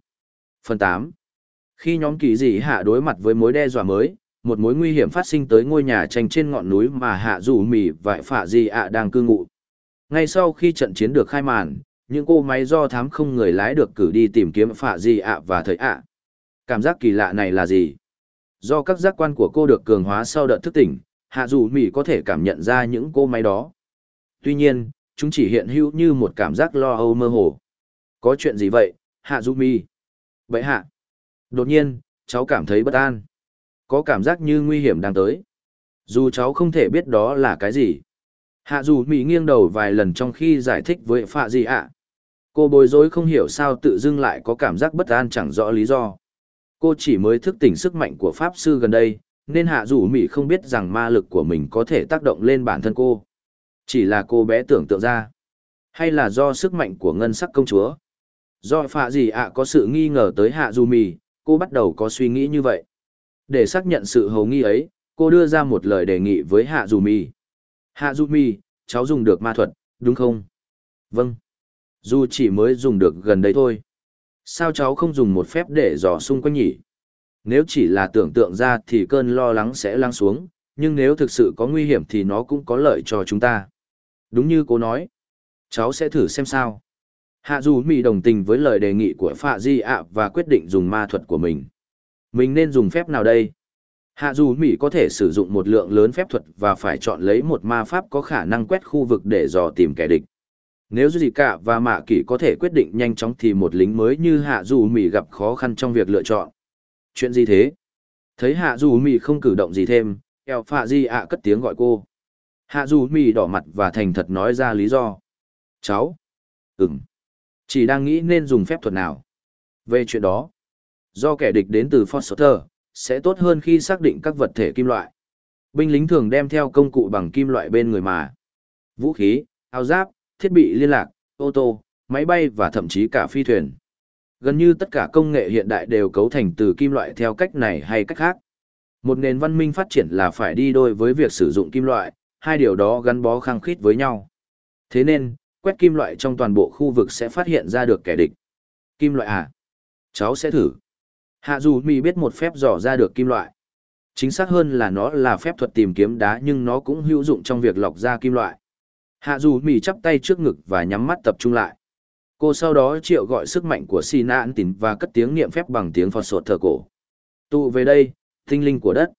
Phần 8. Khi nhóm kỳ dị hạ đối mặt với mối đe dọa mới, một mối nguy hiểm phát sinh tới ngôi nhà tranh trên ngọn núi mà hạ dù mì và phạ di ạ đang cư ngụ. Ngay sau khi trận chiến được khai màn, những cô máy do thám không người lái được cử đi tìm kiếm phạ di ạ và thời ạ. Cảm giác kỳ lạ này là gì? Do các giác quan của cô được cường hóa sau đợt thức tỉnh, hạ dù mỹ có thể cảm nhận ra những cô máy đó. Tuy nhiên, chúng chỉ hiện hữu như một cảm giác lo âu mơ hồ. Có chuyện gì vậy, hạ dù mỹ? Vậy hạ? Đột nhiên, cháu cảm thấy bất an. Có cảm giác như nguy hiểm đang tới. Dù cháu không thể biết đó là cái gì. Hạ dù Mỹ nghiêng đầu vài lần trong khi giải thích với Phạ Di ạ. Cô bối rối không hiểu sao tự dưng lại có cảm giác bất an chẳng rõ lý do. Cô chỉ mới thức tỉnh sức mạnh của Pháp Sư gần đây, nên hạ dù Mỹ không biết rằng ma lực của mình có thể tác động lên bản thân cô. Chỉ là cô bé tưởng tượng ra. Hay là do sức mạnh của ngân sắc công chúa? Do phạ gì ạ có sự nghi ngờ tới hạ dù Mỹ, cô bắt đầu có suy nghĩ như vậy. Để xác nhận sự hầu nghi ấy, cô đưa ra một lời đề nghị với hạ dù Mỹ. Hạ dù Mỹ, cháu dùng được ma thuật, đúng không? Vâng. Dù chỉ mới dùng được gần đây thôi. Sao cháu không dùng một phép để dò xung quanh nhỉ? Nếu chỉ là tưởng tượng ra thì cơn lo lắng sẽ lắng xuống, nhưng nếu thực sự có nguy hiểm thì nó cũng có lợi cho chúng ta. Đúng như cô nói. Cháu sẽ thử xem sao. Hạ dù Mỹ đồng tình với lời đề nghị của Phạ Di ạ và quyết định dùng ma thuật của mình. Mình nên dùng phép nào đây? Hạ dù Mỹ có thể sử dụng một lượng lớn phép thuật và phải chọn lấy một ma pháp có khả năng quét khu vực để dò tìm kẻ địch. Nếu gì cả và mạ kỷ có thể quyết định nhanh chóng thì một lính mới như Hạ dù Mỹ gặp khó khăn trong việc lựa chọn. Chuyện gì thế? Thấy Hạ dù Mỹ không cử động gì thêm, eo phạ di ạ cất tiếng gọi cô. Hạ dù Mỹ đỏ mặt và thành thật nói ra lý do. Cháu? Ừm. Chỉ đang nghĩ nên dùng phép thuật nào. Về chuyện đó, do kẻ địch đến từ Foster, sẽ tốt hơn khi xác định các vật thể kim loại. Binh lính thường đem theo công cụ bằng kim loại bên người mà. Vũ khí, áo giáp, thiết bị liên lạc, ô tô, máy bay và thậm chí cả phi thuyền. Gần như tất cả công nghệ hiện đại đều cấu thành từ kim loại theo cách này hay cách khác. Một nền văn minh phát triển là phải đi đôi với việc sử dụng kim loại, hai điều đó gắn bó khăng khít với nhau. Thế nên, quét kim loại trong toàn bộ khu vực sẽ phát hiện ra được kẻ địch. Kim loại à? Cháu sẽ thử. Hạ dù mì biết một phép dò ra được kim loại. Chính xác hơn là nó là phép thuật tìm kiếm đá nhưng nó cũng hữu dụng trong việc lọc ra kim loại. Hạ dù mì chắp tay trước ngực và nhắm mắt tập trung lại. Cô sau đó triệu gọi sức mạnh của xì nạn tín và cất tiếng niệm phép bằng tiếng phò sột thờ cổ. Tụ về đây, tinh linh của đất.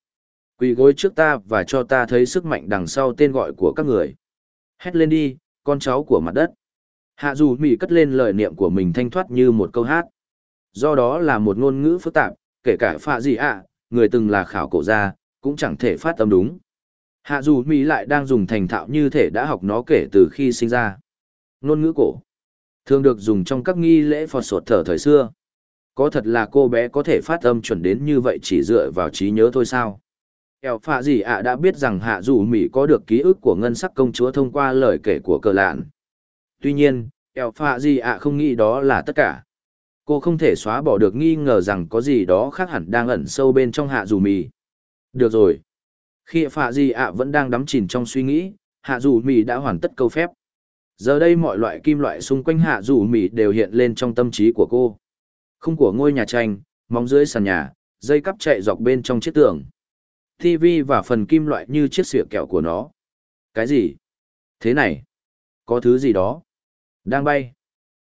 Quỳ gối trước ta và cho ta thấy sức mạnh đằng sau tên gọi của các người. Hét lên đi, con cháu của mặt đất. Hạ dù mỉ cất lên lời niệm của mình thanh thoát như một câu hát. Do đó là một ngôn ngữ phức tạp, kể cả phạ gì ạ, người từng là khảo cổ gia, cũng chẳng thể phát âm đúng. Hạ dù Mỹ lại đang dùng thành thạo như thể đã học nó kể từ khi sinh ra. Ngôn ngữ cổ. Thường được dùng trong các nghi lễ phật sột thở thời xưa. Có thật là cô bé có thể phát âm chuẩn đến như vậy chỉ dựa vào trí nhớ thôi sao? Eo phạ gì ạ đã biết rằng hạ dù Mỹ có được ký ức của ngân sắc công chúa thông qua lời kể của cờ lạn. Tuy nhiên, eo phạ gì ạ không nghĩ đó là tất cả. Cô không thể xóa bỏ được nghi ngờ rằng có gì đó khác hẳn đang ẩn sâu bên trong hạ dù Mỹ. Được rồi. Khi phạ Di ạ vẫn đang đắm chìm trong suy nghĩ, hạ dù mì đã hoàn tất câu phép. Giờ đây mọi loại kim loại xung quanh hạ dù mì đều hiện lên trong tâm trí của cô. Khung của ngôi nhà tranh, móng dưới sàn nhà, dây cắp chạy dọc bên trong chiếc tường. TV và phần kim loại như chiếc xỉa kẹo của nó. Cái gì? Thế này? Có thứ gì đó? Đang bay.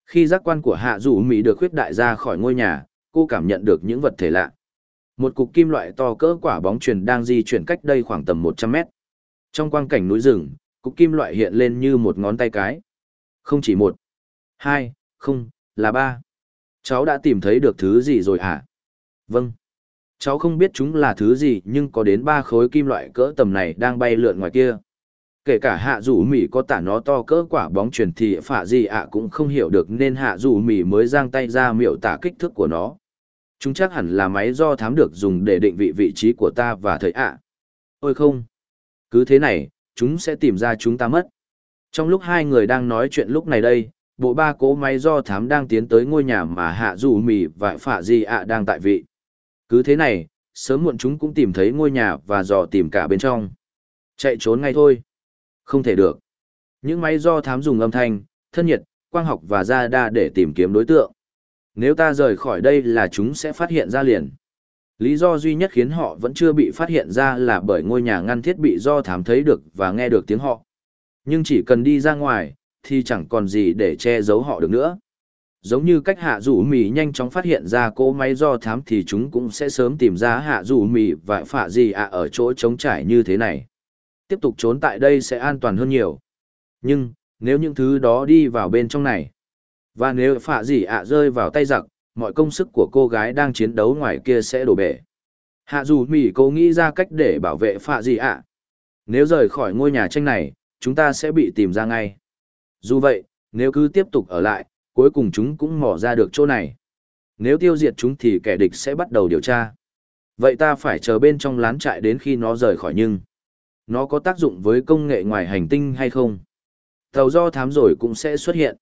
Khi giác quan của hạ dù Mỹ được khuyết đại ra khỏi ngôi nhà, cô cảm nhận được những vật thể lạ. Một cục kim loại to cỡ quả bóng truyền đang di chuyển cách đây khoảng tầm 100 mét. Trong quang cảnh núi rừng, cục kim loại hiện lên như một ngón tay cái. Không chỉ một, hai, không, là ba. Cháu đã tìm thấy được thứ gì rồi hả? Vâng. Cháu không biết chúng là thứ gì nhưng có đến ba khối kim loại cỡ tầm này đang bay lượn ngoài kia. Kể cả hạ rủ mỉ có tả nó to cỡ quả bóng truyền thì phả gì ạ cũng không hiểu được nên hạ rủ mỉ mới giang tay ra miệu tả kích thước của nó. Chúng chắc hẳn là máy do thám được dùng để định vị vị trí của ta và thầy ạ. Ôi không. Cứ thế này, chúng sẽ tìm ra chúng ta mất. Trong lúc hai người đang nói chuyện lúc này đây, bộ ba cỗ máy do thám đang tiến tới ngôi nhà mà hạ dù mì và phạ di ạ đang tại vị. Cứ thế này, sớm muộn chúng cũng tìm thấy ngôi nhà và dò tìm cả bên trong. Chạy trốn ngay thôi. Không thể được. Những máy do thám dùng âm thanh, thân nhiệt, quang học và radar để tìm kiếm đối tượng. Nếu ta rời khỏi đây là chúng sẽ phát hiện ra liền. Lý do duy nhất khiến họ vẫn chưa bị phát hiện ra là bởi ngôi nhà ngăn thiết bị do thám thấy được và nghe được tiếng họ. Nhưng chỉ cần đi ra ngoài, thì chẳng còn gì để che giấu họ được nữa. Giống như cách hạ rủ mì nhanh chóng phát hiện ra cỗ máy do thám thì chúng cũng sẽ sớm tìm ra hạ rủ mì và phạ gì ạ ở chỗ trống trải như thế này. Tiếp tục trốn tại đây sẽ an toàn hơn nhiều. Nhưng, nếu những thứ đó đi vào bên trong này, và nếu phạ gì ạ rơi vào tay giặc, mọi công sức của cô gái đang chiến đấu ngoài kia sẽ đổ bể. Hạ dù mỉ cô nghĩ ra cách để bảo vệ phạ gì ạ. Nếu rời khỏi ngôi nhà tranh này, chúng ta sẽ bị tìm ra ngay. Dù vậy, nếu cứ tiếp tục ở lại, cuối cùng chúng cũng mò ra được chỗ này. Nếu tiêu diệt chúng thì kẻ địch sẽ bắt đầu điều tra. Vậy ta phải chờ bên trong lán trại đến khi nó rời khỏi nhưng. Nó có tác dụng với công nghệ ngoài hành tinh hay không? Tàu do thám rồi cũng sẽ xuất hiện.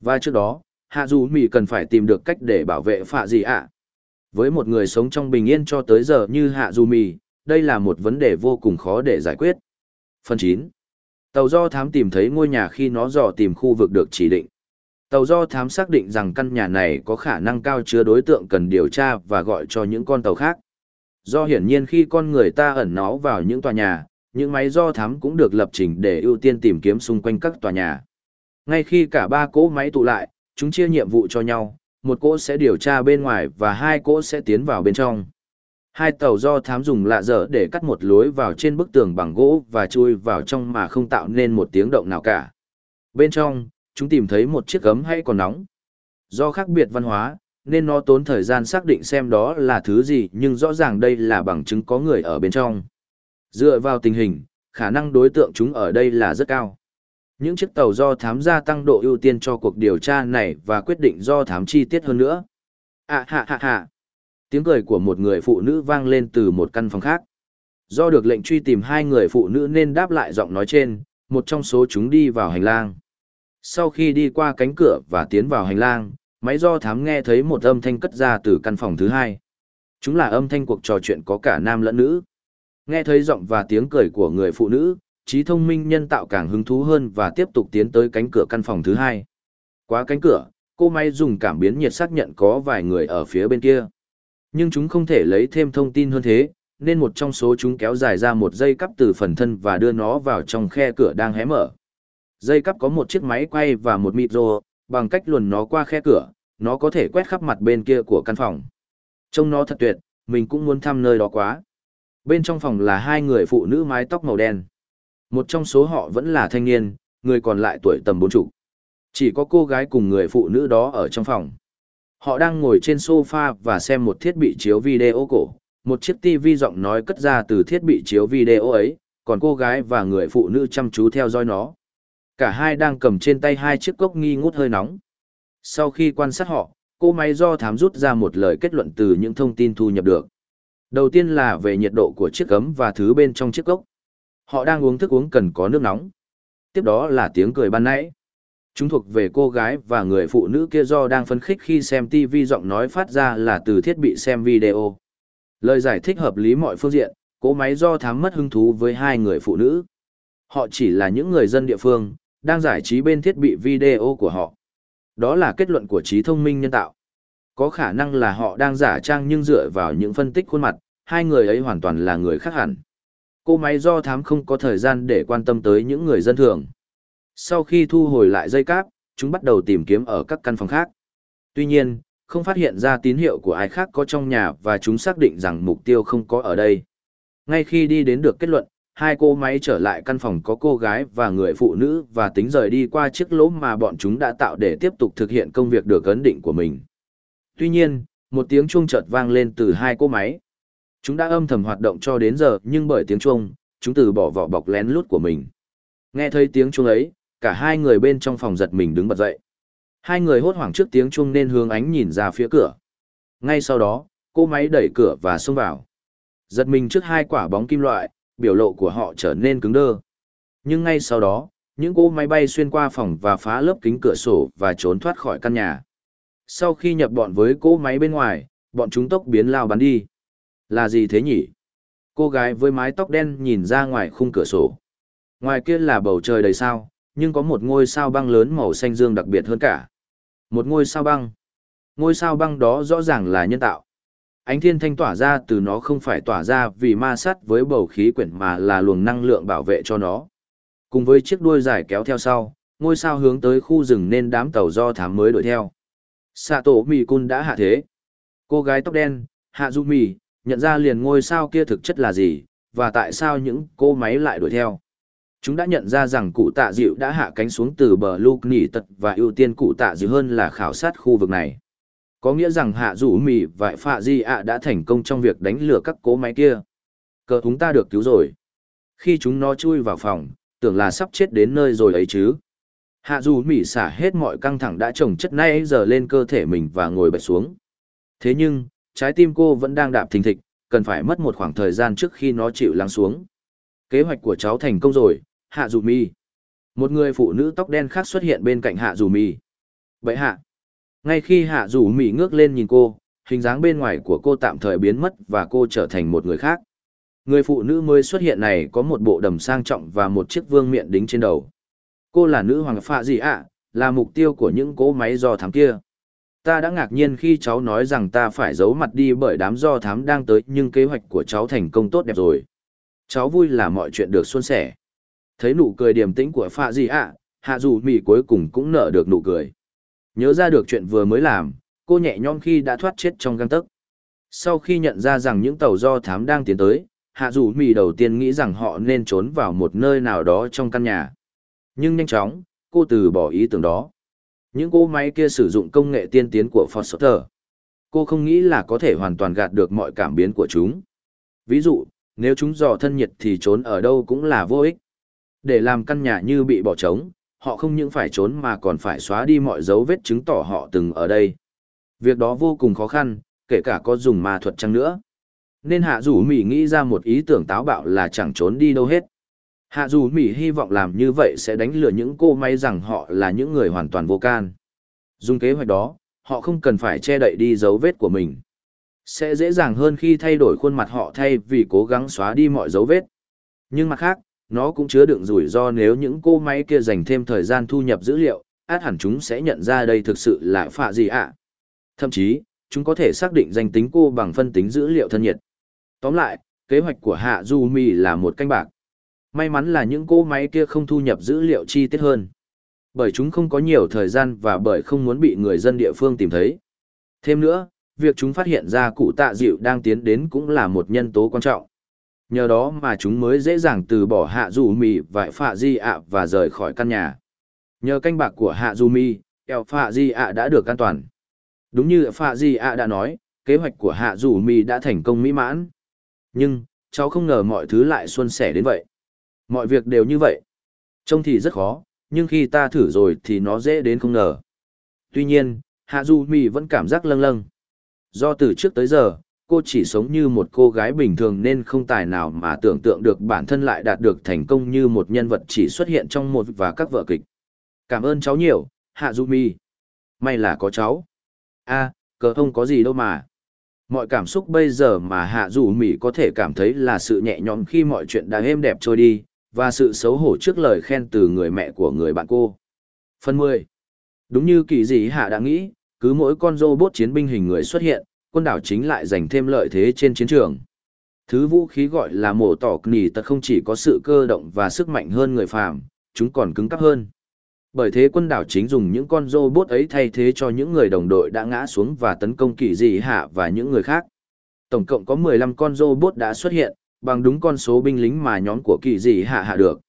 Và trước đó, Hạ Dù Mì cần phải tìm được cách để bảo vệ phạ gì ạ. Với một người sống trong bình yên cho tới giờ như Hạ Dù Mì, đây là một vấn đề vô cùng khó để giải quyết. Phần 9. Tàu do thám tìm thấy ngôi nhà khi nó dò tìm khu vực được chỉ định. Tàu do thám xác định rằng căn nhà này có khả năng cao chứa đối tượng cần điều tra và gọi cho những con tàu khác. Do hiển nhiên khi con người ta ẩn nó vào những tòa nhà, những máy do thám cũng được lập trình để ưu tiên tìm kiếm xung quanh các tòa nhà. Ngay khi cả ba cỗ máy tụ lại, chúng chia nhiệm vụ cho nhau, một cỗ sẽ điều tra bên ngoài và hai cỗ sẽ tiến vào bên trong. Hai tàu do thám dùng lạ dở để cắt một lối vào trên bức tường bằng gỗ và chui vào trong mà không tạo nên một tiếng động nào cả. Bên trong, chúng tìm thấy một chiếc gấm hay còn nóng. Do khác biệt văn hóa, nên nó tốn thời gian xác định xem đó là thứ gì nhưng rõ ràng đây là bằng chứng có người ở bên trong. Dựa vào tình hình, khả năng đối tượng chúng ở đây là rất cao. Những chiếc tàu do thám gia tăng độ ưu tiên cho cuộc điều tra này và quyết định do thám chi tiết hơn nữa. À hạ hạ hạ. Tiếng cười của một người phụ nữ vang lên từ một căn phòng khác. Do được lệnh truy tìm hai người phụ nữ nên đáp lại giọng nói trên, một trong số chúng đi vào hành lang. Sau khi đi qua cánh cửa và tiến vào hành lang, máy do thám nghe thấy một âm thanh cất ra từ căn phòng thứ hai. Chúng là âm thanh cuộc trò chuyện có cả nam lẫn nữ. Nghe thấy giọng và tiếng cười của người phụ nữ, trí thông minh nhân tạo càng hứng thú hơn và tiếp tục tiến tới cánh cửa căn phòng thứ hai. Qua cánh cửa, cô máy dùng cảm biến nhiệt xác nhận có vài người ở phía bên kia. Nhưng chúng không thể lấy thêm thông tin hơn thế, nên một trong số chúng kéo dài ra một dây cắp từ phần thân và đưa nó vào trong khe cửa đang hé mở. Dây cắp có một chiếc máy quay và một micro, bằng cách luồn nó qua khe cửa, nó có thể quét khắp mặt bên kia của căn phòng. Trông nó thật tuyệt, mình cũng muốn thăm nơi đó quá. Bên trong phòng là hai người phụ nữ mái tóc màu đen. Một trong số họ vẫn là thanh niên, người còn lại tuổi tầm bốn chục. Chỉ có cô gái cùng người phụ nữ đó ở trong phòng. Họ đang ngồi trên sofa và xem một thiết bị chiếu video cổ, một chiếc TV giọng nói cất ra từ thiết bị chiếu video ấy, còn cô gái và người phụ nữ chăm chú theo dõi nó. Cả hai đang cầm trên tay hai chiếc cốc nghi ngút hơi nóng. Sau khi quan sát họ, cô máy do thám rút ra một lời kết luận từ những thông tin thu nhập được. Đầu tiên là về nhiệt độ của chiếc ấm và thứ bên trong chiếc cốc. Họ đang uống thức uống cần có nước nóng. Tiếp đó là tiếng cười ban nãy. Chúng thuộc về cô gái và người phụ nữ kia do đang phấn khích khi xem TV giọng nói phát ra là từ thiết bị xem video. Lời giải thích hợp lý mọi phương diện, cỗ máy do thám mất hứng thú với hai người phụ nữ. Họ chỉ là những người dân địa phương, đang giải trí bên thiết bị video của họ. Đó là kết luận của trí thông minh nhân tạo. Có khả năng là họ đang giả trang nhưng dựa vào những phân tích khuôn mặt, hai người ấy hoàn toàn là người khác hẳn. Cô máy do thám không có thời gian để quan tâm tới những người dân thường. Sau khi thu hồi lại dây cáp, chúng bắt đầu tìm kiếm ở các căn phòng khác. Tuy nhiên, không phát hiện ra tín hiệu của ai khác có trong nhà và chúng xác định rằng mục tiêu không có ở đây. Ngay khi đi đến được kết luận, hai cô máy trở lại căn phòng có cô gái và người phụ nữ và tính rời đi qua chiếc lỗ mà bọn chúng đã tạo để tiếp tục thực hiện công việc được ấn định của mình. Tuy nhiên, một tiếng chuông chợt vang lên từ hai cô máy. Chúng đã âm thầm hoạt động cho đến giờ nhưng bởi tiếng chuông, chúng từ bỏ vỏ bọc lén lút của mình. Nghe thấy tiếng chuông ấy, cả hai người bên trong phòng giật mình đứng bật dậy. Hai người hốt hoảng trước tiếng chuông nên hướng ánh nhìn ra phía cửa. Ngay sau đó, cô máy đẩy cửa và xông vào. Giật mình trước hai quả bóng kim loại, biểu lộ của họ trở nên cứng đơ. Nhưng ngay sau đó, những cô máy bay xuyên qua phòng và phá lớp kính cửa sổ và trốn thoát khỏi căn nhà. Sau khi nhập bọn với cỗ máy bên ngoài, bọn chúng tốc biến lao bắn đi. Là gì thế nhỉ? Cô gái với mái tóc đen nhìn ra ngoài khung cửa sổ. Ngoài kia là bầu trời đầy sao, nhưng có một ngôi sao băng lớn màu xanh dương đặc biệt hơn cả. Một ngôi sao băng. Ngôi sao băng đó rõ ràng là nhân tạo. Ánh thiên thanh tỏa ra từ nó không phải tỏa ra vì ma sát với bầu khí quyển mà là luồng năng lượng bảo vệ cho nó. Cùng với chiếc đuôi dài kéo theo sau, ngôi sao hướng tới khu rừng nên đám tàu do thám mới đuổi theo. Sato cun đã hạ thế. Cô gái tóc đen, Hạ Du Mì, nhận ra liền ngôi sao kia thực chất là gì, và tại sao những cô máy lại đuổi theo. Chúng đã nhận ra rằng cụ tạ dịu đã hạ cánh xuống từ bờ lục nỉ tật và ưu tiên cụ tạ dịu hơn là khảo sát khu vực này. Có nghĩa rằng hạ rủ mì và phạ di ạ đã thành công trong việc đánh lừa các cố máy kia. Cờ chúng ta được cứu rồi. Khi chúng nó chui vào phòng, tưởng là sắp chết đến nơi rồi ấy chứ. Hạ dù mỉ xả hết mọi căng thẳng đã trồng chất nay giờ lên cơ thể mình và ngồi bật xuống. Thế nhưng, trái tim cô vẫn đang đạp thình thịch, cần phải mất một khoảng thời gian trước khi nó chịu lắng xuống. Kế hoạch của cháu thành công rồi, Hạ dù mi. Một người phụ nữ tóc đen khác xuất hiện bên cạnh Hạ dù mi. Vậy hạ. Ngay khi Hạ dù mi ngước lên nhìn cô, hình dáng bên ngoài của cô tạm thời biến mất và cô trở thành một người khác. Người phụ nữ mới xuất hiện này có một bộ đầm sang trọng và một chiếc vương miện đính trên đầu. Cô là nữ hoàng phạ gì ạ, là mục tiêu của những cỗ máy do thám kia. Ta đã ngạc nhiên khi cháu nói rằng ta phải giấu mặt đi bởi đám do thám đang tới nhưng kế hoạch của cháu thành công tốt đẹp rồi. Cháu vui là mọi chuyện được suôn sẻ. Thấy nụ cười điềm tĩnh của phạ Di ạ, hạ dù mỉ cuối cùng cũng nở được nụ cười. Nhớ ra được chuyện vừa mới làm, cô nhẹ nhõm khi đã thoát chết trong găng tấc. Sau khi nhận ra rằng những tàu do thám đang tiến tới, hạ dù mì đầu tiên nghĩ rằng họ nên trốn vào một nơi nào đó trong căn nhà. Nhưng nhanh chóng, cô từ bỏ ý tưởng đó. Những cỗ máy kia sử dụng công nghệ tiên tiến của Foster. Cô không nghĩ là có thể hoàn toàn gạt được mọi cảm biến của chúng. Ví dụ, nếu chúng dò thân nhiệt thì trốn ở đâu cũng là vô ích. Để làm căn nhà như bị bỏ trống, họ không những phải trốn mà còn phải xóa đi mọi dấu vết chứng tỏ họ từng ở đây. Việc đó vô cùng khó khăn, kể cả có dùng ma thuật chăng nữa. Nên hạ rủ mỉ nghĩ ra một ý tưởng táo bạo là chẳng trốn đi đâu hết. Hạ dù Mỹ hy vọng làm như vậy sẽ đánh lừa những cô may rằng họ là những người hoàn toàn vô can. Dùng kế hoạch đó, họ không cần phải che đậy đi dấu vết của mình. Sẽ dễ dàng hơn khi thay đổi khuôn mặt họ thay vì cố gắng xóa đi mọi dấu vết. Nhưng mặt khác, nó cũng chứa đựng rủi ro nếu những cô máy kia dành thêm thời gian thu nhập dữ liệu, át hẳn chúng sẽ nhận ra đây thực sự là phạ gì ạ. Thậm chí, chúng có thể xác định danh tính cô bằng phân tính dữ liệu thân nhiệt. Tóm lại, kế hoạch của Hạ Du Mi là một canh bạc. May mắn là những cỗ máy kia không thu nhập dữ liệu chi tiết hơn. Bởi chúng không có nhiều thời gian và bởi không muốn bị người dân địa phương tìm thấy. Thêm nữa, việc chúng phát hiện ra cụ tạ dịu đang tiến đến cũng là một nhân tố quan trọng. Nhờ đó mà chúng mới dễ dàng từ bỏ hạ dù mì và phạ di ạ và rời khỏi căn nhà. Nhờ canh bạc của hạ dù mì, eo phạ di ạ đã được an toàn. Đúng như phạ di ạ đã nói, kế hoạch của hạ dù mì đã thành công mỹ mãn. Nhưng, cháu không ngờ mọi thứ lại xuân sẻ đến vậy. Mọi việc đều như vậy. Trông thì rất khó, nhưng khi ta thử rồi thì nó dễ đến không ngờ. Tuy nhiên, Hạ Du Mi vẫn cảm giác lâng lâng. Do từ trước tới giờ, cô chỉ sống như một cô gái bình thường nên không tài nào mà tưởng tượng được bản thân lại đạt được thành công như một nhân vật chỉ xuất hiện trong một và các vở kịch. Cảm ơn cháu nhiều, Hạ Du Mi. May là có cháu. a cờ không có gì đâu mà. Mọi cảm xúc bây giờ mà Hạ Du Mi có thể cảm thấy là sự nhẹ nhõm khi mọi chuyện đã êm đẹp trôi đi, và sự xấu hổ trước lời khen từ người mẹ của người bạn cô. Phần 10. Đúng như kỳ dị hạ đã nghĩ, cứ mỗi con robot chiến binh hình người xuất hiện, quân đảo chính lại giành thêm lợi thế trên chiến trường. Thứ vũ khí gọi là mổ tỏ nỉ tật không chỉ có sự cơ động và sức mạnh hơn người phàm, chúng còn cứng cắp hơn. Bởi thế quân đảo chính dùng những con robot ấy thay thế cho những người đồng đội đã ngã xuống và tấn công kỳ dị hạ và những người khác. Tổng cộng có 15 con robot đã xuất hiện, bằng đúng con số binh lính mà nhóm của kỳ dị hạ hạ được.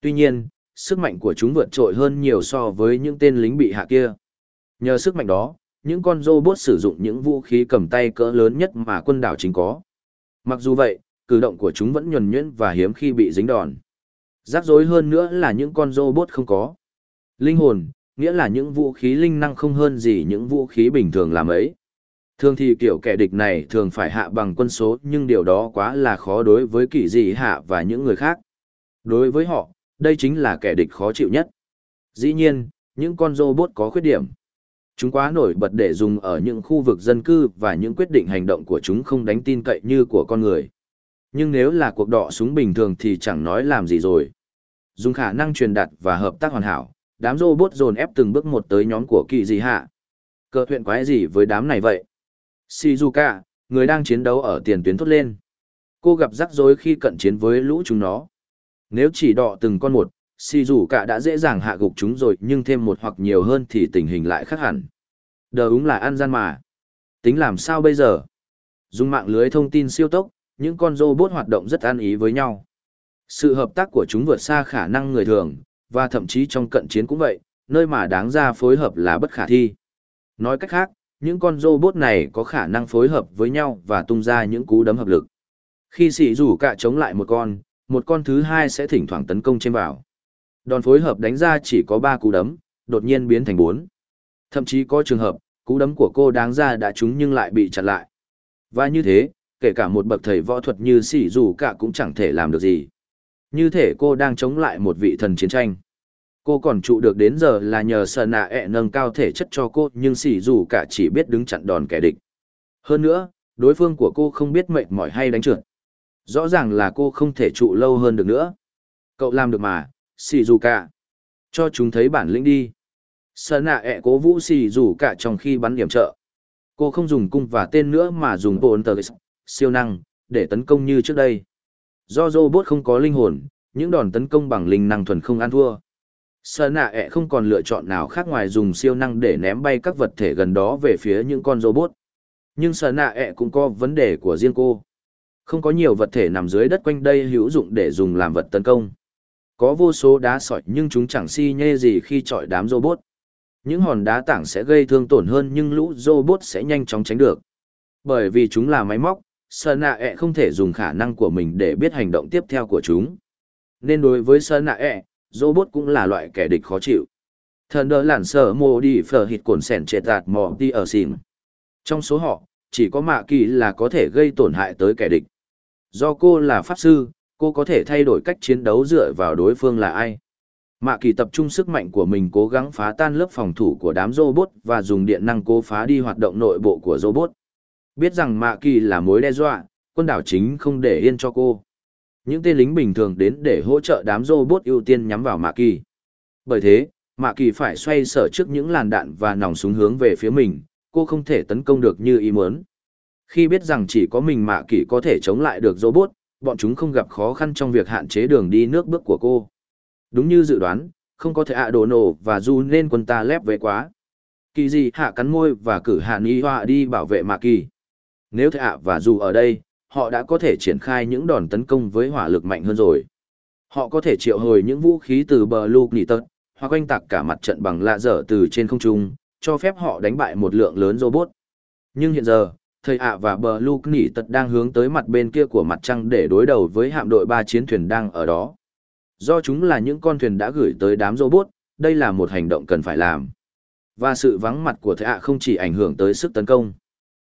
Tuy nhiên, sức mạnh của chúng vượt trội hơn nhiều so với những tên lính bị hạ kia. Nhờ sức mạnh đó, những con robot sử dụng những vũ khí cầm tay cỡ lớn nhất mà quân đảo chính có. Mặc dù vậy, cử động của chúng vẫn nhuần nhuyễn và hiếm khi bị dính đòn. Rắc rối hơn nữa là những con robot không có. Linh hồn, nghĩa là những vũ khí linh năng không hơn gì những vũ khí bình thường làm ấy. Thường thì kiểu kẻ địch này thường phải hạ bằng quân số nhưng điều đó quá là khó đối với kỳ dị hạ và những người khác. Đối với họ, đây chính là kẻ địch khó chịu nhất. Dĩ nhiên, những con robot có khuyết điểm. Chúng quá nổi bật để dùng ở những khu vực dân cư và những quyết định hành động của chúng không đánh tin cậy như của con người. Nhưng nếu là cuộc đọ súng bình thường thì chẳng nói làm gì rồi. Dùng khả năng truyền đạt và hợp tác hoàn hảo, đám robot dồn ép từng bước một tới nhóm của kỳ dị hạ. Cơ huyện quái gì với đám này vậy? Shizuka, người đang chiến đấu ở tiền tuyến thốt lên. Cô gặp rắc rối khi cận chiến với lũ chúng nó. Nếu chỉ đọ từng con một, Shizuka đã dễ dàng hạ gục chúng rồi nhưng thêm một hoặc nhiều hơn thì tình hình lại khác hẳn. Đờ đúng là ăn gian mà. Tính làm sao bây giờ? Dùng mạng lưới thông tin siêu tốc, những con robot hoạt động rất an ý với nhau. Sự hợp tác của chúng vượt xa khả năng người thường, và thậm chí trong cận chiến cũng vậy, nơi mà đáng ra phối hợp là bất khả thi. Nói cách khác, những con robot này có khả năng phối hợp với nhau và tung ra những cú đấm hợp lực. Khi sĩ rủ cả chống lại một con, một con thứ hai sẽ thỉnh thoảng tấn công trên vào. Đòn phối hợp đánh ra chỉ có 3 cú đấm, đột nhiên biến thành 4. Thậm chí có trường hợp, cú đấm của cô đáng ra đã trúng nhưng lại bị chặn lại. Và như thế, kể cả một bậc thầy võ thuật như sỉ rủ cả cũng chẳng thể làm được gì. Như thể cô đang chống lại một vị thần chiến tranh. Cô còn trụ được đến giờ là nhờ sợ nạ ẹ nâng cao thể chất cho cô nhưng xỉ dù cả chỉ biết đứng chặn đòn kẻ địch. Hơn nữa, đối phương của cô không biết mệt mỏi hay đánh trượt. Rõ ràng là cô không thể trụ lâu hơn được nữa. Cậu làm được mà, xì dù cả. Cho chúng thấy bản lĩnh đi. Sợ nạ ẹ cố vũ xì dù cả trong khi bắn điểm trợ. Cô không dùng cung và tên nữa mà dùng bộ tờ siêu năng, để tấn công như trước đây. Do robot không có linh hồn, những đòn tấn công bằng linh năng thuần không ăn thua. Sợ nạ ẹ không còn lựa chọn nào khác ngoài dùng siêu năng để ném bay các vật thể gần đó về phía những con robot. Nhưng sợ nạ ẹ cũng có vấn đề của riêng cô. Không có nhiều vật thể nằm dưới đất quanh đây hữu dụng để dùng làm vật tấn công. Có vô số đá sỏi nhưng chúng chẳng si nhê gì khi chọi đám robot. Những hòn đá tảng sẽ gây thương tổn hơn nhưng lũ robot sẽ nhanh chóng tránh được. Bởi vì chúng là máy móc, Sơn Nạ ẹ không thể dùng khả năng của mình để biết hành động tiếp theo của chúng. Nên đối với Sơn Nạ ẹ, robot cũng là loại kẻ địch khó chịu. Thần đỡ lản sở mô đi phở hịt cồn sẻn trệ tạt mò đi ở xìm. Trong số họ, chỉ có mạ kỳ là có thể gây tổn hại tới kẻ địch. Do cô là pháp sư, cô có thể thay đổi cách chiến đấu dựa vào đối phương là ai. Mạ kỳ tập trung sức mạnh của mình cố gắng phá tan lớp phòng thủ của đám robot và dùng điện năng cố phá đi hoạt động nội bộ của robot. Biết rằng Mạ kỳ là mối đe dọa, quân đảo chính không để yên cho cô. Những tên lính bình thường đến để hỗ trợ đám robot ưu tiên nhắm vào Mạ kỳ. Bởi thế, Mạ kỳ phải xoay sở trước những làn đạn và nòng súng hướng về phía mình, cô không thể tấn công được như ý muốn. Khi biết rằng chỉ có mình Mạ kỳ có thể chống lại được robot, bọn chúng không gặp khó khăn trong việc hạn chế đường đi nước bước của cô. Đúng như dự đoán, không có thể ạ đồ nổ và du nên quân ta lép về quá. Kỳ dị hạ cắn môi và cử hạ ni hoa đi bảo vệ mạ kỳ. Nếu Thệ ạ và dù ở đây, họ đã có thể triển khai những đòn tấn công với hỏa lực mạnh hơn rồi. Họ có thể triệu hồi những vũ khí từ bờ lục nỉ tật, hoặc quanh tạc cả mặt trận bằng lạ dở từ trên không trung, cho phép họ đánh bại một lượng lớn robot. Nhưng hiện giờ, thầy ạ và bờ lục nỉ tật đang hướng tới mặt bên kia của mặt trăng để đối đầu với hạm đội ba chiến thuyền đang ở đó. Do chúng là những con thuyền đã gửi tới đám robot, đây là một hành động cần phải làm. Và sự vắng mặt của thầy ạ không chỉ ảnh hưởng tới sức tấn công.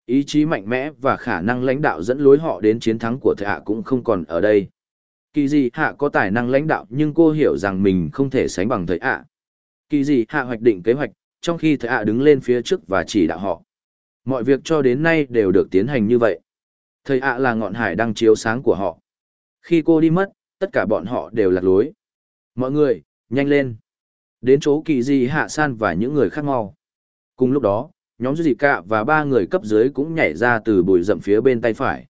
Ý chí mạnh mẽ và khả năng lãnh đạo dẫn lối họ đến chiến thắng của thầy ạ cũng không còn ở đây. Kỳ Dị hạ có tài năng lãnh đạo nhưng cô hiểu rằng mình không thể sánh bằng thầy ạ. Kỳ Dị hạ hoạch định kế hoạch, trong khi thầy ạ đứng lên phía trước và chỉ đạo họ. Mọi việc cho đến nay đều được tiến hành như vậy. Thầy ạ là ngọn hải đang chiếu sáng của họ. Khi cô đi mất, tất cả bọn họ đều lạc lối. Mọi người, nhanh lên. Đến chỗ kỳ Dị hạ san và những người khác mau. Cùng lúc đó, nhóm Zika và ba người cấp dưới cũng nhảy ra từ bụi rậm phía bên tay phải.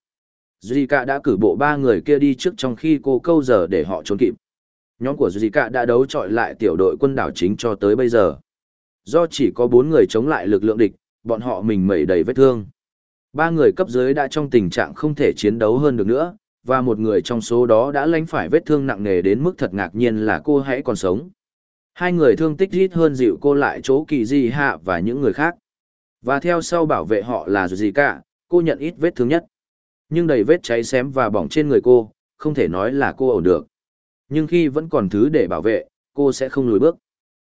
Zika đã cử bộ ba người kia đi trước trong khi cô câu giờ để họ trốn kịp. Nhóm của Zika đã đấu trọi lại tiểu đội quân đảo chính cho tới bây giờ. Do chỉ có bốn người chống lại lực lượng địch, bọn họ mình mẩy đầy vết thương. Ba người cấp dưới đã trong tình trạng không thể chiến đấu hơn được nữa, và một người trong số đó đã lánh phải vết thương nặng nề đến mức thật ngạc nhiên là cô hãy còn sống. Hai người thương tích ít hơn dịu cô lại chỗ kỳ di hạ và những người khác. Và theo sau bảo vệ họ là gì cả, cô nhận ít vết thương nhất. Nhưng đầy vết cháy xém và bỏng trên người cô, không thể nói là cô ổn được. Nhưng khi vẫn còn thứ để bảo vệ, cô sẽ không lùi bước.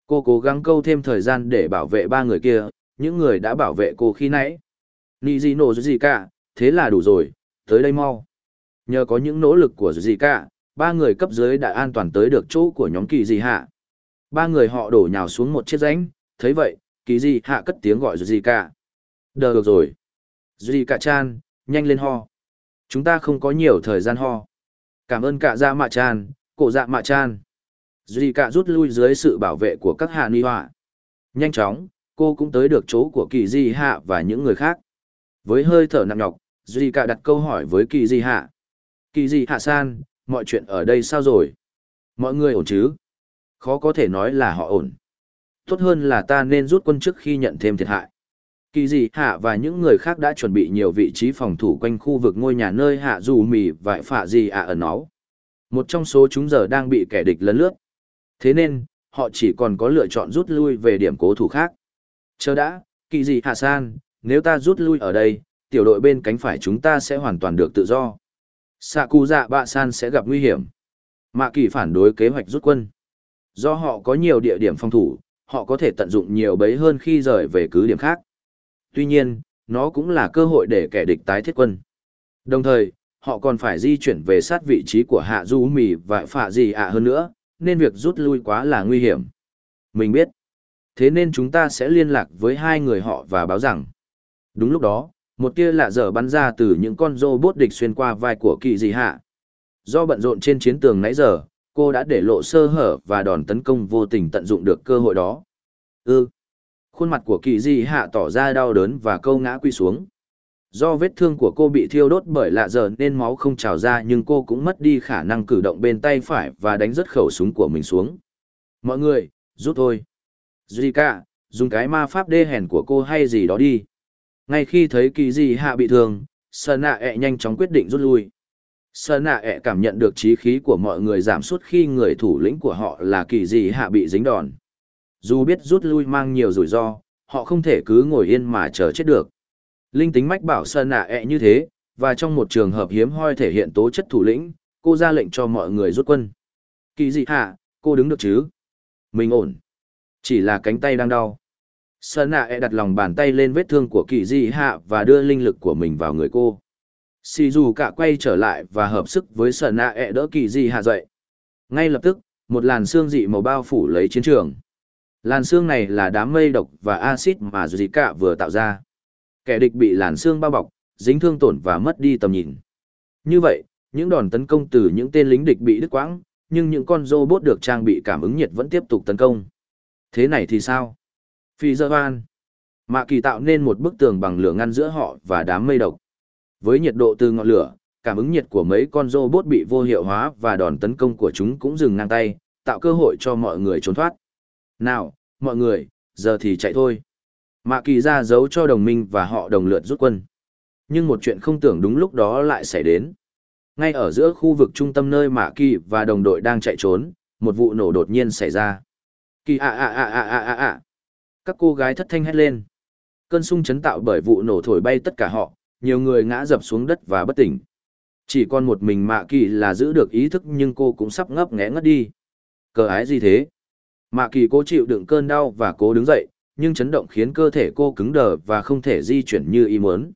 Cô cố gắng câu thêm thời gian để bảo vệ ba người kia, những người đã bảo vệ cô khi nãy. Nì gì nổ gì cả, thế là đủ rồi, tới đây mau. Nhờ có những nỗ lực của gì cả, ba người cấp dưới đã an toàn tới được chỗ của nhóm kỳ gì hạ. Ba người họ đổ nhào xuống một chiếc rãnh, thấy vậy, kỳ Di hạ cất tiếng gọi gì cả. Đờ được rồi. Gì cả chan, nhanh lên ho. Chúng ta không có nhiều thời gian ho. Cảm ơn cả dạ mạ chan, cổ dạ mạ chan. Duy cả rút lui dưới sự bảo vệ của các hạ ni họa. Nhanh chóng, cô cũng tới được chỗ của kỳ di hạ và những người khác. Với hơi thở nặng nhọc, Duy cả đặt câu hỏi với kỳ di hạ. Kỳ di hạ san, mọi chuyện ở đây sao rồi? Mọi người ổn chứ? Khó có thể nói là họ ổn. Tốt hơn là ta nên rút quân trước khi nhận thêm thiệt hại. Kỳ dị hạ và những người khác đã chuẩn bị nhiều vị trí phòng thủ quanh khu vực ngôi nhà nơi hạ dù mì và phạ gì ạ ở nó. Một trong số chúng giờ đang bị kẻ địch lấn lướt. Thế nên, họ chỉ còn có lựa chọn rút lui về điểm cố thủ khác. Chờ đã, kỳ dị hạ san, nếu ta rút lui ở đây, tiểu đội bên cánh phải chúng ta sẽ hoàn toàn được tự do. Sạ cụ dạ bạ san sẽ gặp nguy hiểm. Mạ kỳ phản đối kế hoạch rút quân. Do họ có nhiều địa điểm phòng thủ, họ có thể tận dụng nhiều bấy hơn khi rời về cứ điểm khác. Tuy nhiên, nó cũng là cơ hội để kẻ địch tái thiết quân. Đồng thời, họ còn phải di chuyển về sát vị trí của Hạ Du Mì và Phạ Dì ạ hơn nữa, nên việc rút lui quá là nguy hiểm. Mình biết. Thế nên chúng ta sẽ liên lạc với hai người họ và báo rằng. Đúng lúc đó, một tia lạ dở bắn ra từ những con rô địch xuyên qua vai của kỳ dị hạ. Do bận rộn trên chiến tường nãy giờ, cô đã để lộ sơ hở và đòn tấn công vô tình tận dụng được cơ hội đó. Ư. Ừ. Khuôn mặt của kỳ Di hạ tỏ ra đau đớn và câu ngã quy xuống. Do vết thương của cô bị thiêu đốt bởi lạ giờ nên máu không trào ra nhưng cô cũng mất đi khả năng cử động bên tay phải và đánh rất khẩu súng của mình xuống. Mọi người, rút thôi. Zika, dùng cái ma pháp đê hèn của cô hay gì đó đi. Ngay khi thấy kỳ Di hạ bị thương, Sơn nạ ẹ nhanh chóng quyết định rút lui. Sơn nạ ẹ e cảm nhận được trí khí của mọi người giảm sút khi người thủ lĩnh của họ là kỳ dị hạ bị dính đòn. Dù biết rút lui mang nhiều rủi ro, họ không thể cứ ngồi yên mà chờ chết được. Linh tính mách bảo Sơn nạ ẹ e như thế, và trong một trường hợp hiếm hoi thể hiện tố chất thủ lĩnh, cô ra lệnh cho mọi người rút quân. Kỳ dị hạ, cô đứng được chứ? Mình ổn. Chỉ là cánh tay đang đau. Sơn nạ ẹ e đặt lòng bàn tay lên vết thương của kỳ di hạ và đưa linh lực của mình vào người cô. Sì dù cả quay trở lại và hợp sức với sở nạ e đỡ kỳ di hạ dậy. Ngay lập tức, một làn xương dị màu bao phủ lấy chiến trường. Làn xương này là đám mây độc và axit mà dị cả vừa tạo ra. Kẻ địch bị làn xương bao bọc, dính thương tổn và mất đi tầm nhìn. Như vậy, những đòn tấn công từ những tên lính địch bị đứt quãng, nhưng những con robot được trang bị cảm ứng nhiệt vẫn tiếp tục tấn công. Thế này thì sao? Phi dơ hoan. Mạ kỳ tạo nên một bức tường bằng lửa ngăn giữa họ và đám mây độc. Với nhiệt độ từ ngọn lửa, cảm ứng nhiệt của mấy con robot bị vô hiệu hóa và đòn tấn công của chúng cũng dừng ngang tay, tạo cơ hội cho mọi người trốn thoát. Nào, mọi người, giờ thì chạy thôi. Mạ kỳ ra giấu cho đồng minh và họ đồng lượt rút quân. Nhưng một chuyện không tưởng đúng lúc đó lại xảy đến. Ngay ở giữa khu vực trung tâm nơi Mạ kỳ và đồng đội đang chạy trốn, một vụ nổ đột nhiên xảy ra. Kỳ ạ ạ ạ ạ ạ ạ ạ. Các cô gái thất thanh hét lên. Cơn sung chấn tạo bởi vụ nổ thổi bay tất cả họ, nhiều người ngã dập xuống đất và bất tỉnh. Chỉ còn một mình Mạ Kỳ là giữ được ý thức nhưng cô cũng sắp ngấp nghé ngất đi. Cờ ái gì thế? Mạ Kỳ cố chịu đựng cơn đau và cố đứng dậy, nhưng chấn động khiến cơ thể cô cứng đờ và không thể di chuyển như ý muốn.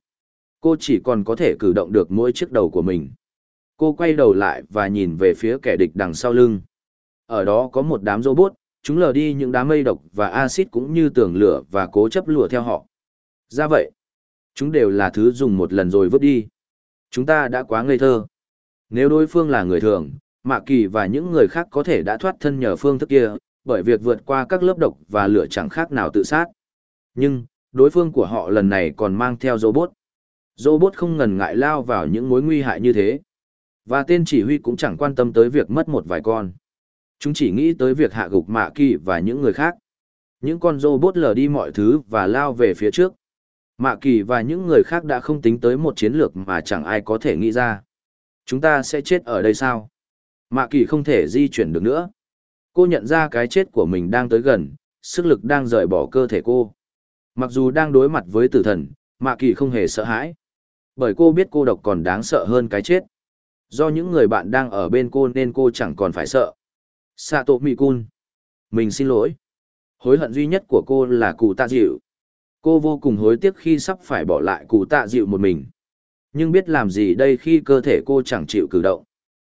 Cô chỉ còn có thể cử động được mỗi chiếc đầu của mình. Cô quay đầu lại và nhìn về phía kẻ địch đằng sau lưng. Ở đó có một đám robot, chúng lờ đi những đám mây độc và axit cũng như tường lửa và cố chấp lùa theo họ. Ra vậy, chúng đều là thứ dùng một lần rồi vứt đi. Chúng ta đã quá ngây thơ. Nếu đối phương là người thường, Mạ Kỳ và những người khác có thể đã thoát thân nhờ phương thức kia, bởi việc vượt qua các lớp độc và lửa chẳng khác nào tự sát. Nhưng, đối phương của họ lần này còn mang theo robot. Robot không ngần ngại lao vào những mối nguy hại như thế. Và tên chỉ huy cũng chẳng quan tâm tới việc mất một vài con. Chúng chỉ nghĩ tới việc hạ gục Mạ Kỳ và những người khác. Những con robot lờ đi mọi thứ và lao về phía trước. Mạ Kỳ và những người khác đã không tính tới một chiến lược mà chẳng ai có thể nghĩ ra. Chúng ta sẽ chết ở đây sao? Mạ Kỳ không thể di chuyển được nữa. Cô nhận ra cái chết của mình đang tới gần, sức lực đang rời bỏ cơ thể cô. Mặc dù đang đối mặt với tử thần, Mạ Kỳ không hề sợ hãi. Bởi cô biết cô độc còn đáng sợ hơn cái chết. Do những người bạn đang ở bên cô nên cô chẳng còn phải sợ. Sato Mikun. Mình xin lỗi. Hối hận duy nhất của cô là cụ tạ dịu. Cô vô cùng hối tiếc khi sắp phải bỏ lại cụ tạ dịu một mình. Nhưng biết làm gì đây khi cơ thể cô chẳng chịu cử động.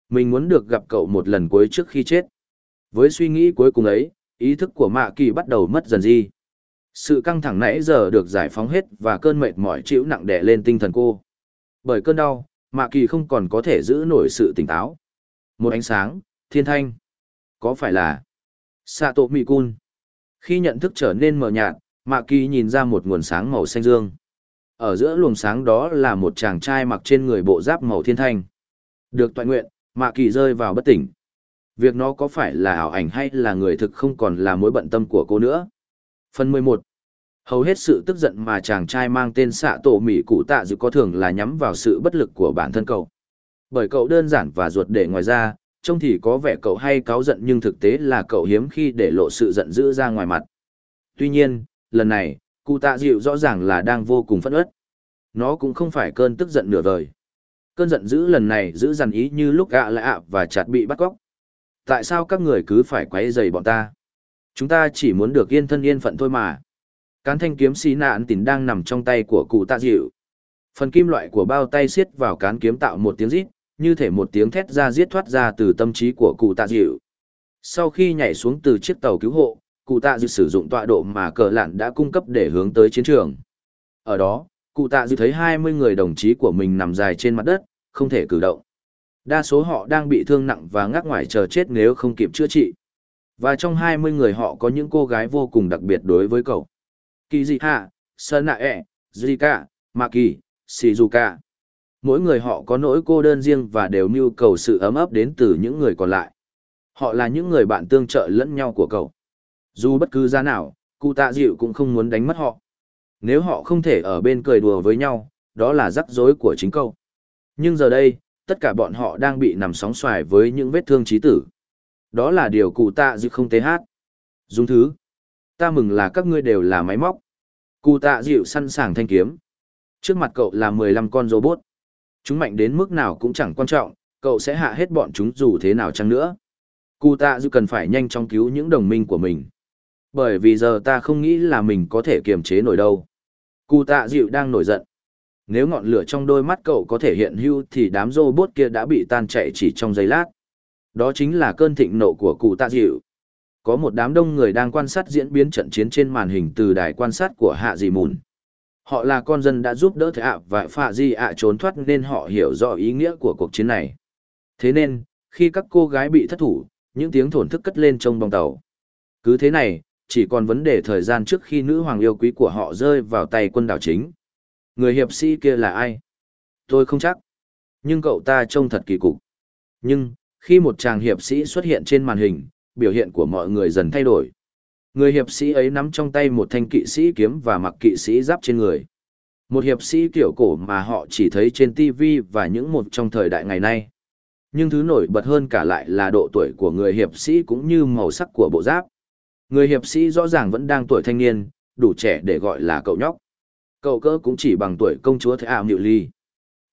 Mình muốn được gặp cậu một lần cuối trước khi chết. Với suy nghĩ cuối cùng ấy, ý thức của Mạ Kỳ bắt đầu mất dần đi. Sự căng thẳng nãy giờ được giải phóng hết và cơn mệt mỏi chịu nặng đè lên tinh thần cô. Bởi cơn đau, Mạ Kỳ không còn có thể giữ nổi sự tỉnh táo. Một ánh sáng, thiên thanh. Có phải là Sato Mikun? Khi nhận thức trở nên mờ nhạt, Mạ Kỳ nhìn ra một nguồn sáng màu xanh dương. Ở giữa luồng sáng đó là một chàng trai mặc trên người bộ giáp màu thiên thanh. Được toại nguyện, Mạ Kỳ rơi vào bất tỉnh. Việc nó có phải là ảo ảnh hay là người thực không còn là mối bận tâm của cô nữa. Phần 11 Hầu hết sự tức giận mà chàng trai mang tên xạ tổ mỹ cụ tạ dự có thường là nhắm vào sự bất lực của bản thân cậu. Bởi cậu đơn giản và ruột để ngoài ra, trông thì có vẻ cậu hay cáu giận nhưng thực tế là cậu hiếm khi để lộ sự giận dữ ra ngoài mặt. Tuy nhiên, lần này, cụ tạ dịu rõ ràng là đang vô cùng phẫn ớt. Nó cũng không phải cơn tức giận nửa vời. Cơn giận dữ lần này giữ dằn ý như lúc gạ lạ và chặt bị bắt cóc. Tại sao các người cứ phải quấy rầy bọn ta? Chúng ta chỉ muốn được yên thân yên phận thôi mà. Cán thanh kiếm xí nạn tỉnh đang nằm trong tay của cụ tạ dịu. Phần kim loại của bao tay siết vào cán kiếm tạo một tiếng rít, như thể một tiếng thét ra giết thoát ra từ tâm trí của cụ tạ dịu. Sau khi nhảy xuống từ chiếc tàu cứu hộ, cụ tạ dự sử dụng tọa độ mà cờ lạn đã cung cấp để hướng tới chiến trường. Ở đó, cụ tạ dự thấy 20 người đồng chí của mình nằm dài trên mặt đất, không thể cử động. Đa số họ đang bị thương nặng và ngắc ngoài chờ chết nếu không kịp chữa trị. Và trong 20 người họ có những cô gái vô cùng đặc biệt đối với cậu. Kỳ dị hạ, Sơn Nạ ẹ, Zika, Maki, Shizuka. Mỗi người họ có nỗi cô đơn riêng và đều nhu cầu sự ấm ấp đến từ những người còn lại. Họ là những người bạn tương trợ lẫn nhau của cậu. Dù bất cứ giá nào, cụ tạ dịu cũng không muốn đánh mất họ. Nếu họ không thể ở bên cười đùa với nhau, đó là rắc rối của chính cậu. Nhưng giờ đây, tất cả bọn họ đang bị nằm sóng xoài với những vết thương trí tử. Đó là điều cụ tạ dịu không tế hát. Dùng thứ. Ta mừng là các ngươi đều là máy móc. Cụ tạ dịu sẵn sàng thanh kiếm. Trước mặt cậu là 15 con robot. Chúng mạnh đến mức nào cũng chẳng quan trọng, cậu sẽ hạ hết bọn chúng dù thế nào chăng nữa. Cụ tạ dịu cần phải nhanh chóng cứu những đồng minh của mình. Bởi vì giờ ta không nghĩ là mình có thể kiềm chế nổi đâu. Cụ tạ dịu đang nổi giận. Nếu ngọn lửa trong đôi mắt cậu có thể hiện hưu thì đám rô bốt kia đã bị tan chạy chỉ trong giây lát. Đó chính là cơn thịnh nộ của cụ tạ dịu. Có một đám đông người đang quan sát diễn biến trận chiến trên màn hình từ đài quan sát của hạ dị mùn. Họ là con dân đã giúp đỡ thẻ ạ và phạ di ạ trốn thoát nên họ hiểu rõ ý nghĩa của cuộc chiến này. Thế nên, khi các cô gái bị thất thủ, những tiếng thổn thức cất lên trong bong tàu. Cứ thế này, chỉ còn vấn đề thời gian trước khi nữ hoàng yêu quý của họ rơi vào tay quân đảo chính. Người hiệp sĩ kia là ai? Tôi không chắc. Nhưng cậu ta trông thật kỳ cục. Nhưng, khi một chàng hiệp sĩ xuất hiện trên màn hình, biểu hiện của mọi người dần thay đổi. Người hiệp sĩ ấy nắm trong tay một thanh kỵ sĩ kiếm và mặc kỵ sĩ giáp trên người. Một hiệp sĩ kiểu cổ mà họ chỉ thấy trên TV và những một trong thời đại ngày nay. Nhưng thứ nổi bật hơn cả lại là độ tuổi của người hiệp sĩ cũng như màu sắc của bộ giáp. Người hiệp sĩ rõ ràng vẫn đang tuổi thanh niên, đủ trẻ để gọi là cậu nhóc. Cậu cỡ cũng chỉ bằng tuổi công chúa Thế Ảo Nhự Ly.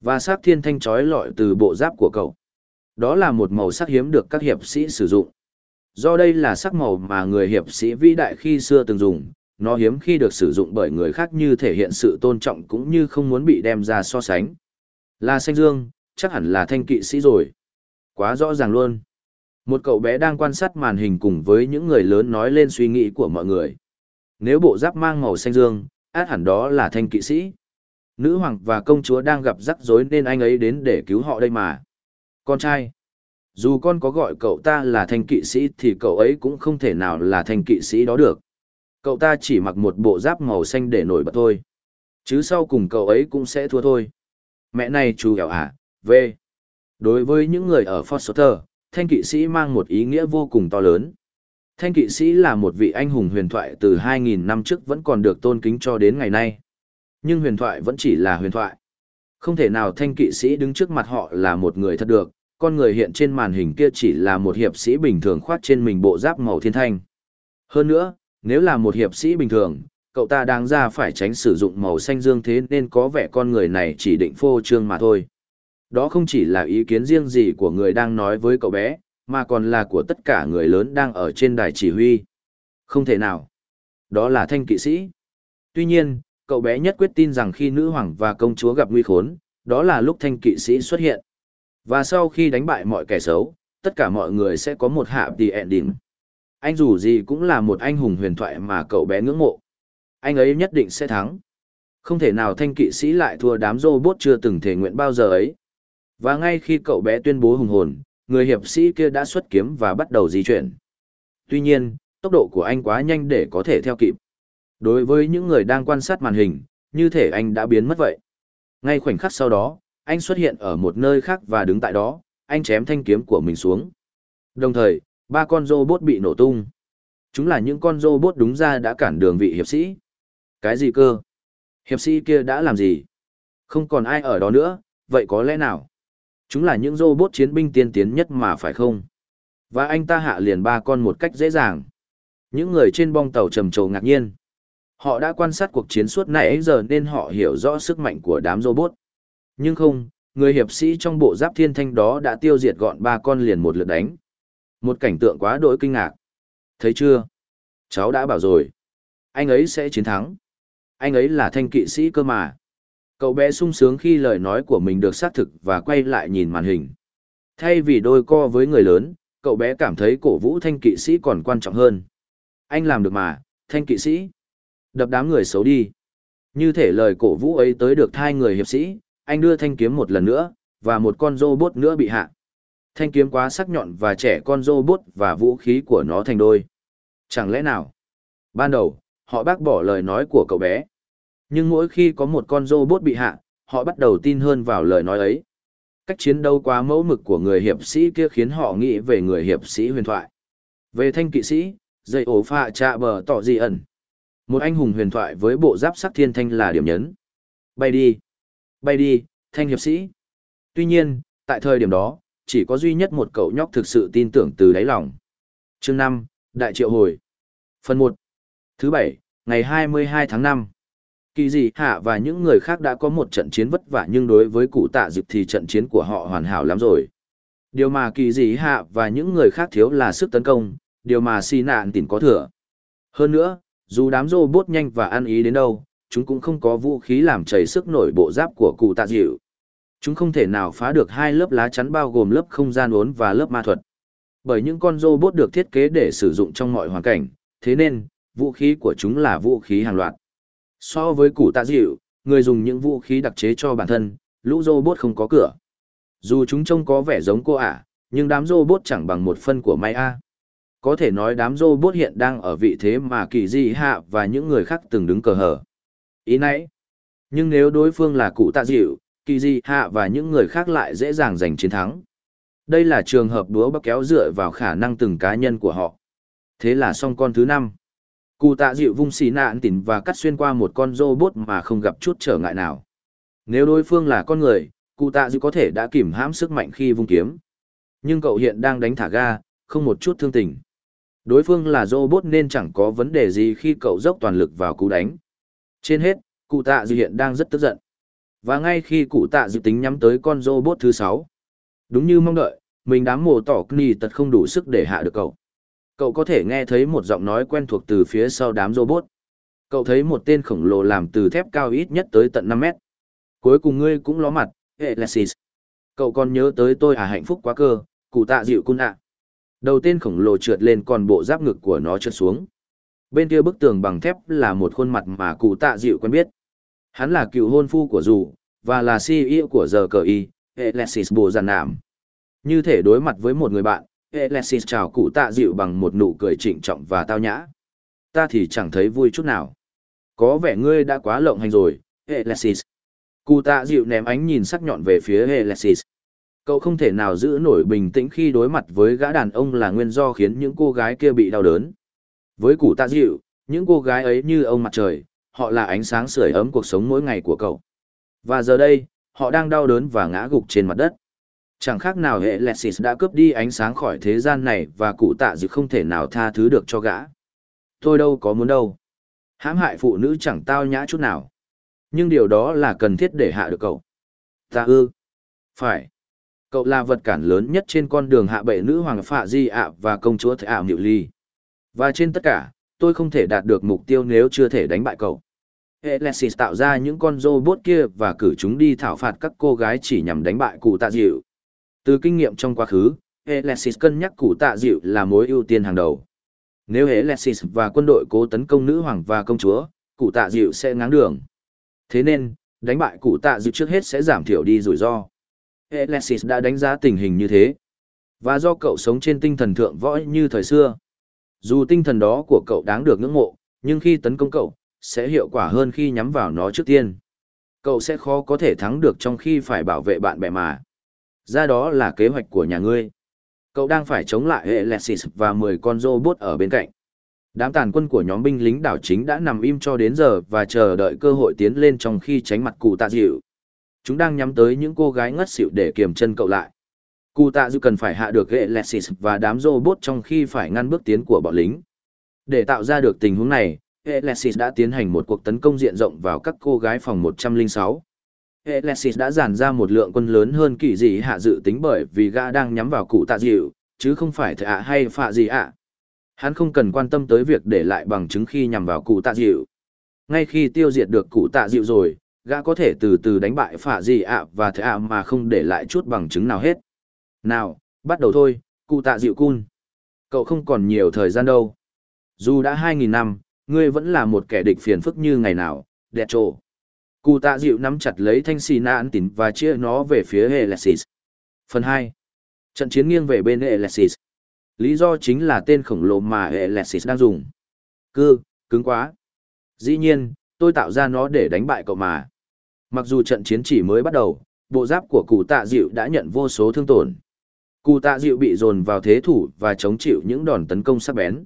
Và sắc thiên thanh trói lọi từ bộ giáp của cậu. Đó là một màu sắc hiếm được các hiệp sĩ sử dụng. Do đây là sắc màu mà người hiệp sĩ vĩ đại khi xưa từng dùng, nó hiếm khi được sử dụng bởi người khác như thể hiện sự tôn trọng cũng như không muốn bị đem ra so sánh. Là xanh dương, chắc hẳn là thanh kỵ sĩ rồi. Quá rõ ràng luôn. Một cậu bé đang quan sát màn hình cùng với những người lớn nói lên suy nghĩ của mọi người. Nếu bộ giáp mang màu xanh dương, át hẳn đó là thanh kỵ sĩ. Nữ hoàng và công chúa đang gặp rắc rối nên anh ấy đến để cứu họ đây mà. Con trai. Dù con có gọi cậu ta là thanh kỵ sĩ thì cậu ấy cũng không thể nào là thanh kỵ sĩ đó được. Cậu ta chỉ mặc một bộ giáp màu xanh để nổi bật thôi. Chứ sau cùng cậu ấy cũng sẽ thua thôi. Mẹ này chú hẻo à, về. Đối với những người ở Foster, thanh kỵ sĩ mang một ý nghĩa vô cùng to lớn. Thanh kỵ sĩ là một vị anh hùng huyền thoại từ 2.000 năm trước vẫn còn được tôn kính cho đến ngày nay. Nhưng huyền thoại vẫn chỉ là huyền thoại. Không thể nào thanh kỵ sĩ đứng trước mặt họ là một người thật được, con người hiện trên màn hình kia chỉ là một hiệp sĩ bình thường khoác trên mình bộ giáp màu thiên thanh. Hơn nữa, nếu là một hiệp sĩ bình thường, cậu ta đáng ra phải tránh sử dụng màu xanh dương thế nên có vẻ con người này chỉ định phô trương mà thôi. Đó không chỉ là ý kiến riêng gì của người đang nói với cậu bé, mà còn là của tất cả người lớn đang ở trên đài chỉ huy. Không thể nào. Đó là thanh kỵ sĩ. Tuy nhiên, cậu bé nhất quyết tin rằng khi nữ hoàng và công chúa gặp nguy khốn, đó là lúc thanh kỵ sĩ xuất hiện. Và sau khi đánh bại mọi kẻ xấu, tất cả mọi người sẽ có một hạ tỷ ending. Anh dù gì cũng là một anh hùng huyền thoại mà cậu bé ngưỡng mộ. Anh ấy nhất định sẽ thắng. Không thể nào thanh kỵ sĩ lại thua đám robot chưa từng thể nguyện bao giờ ấy. Và ngay khi cậu bé tuyên bố hùng hồn, người hiệp sĩ kia đã xuất kiếm và bắt đầu di chuyển. Tuy nhiên, tốc độ của anh quá nhanh để có thể theo kịp. Đối với những người đang quan sát màn hình, như thể anh đã biến mất vậy. Ngay khoảnh khắc sau đó, anh xuất hiện ở một nơi khác và đứng tại đó, anh chém thanh kiếm của mình xuống. Đồng thời, ba con robot bị nổ tung. Chúng là những con robot đúng ra đã cản đường vị hiệp sĩ. Cái gì cơ? Hiệp sĩ kia đã làm gì? Không còn ai ở đó nữa, vậy có lẽ nào? Chúng là những robot chiến binh tiên tiến nhất mà phải không? Và anh ta hạ liền ba con một cách dễ dàng. Những người trên bong tàu trầm trồ ngạc nhiên. Họ đã quan sát cuộc chiến suốt nãy giờ nên họ hiểu rõ sức mạnh của đám robot. Nhưng không, người hiệp sĩ trong bộ giáp thiên thanh đó đã tiêu diệt gọn ba con liền một lượt đánh. Một cảnh tượng quá đỗi kinh ngạc. Thấy chưa? Cháu đã bảo rồi. Anh ấy sẽ chiến thắng. Anh ấy là thanh kỵ sĩ cơ mà. Cậu bé sung sướng khi lời nói của mình được xác thực và quay lại nhìn màn hình. Thay vì đôi co với người lớn, cậu bé cảm thấy cổ vũ thanh kỵ sĩ còn quan trọng hơn. Anh làm được mà, thanh kỵ sĩ. Đập đám người xấu đi. Như thể lời cổ vũ ấy tới được hai người hiệp sĩ, anh đưa thanh kiếm một lần nữa, và một con robot nữa bị hạ. Thanh kiếm quá sắc nhọn và trẻ con robot và vũ khí của nó thành đôi. Chẳng lẽ nào? Ban đầu, họ bác bỏ lời nói của cậu bé. Nhưng mỗi khi có một con robot bị hạ, họ bắt đầu tin hơn vào lời nói ấy. Cách chiến đấu quá mẫu mực của người hiệp sĩ kia khiến họ nghĩ về người hiệp sĩ huyền thoại. Về thanh kỵ sĩ, dây ổ phạ trạ bờ tỏ dị ẩn. Một anh hùng huyền thoại với bộ giáp sắc thiên thanh là điểm nhấn. Bay đi. Bay đi, thanh hiệp sĩ. Tuy nhiên, tại thời điểm đó, chỉ có duy nhất một cậu nhóc thực sự tin tưởng từ đáy lòng. Chương 5, Đại Triệu Hồi. Phần 1. Thứ bảy, ngày 22 tháng 5. Kỳ dị hạ và những người khác đã có một trận chiến vất vả nhưng đối với cụ tạ dịp thì trận chiến của họ hoàn hảo lắm rồi. Điều mà kỳ dị hạ và những người khác thiếu là sức tấn công, điều mà si nạn tỉnh có thừa. Hơn nữa, dù đám rô bốt nhanh và ăn ý đến đâu, chúng cũng không có vũ khí làm chảy sức nổi bộ giáp của cụ tạ dịu. Chúng không thể nào phá được hai lớp lá chắn bao gồm lớp không gian uốn và lớp ma thuật. Bởi những con robot được thiết kế để sử dụng trong mọi hoàn cảnh, thế nên, vũ khí của chúng là vũ khí hàng loạt. So với củ tạ dịu, người dùng những vũ khí đặc chế cho bản thân, lũ robot không có cửa. Dù chúng trông có vẻ giống cô ả, nhưng đám robot chẳng bằng một phân của may A. Có thể nói đám robot hiện đang ở vị thế mà kỳ di hạ và những người khác từng đứng cờ hở. Ý nãy. Nhưng nếu đối phương là cụ tạ dịu, kỳ di hạ và những người khác lại dễ dàng giành chiến thắng. Đây là trường hợp đúa bắc kéo dựa vào khả năng từng cá nhân của họ. Thế là xong con thứ năm. Cụ tạ dịu vung xì nạn tỉnh và cắt xuyên qua một con robot mà không gặp chút trở ngại nào. Nếu đối phương là con người, cụ tạ dịu có thể đã kìm hãm sức mạnh khi vung kiếm. Nhưng cậu hiện đang đánh thả ga, không một chút thương tình. Đối phương là robot nên chẳng có vấn đề gì khi cậu dốc toàn lực vào cú đánh. Trên hết, cụ tạ dịu hiện đang rất tức giận. Và ngay khi cụ tạ dịu tính nhắm tới con robot thứ sáu, đúng như mong đợi, mình đám mồ tỏ kni tật không đủ sức để hạ được cậu. Cậu có thể nghe thấy một giọng nói quen thuộc từ phía sau đám robot. Cậu thấy một tên khổng lồ làm từ thép cao ít nhất tới tận 5 mét. Cuối cùng ngươi cũng ló mặt, Alexis. Cậu còn nhớ tới tôi à hạnh phúc quá cơ, cụ tạ dịu cun ạ. Đầu tên khổng lồ trượt lên còn bộ giáp ngực của nó trượt xuống. Bên kia bức tường bằng thép là một khuôn mặt mà cụ tạ dịu quen biết. Hắn là cựu hôn phu của dù, và là CEO của giờ cờ y, Alexis Bồ Giàn Nạm. Như thể đối mặt với một người bạn, Alexis chào cụ tạ dịu bằng một nụ cười trịnh trọng và tao nhã. Ta thì chẳng thấy vui chút nào. Có vẻ ngươi đã quá lộng hành rồi, Alexis. Cụ tạ dịu ném ánh nhìn sắc nhọn về phía Alexis. Cậu không thể nào giữ nổi bình tĩnh khi đối mặt với gã đàn ông là nguyên do khiến những cô gái kia bị đau đớn. Với cụ tạ dịu, những cô gái ấy như ông mặt trời, họ là ánh sáng sưởi ấm cuộc sống mỗi ngày của cậu. Và giờ đây, họ đang đau đớn và ngã gục trên mặt đất. Chẳng khác nào hệ Lexis đã cướp đi ánh sáng khỏi thế gian này và cụ tạ dự không thể nào tha thứ được cho gã. Tôi đâu có muốn đâu. hãm hại phụ nữ chẳng tao nhã chút nào. Nhưng điều đó là cần thiết để hạ được cậu. Ta ư. Phải. Cậu là vật cản lớn nhất trên con đường hạ bệ nữ hoàng phạ di ạ và công chúa thệ ảo nhịu ly. Và trên tất cả, tôi không thể đạt được mục tiêu nếu chưa thể đánh bại cậu. Alexis tạo ra những con robot kia và cử chúng đi thảo phạt các cô gái chỉ nhằm đánh bại cụ tạ dịu. Từ kinh nghiệm trong quá khứ, Alexis cân nhắc cụ tạ dịu là mối ưu tiên hàng đầu. Nếu Alexis và quân đội cố tấn công nữ hoàng và công chúa, cụ tạ dịu sẽ ngáng đường. Thế nên, đánh bại cụ tạ dịu trước hết sẽ giảm thiểu đi rủi ro. Alexis đã đánh giá tình hình như thế. Và do cậu sống trên tinh thần thượng võ như thời xưa. Dù tinh thần đó của cậu đáng được ngưỡng mộ, nhưng khi tấn công cậu, sẽ hiệu quả hơn khi nhắm vào nó trước tiên. Cậu sẽ khó có thể thắng được trong khi phải bảo vệ bạn bè mà. Ra đó là kế hoạch của nhà ngươi. Cậu đang phải chống lại hệ Lexis và 10 con robot ở bên cạnh. Đám tàn quân của nhóm binh lính đảo chính đã nằm im cho đến giờ và chờ đợi cơ hội tiến lên trong khi tránh mặt cụ tạ dịu. Chúng đang nhắm tới những cô gái ngất xỉu để kiềm chân cậu lại. Cụ tạ dịu cần phải hạ được hệ Lexis và đám robot trong khi phải ngăn bước tiến của bọn lính. Để tạo ra được tình huống này, Alexis đã tiến hành một cuộc tấn công diện rộng vào các cô gái phòng 106. Alexis đã dàn ra một lượng quân lớn hơn kỳ dị hạ dự tính bởi vì gã đang nhắm vào cụ tạ dịu, chứ không phải thạ hay phạ gì ạ. Hắn không cần quan tâm tới việc để lại bằng chứng khi nhằm vào cụ tạ dịu. Ngay khi tiêu diệt được cụ tạ dịu rồi, gã có thể từ từ đánh bại phạ gì ạ và thạ mà không để lại chút bằng chứng nào hết. Nào, bắt đầu thôi, cụ tạ dịu cun. Cậu không còn nhiều thời gian đâu. Dù đã 2.000 năm, ngươi vẫn là một kẻ địch phiền phức như ngày nào, đẹp trộ. Cụ tạ dịu nắm chặt lấy thanh xì nạn tín và chia nó về phía Alexis. Phần 2. Trận chiến nghiêng về bên Alexis. Lý do chính là tên khổng lồ mà Alexis đang dùng. Cư, cứng quá. Dĩ nhiên, tôi tạo ra nó để đánh bại cậu mà. Mặc dù trận chiến chỉ mới bắt đầu, bộ giáp của cụ tạ dịu đã nhận vô số thương tổn. Cụ tạ dịu bị dồn vào thế thủ và chống chịu những đòn tấn công sắc bén.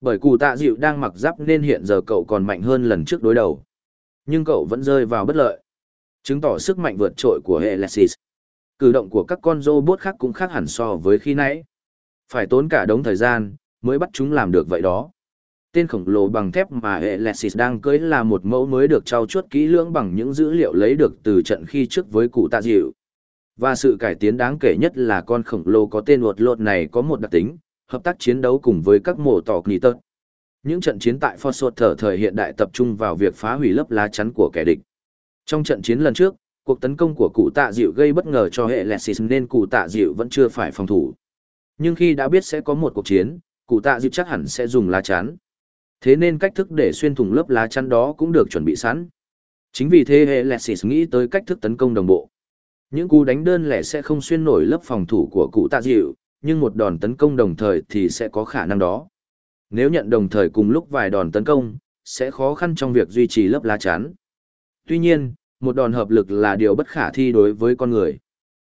Bởi cụ tạ dịu đang mặc giáp nên hiện giờ cậu còn mạnh hơn lần trước đối đầu. Nhưng cậu vẫn rơi vào bất lợi. Chứng tỏ sức mạnh vượt trội của Alexis. Cử động của các con robot khác cũng khác hẳn so với khi nãy. Phải tốn cả đống thời gian, mới bắt chúng làm được vậy đó. Tên khổng lồ bằng thép mà Alexis đang cưới là một mẫu mới được trau chuốt kỹ lưỡng bằng những dữ liệu lấy được từ trận khi trước với cụ tạ dịu. Và sự cải tiến đáng kể nhất là con khổng lồ có tên uột lột này có một đặc tính, hợp tác chiến đấu cùng với các mổ tỏ nghỉ tật. Những trận chiến tại Fort thở thời hiện đại tập trung vào việc phá hủy lớp lá chắn của kẻ địch. Trong trận chiến lần trước, cuộc tấn công của cụ tạ dịu gây bất ngờ cho hệ Lexis nên cụ tạ dịu vẫn chưa phải phòng thủ. Nhưng khi đã biết sẽ có một cuộc chiến, cụ tạ dịu chắc hẳn sẽ dùng lá chắn. Thế nên cách thức để xuyên thủng lớp lá chắn đó cũng được chuẩn bị sẵn. Chính vì thế hệ Lexis nghĩ tới cách thức tấn công đồng bộ. Những cú đánh đơn lẻ sẽ không xuyên nổi lớp phòng thủ của cụ tạ dịu, nhưng một đòn tấn công đồng thời thì sẽ có khả năng đó. Nếu nhận đồng thời cùng lúc vài đòn tấn công, sẽ khó khăn trong việc duy trì lớp lá chắn. Tuy nhiên, một đòn hợp lực là điều bất khả thi đối với con người.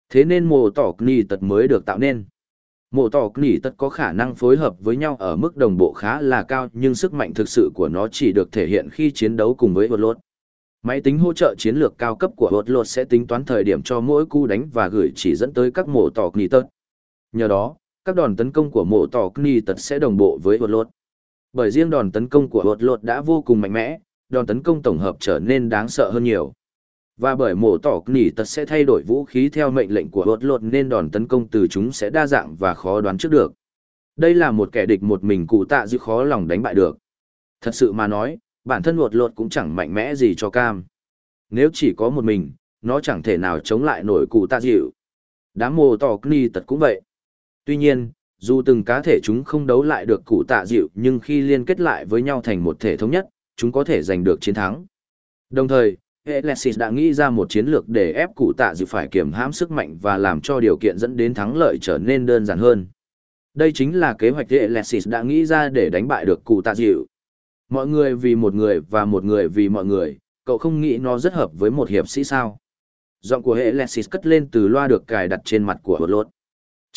Thế nên mộ tỏ nỉ tật mới được tạo nên. Mộ tỏ nỉ tật có khả năng phối hợp với nhau ở mức đồng bộ khá là cao nhưng sức mạnh thực sự của nó chỉ được thể hiện khi chiến đấu cùng với vật lốt. Máy tính hỗ trợ chiến lược cao cấp của vật lột sẽ tính toán thời điểm cho mỗi cú đánh và gửi chỉ dẫn tới các mộ tỏ nỉ tật. Nhờ đó, các đòn tấn công của mộ tỏ Kni tật sẽ đồng bộ với vật Lột, Bởi riêng đòn tấn công của vật Lột đã vô cùng mạnh mẽ, đòn tấn công tổng hợp trở nên đáng sợ hơn nhiều. Và bởi mổ tỏ nỉ tật sẽ thay đổi vũ khí theo mệnh lệnh của hột lột nên đòn tấn công từ chúng sẽ đa dạng và khó đoán trước được. Đây là một kẻ địch một mình cụ tạ dư khó lòng đánh bại được. Thật sự mà nói, bản thân hột lột cũng chẳng mạnh mẽ gì cho cam. Nếu chỉ có một mình, nó chẳng thể nào chống lại nổi cụ tạ dịu. Đám mồ tỏ nỉ tật cũng vậy. Tuy nhiên, dù từng cá thể chúng không đấu lại được cụ tạ dịu nhưng khi liên kết lại với nhau thành một thể thống nhất, chúng có thể giành được chiến thắng. Đồng thời, Alexis đã nghĩ ra một chiến lược để ép cụ tạ dịu phải kiểm hãm sức mạnh và làm cho điều kiện dẫn đến thắng lợi trở nên đơn giản hơn. Đây chính là kế hoạch Alexis đã nghĩ ra để đánh bại được cụ tạ dịu. Mọi người vì một người và một người vì mọi người, cậu không nghĩ nó rất hợp với một hiệp sĩ sao. Giọng của Alexis cất lên từ loa được cài đặt trên mặt của hột lốt.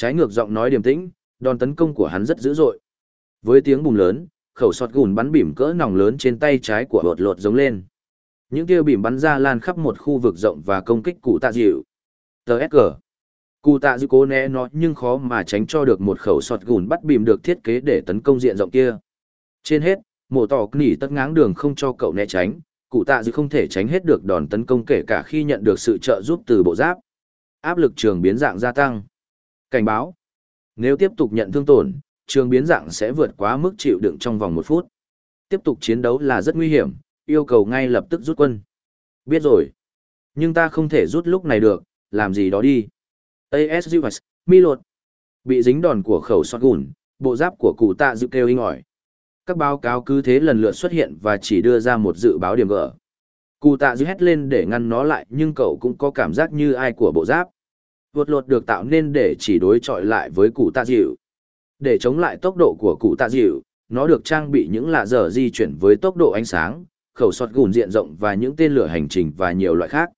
Trái ngược giọng nói điềm tĩnh, đòn tấn công của hắn rất dữ dội. Với tiếng bùng lớn, khẩu sọt gùn bắn bìm cỡ nòng lớn trên tay trái của hột lột giống lên. Những kia bìm bắn ra lan khắp một khu vực rộng và công kích cụ tạ dịu. Tờ SG. Cụ tạ dịu cố né nó nhưng khó mà tránh cho được một khẩu sọt gùn bắt bìm được thiết kế để tấn công diện rộng kia. Trên hết, mổ tỏ nỉ tất ngáng đường không cho cậu né tránh, cụ tạ dịu không thể tránh hết được đòn tấn công kể cả khi nhận được sự trợ giúp từ bộ giáp. Áp lực trường biến dạng gia tăng. Cảnh báo. Nếu tiếp tục nhận thương tổn, trường biến dạng sẽ vượt quá mức chịu đựng trong vòng một phút. Tiếp tục chiến đấu là rất nguy hiểm, yêu cầu ngay lập tức rút quân. Biết rồi. Nhưng ta không thể rút lúc này được, làm gì đó đi. ASUS, mi lột. Bị dính đòn của khẩu sọt gùn, bộ giáp của cụ tạ dự kêu inh ỏi. Các báo cáo cứ thế lần lượt xuất hiện và chỉ đưa ra một dự báo điểm gỡ. Cụ tạ dự hét lên để ngăn nó lại nhưng cậu cũng có cảm giác như ai của bộ giáp. Vượt lột được tạo nên để chỉ đối chọi lại với cụ tạ dịu. Để chống lại tốc độ của cụ tạ dịu, nó được trang bị những lạ dở di chuyển với tốc độ ánh sáng, khẩu sọt gùn diện rộng và những tên lửa hành trình và nhiều loại khác.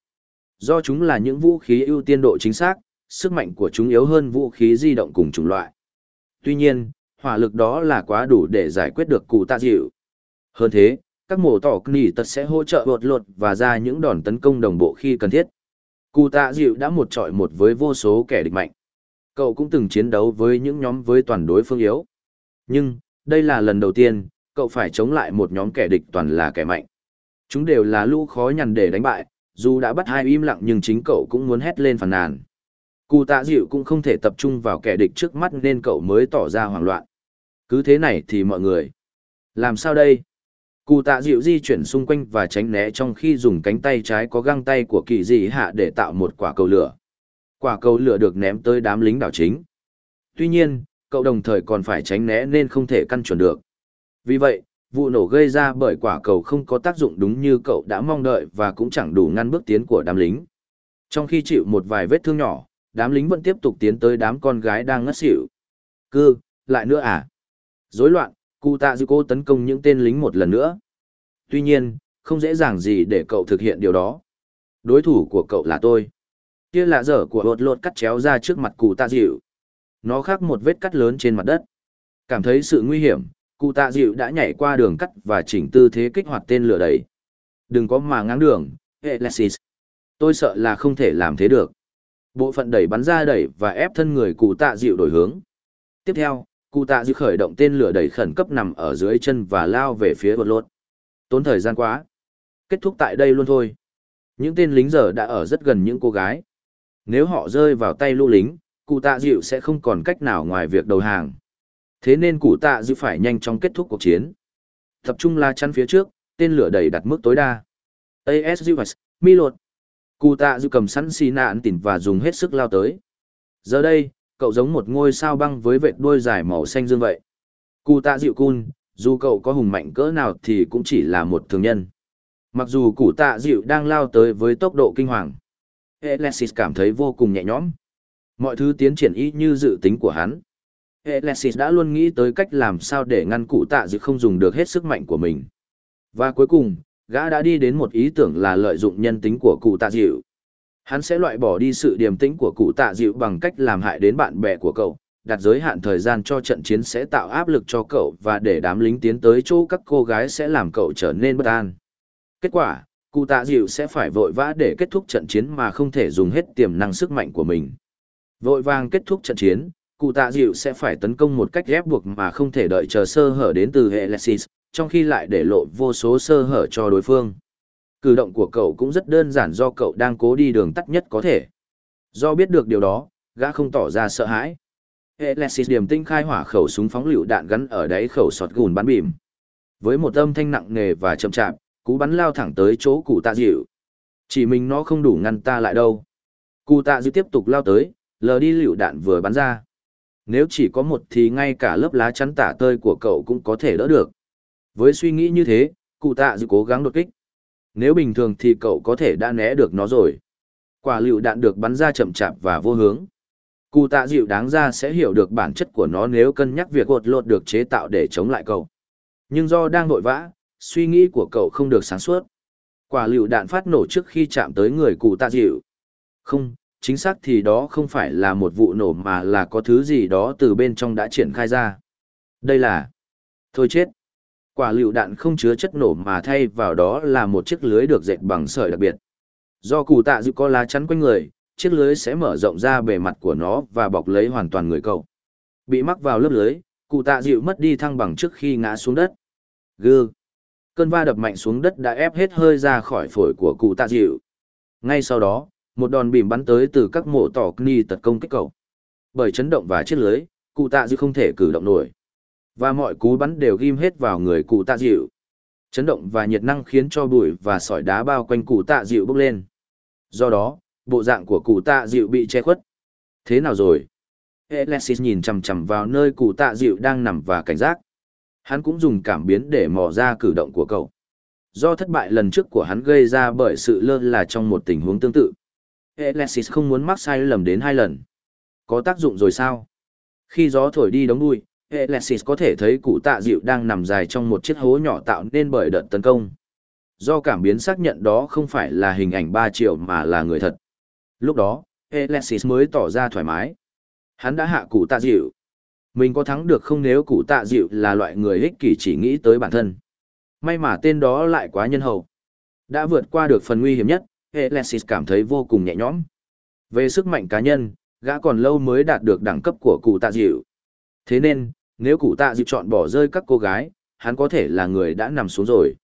Do chúng là những vũ khí ưu tiên độ chính xác, sức mạnh của chúng yếu hơn vũ khí di động cùng chủng loại. Tuy nhiên, hỏa lực đó là quá đủ để giải quyết được cụ tạ dịu. Hơn thế, các mổ tỏ nỉ tật sẽ hỗ trợ vượt lột và ra những đòn tấn công đồng bộ khi cần thiết. Cụ tạ dịu đã một trọi một với vô số kẻ địch mạnh. Cậu cũng từng chiến đấu với những nhóm với toàn đối phương yếu. Nhưng, đây là lần đầu tiên, cậu phải chống lại một nhóm kẻ địch toàn là kẻ mạnh. Chúng đều là lũ khó nhằn để đánh bại, dù đã bắt hai im lặng nhưng chính cậu cũng muốn hét lên phàn nàn. Cụ tạ dịu cũng không thể tập trung vào kẻ địch trước mắt nên cậu mới tỏ ra hoảng loạn. Cứ thế này thì mọi người. Làm sao đây? Cụ tạ dịu di chuyển xung quanh và tránh né trong khi dùng cánh tay trái có găng tay của kỳ dị hạ để tạo một quả cầu lửa. Quả cầu lửa được ném tới đám lính đảo chính. Tuy nhiên, cậu đồng thời còn phải tránh né nên không thể căn chuẩn được. Vì vậy, vụ nổ gây ra bởi quả cầu không có tác dụng đúng như cậu đã mong đợi và cũng chẳng đủ ngăn bước tiến của đám lính. Trong khi chịu một vài vết thương nhỏ, đám lính vẫn tiếp tục tiến tới đám con gái đang ngất xỉu. Cư, lại nữa à? Rối loạn, cụ tạ dư cô tấn công những tên lính một lần nữa. Tuy nhiên, không dễ dàng gì để cậu thực hiện điều đó. Đối thủ của cậu là tôi. Kia lạ dở của hột lột cắt chéo ra trước mặt cụ tạ dịu. Nó khác một vết cắt lớn trên mặt đất. Cảm thấy sự nguy hiểm, cụ tạ dịu đã nhảy qua đường cắt và chỉnh tư thế kích hoạt tên lửa đẩy. Đừng có mà ngáng đường, Alexis. Tôi sợ là không thể làm thế được. Bộ phận đẩy bắn ra đẩy và ép thân người cụ tạ dịu đổi hướng. Tiếp theo, cụ tạ dịu khởi động tên lửa đẩy khẩn cấp nằm ở dưới chân và lao về phía bột lột. Tốn thời gian quá. Kết thúc tại đây luôn thôi. Những tên lính giờ đã ở rất gần những cô gái. Nếu họ rơi vào tay lũ lính, cụ tạ dịu sẽ không còn cách nào ngoài việc đầu hàng. Thế nên cụ tạ dịu phải nhanh chóng kết thúc cuộc chiến. Tập trung la chắn phía trước, tên lửa đẩy đặt mức tối đa. ASUS, mi lột. Cụ tạ dịu cầm sẵn xì nạn tỉn và dùng hết sức lao tới. Giờ đây, cậu giống một ngôi sao băng với vệt đuôi dài màu xanh dương vậy. Cụ tạ dịu cun, dù cậu có hùng mạnh cỡ nào thì cũng chỉ là một thường nhân. Mặc dù cụ tạ dịu đang lao tới với tốc độ kinh hoàng. Alexis cảm thấy vô cùng nhẹ nhõm. Mọi thứ tiến triển y như dự tính của hắn. Alexis đã luôn nghĩ tới cách làm sao để ngăn cụ tạ dịu không dùng được hết sức mạnh của mình. Và cuối cùng, gã đã đi đến một ý tưởng là lợi dụng nhân tính của cụ tạ dịu. Hắn sẽ loại bỏ đi sự điềm tĩnh của cụ tạ dịu bằng cách làm hại đến bạn bè của cậu, đặt giới hạn thời gian cho trận chiến sẽ tạo áp lực cho cậu và để đám lính tiến tới chỗ các cô gái sẽ làm cậu trở nên bất an. Kết quả, cụ tạ dịu sẽ phải vội vã để kết thúc trận chiến mà không thể dùng hết tiềm năng sức mạnh của mình. Vội vàng kết thúc trận chiến, cụ tạ dịu sẽ phải tấn công một cách ép buộc mà không thể đợi chờ sơ hở đến từ hệ Lexis, trong khi lại để lộ vô số sơ hở cho đối phương. Cử động của cậu cũng rất đơn giản do cậu đang cố đi đường tắt nhất có thể. Do biết được điều đó, gã không tỏ ra sợ hãi. Alexis điểm tinh khai hỏa khẩu súng phóng lựu đạn gắn ở đáy khẩu sọt gùn bắn bìm. Với một âm thanh nặng nề và chậm chạp, cú bắn lao thẳng tới chỗ cụ tạ dịu. Chỉ mình nó không đủ ngăn ta lại đâu. Cụ tạ dịu tiếp tục lao tới, lờ đi lựu đạn vừa bắn ra. Nếu chỉ có một thì ngay cả lớp lá chắn tả tơi của cậu cũng có thể đỡ được. Với suy nghĩ như thế, cụ tạ dịu cố gắng đột kích. Nếu bình thường thì cậu có thể đã né được nó rồi. Quả lựu đạn được bắn ra chậm chạp và vô hướng. Cụ tạ dịu đáng ra sẽ hiểu được bản chất của nó nếu cân nhắc việc gột lột được chế tạo để chống lại cậu. Nhưng do đang vội vã, suy nghĩ của cậu không được sáng suốt. Quả lựu đạn phát nổ trước khi chạm tới người cụ tạ dịu. Không, chính xác thì đó không phải là một vụ nổ mà là có thứ gì đó từ bên trong đã triển khai ra. Đây là... Thôi chết. Quả lựu đạn không chứa chất nổ mà thay vào đó là một chiếc lưới được dệt bằng sợi đặc biệt. Do cụ tạ dịu có lá chắn quanh người, chiếc lưới sẽ mở rộng ra bề mặt của nó và bọc lấy hoàn toàn người cậu. Bị mắc vào lớp lưới, cụ tạ dịu mất đi thăng bằng trước khi ngã xuống đất. Gư. Cơn va đập mạnh xuống đất đã ép hết hơi ra khỏi phổi của cụ tạ dịu. Ngay sau đó, một đòn bìm bắn tới từ các mộ tỏ ni tật công kích cậu. Bởi chấn động và chiếc lưới, cụ tạ dịu không thể cử động nổi. Và mọi cú bắn đều ghim hết vào người cụ tạ dịu. Chấn động và nhiệt năng khiến cho bụi và sỏi đá bao quanh cụ tạ dịu bốc lên. Do đó, bộ dạng của cụ tạ dịu bị che khuất. Thế nào rồi? Alexis nhìn chằm chằm vào nơi cụ tạ dịu đang nằm và cảnh giác. Hắn cũng dùng cảm biến để mò ra cử động của cậu. Do thất bại lần trước của hắn gây ra bởi sự lơ là trong một tình huống tương tự. Alexis không muốn mắc sai lầm đến hai lần. Có tác dụng rồi sao? Khi gió thổi đi đống đuôi, Alexis có thể thấy cụ tạ dịu đang nằm dài trong một chiếc hố nhỏ tạo nên bởi đợt tấn công. Do cảm biến xác nhận đó không phải là hình ảnh ba triệu mà là người thật. Lúc đó, Alexis mới tỏ ra thoải mái. Hắn đã hạ cụ tạ dịu. Mình có thắng được không nếu cụ tạ dịu là loại người ích kỷ chỉ nghĩ tới bản thân. May mà tên đó lại quá nhân hậu. Đã vượt qua được phần nguy hiểm nhất, Alexis cảm thấy vô cùng nhẹ nhõm. Về sức mạnh cá nhân, gã còn lâu mới đạt được đẳng cấp của cụ tạ dịu. Thế nên, nếu cụ tạ dịp chọn bỏ rơi các cô gái, hắn có thể là người đã nằm xuống rồi.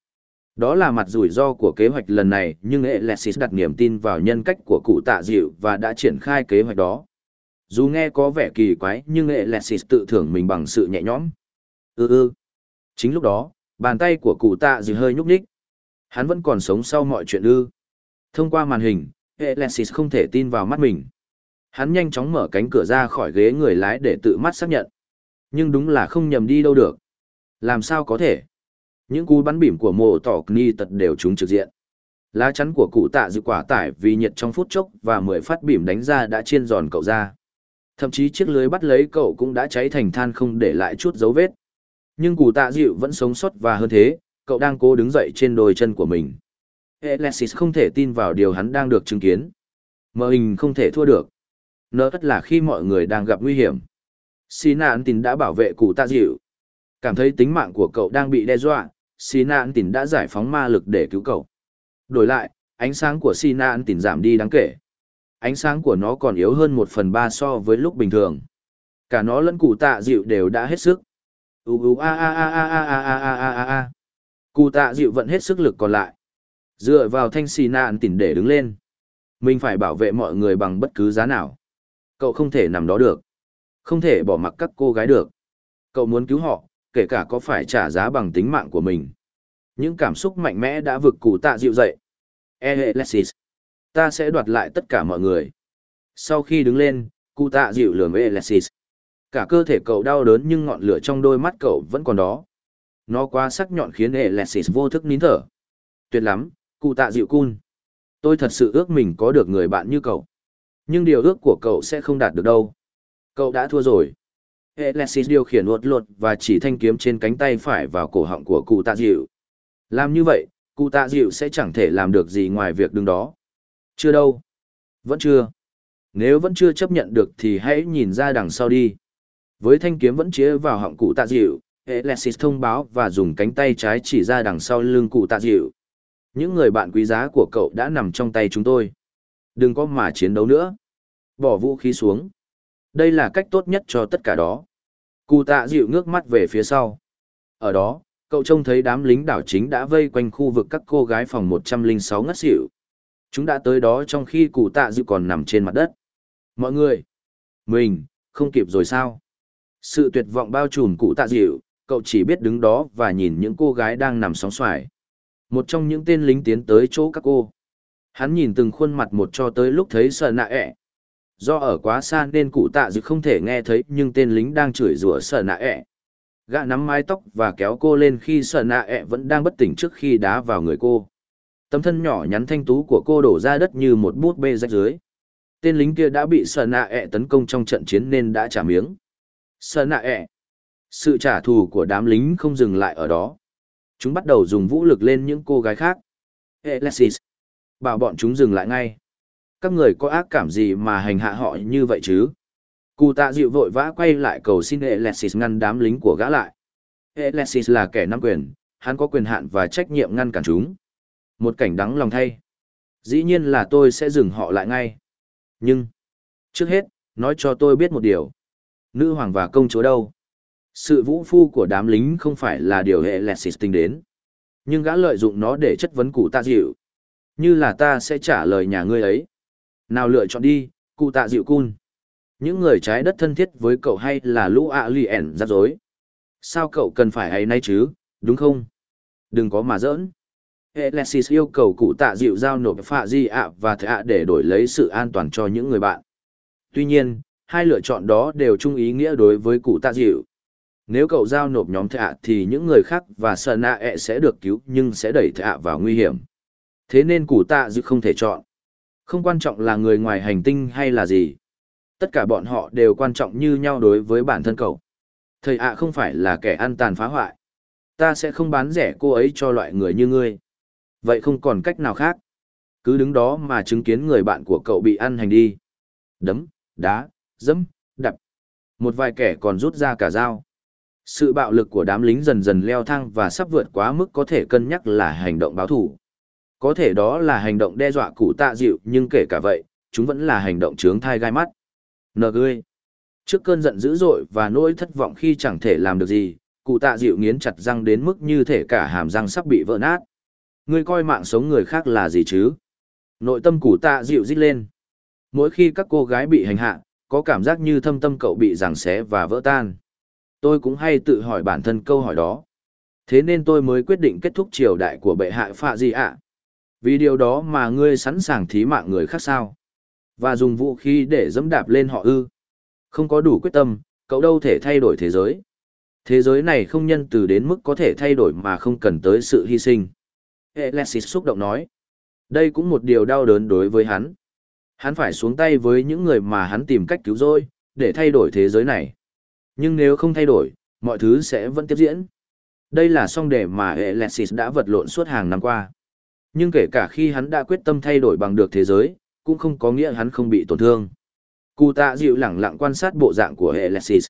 Đó là mặt rủi ro của kế hoạch lần này, nhưng Alexis đặt niềm tin vào nhân cách của cụ tạ dịu và đã triển khai kế hoạch đó. Dù nghe có vẻ kỳ quái nhưng Alexis tự thưởng mình bằng sự nhẹ nhõm. Ừ ừ. Chính lúc đó, bàn tay của cụ tạ dịu hơi nhúc nhích. Hắn vẫn còn sống sau mọi chuyện ư. Thông qua màn hình, Alexis không thể tin vào mắt mình. Hắn nhanh chóng mở cánh cửa ra khỏi ghế người lái để tự mắt xác nhận. Nhưng đúng là không nhầm đi đâu được. Làm sao có thể? Những cú bắn bỉm của mồ tỏ ni tật đều trúng trực diện. Lá chắn của cụ tạ dự quả tải vì nhiệt trong phút chốc và mười phát bỉm đánh ra đã chiên giòn cậu ra. Thậm chí chiếc lưới bắt lấy cậu cũng đã cháy thành than không để lại chút dấu vết. Nhưng cụ tạ dịu vẫn sống sót và hơn thế, cậu đang cố đứng dậy trên đôi chân của mình. Alexis không thể tin vào điều hắn đang được chứng kiến. Mờ hình không thể thua được. Nỡ tất là khi mọi người đang gặp nguy hiểm. Sina tin đã bảo vệ cụ tạ dịu. Cảm thấy tính mạng của cậu đang bị đe dọa, Sina tin đã giải phóng ma lực để cứu cậu. Đổi lại, ánh sáng của Sina tin giảm đi đáng kể. Ánh sáng của nó còn yếu hơn một phần ba so với lúc bình thường. Cả nó lẫn cụ tạ dịu đều đã hết sức. U u a a a a a a a a a a. Cụ tạ dịu vẫn hết sức lực còn lại. Dựa vào thanh xì nạn tỉnh để đứng lên. Mình phải bảo vệ mọi người bằng bất cứ giá nào. Cậu không thể nằm đó được. Không thể bỏ mặc các cô gái được. Cậu muốn cứu họ, kể cả có phải trả giá bằng tính mạng của mình. Những cảm xúc mạnh mẽ đã vực cụ tạ dịu dậy. E Alexis. Ta sẽ đoạt lại tất cả mọi người. Sau khi đứng lên, cụ tạ dịu lườm e Alexis. Cả cơ thể cậu đau đớn nhưng ngọn lửa trong đôi mắt cậu vẫn còn đó. Nó quá sắc nhọn khiến e Alexis vô thức nín thở. Tuyệt lắm, cụ tạ dịu cun. Tôi thật sự ước mình có được người bạn như cậu. Nhưng điều ước của cậu sẽ không đạt được đâu. Cậu đã thua rồi. Alexis điều khiển luật luật và chỉ thanh kiếm trên cánh tay phải vào cổ họng của cụ tạ dịu. Làm như vậy, cụ tạ dịu sẽ chẳng thể làm được gì ngoài việc đứng đó. Chưa đâu. Vẫn chưa. Nếu vẫn chưa chấp nhận được thì hãy nhìn ra đằng sau đi. Với thanh kiếm vẫn chĩa vào họng cụ tạ dịu, Alexis thông báo và dùng cánh tay trái chỉ ra đằng sau lưng cụ tạ dịu. Những người bạn quý giá của cậu đã nằm trong tay chúng tôi. Đừng có mà chiến đấu nữa. Bỏ vũ khí xuống. Đây là cách tốt nhất cho tất cả đó. Cụ tạ dịu ngước mắt về phía sau. Ở đó, cậu trông thấy đám lính đảo chính đã vây quanh khu vực các cô gái phòng 106 ngất xỉu. Chúng đã tới đó trong khi cụ tạ dịu còn nằm trên mặt đất. Mọi người! Mình, không kịp rồi sao? Sự tuyệt vọng bao trùm cụ tạ dịu, cậu chỉ biết đứng đó và nhìn những cô gái đang nằm sóng xoài. Một trong những tên lính tiến tới chỗ các cô. Hắn nhìn từng khuôn mặt một cho tới lúc thấy sợ nạ ẹ. Do ở quá xa nên cụ tạ dự không thể nghe thấy, nhưng tên lính đang chửi rủa sợ nạ ẹ. Gã nắm mái tóc và kéo cô lên khi sợ nạ ẹ vẫn đang bất tỉnh trước khi đá vào người cô. Tấm thân nhỏ nhắn thanh tú của cô đổ ra đất như một bút bê rách dưới. Tên lính kia đã bị sợ nạ ẹ tấn công trong trận chiến nên đã trả miếng. Sợ nạ ẹ. Sự trả thù của đám lính không dừng lại ở đó. Chúng bắt đầu dùng vũ lực lên những cô gái khác. Alexis. Bảo bọn chúng dừng lại ngay. Các người có ác cảm gì mà hành hạ họ như vậy chứ? Cụ tạ dịu vội vã quay lại cầu xin Alexis ngăn đám lính của gã lại. Alexis là kẻ nắm quyền, hắn có quyền hạn và trách nhiệm ngăn cản chúng. Một cảnh đắng lòng thay. Dĩ nhiên là tôi sẽ dừng họ lại ngay. Nhưng, trước hết, nói cho tôi biết một điều. Nữ hoàng và công chúa đâu? Sự vũ phu của đám lính không phải là điều hệ Lexis tính đến. Nhưng gã lợi dụng nó để chất vấn cụ tạ dịu. Như là ta sẽ trả lời nhà ngươi ấy. Nào lựa chọn đi, cụ tạ dịu cun. Những người trái đất thân thiết với cậu hay là lũ ạ lì ẻn rắc rối. Sao cậu cần phải hay nay chứ, đúng không? Đừng có mà giỡn. Alexis yêu cầu cụ tạ dịu giao nộp phạ di ạ và thạ để đổi lấy sự an toàn cho những người bạn. Tuy nhiên, hai lựa chọn đó đều chung ý nghĩa đối với cụ tạ dịu. Nếu cậu giao nộp nhóm thạ thì những người khác và Sơn nạ ẹ sẽ được cứu nhưng sẽ đẩy thạ vào nguy hiểm. Thế nên cụ tạ dịu không thể chọn. Không quan trọng là người ngoài hành tinh hay là gì. Tất cả bọn họ đều quan trọng như nhau đối với bản thân cậu. Thầy ạ không phải là kẻ ăn tàn phá hoại. Ta sẽ không bán rẻ cô ấy cho loại người như ngươi. Vậy không còn cách nào khác. Cứ đứng đó mà chứng kiến người bạn của cậu bị ăn hành đi. Đấm, đá, dẫm, đập. Một vài kẻ còn rút ra cả dao. Sự bạo lực của đám lính dần dần leo thang và sắp vượt quá mức có thể cân nhắc là hành động báo thủ. Có thể đó là hành động đe dọa cụ tạ dịu nhưng kể cả vậy, chúng vẫn là hành động trướng thai gai mắt. Nờ gươi. Trước cơn giận dữ dội và nỗi thất vọng khi chẳng thể làm được gì, cụ tạ dịu nghiến chặt răng đến mức như thể cả hàm răng sắp bị vỡ nát. Ngươi coi mạng sống người khác là gì chứ? Nội tâm cụ tạ dịu rít lên. Mỗi khi các cô gái bị hành hạ, có cảm giác như thâm tâm cậu bị giằng xé và vỡ tan. Tôi cũng hay tự hỏi bản thân câu hỏi đó. Thế nên tôi mới quyết định kết thúc triều đại của bệ hạ phạ di ạ? Vì điều đó mà ngươi sẵn sàng thí mạng người khác sao? Và dùng vũ khí để dẫm đạp lên họ ư? Không có đủ quyết tâm, cậu đâu thể thay đổi thế giới. Thế giới này không nhân từ đến mức có thể thay đổi mà không cần tới sự hy sinh. Alexis xúc động nói. Đây cũng một điều đau đớn đối với hắn. Hắn phải xuống tay với những người mà hắn tìm cách cứu rỗi, để thay đổi thế giới này. Nhưng nếu không thay đổi, mọi thứ sẽ vẫn tiếp diễn. Đây là song đề mà Alexis đã vật lộn suốt hàng năm qua. Nhưng kể cả khi hắn đã quyết tâm thay đổi bằng được thế giới, cũng không có nghĩa hắn không bị tổn thương. Cụ tạ dịu lẳng lặng quan sát bộ dạng của Alexis.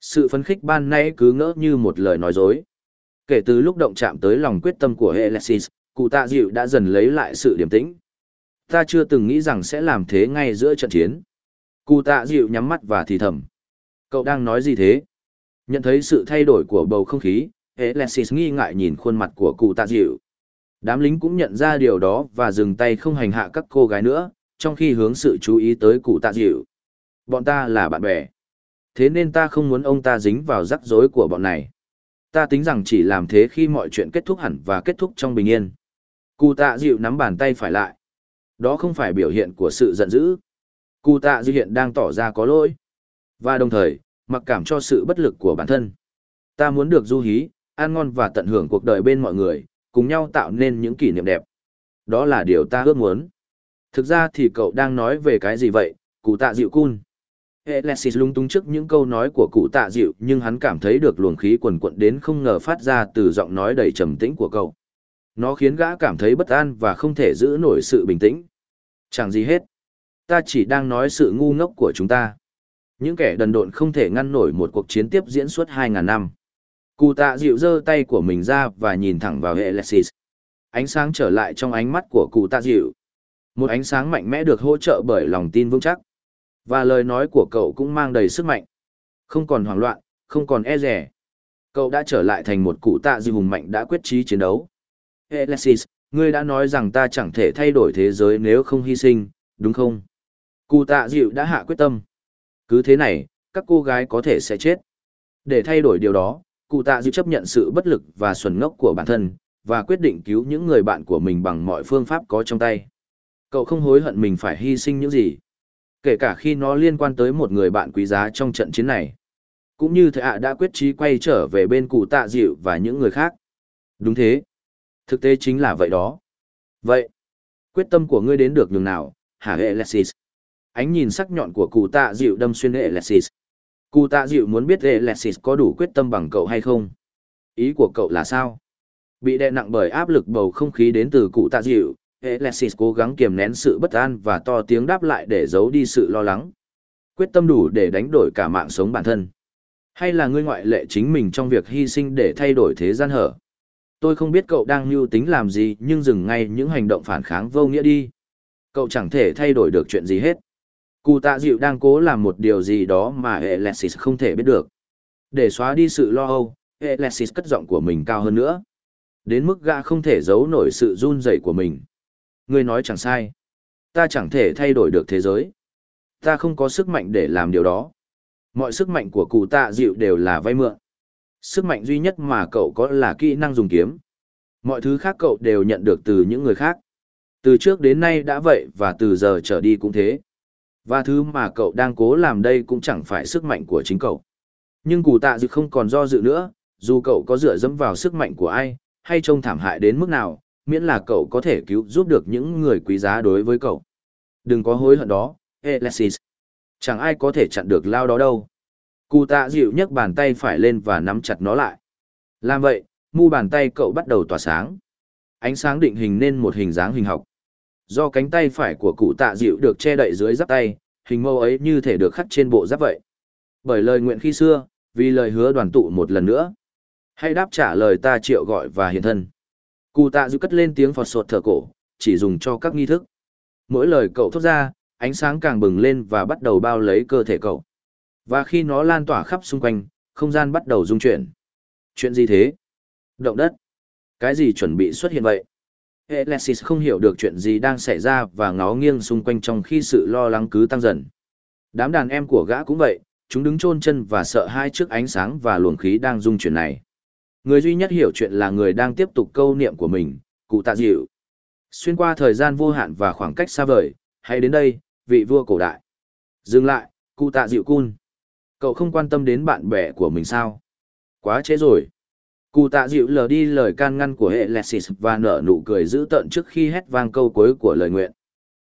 Sự phấn khích ban nay cứ ngỡ như một lời nói dối. Kể từ lúc động chạm tới lòng quyết tâm của Alexis, cụ tạ dịu đã dần lấy lại sự điềm tĩnh. Ta chưa từng nghĩ rằng sẽ làm thế ngay giữa trận chiến. Cụ tạ dịu nhắm mắt và thì thầm. Cậu đang nói gì thế? Nhận thấy sự thay đổi của bầu không khí, Alexis nghi ngại nhìn khuôn mặt của cụ tạ dịu. Đám lính cũng nhận ra điều đó và dừng tay không hành hạ các cô gái nữa, trong khi hướng sự chú ý tới cụ tạ dịu. Bọn ta là bạn bè. Thế nên ta không muốn ông ta dính vào rắc rối của bọn này. Ta tính rằng chỉ làm thế khi mọi chuyện kết thúc hẳn và kết thúc trong bình yên. Cụ tạ dịu nắm bàn tay phải lại. Đó không phải biểu hiện của sự giận dữ. Cụ tạ dịu hiện đang tỏ ra có lỗi. Và đồng thời, mặc cảm cho sự bất lực của bản thân. Ta muốn được du hí, ăn ngon và tận hưởng cuộc đời bên mọi người, cùng nhau tạo nên những kỷ niệm đẹp. Đó là điều ta ước muốn. Thực ra thì cậu đang nói về cái gì vậy, cụ tạ dịu cun. Alexis lung tung trước những câu nói của cụ tạ dịu nhưng hắn cảm thấy được luồng khí quần quận đến không ngờ phát ra từ giọng nói đầy trầm tĩnh của cậu. Nó khiến gã cảm thấy bất an và không thể giữ nổi sự bình tĩnh. Chẳng gì hết. Ta chỉ đang nói sự ngu ngốc của chúng ta. Những kẻ đần độn không thể ngăn nổi một cuộc chiến tiếp diễn suốt 2.000 năm. Cụ tạ dịu giơ tay của mình ra và nhìn thẳng vào Alexis. Ánh sáng trở lại trong ánh mắt của cụ tạ dịu. Một ánh sáng mạnh mẽ được hỗ trợ bởi lòng tin vững chắc. Và lời nói của cậu cũng mang đầy sức mạnh. Không còn hoảng loạn, không còn e rẻ. Cậu đã trở lại thành một cụ tạ dịu hùng mạnh đã quyết trí chiến đấu. Alexis, ngươi đã nói rằng ta chẳng thể thay đổi thế giới nếu không hy sinh, đúng không? Cụ tạ dịu đã hạ quyết tâm. Cứ thế này, các cô gái có thể sẽ chết. Để thay đổi điều đó, cụ tạ dịu chấp nhận sự bất lực và xuẩn ngốc của bản thân, và quyết định cứu những người bạn của mình bằng mọi phương pháp có trong tay. Cậu không hối hận mình phải hy sinh những gì. Kể cả khi nó liên quan tới một người bạn quý giá trong trận chiến này. Cũng như thầy ạ đã quyết trí quay trở về bên cụ tạ dịu và những người khác. Đúng thế. Thực tế chính là vậy đó. Vậy, quyết tâm của ngươi đến được nhường nào, hả Alexis? Ánh nhìn sắc nhọn của cụ tạ dịu đâm xuyên Alexis. Cụ tạ dịu muốn biết Alexis có đủ quyết tâm bằng cậu hay không? Ý của cậu là sao? Bị đè nặng bởi áp lực bầu không khí đến từ cụ tạ dịu, Alexis cố gắng kiềm nén sự bất an và to tiếng đáp lại để giấu đi sự lo lắng. Quyết tâm đủ để đánh đổi cả mạng sống bản thân. Hay là ngươi ngoại lệ chính mình trong việc hy sinh để thay đổi thế gian hở? Tôi không biết cậu đang mưu tính làm gì nhưng dừng ngay những hành động phản kháng vô nghĩa đi. Cậu chẳng thể thay đổi được chuyện gì hết. Cụ tạ dịu đang cố làm một điều gì đó mà Alexis không thể biết được. Để xóa đi sự lo âu, Alexis cất giọng của mình cao hơn nữa. Đến mức gã không thể giấu nổi sự run rẩy của mình. Ngươi nói chẳng sai. Ta chẳng thể thay đổi được thế giới. Ta không có sức mạnh để làm điều đó. Mọi sức mạnh của cụ tạ dịu đều là vay mượn. Sức mạnh duy nhất mà cậu có là kỹ năng dùng kiếm. Mọi thứ khác cậu đều nhận được từ những người khác. Từ trước đến nay đã vậy và từ giờ trở đi cũng thế. Và thứ mà cậu đang cố làm đây cũng chẳng phải sức mạnh của chính cậu. Nhưng cụ tạ dự không còn do dự nữa, dù cậu có dựa dẫm vào sức mạnh của ai, hay trông thảm hại đến mức nào, miễn là cậu có thể cứu giúp được những người quý giá đối với cậu. Đừng có hối hận đó, Alexis. Chẳng ai có thể chặn được lao đó đâu. Cụ tạ dịu nhấc bàn tay phải lên và nắm chặt nó lại. Làm vậy, mu bàn tay cậu bắt đầu tỏa sáng. Ánh sáng định hình nên một hình dáng hình học. Do cánh tay phải của cụ tạ dịu được che đậy dưới giáp tay, hình mâu ấy như thể được khắc trên bộ giáp vậy. Bởi lời nguyện khi xưa, vì lời hứa đoàn tụ một lần nữa. Hãy đáp trả lời ta triệu gọi và hiện thân. Cụ tạ dịu cất lên tiếng phọt sột thở cổ, chỉ dùng cho các nghi thức. Mỗi lời cậu thốt ra, ánh sáng càng bừng lên và bắt đầu bao lấy cơ thể cậu. Và khi nó lan tỏa khắp xung quanh, không gian bắt đầu rung chuyển. Chuyện gì thế? Động đất. Cái gì chuẩn bị xuất hiện vậy? Alexis không hiểu được chuyện gì đang xảy ra và ngó nghiêng xung quanh trong khi sự lo lắng cứ tăng dần. Đám đàn em của gã cũng vậy, chúng đứng chôn chân và sợ hai trước ánh sáng và luồng khí đang dung chuyển này. Người duy nhất hiểu chuyện là người đang tiếp tục câu niệm của mình, cụ tạ dịu. Xuyên qua thời gian vô hạn và khoảng cách xa vời, hãy đến đây, vị vua cổ đại. Dừng lại, cụ tạ dịu cun. Cậu không quan tâm đến bạn bè của mình sao? Quá trễ rồi. Cụ tạ dịu lờ đi lời can ngăn của hệ Lexis và nở nụ cười dữ tợn trước khi hét vang câu cuối của lời nguyện.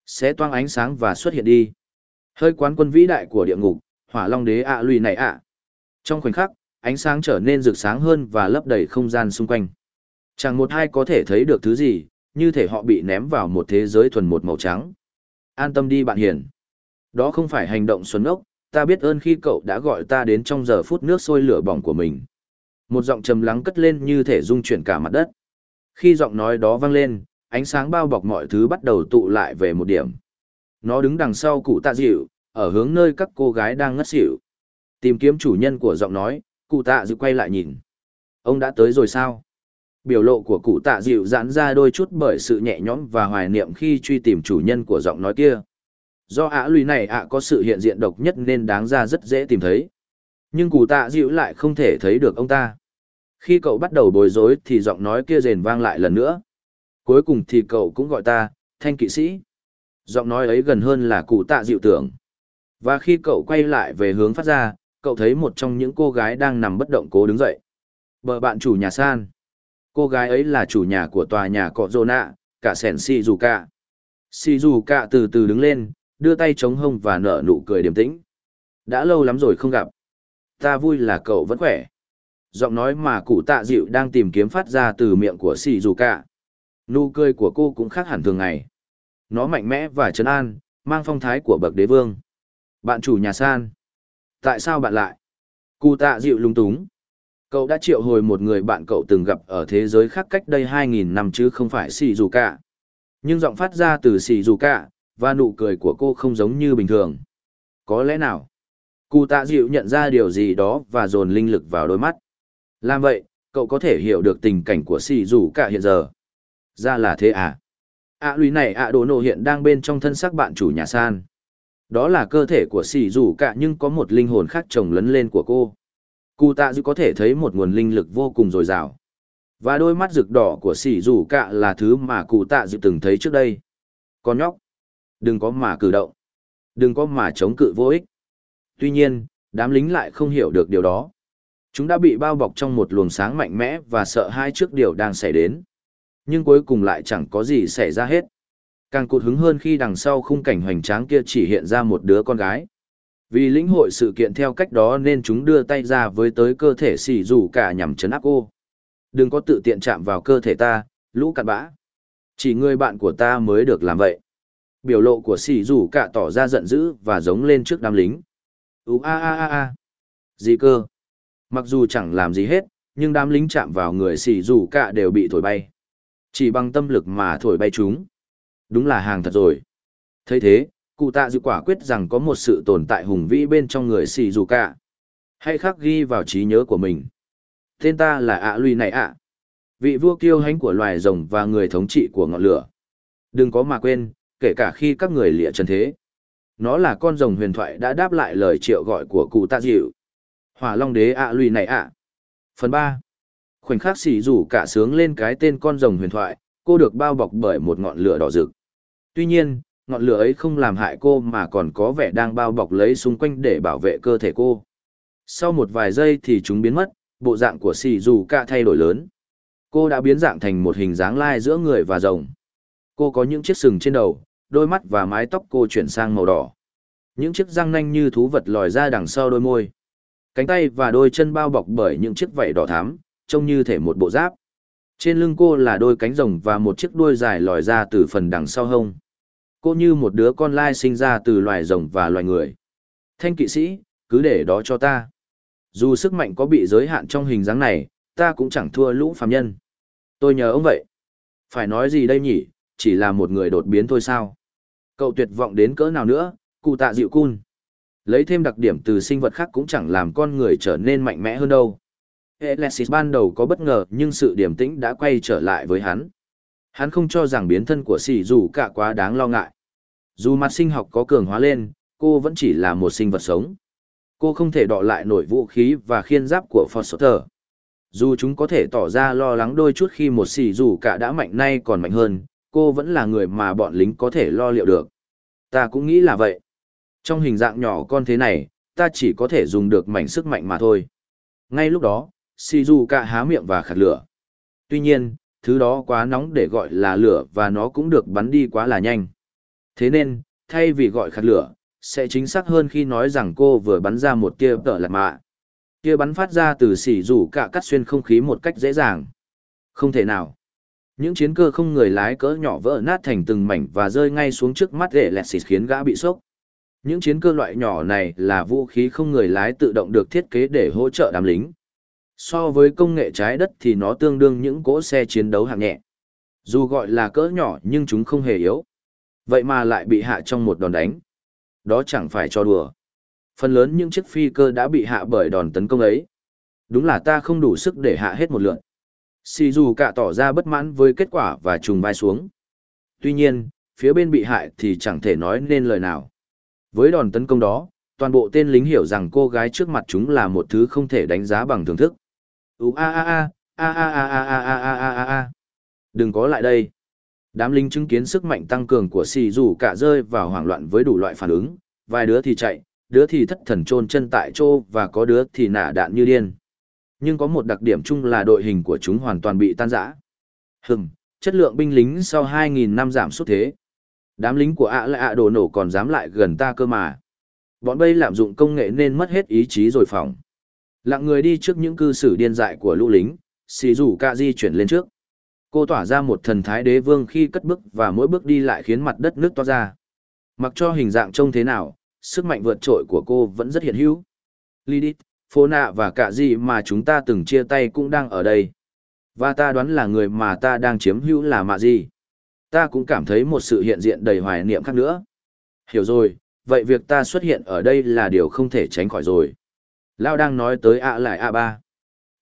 Sẽ toang ánh sáng và xuất hiện đi. Hơi quán quân vĩ đại của địa ngục, hỏa long đế ạ lùi này ạ. Trong khoảnh khắc, ánh sáng trở nên rực sáng hơn và lấp đầy không gian xung quanh. Chẳng một ai có thể thấy được thứ gì, như thể họ bị ném vào một thế giới thuần một màu trắng. An tâm đi bạn hiền. Đó không phải hành động xuân ốc, ta biết ơn khi cậu đã gọi ta đến trong giờ phút nước sôi lửa bỏng của mình. Một giọng trầm lắng cất lên như thể rung chuyển cả mặt đất. Khi giọng nói đó vang lên, ánh sáng bao bọc mọi thứ bắt đầu tụ lại về một điểm. Nó đứng đằng sau cụ tạ dịu, ở hướng nơi các cô gái đang ngất xỉu. Tìm kiếm chủ nhân của giọng nói, cụ tạ dịu quay lại nhìn. Ông đã tới rồi sao? Biểu lộ của cụ tạ dịu giãn ra đôi chút bởi sự nhẹ nhõm và hoài niệm khi truy tìm chủ nhân của giọng nói kia. Do ả lùi này ạ có sự hiện diện độc nhất nên đáng ra rất dễ tìm thấy. Nhưng cụ tạ dịu lại không thể thấy được ông ta. Khi cậu bắt đầu bối rối thì giọng nói kia rền vang lại lần nữa. Cuối cùng thì cậu cũng gọi ta, thanh kỵ sĩ. Giọng nói ấy gần hơn là cụ tạ dịu tưởng. Và khi cậu quay lại về hướng phát ra, cậu thấy một trong những cô gái đang nằm bất động cố đứng dậy. Bờ bạn chủ nhà san. Cô gái ấy là chủ nhà của tòa nhà cọ rô nạ, cả sẻn si dù cả. Si dù cả từ từ đứng lên, đưa tay chống hông và nở nụ cười điềm tĩnh. Đã lâu lắm rồi không gặp. Ta vui là cậu vẫn khỏe. Giọng nói mà cụ tạ dịu đang tìm kiếm phát ra từ miệng của xì dù cả. Nụ cười của cô cũng khác hẳn thường ngày. Nó mạnh mẽ và trấn an, mang phong thái của bậc đế vương. Bạn chủ nhà san. Tại sao bạn lại? Cụ tạ dịu lung túng. Cậu đã triệu hồi một người bạn cậu từng gặp ở thế giới khác cách đây 2.000 năm chứ không phải xì dù cả. Nhưng giọng phát ra từ xì dù cả, và nụ cười của cô không giống như bình thường. Có lẽ nào? Cụ tạ dịu nhận ra điều gì đó và dồn linh lực vào đôi mắt. Làm vậy, cậu có thể hiểu được tình cảnh của xì rủ cả hiện giờ. Ra là thế à? ạ à, lùi này ạ à, đồ nổ hiện đang bên trong thân xác bạn chủ nhà san đó là cơ thể của xì dù cả nhưng có một linh hồn khác chồng lấn lên của cô cụ tạ dư có thể thấy một nguồn linh lực vô cùng dồi dào và đôi mắt rực đỏ của xì dù cả là thứ mà cụ tạ dư từng thấy trước đây con nhóc đừng có mà cử động đừng có mà chống cự vô ích tuy nhiên đám lính lại không hiểu được điều đó chúng đã bị bao bọc trong một luồng sáng mạnh mẽ và sợ hai trước điều đang xảy đến nhưng cuối cùng lại chẳng có gì xảy ra hết. Càng cụt hứng hơn khi đằng sau khung cảnh hoành tráng kia chỉ hiện ra một đứa con gái. Vì lĩnh hội sự kiện theo cách đó nên chúng đưa tay ra với tới cơ thể xỉ rủ cả nhằm chấn áp cô. Đừng có tự tiện chạm vào cơ thể ta, lũ cặn bã. Chỉ người bạn của ta mới được làm vậy. Biểu lộ của xỉ rủ cả tỏ ra giận dữ và giống lên trước đám lính. Ú a a a a. Gì cơ? Mặc dù chẳng làm gì hết, nhưng đám lính chạm vào người xì dù cả đều bị thổi bay. Chỉ bằng tâm lực mà thổi bay chúng. Đúng là hàng thật rồi. thấy thế, cụ tạ dự quả quyết rằng có một sự tồn tại hùng vĩ bên trong người xì dù cả. Hãy khắc ghi vào trí nhớ của mình. Tên ta là ạ à này ạ. Vị vua kiêu hãnh của loài rồng và người thống trị của ngọn lửa. Đừng có mà quên, kể cả khi các người lịa trần thế. Nó là con rồng huyền thoại đã đáp lại lời triệu gọi của cụ tạ dịu. Hỏa Long Đế ạ à này ạ. Phần ba khoảnh khắc xì rủ cả sướng lên cái tên con rồng huyền thoại, cô được bao bọc bởi một ngọn lửa đỏ rực. Tuy nhiên, ngọn lửa ấy không làm hại cô mà còn có vẻ đang bao bọc lấy xung quanh để bảo vệ cơ thể cô. Sau một vài giây thì chúng biến mất, bộ dạng của xì rủ cả thay đổi lớn. Cô đã biến dạng thành một hình dáng lai giữa người và rồng. Cô có những chiếc sừng trên đầu, đôi mắt và mái tóc cô chuyển sang màu đỏ. Những chiếc răng nanh như thú vật lòi ra đằng sau đôi môi. Cánh tay và đôi chân bao bọc bởi những chiếc vảy đỏ thắm, trông như thể một bộ giáp. Trên lưng cô là đôi cánh rồng và một chiếc đuôi dài lòi ra từ phần đằng sau hông. Cô như một đứa con lai sinh ra từ loài rồng và loài người. Thanh kỵ sĩ, cứ để đó cho ta. Dù sức mạnh có bị giới hạn trong hình dáng này, ta cũng chẳng thua lũ phàm nhân. Tôi nhờ ông vậy. Phải nói gì đây nhỉ, chỉ là một người đột biến thôi sao. Cậu tuyệt vọng đến cỡ nào nữa, cụ tạ dịu cun. Lấy thêm đặc điểm từ sinh vật khác cũng chẳng làm con người trở nên mạnh mẽ hơn đâu. Alexis ban đầu có bất ngờ nhưng sự điềm tĩnh đã quay trở lại với hắn. Hắn không cho rằng biến thân của sỉ dù cả quá đáng lo ngại. Dù mặt sinh học có cường hóa lên, cô vẫn chỉ là một sinh vật sống. Cô không thể đọ lại nổi vũ khí và khiên giáp của Foster. Dù chúng có thể tỏ ra lo lắng đôi chút khi một xì dù cả đã mạnh nay còn mạnh hơn, cô vẫn là người mà bọn lính có thể lo liệu được. Ta cũng nghĩ là vậy. Trong hình dạng nhỏ con thế này, ta chỉ có thể dùng được mảnh sức mạnh mà thôi. Ngay lúc đó, Shizuka há miệng và khạt lửa. Tuy nhiên, thứ đó quá nóng để gọi là lửa và nó cũng được bắn đi quá là nhanh. Thế nên, thay vì gọi khạt lửa, sẽ chính xác hơn khi nói rằng cô vừa bắn ra một tia tở lạt mạ. Tia bắn phát ra từ xỉ rủ cả cắt xuyên không khí một cách dễ dàng. Không thể nào. Những chiến cơ không người lái cỡ nhỏ vỡ nát thành từng mảnh và rơi ngay xuống trước mắt để lẹt xịt khiến gã bị sốc. Những chiến cơ loại nhỏ này là vũ khí không người lái tự động được thiết kế để hỗ trợ đám lính. So với công nghệ trái đất thì nó tương đương những cỗ xe chiến đấu hạng nhẹ. Dù gọi là cỡ nhỏ nhưng chúng không hề yếu. Vậy mà lại bị hạ trong một đòn đánh. Đó chẳng phải cho đùa. Phần lớn những chiếc phi cơ đã bị hạ bởi đòn tấn công ấy. Đúng là ta không đủ sức để hạ hết một lượn. Si dù cả tỏ ra bất mãn với kết quả và trùng vai xuống. Tuy nhiên, phía bên bị hại thì chẳng thể nói nên lời nào. Với đòn tấn công đó, toàn bộ tên lính hiểu rằng cô gái trước mặt chúng là một thứ không thể đánh giá bằng thưởng thức. Ú a a a, a a a a a a a a a a. Đừng có lại đây. Đám lính chứng kiến sức mạnh tăng cường của xì dù cả rơi vào hoảng loạn với đủ loại phản ứng, vài đứa thì chạy, đứa thì thất thần chôn chân tại chỗ và có đứa thì nả đạn như điên. Nhưng có một đặc điểm chung là đội hình của chúng hoàn toàn bị tan rã. Hừm, chất lượng binh lính sau 2.000 năm giảm sút thế. Đám lính của ạ lại ạ đồ nổ còn dám lại gần ta cơ mà. Bọn bây lạm dụng công nghệ nên mất hết ý chí rồi phòng. Lặng người đi trước những cư xử điên dại của lũ lính, xì rủ ca di chuyển lên trước. Cô tỏa ra một thần thái đế vương khi cất bước và mỗi bước đi lại khiến mặt đất nước to ra. Mặc cho hình dạng trông thế nào, sức mạnh vượt trội của cô vẫn rất hiện hữu. Lidit. Phô Nạ và cả gì mà chúng ta từng chia tay cũng đang ở đây. Và ta đoán là người mà ta đang chiếm hữu là mạ gì. Ta cũng cảm thấy một sự hiện diện đầy hoài niệm khác nữa. Hiểu rồi, vậy việc ta xuất hiện ở đây là điều không thể tránh khỏi rồi. Lao đang nói tới ạ lại ạ ba.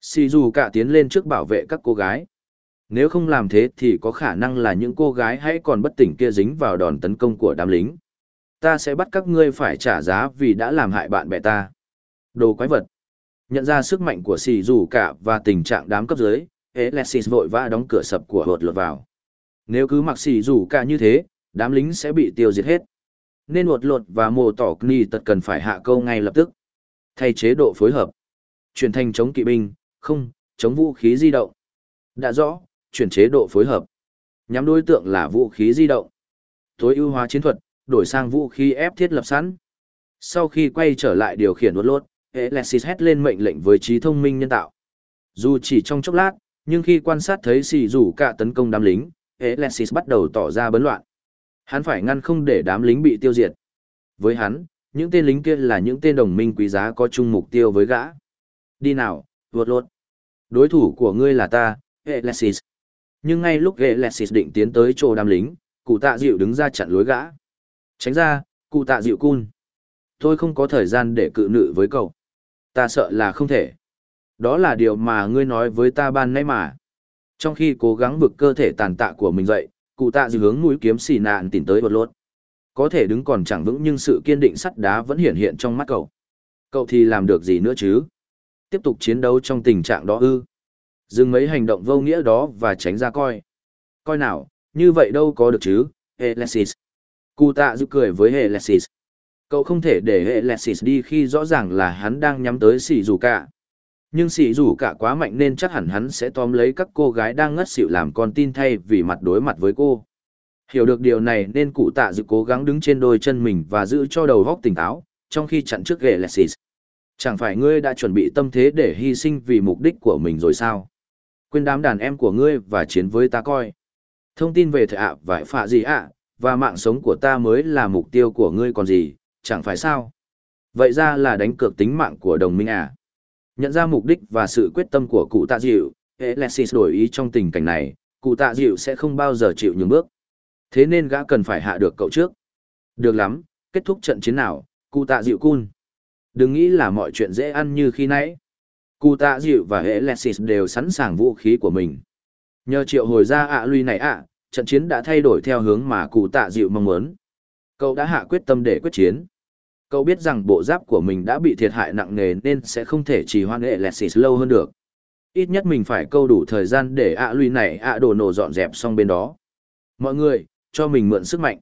Xì dù cả tiến lên trước bảo vệ các cô gái. Nếu không làm thế thì có khả năng là những cô gái hãy còn bất tỉnh kia dính vào đòn tấn công của đám lính. Ta sẽ bắt các ngươi phải trả giá vì đã làm hại bạn bè ta. Đồ quái vật. Nhận ra sức mạnh của xì dù cả và tình trạng đám cấp dưới, Alexis vội vã đóng cửa sập của hột lột vào. Nếu cứ mặc xì dù cả như thế, đám lính sẽ bị tiêu diệt hết. Nên hột lột và mồ tỏ Kni tật cần phải hạ câu ngay lập tức. Thay chế độ phối hợp. Chuyển thành chống kỵ binh, không, chống vũ khí di động. Đã rõ, chuyển chế độ phối hợp. Nhắm đối tượng là vũ khí di động. Tối ưu hóa chiến thuật, đổi sang vũ khí ép thiết lập sẵn. Sau khi quay trở lại điều khiển lốt lốt, Alexis hét lên mệnh lệnh với trí thông minh nhân tạo. Dù chỉ trong chốc lát, nhưng khi quan sát thấy xì rủ cả tấn công đám lính, Alexis bắt đầu tỏ ra bấn loạn. Hắn phải ngăn không để đám lính bị tiêu diệt. Với hắn, những tên lính kia là những tên đồng minh quý giá có chung mục tiêu với gã. Đi nào, vượt lốt. Đối thủ của ngươi là ta, Alexis. Nhưng ngay lúc Alexis định tiến tới chỗ đám lính, cụ tạ dịu đứng ra chặn lối gã. Tránh ra, cụ tạ dịu cun. Tôi không có thời gian để cự nữ với cậu. Ta sợ là không thể. Đó là điều mà ngươi nói với ta ban nãy mà. Trong khi cố gắng vực cơ thể tàn tạ của mình dậy, cụ tạ dịu hướng mũi kiếm xì nạn tìm tới bột lốt. Có thể đứng còn chẳng vững nhưng sự kiên định sắt đá vẫn hiện hiện trong mắt cậu. Cậu thì làm được gì nữa chứ? Tiếp tục chiến đấu trong tình trạng đó ư? Dừng mấy hành động vô nghĩa đó và tránh ra coi. Coi nào, như vậy đâu có được chứ, Helesis. Cụ tạ dư cười với Helesis. Cậu không thể để hệ Lexis đi khi rõ ràng là hắn đang nhắm tới xỉ dù cả. Nhưng xỉ dù cả quá mạnh nên chắc hẳn hắn sẽ tóm lấy các cô gái đang ngất xỉu làm con tin thay vì mặt đối mặt với cô. Hiểu được điều này nên cụ tạ dự cố gắng đứng trên đôi chân mình và giữ cho đầu góc tỉnh táo, trong khi chặn trước ghệ Lexis. Chẳng phải ngươi đã chuẩn bị tâm thế để hy sinh vì mục đích của mình rồi sao? Quên đám đàn em của ngươi và chiến với ta coi. Thông tin về thợ ạ và phạ gì ạ, và mạng sống của ta mới là mục tiêu của ngươi còn gì, chẳng phải sao? Vậy ra là đánh cược tính mạng của đồng minh à? Nhận ra mục đích và sự quyết tâm của cụ tạ dịu, Alexis đổi ý trong tình cảnh này, cụ tạ dịu sẽ không bao giờ chịu nhường bước. Thế nên gã cần phải hạ được cậu trước. Được lắm, kết thúc trận chiến nào, cụ tạ dịu cun. Đừng nghĩ là mọi chuyện dễ ăn như khi nãy. Cụ tạ dịu và Alexis đều sẵn sàng vũ khí của mình. Nhờ triệu hồi ra ạ lui này ạ, trận chiến đã thay đổi theo hướng mà cụ tạ dịu mong muốn. Cậu đã hạ quyết tâm để quyết chiến. Cậu biết rằng bộ giáp của mình đã bị thiệt hại nặng nề nên sẽ không thể trì hoãn Alexis lâu hơn được. Ít nhất mình phải câu đủ thời gian để ạ lùi này ạ đồ nổ dọn dẹp xong bên đó. Mọi người, cho mình mượn sức mạnh.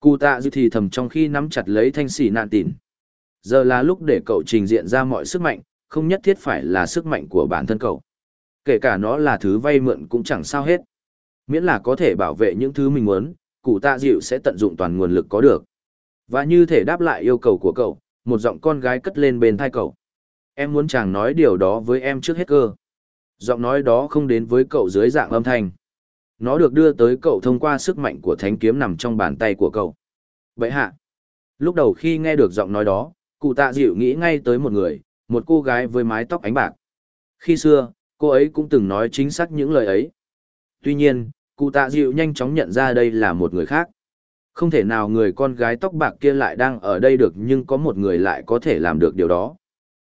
Cụ tạ dư thì thầm trong khi nắm chặt lấy thanh sỉ nạn tỉn. Giờ là lúc để cậu trình diện ra mọi sức mạnh, không nhất thiết phải là sức mạnh của bản thân cậu. Kể cả nó là thứ vay mượn cũng chẳng sao hết. Miễn là có thể bảo vệ những thứ mình muốn, cụ tạ dịu sẽ tận dụng toàn nguồn lực có được. Và như thể đáp lại yêu cầu của cậu, một giọng con gái cất lên bên thai cậu. Em muốn chàng nói điều đó với em trước hết cơ. Giọng nói đó không đến với cậu dưới dạng âm thanh. Nó được đưa tới cậu thông qua sức mạnh của thánh kiếm nằm trong bàn tay của cậu. Vậy hạ. Lúc đầu khi nghe được giọng nói đó, cụ tạ dịu nghĩ ngay tới một người, một cô gái với mái tóc ánh bạc. Khi xưa, cô ấy cũng từng nói chính xác những lời ấy. Tuy nhiên, cụ tạ dịu nhanh chóng nhận ra đây là một người khác. Không thể nào người con gái tóc bạc kia lại đang ở đây được nhưng có một người lại có thể làm được điều đó.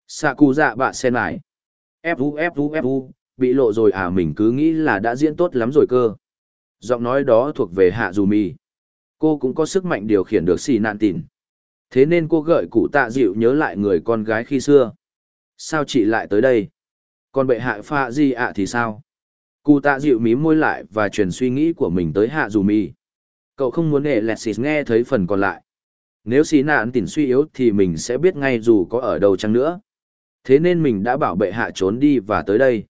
xạ cụ dạ bạ sen lại. Fu fu fu, bị lộ rồi à mình cứ nghĩ là đã diễn tốt lắm rồi cơ. Giọng nói đó thuộc về Hạ Dù Mì. Cô cũng có sức mạnh điều khiển được xì nạn tìn. Thế nên cô gợi cụ tạ dịu nhớ lại người con gái khi xưa. Sao chị lại tới đây? Còn bệ hạ pha gì ạ thì sao? Cụ tạ dịu mím môi lại và truyền suy nghĩ của mình tới Hạ Dù Mì. Cậu không muốn để Lexis nghe thấy phần còn lại. Nếu xí nạn tỉnh suy yếu thì mình sẽ biết ngay dù có ở đâu chăng nữa. Thế nên mình đã bảo bệ hạ trốn đi và tới đây.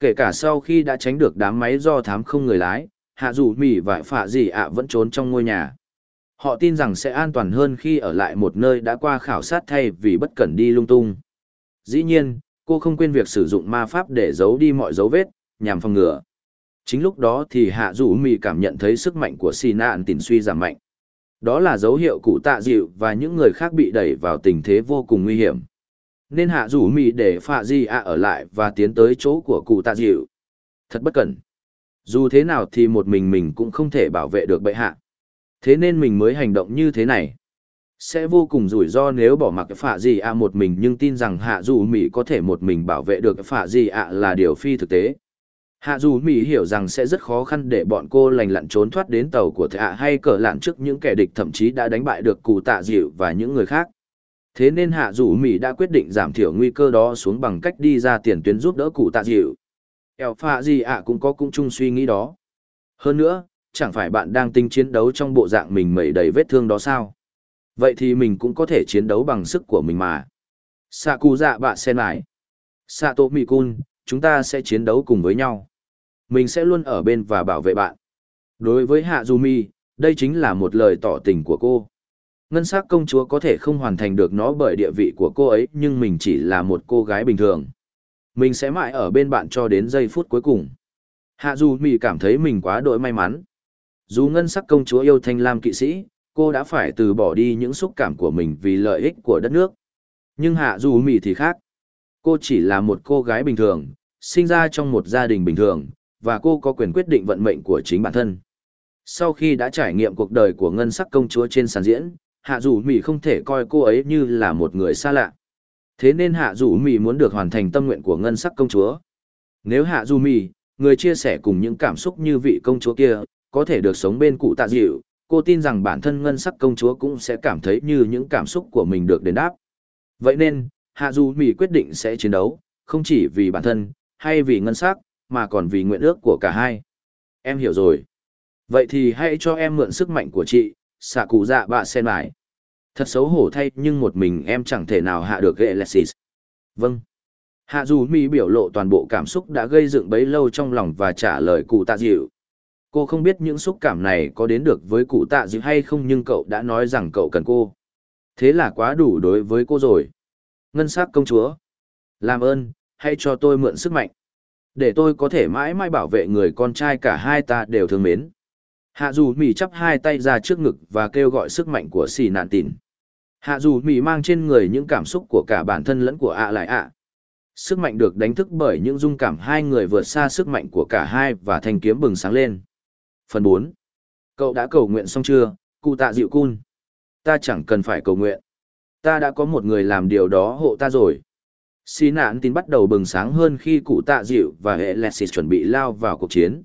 Kể cả sau khi đã tránh được đám máy do thám không người lái, hạ dù mỉ và phạ gì ạ vẫn trốn trong ngôi nhà. Họ tin rằng sẽ an toàn hơn khi ở lại một nơi đã qua khảo sát thay vì bất cẩn đi lung tung. Dĩ nhiên, cô không quên việc sử dụng ma pháp để giấu đi mọi dấu vết, nhằm phòng ngừa. Chính lúc đó thì hạ dù mì cảm nhận thấy sức mạnh của xì nạn tỉn suy giảm mạnh. Đó là dấu hiệu cụ tạ dịu và những người khác bị đẩy vào tình thế vô cùng nguy hiểm. Nên hạ rủ mì để phạ di ạ ở lại và tiến tới chỗ của cụ tạ dịu. Thật bất cẩn. Dù thế nào thì một mình mình cũng không thể bảo vệ được bệ hạ. Thế nên mình mới hành động như thế này. Sẽ vô cùng rủi ro nếu bỏ mặc phạ di ạ một mình, nhưng tin rằng hạ dù mỹ có thể một mình bảo vệ được phạ di ạ là điều phi thực tế hạ dù mỹ hiểu rằng sẽ rất khó khăn để bọn cô lành lặn trốn thoát đến tàu của thạ hay cờ lạn trước những kẻ địch thậm chí đã đánh bại được cụ tạ dịu và những người khác Thế nên hạ dù Mỹ đã quyết định giảm thiểu nguy cơ đó xuống bằng cách đi ra tiền tuyến giúp đỡ cụ tạ dịu. Eo phạ gì ạ cũng có cung chung suy nghĩ đó. Hơn nữa, chẳng phải bạn đang tinh chiến đấu trong bộ dạng mình mẩy đầy vết thương đó sao? Vậy thì mình cũng có thể chiến đấu bằng sức của mình mà. Sạ cụ dạ bạ sen lại. Sạ tổ mì cun, chúng ta sẽ chiến đấu cùng với nhau. Mình sẽ luôn ở bên và bảo vệ bạn. Đối với Hạ Du Mi, đây chính là một lời tỏ tình của cô. Ngân sắc công chúa có thể không hoàn thành được nó bởi địa vị của cô ấy nhưng mình chỉ là một cô gái bình thường. Mình sẽ mãi ở bên bạn cho đến giây phút cuối cùng. Hạ du mi cảm thấy mình quá đội may mắn. Dù ngân sắc công chúa yêu thanh lam kỵ sĩ, cô đã phải từ bỏ đi những xúc cảm của mình vì lợi ích của đất nước. Nhưng hạ du mi thì khác. Cô chỉ là một cô gái bình thường, sinh ra trong một gia đình bình thường, và cô có quyền quyết định vận mệnh của chính bản thân. Sau khi đã trải nghiệm cuộc đời của ngân sắc công chúa trên sàn diễn, hạ dù Mỹ không thể coi cô ấy như là một người xa lạ. Thế nên hạ dù Mỹ muốn được hoàn thành tâm nguyện của ngân sắc công chúa. Nếu hạ dù Mỹ, người chia sẻ cùng những cảm xúc như vị công chúa kia có thể được sống bên cụ tạ dịu cô tin rằng bản thân ngân sắc công chúa cũng sẽ cảm thấy như những cảm xúc của mình được đền đáp. Vậy nên hạ dù Mỹ quyết định sẽ chiến đấu, không chỉ vì bản thân, hay vì ngân sắc, mà còn vì nguyện ước của cả hai em hiểu rồi vậy thì hãy cho em mượn sức mạnh của chị, xạ cụ dạ bạ sen bài. Thật xấu hổ thay, nhưng một mình em chẳng thể nào hạ được Alexis. Vâng. Hạ dù mi biểu lộ toàn bộ cảm xúc đã gây dựng bấy lâu trong lòng và trả lời cụ tạ dịu. Cô không biết những xúc cảm này có đến được với cụ tạ dịu hay không, nhưng cậu đã nói rằng cậu cần cô. Thế là quá đủ đối với cô rồi. Ngân sắc công chúa. Làm ơn, hãy cho tôi mượn sức mạnh. Để tôi có thể mãi mãi bảo vệ người con trai cả hai ta đều thương mến. Hạ dù mỉ chắp hai tay ra trước ngực và kêu gọi sức mạnh của xì nạn tìn. Hạ dù mỉ mang trên người những cảm xúc của cả bản thân lẫn của ạ lại ạ. Sức mạnh được đánh thức bởi những dung cảm hai người vượt xa sức mạnh của cả hai và thanh kiếm bừng sáng lên. Phần bốn. Cậu đã cầu nguyện xong chưa, cụ tạ dịu cun? Ta chẳng cần phải cầu nguyện. Ta đã có một người làm điều đó hộ ta rồi. Xì nạn tin bắt đầu bừng sáng hơn khi cụ tạ dịu và hệ Lexis chuẩn bị lao vào cuộc chiến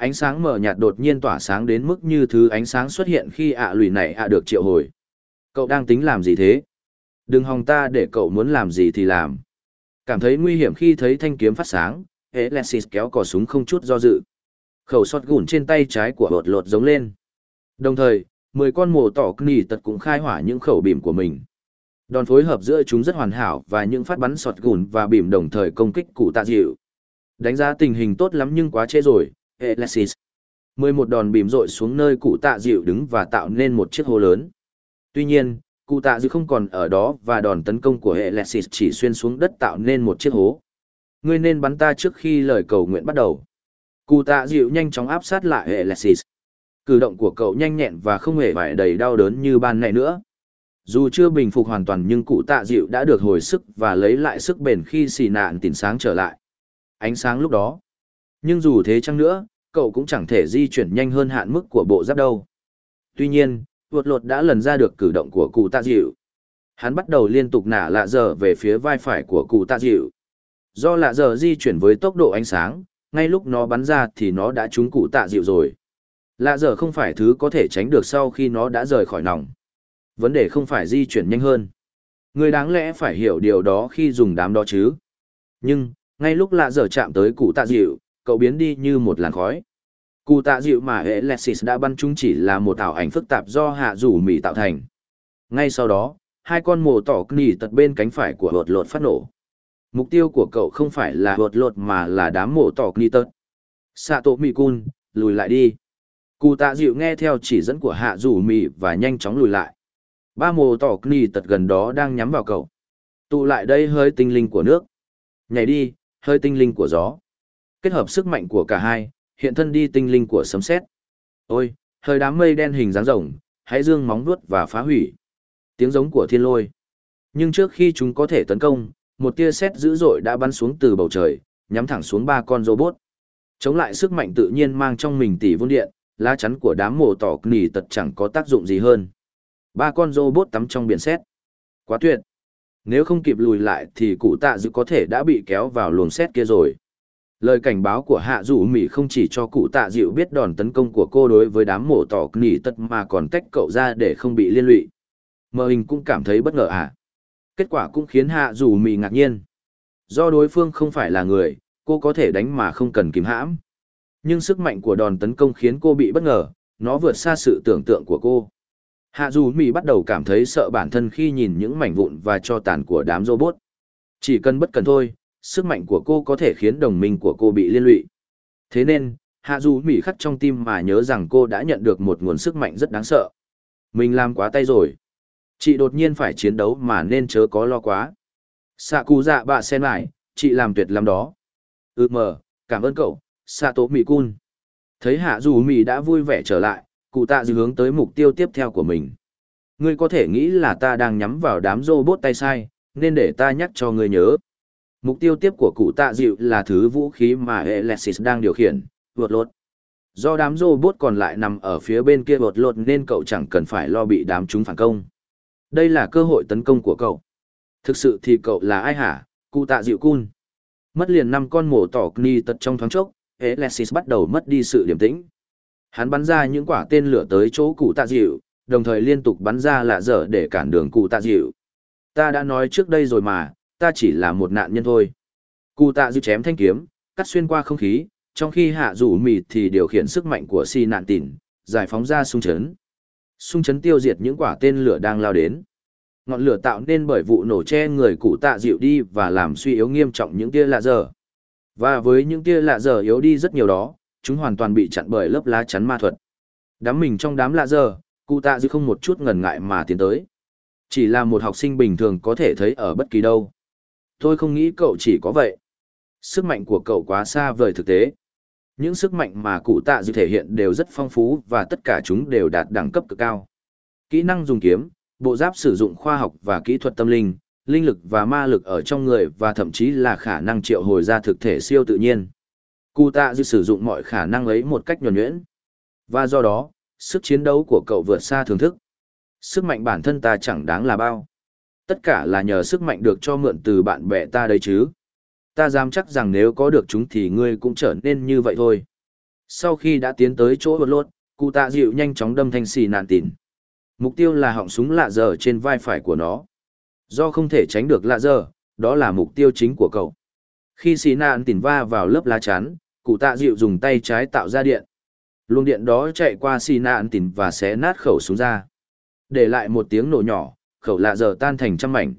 ánh sáng mờ nhạt đột nhiên tỏa sáng đến mức như thứ ánh sáng xuất hiện khi ạ lùi này ạ được triệu hồi Cậu đang tính làm gì thế? Đừng hòng ta để cậu muốn làm gì thì làm. Cảm thấy nguy hiểm khi thấy thanh kiếm phát sáng, Alexis kéo cò súng không chút do dự. Khẩu sọt gùn trên tay trái của hột lột giống lên. Đồng thời, 10 con mồ tỏ nỉ tật cũng khai hỏa những khẩu bìm của mình. Đòn phối hợp giữa chúng rất hoàn hảo và những phát bắn sọt gùn và bìm đồng thời công kích cụ tạ dịu. Đánh giá tình hình tốt lắm nhưng quá trễ rồi, Alexis. 11 đòn bìm rội xuống nơi cụ tạ dịu đứng và tạo nên một chiếc hố lớn. Tuy nhiên, cụ tạ dịu không còn ở đó và đòn tấn công của Alexis chỉ xuyên xuống đất tạo nên một chiếc hố. Ngươi nên bắn ta trước khi lời cầu nguyện bắt đầu. Cụ tạ dịu nhanh chóng áp sát lại Alexis. Cử động của cậu nhanh nhẹn và không hề phải đầy đau đớn như ban nãy nữa. Dù chưa bình phục hoàn toàn nhưng cụ tạ dịu đã được hồi sức và lấy lại sức bền khi xì nạn tỉnh sáng trở lại. Ánh sáng lúc đó. Nhưng dù thế chăng nữa, cậu cũng chẳng thể di chuyển nhanh hơn hạn mức của bộ giáp đâu. Tuy nhiên, vượt lột đã lần ra được cử động của cụ tạ dịu. Hắn bắt đầu liên tục nả lạ dở về phía vai phải của cụ tạ dịu. Do lạ dở di chuyển với tốc độ ánh sáng, ngay lúc nó bắn ra thì nó đã trúng cụ tạ dịu rồi. Lạ dở không phải thứ có thể tránh được sau khi nó đã rời khỏi nòng. Vấn đề không phải di chuyển nhanh hơn. Người đáng lẽ phải hiểu điều đó khi dùng đám đó chứ. Nhưng, ngay lúc lạ giờ chạm tới cụ tạ dịu, cậu biến đi như một làn khói. Cụ tạ dịu mà hệ Lexis đã bắn chúng chỉ là một ảo ảnh phức tạp do hạ rủ mỉ tạo thành. Ngay sau đó, hai con mồ tỏ nỉ tật bên cánh phải của hột lột phát nổ. Mục tiêu của cậu không phải là hột lột mà là đám mồ tỏ nỉ tật. Sato Mikun, lùi lại đi. Cụ tạ dịu nghe theo chỉ dẫn của hạ rủ mỉ và nhanh chóng lùi lại. Ba mồ tỏ kỳ tật gần đó đang nhắm vào cậu. Tụ lại đây hơi tinh linh của nước. Nhảy đi, hơi tinh linh của gió. Kết hợp sức mạnh của cả hai, hiện thân đi tinh linh của sấm sét. Ôi, hơi đám mây đen hình dáng rồng, hãy dương móng vuốt và phá hủy. Tiếng giống của thiên lôi. Nhưng trước khi chúng có thể tấn công, một tia sét dữ dội đã bắn xuống từ bầu trời, nhắm thẳng xuống ba con robot. Chống lại sức mạnh tự nhiên mang trong mình tỷ vôn điện, lá chắn của đám mồ tỏ nỉ tật chẳng có tác dụng gì hơn. Ba con robot tắm trong biển xét Quá tuyệt. Nếu không kịp lùi lại thì cụ tạ dự có thể đã bị kéo vào luồng xét kia rồi. Lời cảnh báo của hạ dụ Mỹ không chỉ cho cụ tạ dịu biết đòn tấn công của cô đối với đám mổ tỏ nỉ tất mà còn tách cậu ra để không bị liên lụy. Mờ hình cũng cảm thấy bất ngờ à. Kết quả cũng khiến hạ dụ Mỹ ngạc nhiên. Do đối phương không phải là người, cô có thể đánh mà không cần kìm hãm. Nhưng sức mạnh của đòn tấn công khiến cô bị bất ngờ, nó vượt xa sự tưởng tượng của cô. Hạ dù Mỹ bắt đầu cảm thấy sợ bản thân khi nhìn những mảnh vụn và cho tàn của đám robot. Chỉ cần bất cần thôi, sức mạnh của cô có thể khiến đồng minh của cô bị liên lụy. Thế nên, Hạ dù Mỹ khắc trong tim mà nhớ rằng cô đã nhận được một nguồn sức mạnh rất đáng sợ. Mình làm quá tay rồi. Chị đột nhiên phải chiến đấu mà nên chớ có lo quá. Sạ cù dạ bạ sen lại, chị làm tuyệt lắm đó. Ừ mờ, cảm ơn cậu, Sạ tố Mỹ cun. Thấy Hạ dù Mỹ đã vui vẻ trở lại, cụ tạ dư hướng tới mục tiêu tiếp theo của mình. Ngươi có thể nghĩ là ta đang nhắm vào đám robot tay sai, nên để ta nhắc cho ngươi nhớ. Mục tiêu tiếp của cụ tạ dịu là thứ vũ khí mà Alexis đang điều khiển, vượt lột. Do đám robot còn lại nằm ở phía bên kia vượt lột nên cậu chẳng cần phải lo bị đám chúng phản công. Đây là cơ hội tấn công của cậu. Thực sự thì cậu là ai hả, cụ tạ dịu cun. Mất liền năm con mổ tỏ kni tật trong thoáng chốc, Alexis bắt đầu mất đi sự điềm tĩnh. Hắn bắn ra những quả tên lửa tới chỗ cụ tạ dịu, đồng thời liên tục bắn ra lạ dở để cản đường cụ tạ dịu. Ta đã nói trước đây rồi mà, ta chỉ là một nạn nhân thôi. Cụ tạ dịu chém thanh kiếm, cắt xuyên qua không khí, trong khi hạ rủ mịt thì điều khiển sức mạnh của si nạn tỉn, giải phóng ra sung chấn. Sung chấn tiêu diệt những quả tên lửa đang lao đến. Ngọn lửa tạo nên bởi vụ nổ che người cụ tạ dịu đi và làm suy yếu nghiêm trọng những tia lạ dở. Và với những tia lạ dở yếu đi rất nhiều đó, chúng hoàn toàn bị chặn bởi lớp lá chắn ma thuật. Đám mình trong đám lạ giờ, cụ tạ dư không một chút ngần ngại mà tiến tới. Chỉ là một học sinh bình thường có thể thấy ở bất kỳ đâu. Tôi không nghĩ cậu chỉ có vậy. Sức mạnh của cậu quá xa vời thực tế. Những sức mạnh mà cụ tạ dư thể hiện đều rất phong phú và tất cả chúng đều đạt đẳng cấp cực cao. Kỹ năng dùng kiếm, bộ giáp sử dụng khoa học và kỹ thuật tâm linh, linh lực và ma lực ở trong người và thậm chí là khả năng triệu hồi ra thực thể siêu tự nhiên. Cụ tạ dư sử dụng mọi khả năng ấy một cách nhuần nhuyễn. Và do đó, sức chiến đấu của cậu vượt xa thưởng thức. Sức mạnh bản thân ta chẳng đáng là bao. Tất cả là nhờ sức mạnh được cho mượn từ bạn bè ta đấy chứ. Ta dám chắc rằng nếu có được chúng thì ngươi cũng trở nên như vậy thôi. Sau khi đã tiến tới chỗ vượt lốt, cụ tạ dịu nhanh chóng đâm thanh xì nạn tỉn. Mục tiêu là họng súng lạ dở trên vai phải của nó. Do không thể tránh được lạ giờ, đó là mục tiêu chính của cậu. Khi xì nạn tỉn va vào lớp lá chắn, cụ tạ dịu dùng tay trái tạo ra điện. Luồng điện đó chạy qua xì nạn tỉn và xé nát khẩu súng ra. Để lại một tiếng nổ nhỏ, khẩu lạ giờ tan thành trăm mảnh.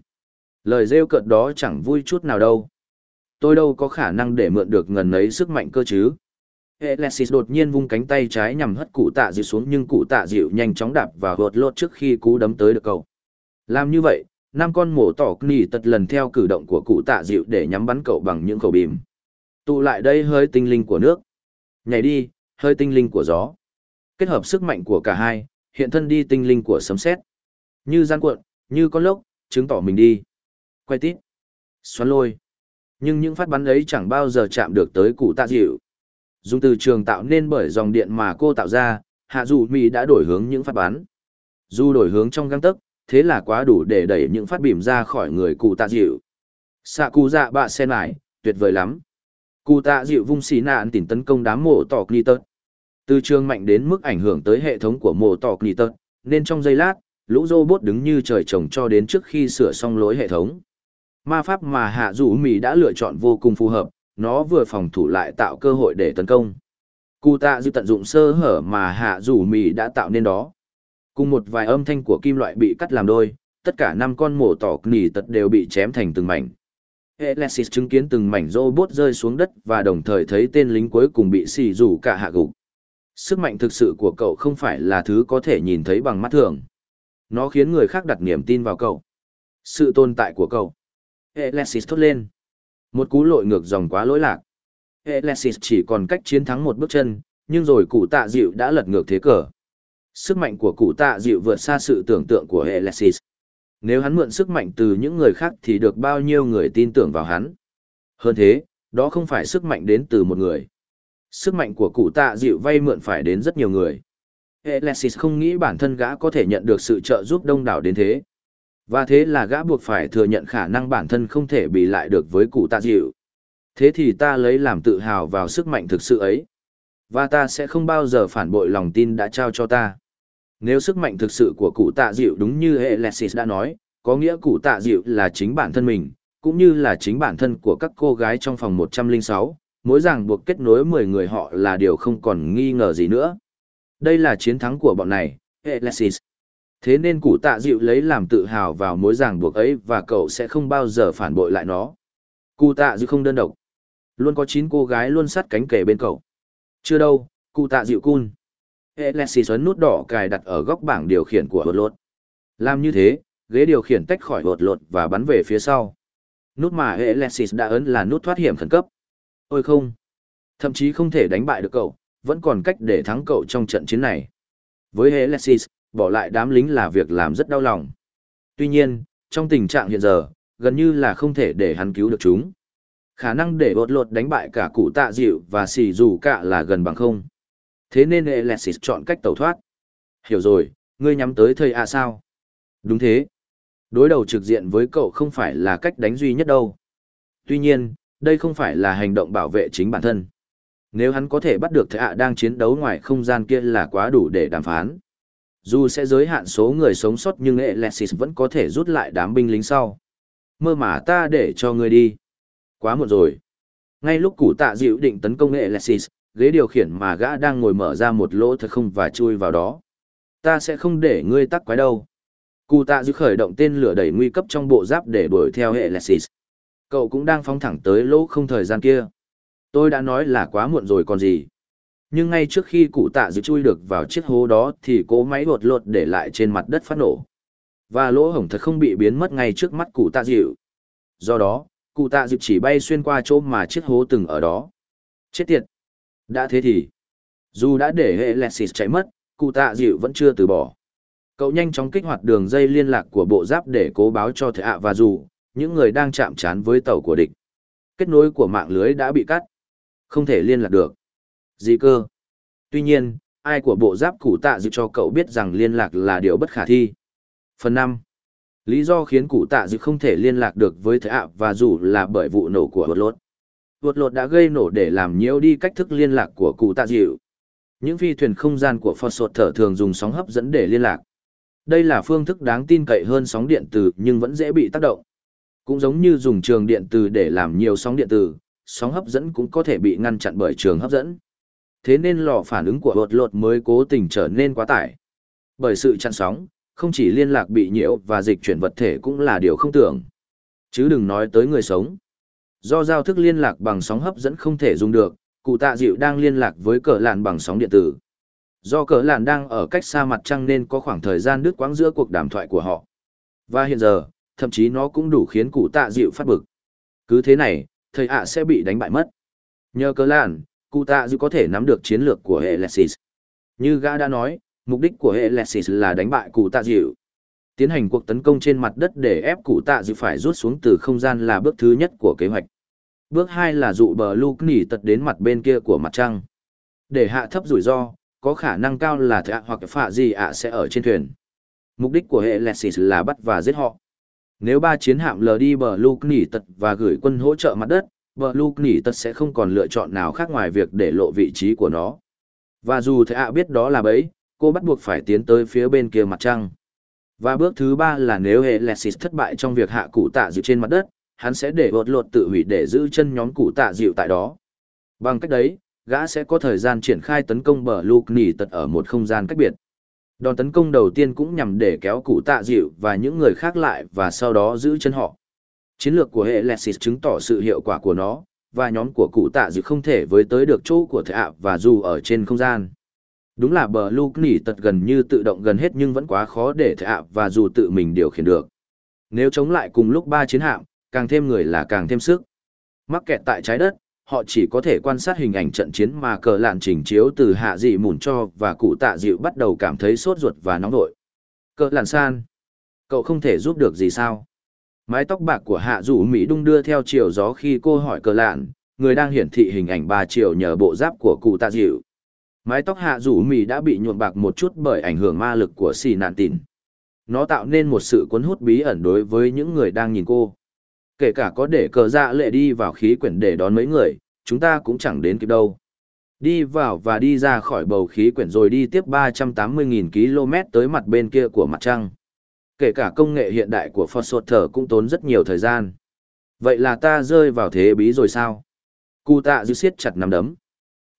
Lời rêu cợt đó chẳng vui chút nào đâu. Tôi đâu có khả năng để mượn được ngần ấy sức mạnh cơ chứ. Alexis đột nhiên vung cánh tay trái nhằm hất cụ tạ dịu xuống nhưng cụ tạ dịu nhanh chóng đạp và vượt lốt trước khi cú đấm tới được cậu. Làm như vậy, năm con mổ tỏ nỉ tật lần theo cử động của cụ tạ dịu để nhắm bắn cậu bằng những khẩu bìm. Tụ lại đây hơi tinh linh của nước. Nhảy đi, hơi tinh linh của gió. Kết hợp sức mạnh của cả hai, hiện thân đi tinh linh của sấm sét. Như gian cuộn, như con lốc, chứng tỏ mình đi. Quay tít. Xoắn lôi. Nhưng những phát bắn ấy chẳng bao giờ chạm được tới cụ tạ dịu. Dùng từ trường tạo nên bởi dòng điện mà cô tạo ra, hạ dù mỹ đã đổi hướng những phát bắn. Dù đổi hướng trong găng tấc, thế là quá đủ để đẩy những phát bìm ra khỏi người cụ tạ dịu. Xạ cụ dạ bạ sen lại, tuyệt vời lắm. Cụ tạ dịu vung xì nạn tỉnh tấn công đám mộ tỏ tật. Từ trường mạnh đến mức ảnh hưởng tới hệ thống của mộ tỏ tật, nên trong giây lát, lũ robot đứng như trời trồng cho đến trước khi sửa xong lối hệ thống. Ma pháp mà hạ dù Mỹ đã lựa chọn vô cùng phù hợp, nó vừa phòng thủ lại tạo cơ hội để tấn công. Cụ tạ dịu tận dụng sơ hở mà hạ dù Mỹ đã tạo nên đó. Cùng một vài âm thanh của kim loại bị cắt làm đôi, tất cả năm con mổ tỏ nỉ tật đều bị chém thành từng mảnh. Alexis chứng kiến từng mảnh robot rơi xuống đất và đồng thời thấy tên lính cuối cùng bị xì rủ cả hạ gục. Sức mạnh thực sự của cậu không phải là thứ có thể nhìn thấy bằng mắt thường. Nó khiến người khác đặt niềm tin vào cậu. Sự tồn tại của cậu. Alexis thốt lên. Một cú lội ngược dòng quá lỗi lạc. Alexis chỉ còn cách chiến thắng một bước chân, nhưng rồi cụ tạ dịu đã lật ngược thế cờ. Sức mạnh của cụ tạ dịu vượt xa sự tưởng tượng của Alexis. Nếu hắn mượn sức mạnh từ những người khác thì được bao nhiêu người tin tưởng vào hắn. Hơn thế, đó không phải sức mạnh đến từ một người. Sức mạnh của cụ tạ dịu vay mượn phải đến rất nhiều người. Alexis không nghĩ bản thân gã có thể nhận được sự trợ giúp đông đảo đến thế. Và thế là gã buộc phải thừa nhận khả năng bản thân không thể bị lại được với cụ tạ dịu. Thế thì ta lấy làm tự hào vào sức mạnh thực sự ấy. Và ta sẽ không bao giờ phản bội lòng tin đã trao cho ta. Nếu sức mạnh thực sự của cụ tạ dịu đúng như Alexis đã nói, có nghĩa cụ tạ dịu là chính bản thân mình, cũng như là chính bản thân của các cô gái trong phòng 106, mỗi ràng buộc kết nối 10 người họ là điều không còn nghi ngờ gì nữa. Đây là chiến thắng của bọn này, Alexis. Thế nên cụ tạ dịu lấy làm tự hào vào mối ràng buộc ấy và cậu sẽ không bao giờ phản bội lại nó. Cụ tạ dịu không đơn độc. Luôn có 9 cô gái luôn sát cánh kề bên cậu. Chưa đâu, cụ tạ dịu cun. Alexis ấn nút đỏ cài đặt ở góc bảng điều khiển của hột lột. Làm như thế, ghế điều khiển tách khỏi hột lột và bắn về phía sau. Nút mà Alexis đã ấn là nút thoát hiểm khẩn cấp. Ôi không! Thậm chí không thể đánh bại được cậu, vẫn còn cách để thắng cậu trong trận chiến này. Với Alexis, bỏ lại đám lính là việc làm rất đau lòng. Tuy nhiên, trong tình trạng hiện giờ, gần như là không thể để hắn cứu được chúng. Khả năng để bột lột đánh bại cả cụ tạ dịu và xì dù cả là gần bằng không. Thế nên Alexis chọn cách tẩu thoát. Hiểu rồi, ngươi nhắm tới thầy à sao? Đúng thế. Đối đầu trực diện với cậu không phải là cách đánh duy nhất đâu. Tuy nhiên, đây không phải là hành động bảo vệ chính bản thân. Nếu hắn có thể bắt được thầy ạ đang chiến đấu ngoài không gian kia là quá đủ để đàm phán. Dù sẽ giới hạn số người sống sót nhưng Alexis vẫn có thể rút lại đám binh lính sau. Mơ mà ta để cho ngươi đi. Quá muộn rồi. Ngay lúc củ tạ dịu định tấn công Alexis, ghế điều khiển mà gã đang ngồi mở ra một lỗ thật không và chui vào đó. Ta sẽ không để ngươi tắc quái đâu. Cụ tạ dịu khởi động tên lửa đẩy nguy cấp trong bộ giáp để đuổi theo hệ Lexis. Cậu cũng đang phóng thẳng tới lỗ không thời gian kia. Tôi đã nói là quá muộn rồi còn gì. Nhưng ngay trước khi cụ tạ dịu chui được vào chiếc hố đó thì cỗ máy đột lột để lại trên mặt đất phát nổ. Và lỗ hổng thật không bị biến mất ngay trước mắt cụ tạ dịu. Do đó, cụ tạ dịu chỉ bay xuyên qua chỗ mà chiếc hố từng ở đó. Chết tiệt! Đã thế thì, dù đã để hệ Lexis chạy mất, cụ tạ dịu vẫn chưa từ bỏ. Cậu nhanh chóng kích hoạt đường dây liên lạc của bộ giáp để cố báo cho thệ ạ và dù, những người đang chạm trán với tàu của địch. Kết nối của mạng lưới đã bị cắt. Không thể liên lạc được. Gì cơ? Tuy nhiên, ai của bộ giáp cụ tạ dịu cho cậu biết rằng liên lạc là điều bất khả thi. Phần năm Lý do khiến cụ tạ dịu không thể liên lạc được với thệ ạ và dù là bởi vụ nổ của hột lốt vượt lột đã gây nổ để làm nhiễu đi cách thức liên lạc của cụ tạ dịu những phi thuyền không gian của phật sột thở thường dùng sóng hấp dẫn để liên lạc Đây là phương thức đáng tin cậy hơn sóng điện tử nhưng vẫn dễ bị tác động. Cũng giống như dùng trường điện tử để làm nhiều sóng điện tử, sóng hấp dẫn cũng có thể bị ngăn chặn bởi trường hấp dẫn. Thế nên lò phản ứng của vượt lột mới cố tình trở nên quá tải. Bởi sự chặn sóng, không chỉ liên lạc bị nhiễu và dịch chuyển vật thể cũng là điều không tưởng. Chứ đừng nói tới người sống. Do giao thức liên lạc bằng sóng hấp dẫn không thể dùng được, cụ tạ dịu đang liên lạc với cờ lạn bằng sóng điện tử. Do cờ lạn đang ở cách xa mặt trăng nên có khoảng thời gian đứt quãng giữa cuộc đàm thoại của họ. Và hiện giờ, thậm chí nó cũng đủ khiến cụ tạ dịu phát bực. Cứ thế này, thầy ạ sẽ bị đánh bại mất. Nhờ cờ lạn, cụ tạ dịu có thể nắm được chiến lược của hệ Alexis. Như gã đã nói, mục đích của hệ Alexis là đánh bại cụ tạ dịu. Tiến hành cuộc tấn công trên mặt đất để ép cụ tạ dự phải rút xuống từ không gian là bước thứ nhất của kế hoạch. Bước hai là dụ bờ Lục nỉ tật đến mặt bên kia của mặt trăng. Để hạ thấp rủi ro, có khả năng cao là thạ hoặc phạ gì ạ sẽ ở trên thuyền. Mục đích của hệ Lexis là bắt và giết họ. Nếu ba chiến hạm lờ đi bờ Lục nỉ tật và gửi quân hỗ trợ mặt đất, bờ Lục nỉ tật sẽ không còn lựa chọn nào khác ngoài việc để lộ vị trí của nó. Và dù thạ biết đó là bấy, cô bắt buộc phải tiến tới phía bên kia mặt trăng. Và bước thứ ba là nếu hệ Lexis thất bại trong việc hạ cụ tạ dịu trên mặt đất, hắn sẽ để bột lột tự hủy để giữ chân nhóm cụ tạ dịu tại đó. Bằng cách đấy, gã sẽ có thời gian triển khai tấn công bờ lục nỉ tật ở một không gian cách biệt. Đòn tấn công đầu tiên cũng nhằm để kéo cụ tạ dịu và những người khác lại và sau đó giữ chân họ. Chiến lược của hệ Lexis chứng tỏ sự hiệu quả của nó, và nhóm của cụ tạ dịu không thể với tới được chỗ của thạ và dù ở trên không gian. Đúng là bờ Luke nỉ tật gần như tự động gần hết nhưng vẫn quá khó để thệ ạ và dù tự mình điều khiển được. Nếu chống lại cùng lúc ba chiến hạm, càng thêm người là càng thêm sức. Mắc kẹt tại trái đất, họ chỉ có thể quan sát hình ảnh trận chiến mà cờ lạn chỉnh chiếu từ hạ dị mùn cho và cụ tạ dịu bắt đầu cảm thấy sốt ruột và nóng nội. Cờ lạn san. Cậu không thể giúp được gì sao? Mái tóc bạc của hạ dù Mỹ đung đưa theo chiều gió khi cô hỏi cờ lạn, người đang hiển thị hình ảnh ba chiều nhờ bộ giáp của cụ tạ dịu. Mái tóc hạ rủ mì đã bị nhuộm bạc một chút bởi ảnh hưởng ma lực của xì nạn tìn. Nó tạo nên một sự cuốn hút bí ẩn đối với những người đang nhìn cô kể cả có để cờ dạ lệ đi vào khí quyển để đón mấy người, chúng ta cũng chẳng đến kịp đâu. Đi vào và đi ra khỏi bầu khí quyển rồi đi tiếp 380.000 km tới mặt bên kia của mặt trăng. Kể cả công nghệ hiện đại của Foster cũng tốn rất nhiều thời gian. Vậy là ta rơi vào thế bí rồi sao? Cụ tạ dư siết chặt nắm đấm.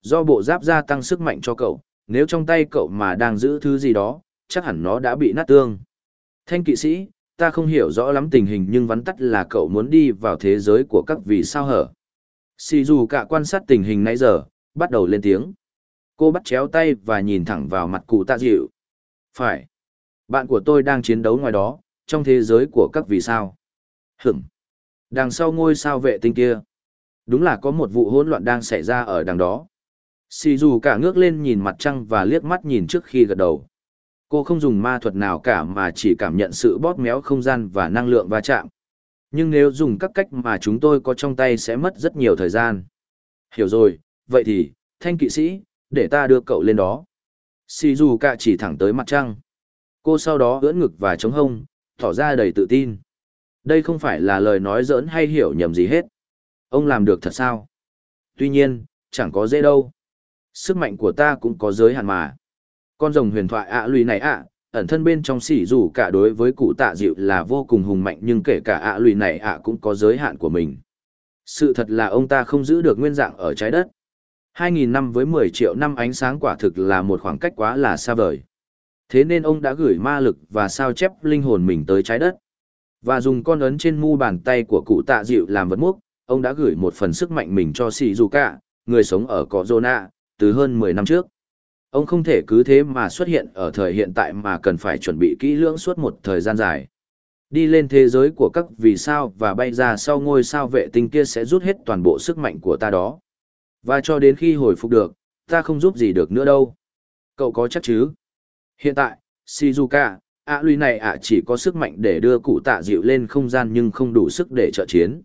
Do bộ giáp gia tăng sức mạnh cho cậu, nếu trong tay cậu mà đang giữ thứ gì đó, chắc hẳn nó đã bị nát tương. Thanh kỵ sĩ, ta không hiểu rõ lắm tình hình nhưng vắn tắt là cậu muốn đi vào thế giới của các vì sao hở. Xì dù cả quan sát tình hình nãy giờ, bắt đầu lên tiếng. Cô bắt chéo tay và nhìn thẳng vào mặt cụ tạ dịu. Phải. Bạn của tôi đang chiến đấu ngoài đó, trong thế giới của các vì sao. Hửm. Đằng sau ngôi sao vệ tinh kia. Đúng là có một vụ hỗn loạn đang xảy ra ở đằng đó. Xì dù cả ngước lên nhìn mặt trăng và liếc mắt nhìn trước khi gật đầu cô không dùng ma thuật nào cả mà chỉ cảm nhận sự bóp méo không gian và năng lượng va chạm. Nhưng nếu dùng các cách mà chúng tôi có trong tay sẽ mất rất nhiều thời gian. Hiểu rồi, vậy thì, thanh kỵ sĩ, để ta đưa cậu lên đó. Sì dù cả chỉ thẳng tới mặt trăng. Cô sau đó ưỡn ngực và chống hông, tỏ ra đầy tự tin. Đây không phải là lời nói giỡn hay hiểu nhầm gì hết. Ông làm được thật sao? Tuy nhiên, chẳng có dễ đâu. Sức mạnh của ta cũng có giới hạn mà. Con rồng huyền thoại ạ à lùi này ạ ẩn thân bên trong xỉ dù cả đối với cụ tạ dịu là vô cùng hùng mạnh nhưng kể cả ạ à lùi này ạ cũng có giới hạn của mình. Sự thật là ông ta không giữ được nguyên dạng ở trái đất. 2.000 năm với 10 triệu năm ánh sáng quả thực là một khoảng cách quá là xa vời. Thế nên ông đã gửi ma lực và sao chép linh hồn mình tới trái đất. Và dùng con ấn trên mu bàn tay của cụ tạ dịu làm vật mốc, ông đã gửi một phần sức mạnh mình cho xì dù cả người sống ở cọ rô từ hơn 10 năm trước Ông không thể cứ thế mà xuất hiện ở thời hiện tại mà cần phải chuẩn bị kỹ lưỡng suốt một thời gian dài. Đi lên thế giới của các vì sao và bay ra sau ngôi sao vệ tinh kia sẽ rút hết toàn bộ sức mạnh của ta đó. Và cho đến khi hồi phục được, ta không giúp gì được nữa đâu. Cậu có chắc chứ? Hiện tại, Shizuka, ạ lùi này ạ chỉ có sức mạnh để đưa cụ tạ dịu lên không gian nhưng không đủ sức để trợ chiến.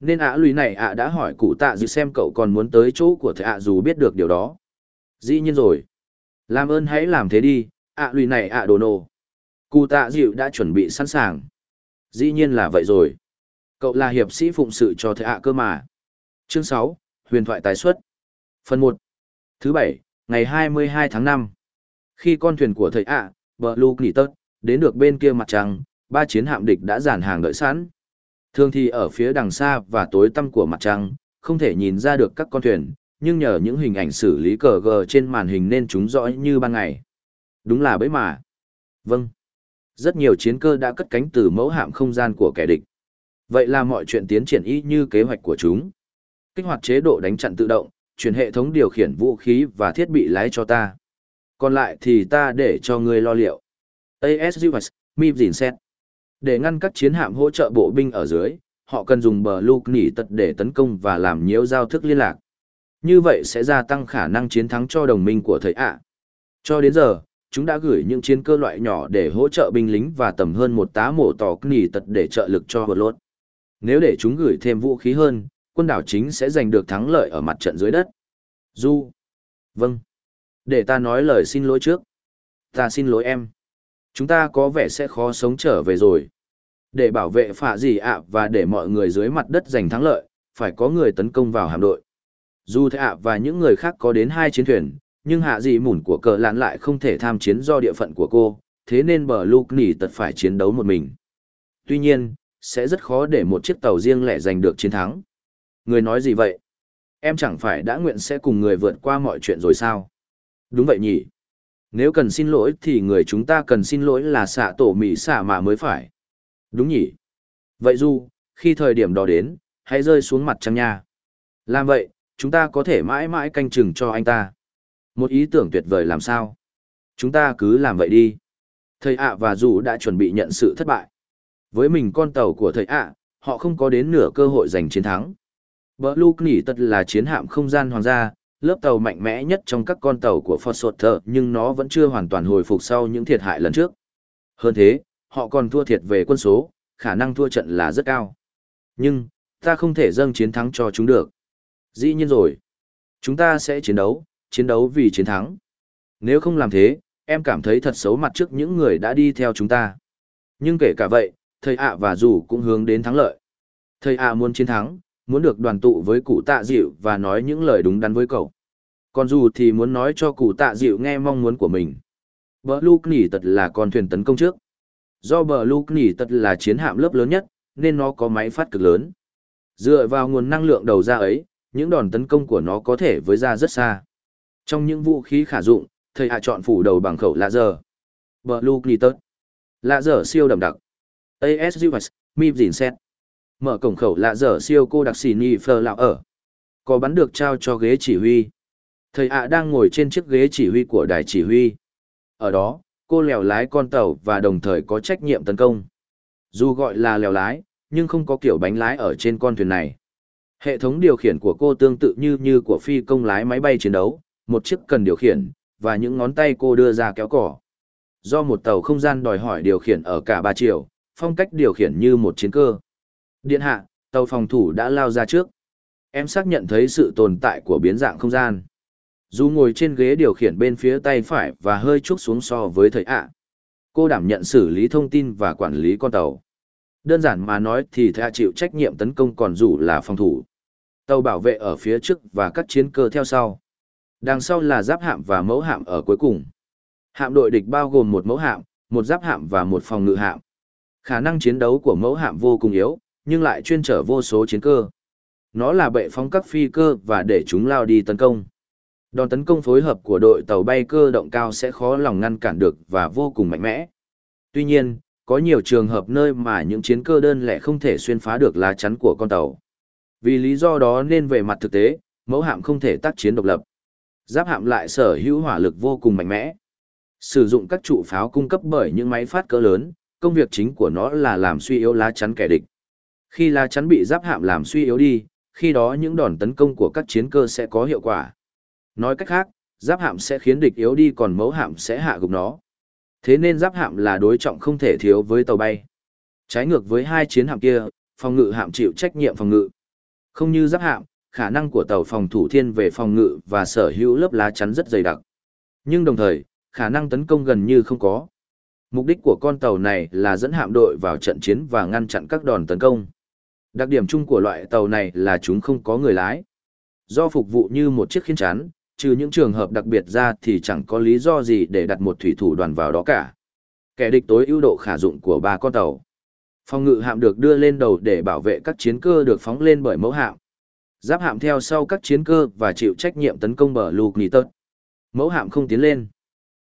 Nên ạ lùi này ạ đã hỏi cụ tạ dịu xem cậu còn muốn tới chỗ của thầy ạ dù biết được điều đó. Dĩ nhiên rồi. Làm ơn hãy làm thế đi, ạ lùi này ạ đồ nô. Cụ tạ dịu đã chuẩn bị sẵn sàng. Dĩ nhiên là vậy rồi. Cậu là hiệp sĩ phụng sự cho thầy ạ cơ mà. Chương sáu Huyền thoại tái xuất. Phần một Thứ bảy, ngày hai mươi hai tháng năm Khi con thuyền của thầy ạ, bờ lu nghỉ tớt, Đến được bên kia mặt trăng, ba chiến hạm địch đã dàn hàng đợi sẵn. Thường thì ở phía đằng xa và tối tăm của mặt trăng, không thể nhìn ra được các con thuyền, nhưng nhờ những hình ảnh xử lý cờ gờ trên màn hình nên chúng rõ như ban ngày. Đúng là bấy mà. Vâng. Rất nhiều chiến cơ đã cất cánh từ mẫu hạm không gian của kẻ địch. Vậy là mọi chuyện tiến triển y như kế hoạch của chúng. Kích hoạt chế độ đánh chặn tự động, chuyển hệ thống điều khiển vũ khí và thiết bị lái cho ta. Còn lại thì ta để cho ngươi lo liệu. ASUS, MIP dìn xét. Để ngăn các chiến hạm hỗ trợ bộ binh ở dưới, họ cần dùng bờ lục nỉ tật để tấn công và làm nhiễu giao thức liên lạc. Như vậy sẽ gia tăng khả năng chiến thắng cho đồng minh của thầy ạ. Cho đến giờ, chúng đã gửi những chiến cơ loại nhỏ để hỗ trợ binh lính và tầm hơn một tá mổ tỏ nỉ tật để trợ lực cho vật lốt. Nếu để chúng gửi thêm vũ khí hơn, quân đảo chính sẽ giành được thắng lợi ở mặt trận dưới đất. Du. Vâng. Để ta nói lời xin lỗi trước. Ta xin lỗi em. Chúng ta có vẻ sẽ khó sống trở về rồi. Để bảo vệ phạ gì ạ và để mọi người dưới mặt đất giành thắng lợi, phải có người tấn công vào hạm đội. Dù thế ạ và những người khác có đến hai chiến thuyền, nhưng hạ dị mủn của cờ lạn lại không thể tham chiến do địa phận của cô, thế nên bờ lục nỉ tật phải chiến đấu một mình. Tuy nhiên, sẽ rất khó để một chiếc tàu riêng lẻ giành được chiến thắng. Người nói gì vậy? Em chẳng phải đã nguyện sẽ cùng người vượt qua mọi chuyện rồi sao? Đúng vậy nhỉ. Nếu cần xin lỗi thì người chúng ta cần xin lỗi là xạ tổ mỹ xạ mà mới phải. Đúng nhỉ. Vậy Du, khi thời điểm đó đến, hãy rơi xuống mặt trăng nha. Làm vậy, chúng ta có thể mãi mãi canh chừng cho anh ta. Một ý tưởng tuyệt vời làm sao? Chúng ta cứ làm vậy đi. Thầy ạ và Du đã chuẩn bị nhận sự thất bại. Với mình con tàu của thầy ạ, họ không có đến nửa cơ hội giành chiến thắng. Bờ Luke Nỉ Tật là chiến hạm không gian hoàng gia, lớp tàu mạnh mẽ nhất trong các con tàu của Fort nhưng nó vẫn chưa hoàn toàn hồi phục sau những thiệt hại lần trước. Hơn thế, họ còn thua thiệt về quân số, khả năng thua trận là rất cao. Nhưng, ta không thể dâng chiến thắng cho chúng được. Dĩ nhiên rồi. Chúng ta sẽ chiến đấu, chiến đấu vì chiến thắng. Nếu không làm thế, em cảm thấy thật xấu mặt trước những người đã đi theo chúng ta. Nhưng kể cả vậy, thầy ạ và dù cũng hướng đến thắng lợi. Thầy ạ muốn chiến thắng, muốn được đoàn tụ với cụ tạ dịu và nói những lời đúng đắn với cậu. Còn dù thì muốn nói cho cụ tạ dịu nghe mong muốn của mình. Bờ Luke Nỉ Tật là con thuyền tấn công trước. Do bờ Luke Nỉ Tật là chiến hạm lớp lớn nhất, nên nó có máy phát cực lớn. Dựa vào nguồn năng lượng đầu ra ấy, những đòn tấn công của nó có thể với ra rất xa. Trong những vũ khí khả dụng, thầy hạ chọn phủ đầu bằng khẩu laser. Bờ Luke Nỉ Tật. Laser siêu đậm đặc. ASUS, MIP dìn xét. Mở cổng khẩu lạ dở siêu cô đặc xì ni phờ lạo ở. Có bắn được trao cho ghế chỉ huy. Thầy ạ đang ngồi trên chiếc ghế chỉ huy của đài chỉ huy. Ở đó, cô lèo lái con tàu và đồng thời có trách nhiệm tấn công. Dù gọi là lèo lái, nhưng không có kiểu bánh lái ở trên con thuyền này. Hệ thống điều khiển của cô tương tự như như của phi công lái máy bay chiến đấu, một chiếc cần điều khiển, và những ngón tay cô đưa ra kéo cỏ. Do một tàu không gian đòi hỏi điều khiển ở cả ba chiều, phong cách điều khiển như một chiến cơ. Điện hạ, tàu phòng thủ đã lao ra trước. Em xác nhận thấy sự tồn tại của biến dạng không gian. Dù ngồi trên ghế điều khiển bên phía tay phải và hơi trúc xuống so với thầy ạ. Cô đảm nhận xử lý thông tin và quản lý con tàu. Đơn giản mà nói thì thầy ạ chịu trách nhiệm tấn công còn dù là phòng thủ. Tàu bảo vệ ở phía trước và các chiến cơ theo sau. Đằng sau là giáp hạm và mẫu hạm ở cuối cùng. Hạm đội địch bao gồm một mẫu hạm, một giáp hạm và một phòng ngự hạm. Khả năng chiến đấu của mẫu hạm vô cùng yếu, nhưng lại chuyên trở vô số chiến cơ. Nó là bệ phóng các phi cơ và để chúng lao đi tấn công. Đòn tấn công phối hợp của đội tàu bay cơ động cao sẽ khó lòng ngăn cản được và vô cùng mạnh mẽ. Tuy nhiên, có nhiều trường hợp nơi mà những chiến cơ đơn lẻ không thể xuyên phá được lá chắn của con tàu. Vì lý do đó nên về mặt thực tế, mẫu hạm không thể tác chiến độc lập. Giáp hạm lại sở hữu hỏa lực vô cùng mạnh mẽ. Sử dụng các trụ pháo cung cấp bởi những máy phát cỡ lớn, công việc chính của nó là làm suy yếu lá chắn kẻ địch. Khi lá chắn bị giáp hạm làm suy yếu đi, khi đó những đòn tấn công của các chiến cơ sẽ có hiệu quả. Nói cách khác, giáp hạm sẽ khiến địch yếu đi còn mẫu hạm sẽ hạ gục nó. Thế nên giáp hạm là đối trọng không thể thiếu với tàu bay. Trái ngược với hai chiến hạm kia, phòng ngự hạm chịu trách nhiệm phòng ngự. Không như giáp hạm, khả năng của tàu phòng thủ thiên về phòng ngự và sở hữu lớp lá chắn rất dày đặc. Nhưng đồng thời, khả năng tấn công gần như không có. Mục đích của con tàu này là dẫn hạm đội vào trận chiến và ngăn chặn các đòn tấn công. Đặc điểm chung của loại tàu này là chúng không có người lái. Do phục vụ như một chiếc khiên chắn, trừ những trường hợp đặc biệt ra thì chẳng có lý do gì để đặt một thủy thủ đoàn vào đó cả. Kẻ địch tối ưu độ khả dụng của ba con tàu. Phòng ngự hạm được đưa lên đầu để bảo vệ các chiến cơ được phóng lên bởi mẫu hạm. Giáp hạm theo sau các chiến cơ và chịu trách nhiệm tấn công bờ lục nỉ tớt. Mẫu hạm không tiến lên.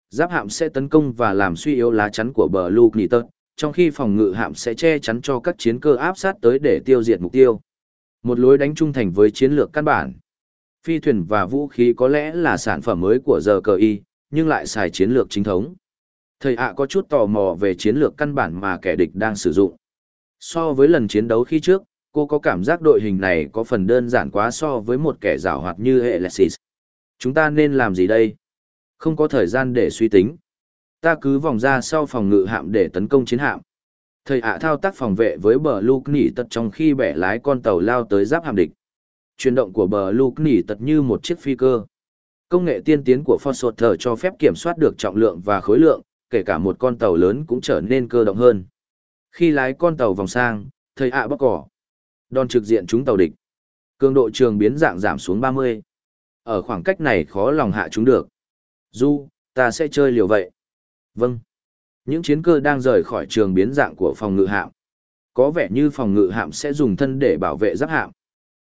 Giáp hạm sẽ tấn công và làm suy yếu lá chắn của bờ lục nỉ tớt, trong khi phòng ngự hạm sẽ che chắn cho các chiến cơ áp sát tới để tiêu diệt mục tiêu. Một lối đánh trung thành với chiến lược căn bản. Phi thuyền và vũ khí có lẽ là sản phẩm mới của giờ cờ y, nhưng lại xài chiến lược chính thống. Thầy ạ có chút tò mò về chiến lược căn bản mà kẻ địch đang sử dụng. So với lần chiến đấu khi trước, cô có cảm giác đội hình này có phần đơn giản quá so với một kẻ giảo hoạt như Alexis. Chúng ta nên làm gì đây? Không có thời gian để suy tính. Ta cứ vòng ra sau phòng ngự hạm để tấn công chiến hạm. Thầy ạ thao tác phòng vệ với bờ lục nỉ tật trong khi bẻ lái con tàu lao tới giáp hạm địch. Chuyển động của bờ lục nỉ tật như một chiếc phi cơ. Công nghệ tiên tiến của Foster cho phép kiểm soát được trọng lượng và khối lượng, kể cả một con tàu lớn cũng trở nên cơ động hơn. Khi lái con tàu vòng sang, thầy ạ à bóc cỏ. Đòn trực diện chúng tàu địch. Cường độ trường biến dạng giảm xuống 30. Ở khoảng cách này khó lòng hạ chúng được. Du, ta sẽ chơi liều vậy. Vâng. Những chiến cơ đang rời khỏi trường biến dạng của phòng ngự hạm. Có vẻ như phòng ngự hạm sẽ dùng thân để bảo vệ giáp hạm.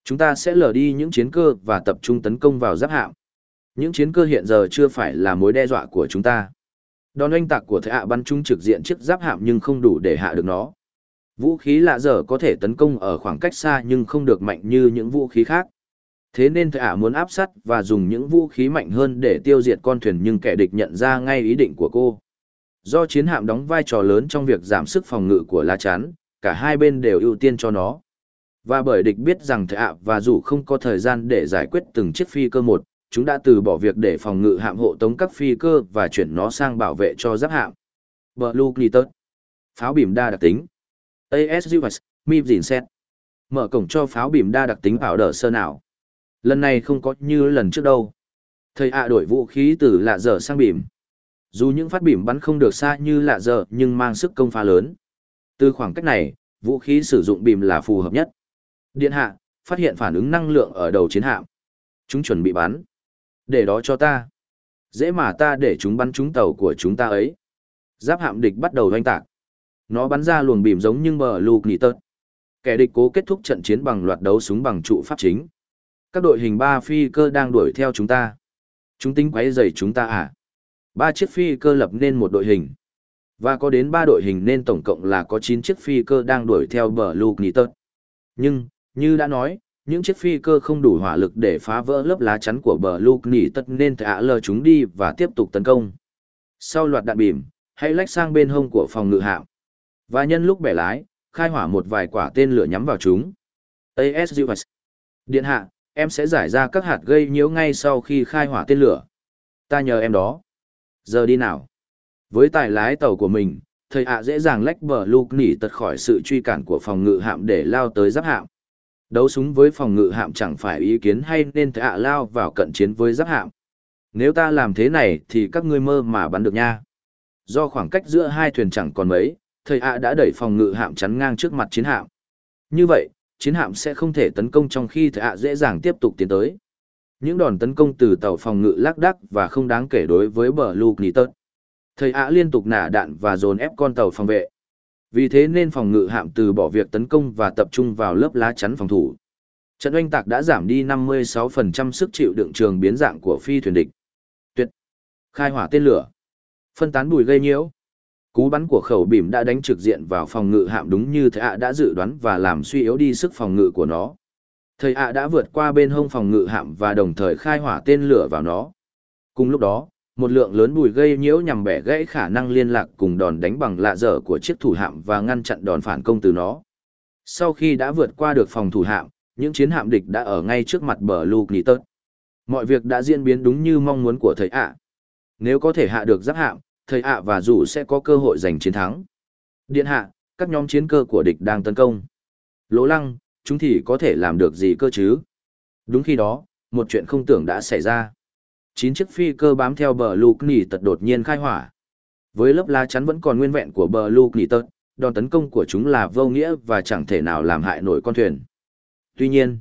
Chúng ta sẽ lờ đi những chiến cơ và tập trung tấn công vào giáp hạm. Những chiến cơ hiện giờ chưa phải là mối đe dọa của chúng ta. Đòn oanh tạc của thế hạ bắn trúng trực diện chiếc giáp hạm nhưng không đủ để hạ được nó. Vũ khí lạ dở có thể tấn công ở khoảng cách xa nhưng không được mạnh như những vũ khí khác. Thế nên thệ hạ muốn áp sát và dùng những vũ khí mạnh hơn để tiêu diệt con thuyền nhưng kẻ địch nhận ra ngay ý định của cô. Do chiến hạm đóng vai trò lớn trong việc giảm sức phòng ngự của lá chắn, cả hai bên đều ưu tiên cho nó. Và bởi địch biết rằng thệ ạ và dù không có thời gian để giải quyết từng chiếc phi cơ một, chúng đã từ bỏ việc để phòng ngự hạm hộ tống các phi cơ và chuyển nó sang bảo vệ cho giáp hạm. Blue Glitter. Pháo bìm đa đặc tính. ASUS, MIP dìn xét. Mở cổng cho pháo bìm đa đặc tính bảo đỡ sơ nào. Lần này không có như lần trước đâu. Thầy ạ đổi vũ khí từ lạ dở sang bìm. Dù những phát bìm bắn không được xa như lạ dở nhưng mang sức công phá lớn. Từ khoảng cách này, vũ khí sử dụng bìm là phù hợp nhất. Điện hạ, phát hiện phản ứng năng lượng ở đầu chiến hạm. Chúng chuẩn bị bắn. Để đó cho ta. Dễ mà ta để chúng bắn trúng tàu của chúng ta ấy. Giáp hạm địch bắt đầu doanh tạc. Nó bắn ra luồng bìm giống như bờ lục nỉ tớt. Kẻ địch cố kết thúc trận chiến bằng loạt đấu súng bằng trụ pháp chính. Các đội hình ba phi cơ đang đuổi theo chúng ta. Chúng tính quấy rầy chúng ta à? Ba chiếc phi cơ lập nên một đội hình. Và có đến ba đội hình nên tổng cộng là có chín chiếc phi cơ đang đuổi theo bờ lục nỉ tớt. Nhưng, như đã nói, những chiếc phi cơ không đủ hỏa lực để phá vỡ lớp lá chắn của bờ lục nỉ tớt nên thả lờ chúng đi và tiếp tục tấn công. Sau loạt đạn bìm, hãy lách sang bên hông của phòng ngự hạm. Và nhân lúc bẻ lái, khai hỏa một vài quả tên lửa nhắm vào chúng. ASUS. Điện hạ, em sẽ giải ra các hạt gây nhiễu ngay sau khi khai hỏa tên lửa. Ta nhờ em đó. Giờ đi nào. Với tài lái tàu của mình, thầy ạ dễ dàng lách bờ lục nỉ tật khỏi sự truy cản của phòng ngự hạm để lao tới giáp hạm. Đấu súng với phòng ngự hạm chẳng phải ý kiến hay nên thầy ạ lao vào cận chiến với giáp hạm. Nếu ta làm thế này thì các ngươi mơ mà bắn được nha. Do khoảng cách giữa hai thuyền chẳng còn mấy, thầy ạ đã đẩy phòng ngự hạm chắn ngang trước mặt chiến hạm. Như vậy, chiến hạm sẽ không thể tấn công trong khi thầy ạ dễ dàng tiếp tục tiến tới. Những đòn tấn công từ tàu phòng ngự lác đác và không đáng kể đối với bờ Luke Nittot. Thầy ạ liên tục nả đạn và dồn ép con tàu phòng vệ. Vì thế nên phòng ngự hạm từ bỏ việc tấn công và tập trung vào lớp lá chắn phòng thủ. Trận oanh tạc đã giảm đi 56% sức chịu đựng trường biến dạng của phi thuyền địch. Tuyệt! Khai hỏa tên lửa. Phân tán bùi gây nhiễu. Cú bắn của khẩu bìm đã đánh trực diện vào phòng ngự hạm đúng như thầy ạ đã dự đoán và làm suy yếu đi sức phòng ngự của nó. Thầy ạ đã vượt qua bên hông phòng ngự hạm và đồng thời khai hỏa tên lửa vào nó. Cùng lúc đó, một lượng lớn bùi gây nhiễu nhằm bẻ gãy khả năng liên lạc cùng đòn đánh bằng lạ dở của chiếc thủ hạm và ngăn chặn đòn phản công từ nó. Sau khi đã vượt qua được phòng thủ hạm, những chiến hạm địch đã ở ngay trước mặt bờ Luke Nittot. Mọi việc đã diễn biến đúng như mong muốn của thầy ạ. Nếu có thể hạ được giáp hạm, thầy ạ và dù sẽ có cơ hội giành chiến thắng. Điện hạ, các nhóm chiến cơ của địch đang tấn công. Lỗ lăng, chúng thì có thể làm được gì cơ chứ? Đúng khi đó, một chuyện không tưởng đã xảy ra chín chiếc phi cơ bám theo bờ lục nỉ tật đột nhiên khai hỏa với lớp lá chắn vẫn còn nguyên vẹn của bờ lục nỉ tật đòn tấn công của chúng là vô nghĩa và chẳng thể nào làm hại nổi con thuyền tuy nhiên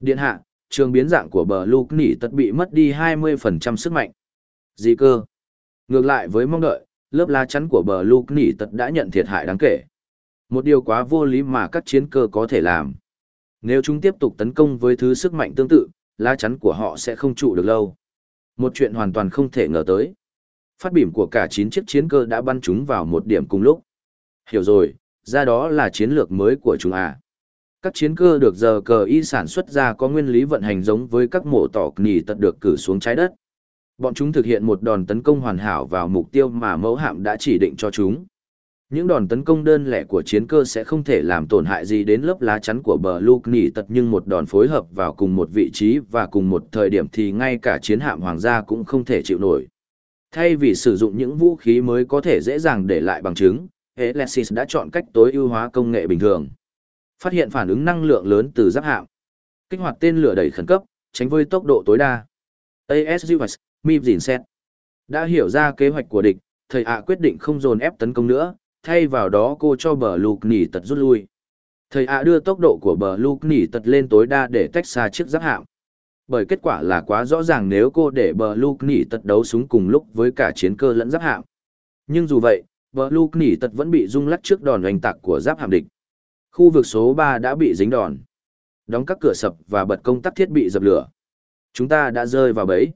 điện hạ trường biến dạng của bờ lục nỉ tật bị mất đi 20% sức mạnh gì cơ ngược lại với mong đợi lớp lá chắn của bờ lục nỉ tật đã nhận thiệt hại đáng kể. Một điều quá vô lý mà các chiến cơ có thể làm. Nếu chúng tiếp tục tấn công với thứ sức mạnh tương tự, lá chắn của họ sẽ không trụ được lâu. Một chuyện hoàn toàn không thể ngờ tới. Phát bìm của cả 9 chiếc chiến cơ đã bắn chúng vào một điểm cùng lúc. Hiểu rồi, ra đó là chiến lược mới của chúng à. Các chiến cơ được giờ cờ y sản xuất ra có nguyên lý vận hành giống với các mổ tỏ nỉ tật được cử xuống trái đất. Bọn chúng thực hiện một đòn tấn công hoàn hảo vào mục tiêu mà mẫu hạm đã chỉ định cho chúng. Những đòn tấn công đơn lẻ của chiến cơ sẽ không thể làm tổn hại gì đến lớp lá chắn của bờ Luke nỉ tật nhưng một đòn phối hợp vào cùng một vị trí và cùng một thời điểm thì ngay cả chiến hạm hoàng gia cũng không thể chịu nổi. Thay vì sử dụng những vũ khí mới có thể dễ dàng để lại bằng chứng, Alexis đã chọn cách tối ưu hóa công nghệ bình thường. Phát hiện phản ứng năng lượng lớn từ giáp hạm. Kích hoạt tên lửa đẩy khẩn cấp, tránh với tốc độ tối đa. ASUS, MIP. Đã hiểu ra kế hoạch của địch, thầy ạ quyết định không dồn ép tấn công nữa, thay vào đó cô cho bờ lục nỉ tật rút lui. Thầy ạ đưa tốc độ của bờ lục nỉ tật lên tối đa để tách xa chiếc giáp hạm. Bởi kết quả là quá rõ ràng nếu cô để bờ lục nỉ tật đấu súng cùng lúc với cả chiến cơ lẫn giáp hạm. Nhưng dù vậy, bờ lục nỉ tật vẫn bị rung lắc trước đòn oanh tạc của giáp hạm địch. Khu vực số ba đã bị dính đòn. Đóng các cửa sập và bật công tắc thiết bị dập lửa. Chúng ta đã rơi vào bẫy.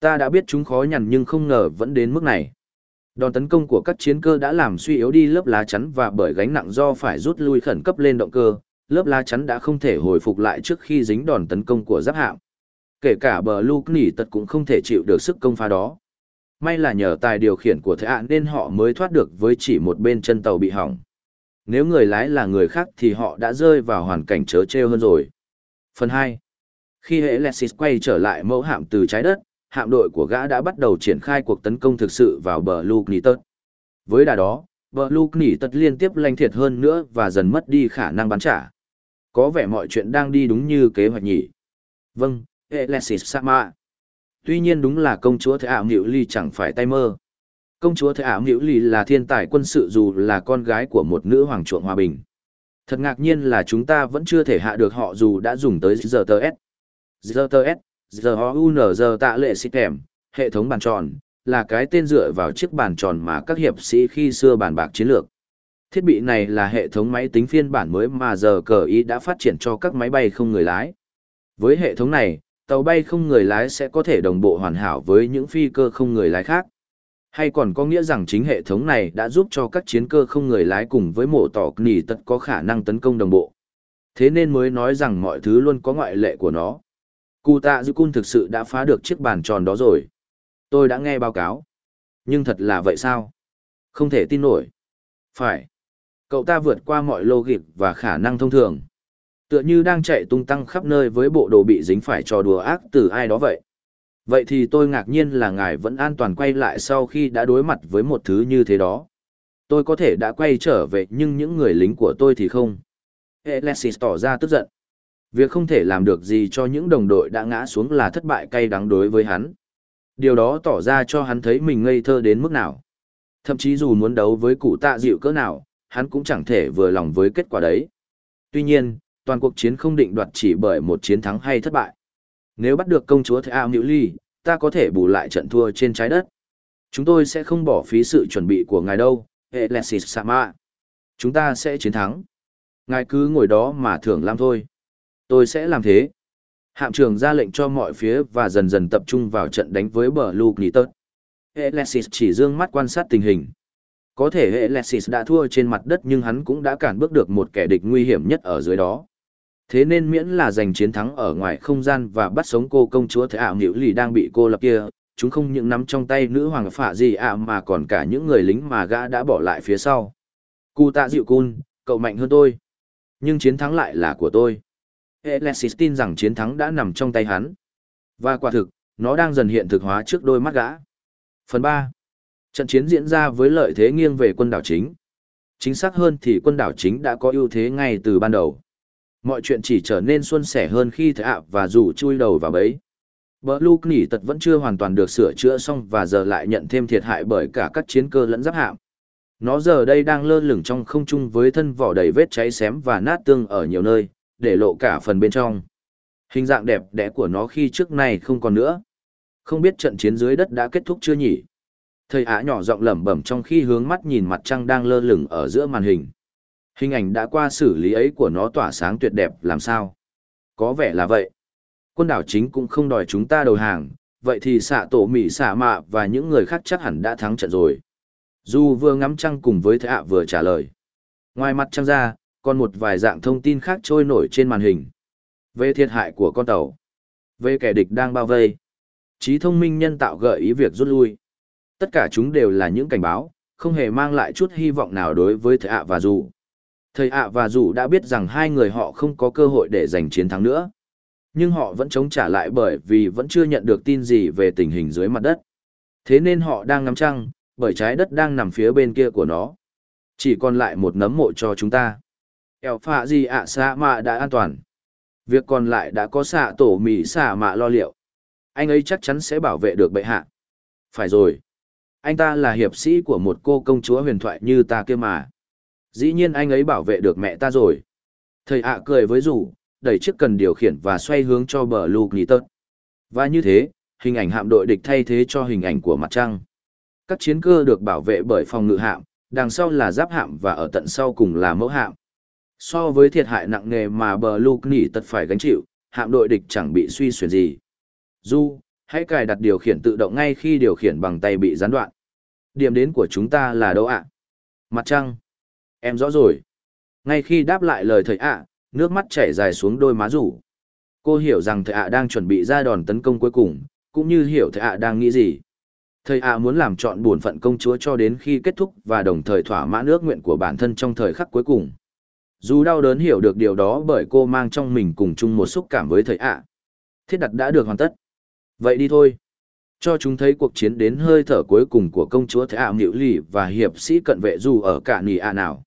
Ta đã biết chúng khó nhằn nhưng không ngờ vẫn đến mức này. Đòn tấn công của các chiến cơ đã làm suy yếu đi lớp lá chắn và bởi gánh nặng do phải rút lui khẩn cấp lên động cơ, lớp lá chắn đã không thể hồi phục lại trước khi dính đòn tấn công của giáp hạm. Kể cả bờ Luke nỉ tật cũng không thể chịu được sức công phá đó. May là nhờ tài điều khiển của thế ạ nên họ mới thoát được với chỉ một bên chân tàu bị hỏng. Nếu người lái là người khác thì họ đã rơi vào hoàn cảnh chớ treo hơn rồi. Phần 2. Khi hệ Lexis quay trở lại mẫu hạm từ trái đất, hạm đội của gã đã bắt đầu triển khai cuộc tấn công thực sự vào bờ Luke Với đà đó, bờ Luke liên tiếp lanh thiệt hơn nữa và dần mất đi khả năng bắn trả. Có vẻ mọi chuyện đang đi đúng như kế hoạch nhỉ. Vâng, Alexis Sama. Tuy nhiên đúng là công chúa Thế ảo Nhiễu Ly chẳng phải tay mơ. Công chúa Thế ảo Nhiễu Ly là thiên tài quân sự dù là con gái của một nữ hoàng chuộng hòa bình. Thật ngạc nhiên là chúng ta vẫn chưa thể hạ được họ dù đã dùng tới ZTS. ZTS, giờ tạ lệ xích kèm, hệ thống bàn tròn, là cái tên dựa vào chiếc bàn tròn mà các hiệp sĩ khi xưa bàn bạc chiến lược. Thiết bị này là hệ thống máy tính phiên bản mới mà giờ cờ ý đã phát triển cho các máy bay không người lái. Với hệ thống này, tàu bay không người lái sẽ có thể đồng bộ hoàn hảo với những phi cơ không người lái khác. Hay còn có nghĩa rằng chính hệ thống này đã giúp cho các chiến cơ không người lái cùng với mổ tỏ nỉ tật có khả năng tấn công đồng bộ. Thế nên mới nói rằng mọi thứ luôn có ngoại lệ của nó. Cụ tạ dư cun thực sự đã phá được chiếc bàn tròn đó rồi. Tôi đã nghe báo cáo. Nhưng thật là vậy sao? Không thể tin nổi. Phải. Cậu ta vượt qua mọi logic và khả năng thông thường. Tựa như đang chạy tung tăng khắp nơi với bộ đồ bị dính phải trò đùa ác từ ai đó vậy. Vậy thì tôi ngạc nhiên là ngài vẫn an toàn quay lại sau khi đã đối mặt với một thứ như thế đó. Tôi có thể đã quay trở về nhưng những người lính của tôi thì không. Alexis tỏ ra tức giận. Việc không thể làm được gì cho những đồng đội đã ngã xuống là thất bại cay đắng đối với hắn. Điều đó tỏ ra cho hắn thấy mình ngây thơ đến mức nào. Thậm chí dù muốn đấu với cụ tạ dịu cỡ nào, hắn cũng chẳng thể vừa lòng với kết quả đấy. Tuy nhiên, toàn cuộc chiến không định đoạt chỉ bởi một chiến thắng hay thất bại. Nếu bắt được công chúa Thea Nữ Ly, ta có thể bù lại trận thua trên trái đất. Chúng tôi sẽ không bỏ phí sự chuẩn bị của ngài đâu, Alexis Sama. Chúng ta sẽ chiến thắng. Ngài cứ ngồi đó mà thưởng lam thôi. Tôi sẽ làm thế. Hạm trưởng ra lệnh cho mọi phía và dần dần tập trung vào trận đánh với bờ Luke Nitot. Alexis chỉ dương mắt quan sát tình hình. Có thể Alexis đã thua trên mặt đất nhưng hắn cũng đã cản bước được một kẻ địch nguy hiểm nhất ở dưới đó. Thế nên miễn là giành chiến thắng ở ngoài không gian và bắt sống cô công chúa Thế ảo Nhiễu Lì đang bị cô lập kia, chúng không những nắm trong tay nữ hoàng phạ gì ạ mà còn cả những người lính mà gã đã bỏ lại phía sau. Cụ tạ dịu cun, cậu mạnh hơn tôi. Nhưng chiến thắng lại là của tôi. Alexis tin rằng chiến thắng đã nằm trong tay hắn. Và quả thực, nó đang dần hiện thực hóa trước đôi mắt gã. Phần 3. Trận chiến diễn ra với lợi thế nghiêng về quân đảo chính. Chính xác hơn thì quân đảo chính đã có ưu thế ngay từ ban đầu. Mọi chuyện chỉ trở nên suôn sẻ hơn khi thẻ ạ và dù chui đầu vào bấy. Bờ Luke nỉ tật vẫn chưa hoàn toàn được sửa chữa xong và giờ lại nhận thêm thiệt hại bởi cả các chiến cơ lẫn giáp hạm. Nó giờ đây đang lơ lửng trong không trung với thân vỏ đầy vết cháy xém và nát tương ở nhiều nơi, để lộ cả phần bên trong. Hình dạng đẹp đẽ của nó khi trước này không còn nữa. Không biết trận chiến dưới đất đã kết thúc chưa nhỉ? Thầy ạ nhỏ giọng lẩm bẩm trong khi hướng mắt nhìn mặt trăng đang lơ lửng ở giữa màn hình. Hình ảnh đã qua xử lý ấy của nó tỏa sáng tuyệt đẹp làm sao? Có vẻ là vậy. Quân đảo chính cũng không đòi chúng ta đầu hàng, vậy thì xạ tổ mỉ xạ mạ và những người khác chắc hẳn đã thắng trận rồi. Dù vừa ngắm trăng cùng với thầy ạ vừa trả lời. Ngoài mặt trăng ra, còn một vài dạng thông tin khác trôi nổi trên màn hình. Về thiệt hại của con tàu. Về kẻ địch đang bao vây. Trí thông minh nhân tạo gợi ý việc rút lui. Tất cả chúng đều là những cảnh báo, không hề mang lại chút hy vọng nào đối với thầy ạ và dù. Thầy ạ và dù đã biết rằng hai người họ không có cơ hội để giành chiến thắng nữa. Nhưng họ vẫn chống trả lại bởi vì vẫn chưa nhận được tin gì về tình hình dưới mặt đất. Thế nên họ đang ngắm trăng, bởi trái đất đang nằm phía bên kia của nó. Chỉ còn lại một nấm mộ cho chúng ta ẻo phạ gì ạ xạ mạ đã an toàn. Việc còn lại đã có xạ tổ mỹ xạ mạ lo liệu. Anh ấy chắc chắn sẽ bảo vệ được bệ hạ. Phải rồi. Anh ta là hiệp sĩ của một cô công chúa huyền thoại như ta kia mà. Dĩ nhiên anh ấy bảo vệ được mẹ ta rồi. Thầy ạ cười với rủ, đẩy chiếc cần điều khiển và xoay hướng cho bờ lục nghỉ tớt. Và như thế, hình ảnh hạm đội địch thay thế cho hình ảnh của mặt trăng. Các chiến cơ được bảo vệ bởi phòng ngự hạm, đằng sau là giáp hạm và ở tận sau cùng là mẫu hạm. So với thiệt hại nặng nề mà bờ lục nỉ tật phải gánh chịu, hạm đội địch chẳng bị suy xuyển gì. Du, hãy cài đặt điều khiển tự động ngay khi điều khiển bằng tay bị gián đoạn. Điểm đến của chúng ta là đâu ạ? Mặt trăng. Em rõ rồi. Ngay khi đáp lại lời thầy ạ, nước mắt chảy dài xuống đôi má rủ. Cô hiểu rằng thầy ạ đang chuẩn bị ra đòn tấn công cuối cùng, cũng như hiểu thầy ạ đang nghĩ gì. Thầy ạ muốn làm chọn bổn phận công chúa cho đến khi kết thúc và đồng thời thỏa mãn ước nguyện của bản thân trong thời khắc cuối cùng. Dù đau đớn hiểu được điều đó bởi cô mang trong mình cùng chung một xúc cảm với thầy ạ. Thiết đặt đã được hoàn tất. Vậy đi thôi. Cho chúng thấy cuộc chiến đến hơi thở cuối cùng của công chúa thầy ạ Nhiễu Lì và hiệp sĩ cận vệ dù ở cả nì ạ nào.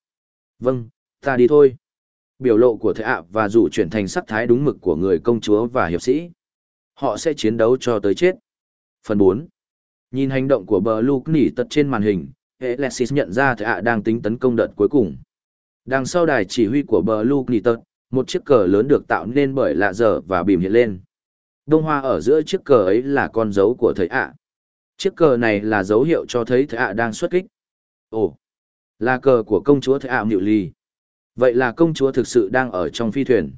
Vâng, ta đi thôi. Biểu lộ của thầy ạ và dù chuyển thành sắc thái đúng mực của người công chúa và hiệp sĩ. Họ sẽ chiến đấu cho tới chết. Phần bốn. Nhìn hành động của bờ Luke nỉ tật trên màn hình, Alexis nhận ra thầy ạ đang tính tấn công đợt cuối cùng. Đằng sau đài chỉ huy của Blue Knitter, một chiếc cờ lớn được tạo nên bởi lạ dở và bìm hiện lên. Đông hoa ở giữa chiếc cờ ấy là con dấu của thầy ạ. Chiếc cờ này là dấu hiệu cho thấy thầy ạ đang xuất kích. Ồ, là cờ của công chúa thầy ạ Nhiệu Ly. Vậy là công chúa thực sự đang ở trong phi thuyền.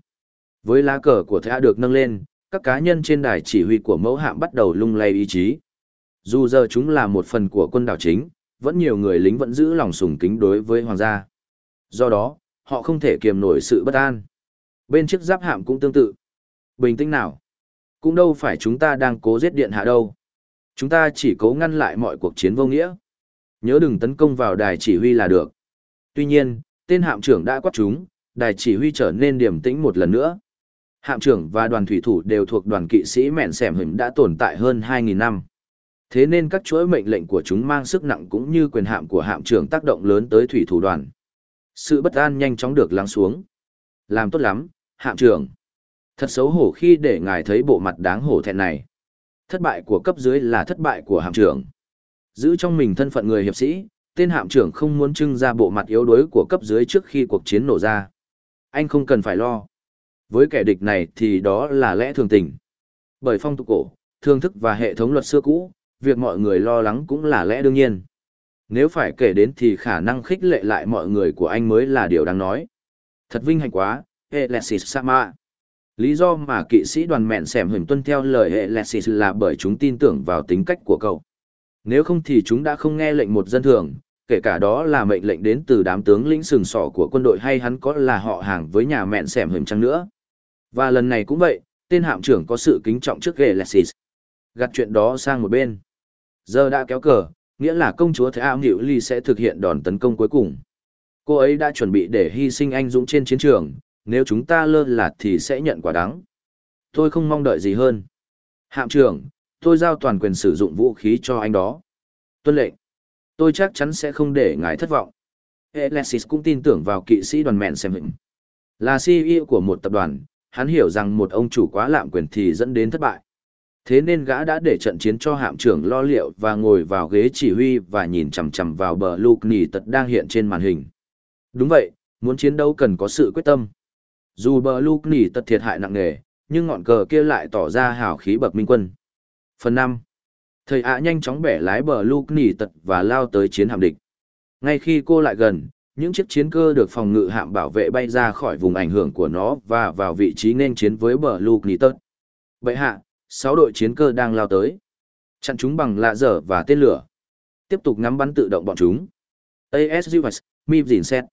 Với lá cờ của thầy ạ được nâng lên, các cá nhân trên đài chỉ huy của mẫu hạm bắt đầu lung lay ý chí. Dù giờ chúng là một phần của quân đảo chính, vẫn nhiều người lính vẫn giữ lòng sùng kính đối với hoàng gia. Do đó, họ không thể kiềm nổi sự bất an. Bên chiếc giáp hạm cũng tương tự. Bình tĩnh nào. Cũng đâu phải chúng ta đang cố giết điện hạ đâu. Chúng ta chỉ cố ngăn lại mọi cuộc chiến vô nghĩa. Nhớ đừng tấn công vào đài chỉ huy là được. Tuy nhiên, tên hạm trưởng đã quát chúng, đài chỉ huy trở nên điềm tĩnh một lần nữa. Hạm trưởng và đoàn thủy thủ đều thuộc đoàn kỵ sĩ mẹn xẻm hình đã tồn tại hơn 2.000 năm. Thế nên các chuỗi mệnh lệnh của chúng mang sức nặng cũng như quyền hạm của hạm trưởng tác động lớn tới thủy thủ đoàn. Sự bất an nhanh chóng được lắng xuống. Làm tốt lắm, hạm trưởng. Thật xấu hổ khi để ngài thấy bộ mặt đáng hổ thẹn này. Thất bại của cấp dưới là thất bại của hạm trưởng. Giữ trong mình thân phận người hiệp sĩ, tên hạm trưởng không muốn trưng ra bộ mặt yếu đuối của cấp dưới trước khi cuộc chiến nổ ra. Anh không cần phải lo. Với kẻ địch này thì đó là lẽ thường tình. Bởi phong tục cổ, thương thức và hệ thống luật xưa cũ, việc mọi người lo lắng cũng là lẽ đương nhiên. Nếu phải kể đến thì khả năng khích lệ lại mọi người của anh mới là điều đáng nói. Thật vinh hạnh quá, Alexis Sama. Lý do mà kỵ sĩ đoàn mẹn xẻm hình tuân theo lời hệ là bởi chúng tin tưởng vào tính cách của cậu. Nếu không thì chúng đã không nghe lệnh một dân thường, kể cả đó là mệnh lệnh đến từ đám tướng lĩnh sừng sỏ của quân đội hay hắn có là họ hàng với nhà mẹn xẻm hình chăng nữa. Và lần này cũng vậy, tên hạm trưởng có sự kính trọng trước Alexis. Gặt chuyện đó sang một bên. Giờ đã kéo cờ, nghĩa là công chúa Thế Am Hiệu Ly sẽ thực hiện đòn tấn công cuối cùng. Cô ấy đã chuẩn bị để hy sinh anh dũng trên chiến trường, nếu chúng ta lơ là thì sẽ nhận quả đắng. Tôi không mong đợi gì hơn. Hạm trưởng, tôi giao toàn quyền sử dụng vũ khí cho anh đó. Tuân lệnh. Tôi chắc chắn sẽ không để ngài thất vọng. Alexis cũng tin tưởng vào kỵ sĩ đoàn mẹn xem hình. Là CEO của một tập đoàn, hắn hiểu rằng một ông chủ quá lạm quyền thì dẫn đến thất bại. Thế nên gã đã để trận chiến cho hạm trưởng lo liệu và ngồi vào ghế chỉ huy và nhìn chằm chằm vào bờ lục nỉ tật đang hiện trên màn hình. Đúng vậy, muốn chiến đấu cần có sự quyết tâm. Dù bờ lục nỉ tật thiệt hại nặng nề, nhưng ngọn cờ kia lại tỏ ra hào khí bậc minh quân. Phần năm Thầy ạ nhanh chóng bẻ lái bờ lục nỉ tật và lao tới chiến hạm địch. Ngay khi cô lại gần, những chiếc chiến cơ được phòng ngự hạm bảo vệ bay ra khỏi vùng ảnh hưởng của nó và vào vị trí nên chiến với bờ lục nỉ tật. Bệ hạ, sáu đội chiến cơ đang lao tới. Chặn chúng bằng lạ dở và tên lửa. Tiếp tục ngắm bắn tự động bọn chúng. ASUS, MIP dìn xét.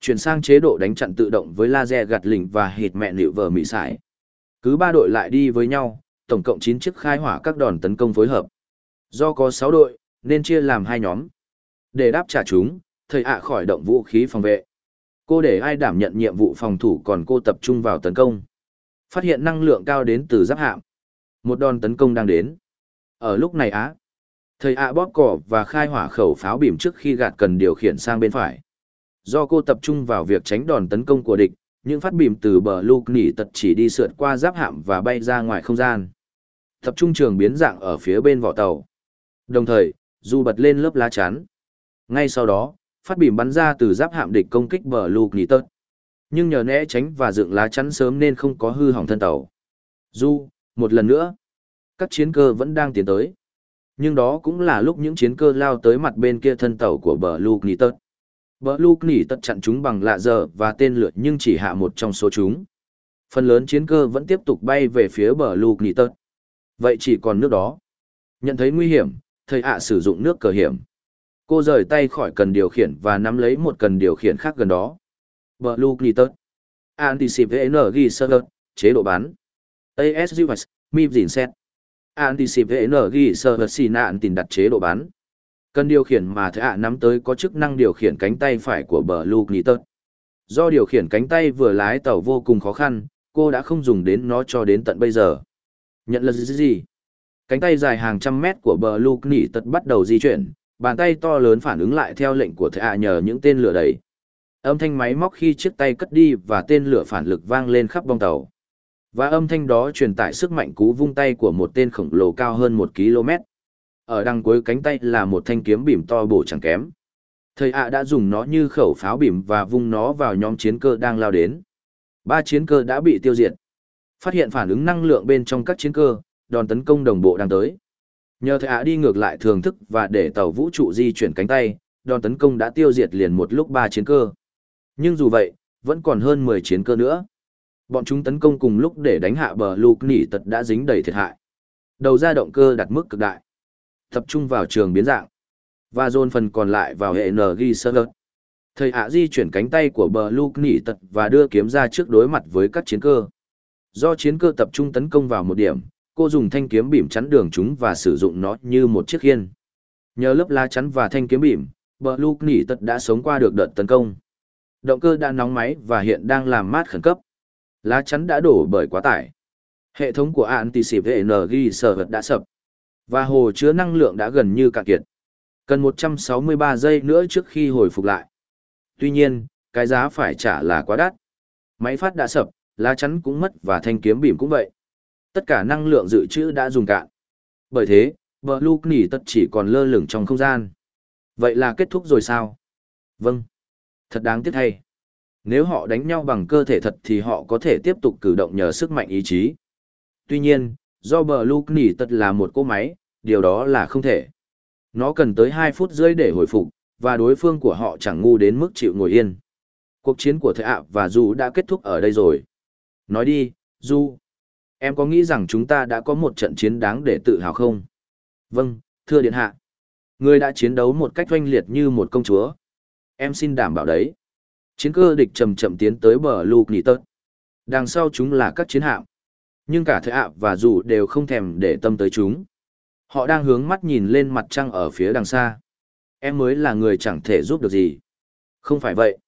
Chuyển sang chế độ đánh chặn tự động với laser gạt lỉnh và hịt mẹ nịu vờ mị sải. Cứ ba đội lại đi với nhau, tổng cộng 9 chiếc khai hỏa các đòn tấn công phối hợp. Do có 6 đội, nên chia làm hai nhóm. Để đáp trả chúng, thầy ạ khỏi động vũ khí phòng vệ. Cô để ai đảm nhận nhiệm vụ phòng thủ còn cô tập trung vào tấn công. Phát hiện năng lượng cao đến từ giáp hạm. Một đòn tấn công đang đến. Ở lúc này á, thầy ạ bóp cỏ và khai hỏa khẩu pháo bìm trước khi gạt cần điều khiển sang bên phải. Do cô tập trung vào việc tránh đòn tấn công của địch, những phát bìm từ bờ lục nỉ tật chỉ đi sượt qua giáp hạm và bay ra ngoài không gian. Tập trung trường biến dạng ở phía bên vỏ tàu. Đồng thời, dù bật lên lớp lá chắn. Ngay sau đó, phát bìm bắn ra từ giáp hạm địch công kích bờ lục nỉ tật. Nhưng nhờ né tránh và dựng lá chắn sớm nên không có hư hỏng thân tàu. Du, một lần nữa, các chiến cơ vẫn đang tiến tới. Nhưng đó cũng là lúc những chiến cơ lao tới mặt bên kia thân tàu của bờ Luke nỉ tật. Bờ Luke nỉ tật chặn chúng bằng lạ giờ và tên lửa nhưng chỉ hạ một trong số chúng. Phần lớn chiến cơ vẫn tiếp tục bay về phía bờ Luke nỉ tật. Vậy chỉ còn nước đó. Nhận thấy nguy hiểm, thầy ạ sử dụng nước cờ hiểm. Cô rời tay khỏi cần điều khiển và nắm lấy một cần điều khiển khác gần đó. Bờ lục nỉ tật. Anticipate Energy Server, chế độ bán. ASUS, MIP dìn xét. Anticipate sơ Server xì nạn tìm đặt chế độ bán. Cần điều khiển mà thẻ ạ nắm tới có chức năng điều khiển cánh tay phải của bờ Luke Nitter. Do điều khiển cánh tay vừa lái tàu vô cùng khó khăn, cô đã không dùng đến nó cho đến tận bây giờ. Nhận là gì? Cánh tay dài hàng trăm mét của bờ Luke Nitter bắt đầu di chuyển, bàn tay to lớn phản ứng lại theo lệnh của thẻ ạ nhờ những tên lửa đẩy. Âm thanh máy móc khi chiếc tay cất đi và tên lửa phản lực vang lên khắp bong tàu. Và âm thanh đó truyền tải sức mạnh cú vung tay của một tên khổng lồ cao hơn một km. Ở đằng cuối cánh tay là một thanh kiếm bìm to bổ chẳng kém. Thầy ạ đã dùng nó như khẩu pháo bìm và vung nó vào nhóm chiến cơ đang lao đến. Ba chiến cơ đã bị tiêu diệt. Phát hiện phản ứng năng lượng bên trong các chiến cơ, đòn tấn công đồng bộ đang tới. Nhờ thầy ạ đi ngược lại thường thức và để tàu vũ trụ di chuyển cánh tay, đòn tấn công đã tiêu diệt liền một lúc ba chiến cơ. Nhưng dù vậy, vẫn còn hơn 10 chiến cơ nữa. Bọn chúng tấn công cùng lúc để đánh hạ bờ lục nỉ tật đã dính đầy thiệt hại. Đầu ra động cơ đặt mức cực đại tập trung vào trường biến dạng và dồn phần còn lại vào hệ NG server. Thầy ạ di chuyển cánh tay của bờ lục nỉ tật và đưa kiếm ra trước đối mặt với các chiến cơ. Do chiến cơ tập trung tấn công vào một điểm, cô dùng thanh kiếm bìm chắn đường chúng và sử dụng nó như một chiếc khiên. Nhờ lớp lá chắn và thanh kiếm bìm, bờ lục nỉ tật đã sống qua được đợt tấn công. Động cơ đã nóng máy và hiện đang làm mát khẩn cấp. Lá chắn đã đổ bởi quá tải. Hệ thống của Antisip ghi sở vật đã sập. Và hồ chứa năng lượng đã gần như cạn kiệt. Cần 163 giây nữa trước khi hồi phục lại. Tuy nhiên, cái giá phải trả là quá đắt. Máy phát đã sập, lá chắn cũng mất và thanh kiếm bìm cũng vậy. Tất cả năng lượng dự trữ đã dùng cạn. Bởi thế, vợ lúc nỉ tất chỉ còn lơ lửng trong không gian. Vậy là kết thúc rồi sao? Vâng. Thật đáng tiếc thay. Nếu họ đánh nhau bằng cơ thể thật thì họ có thể tiếp tục cử động nhờ sức mạnh ý chí. Tuy nhiên, do bờ Luke nỉ tật là một cỗ máy, điều đó là không thể. Nó cần tới 2 phút rưỡi để hồi phục, và đối phương của họ chẳng ngu đến mức chịu ngồi yên. Cuộc chiến của thợ ạ và Du đã kết thúc ở đây rồi. Nói đi, Du. Em có nghĩ rằng chúng ta đã có một trận chiến đáng để tự hào không? Vâng, thưa Điện Hạ. Người đã chiến đấu một cách oanh liệt như một công chúa. Em xin đảm bảo đấy. Chiến cơ địch chậm chậm tiến tới bờ Luke Nỉ Tớt. Đằng sau chúng là các chiến hạm. Nhưng cả thợ ạ và dù đều không thèm để tâm tới chúng. Họ đang hướng mắt nhìn lên mặt trăng ở phía đằng xa. Em mới là người chẳng thể giúp được gì. Không phải vậy.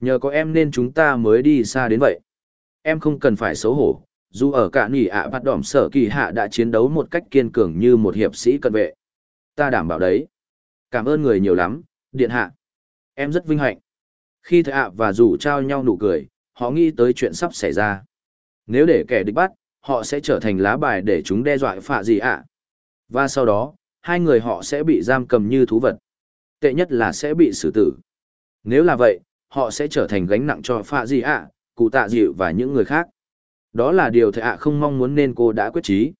Nhờ có em nên chúng ta mới đi xa đến vậy. Em không cần phải xấu hổ, dù ở cả nỉ ạ bắt đỏm sở kỳ hạ đã chiến đấu một cách kiên cường như một hiệp sĩ cận vệ. Ta đảm bảo đấy. Cảm ơn người nhiều lắm, điện hạ. Em rất vinh hạnh. Khi thợ ạ và dù trao nhau nụ cười, họ nghĩ tới chuyện sắp xảy ra. Nếu để kẻ địch bắt, họ sẽ trở thành lá bài để chúng đe dọa phạ gì ạ. Và sau đó, hai người họ sẽ bị giam cầm như thú vật. Tệ nhất là sẽ bị xử tử. Nếu là vậy, họ sẽ trở thành gánh nặng cho phạ gì ạ, cụ tạ dịu và những người khác. Đó là điều thầy ạ không mong muốn nên cô đã quyết trí.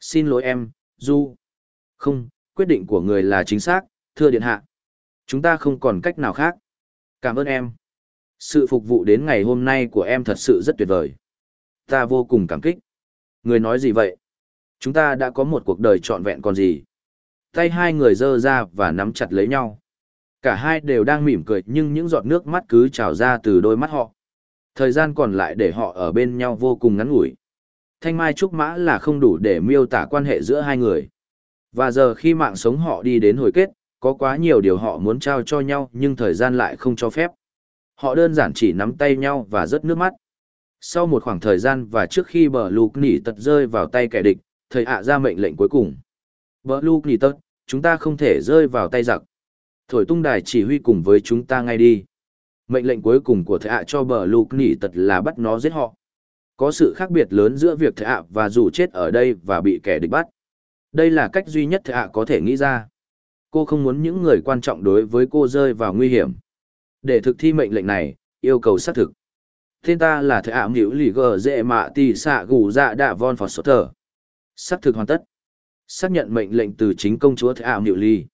Xin lỗi em, Du. Không, quyết định của người là chính xác, thưa điện hạ. Chúng ta không còn cách nào khác. Cảm ơn em. Sự phục vụ đến ngày hôm nay của em thật sự rất tuyệt vời. Ta vô cùng cảm kích. Người nói gì vậy? Chúng ta đã có một cuộc đời trọn vẹn còn gì? Tay hai người dơ ra và nắm chặt lấy nhau. Cả hai đều đang mỉm cười nhưng những giọt nước mắt cứ trào ra từ đôi mắt họ. Thời gian còn lại để họ ở bên nhau vô cùng ngắn ngủi. Thanh Mai Trúc Mã là không đủ để miêu tả quan hệ giữa hai người. Và giờ khi mạng sống họ đi đến hồi kết, có quá nhiều điều họ muốn trao cho nhau nhưng thời gian lại không cho phép. Họ đơn giản chỉ nắm tay nhau và rớt nước mắt. Sau một khoảng thời gian và trước khi bờ lục nỉ tật rơi vào tay kẻ địch, thầy ạ ra mệnh lệnh cuối cùng. Bờ lục nỉ tật, chúng ta không thể rơi vào tay giặc. Thổi tung đài chỉ huy cùng với chúng ta ngay đi. Mệnh lệnh cuối cùng của thầy ạ cho bờ lục nỉ tật là bắt nó giết họ. Có sự khác biệt lớn giữa việc thầy ạ và dù chết ở đây và bị kẻ địch bắt. Đây là cách duy nhất thầy ạ có thể nghĩ ra. Cô không muốn những người quan trọng đối với cô rơi vào nguy hiểm. Để thực thi mệnh lệnh này, yêu cầu xác thực. Tên ta là thầy Ảm Hiểu lì gờ dễ mạ tì xạ gù dạ đạ von phò sốt thờ. Xác thực hoàn tất. Xác nhận mệnh lệnh từ chính công chúa thầy Ảm Hiểu lì.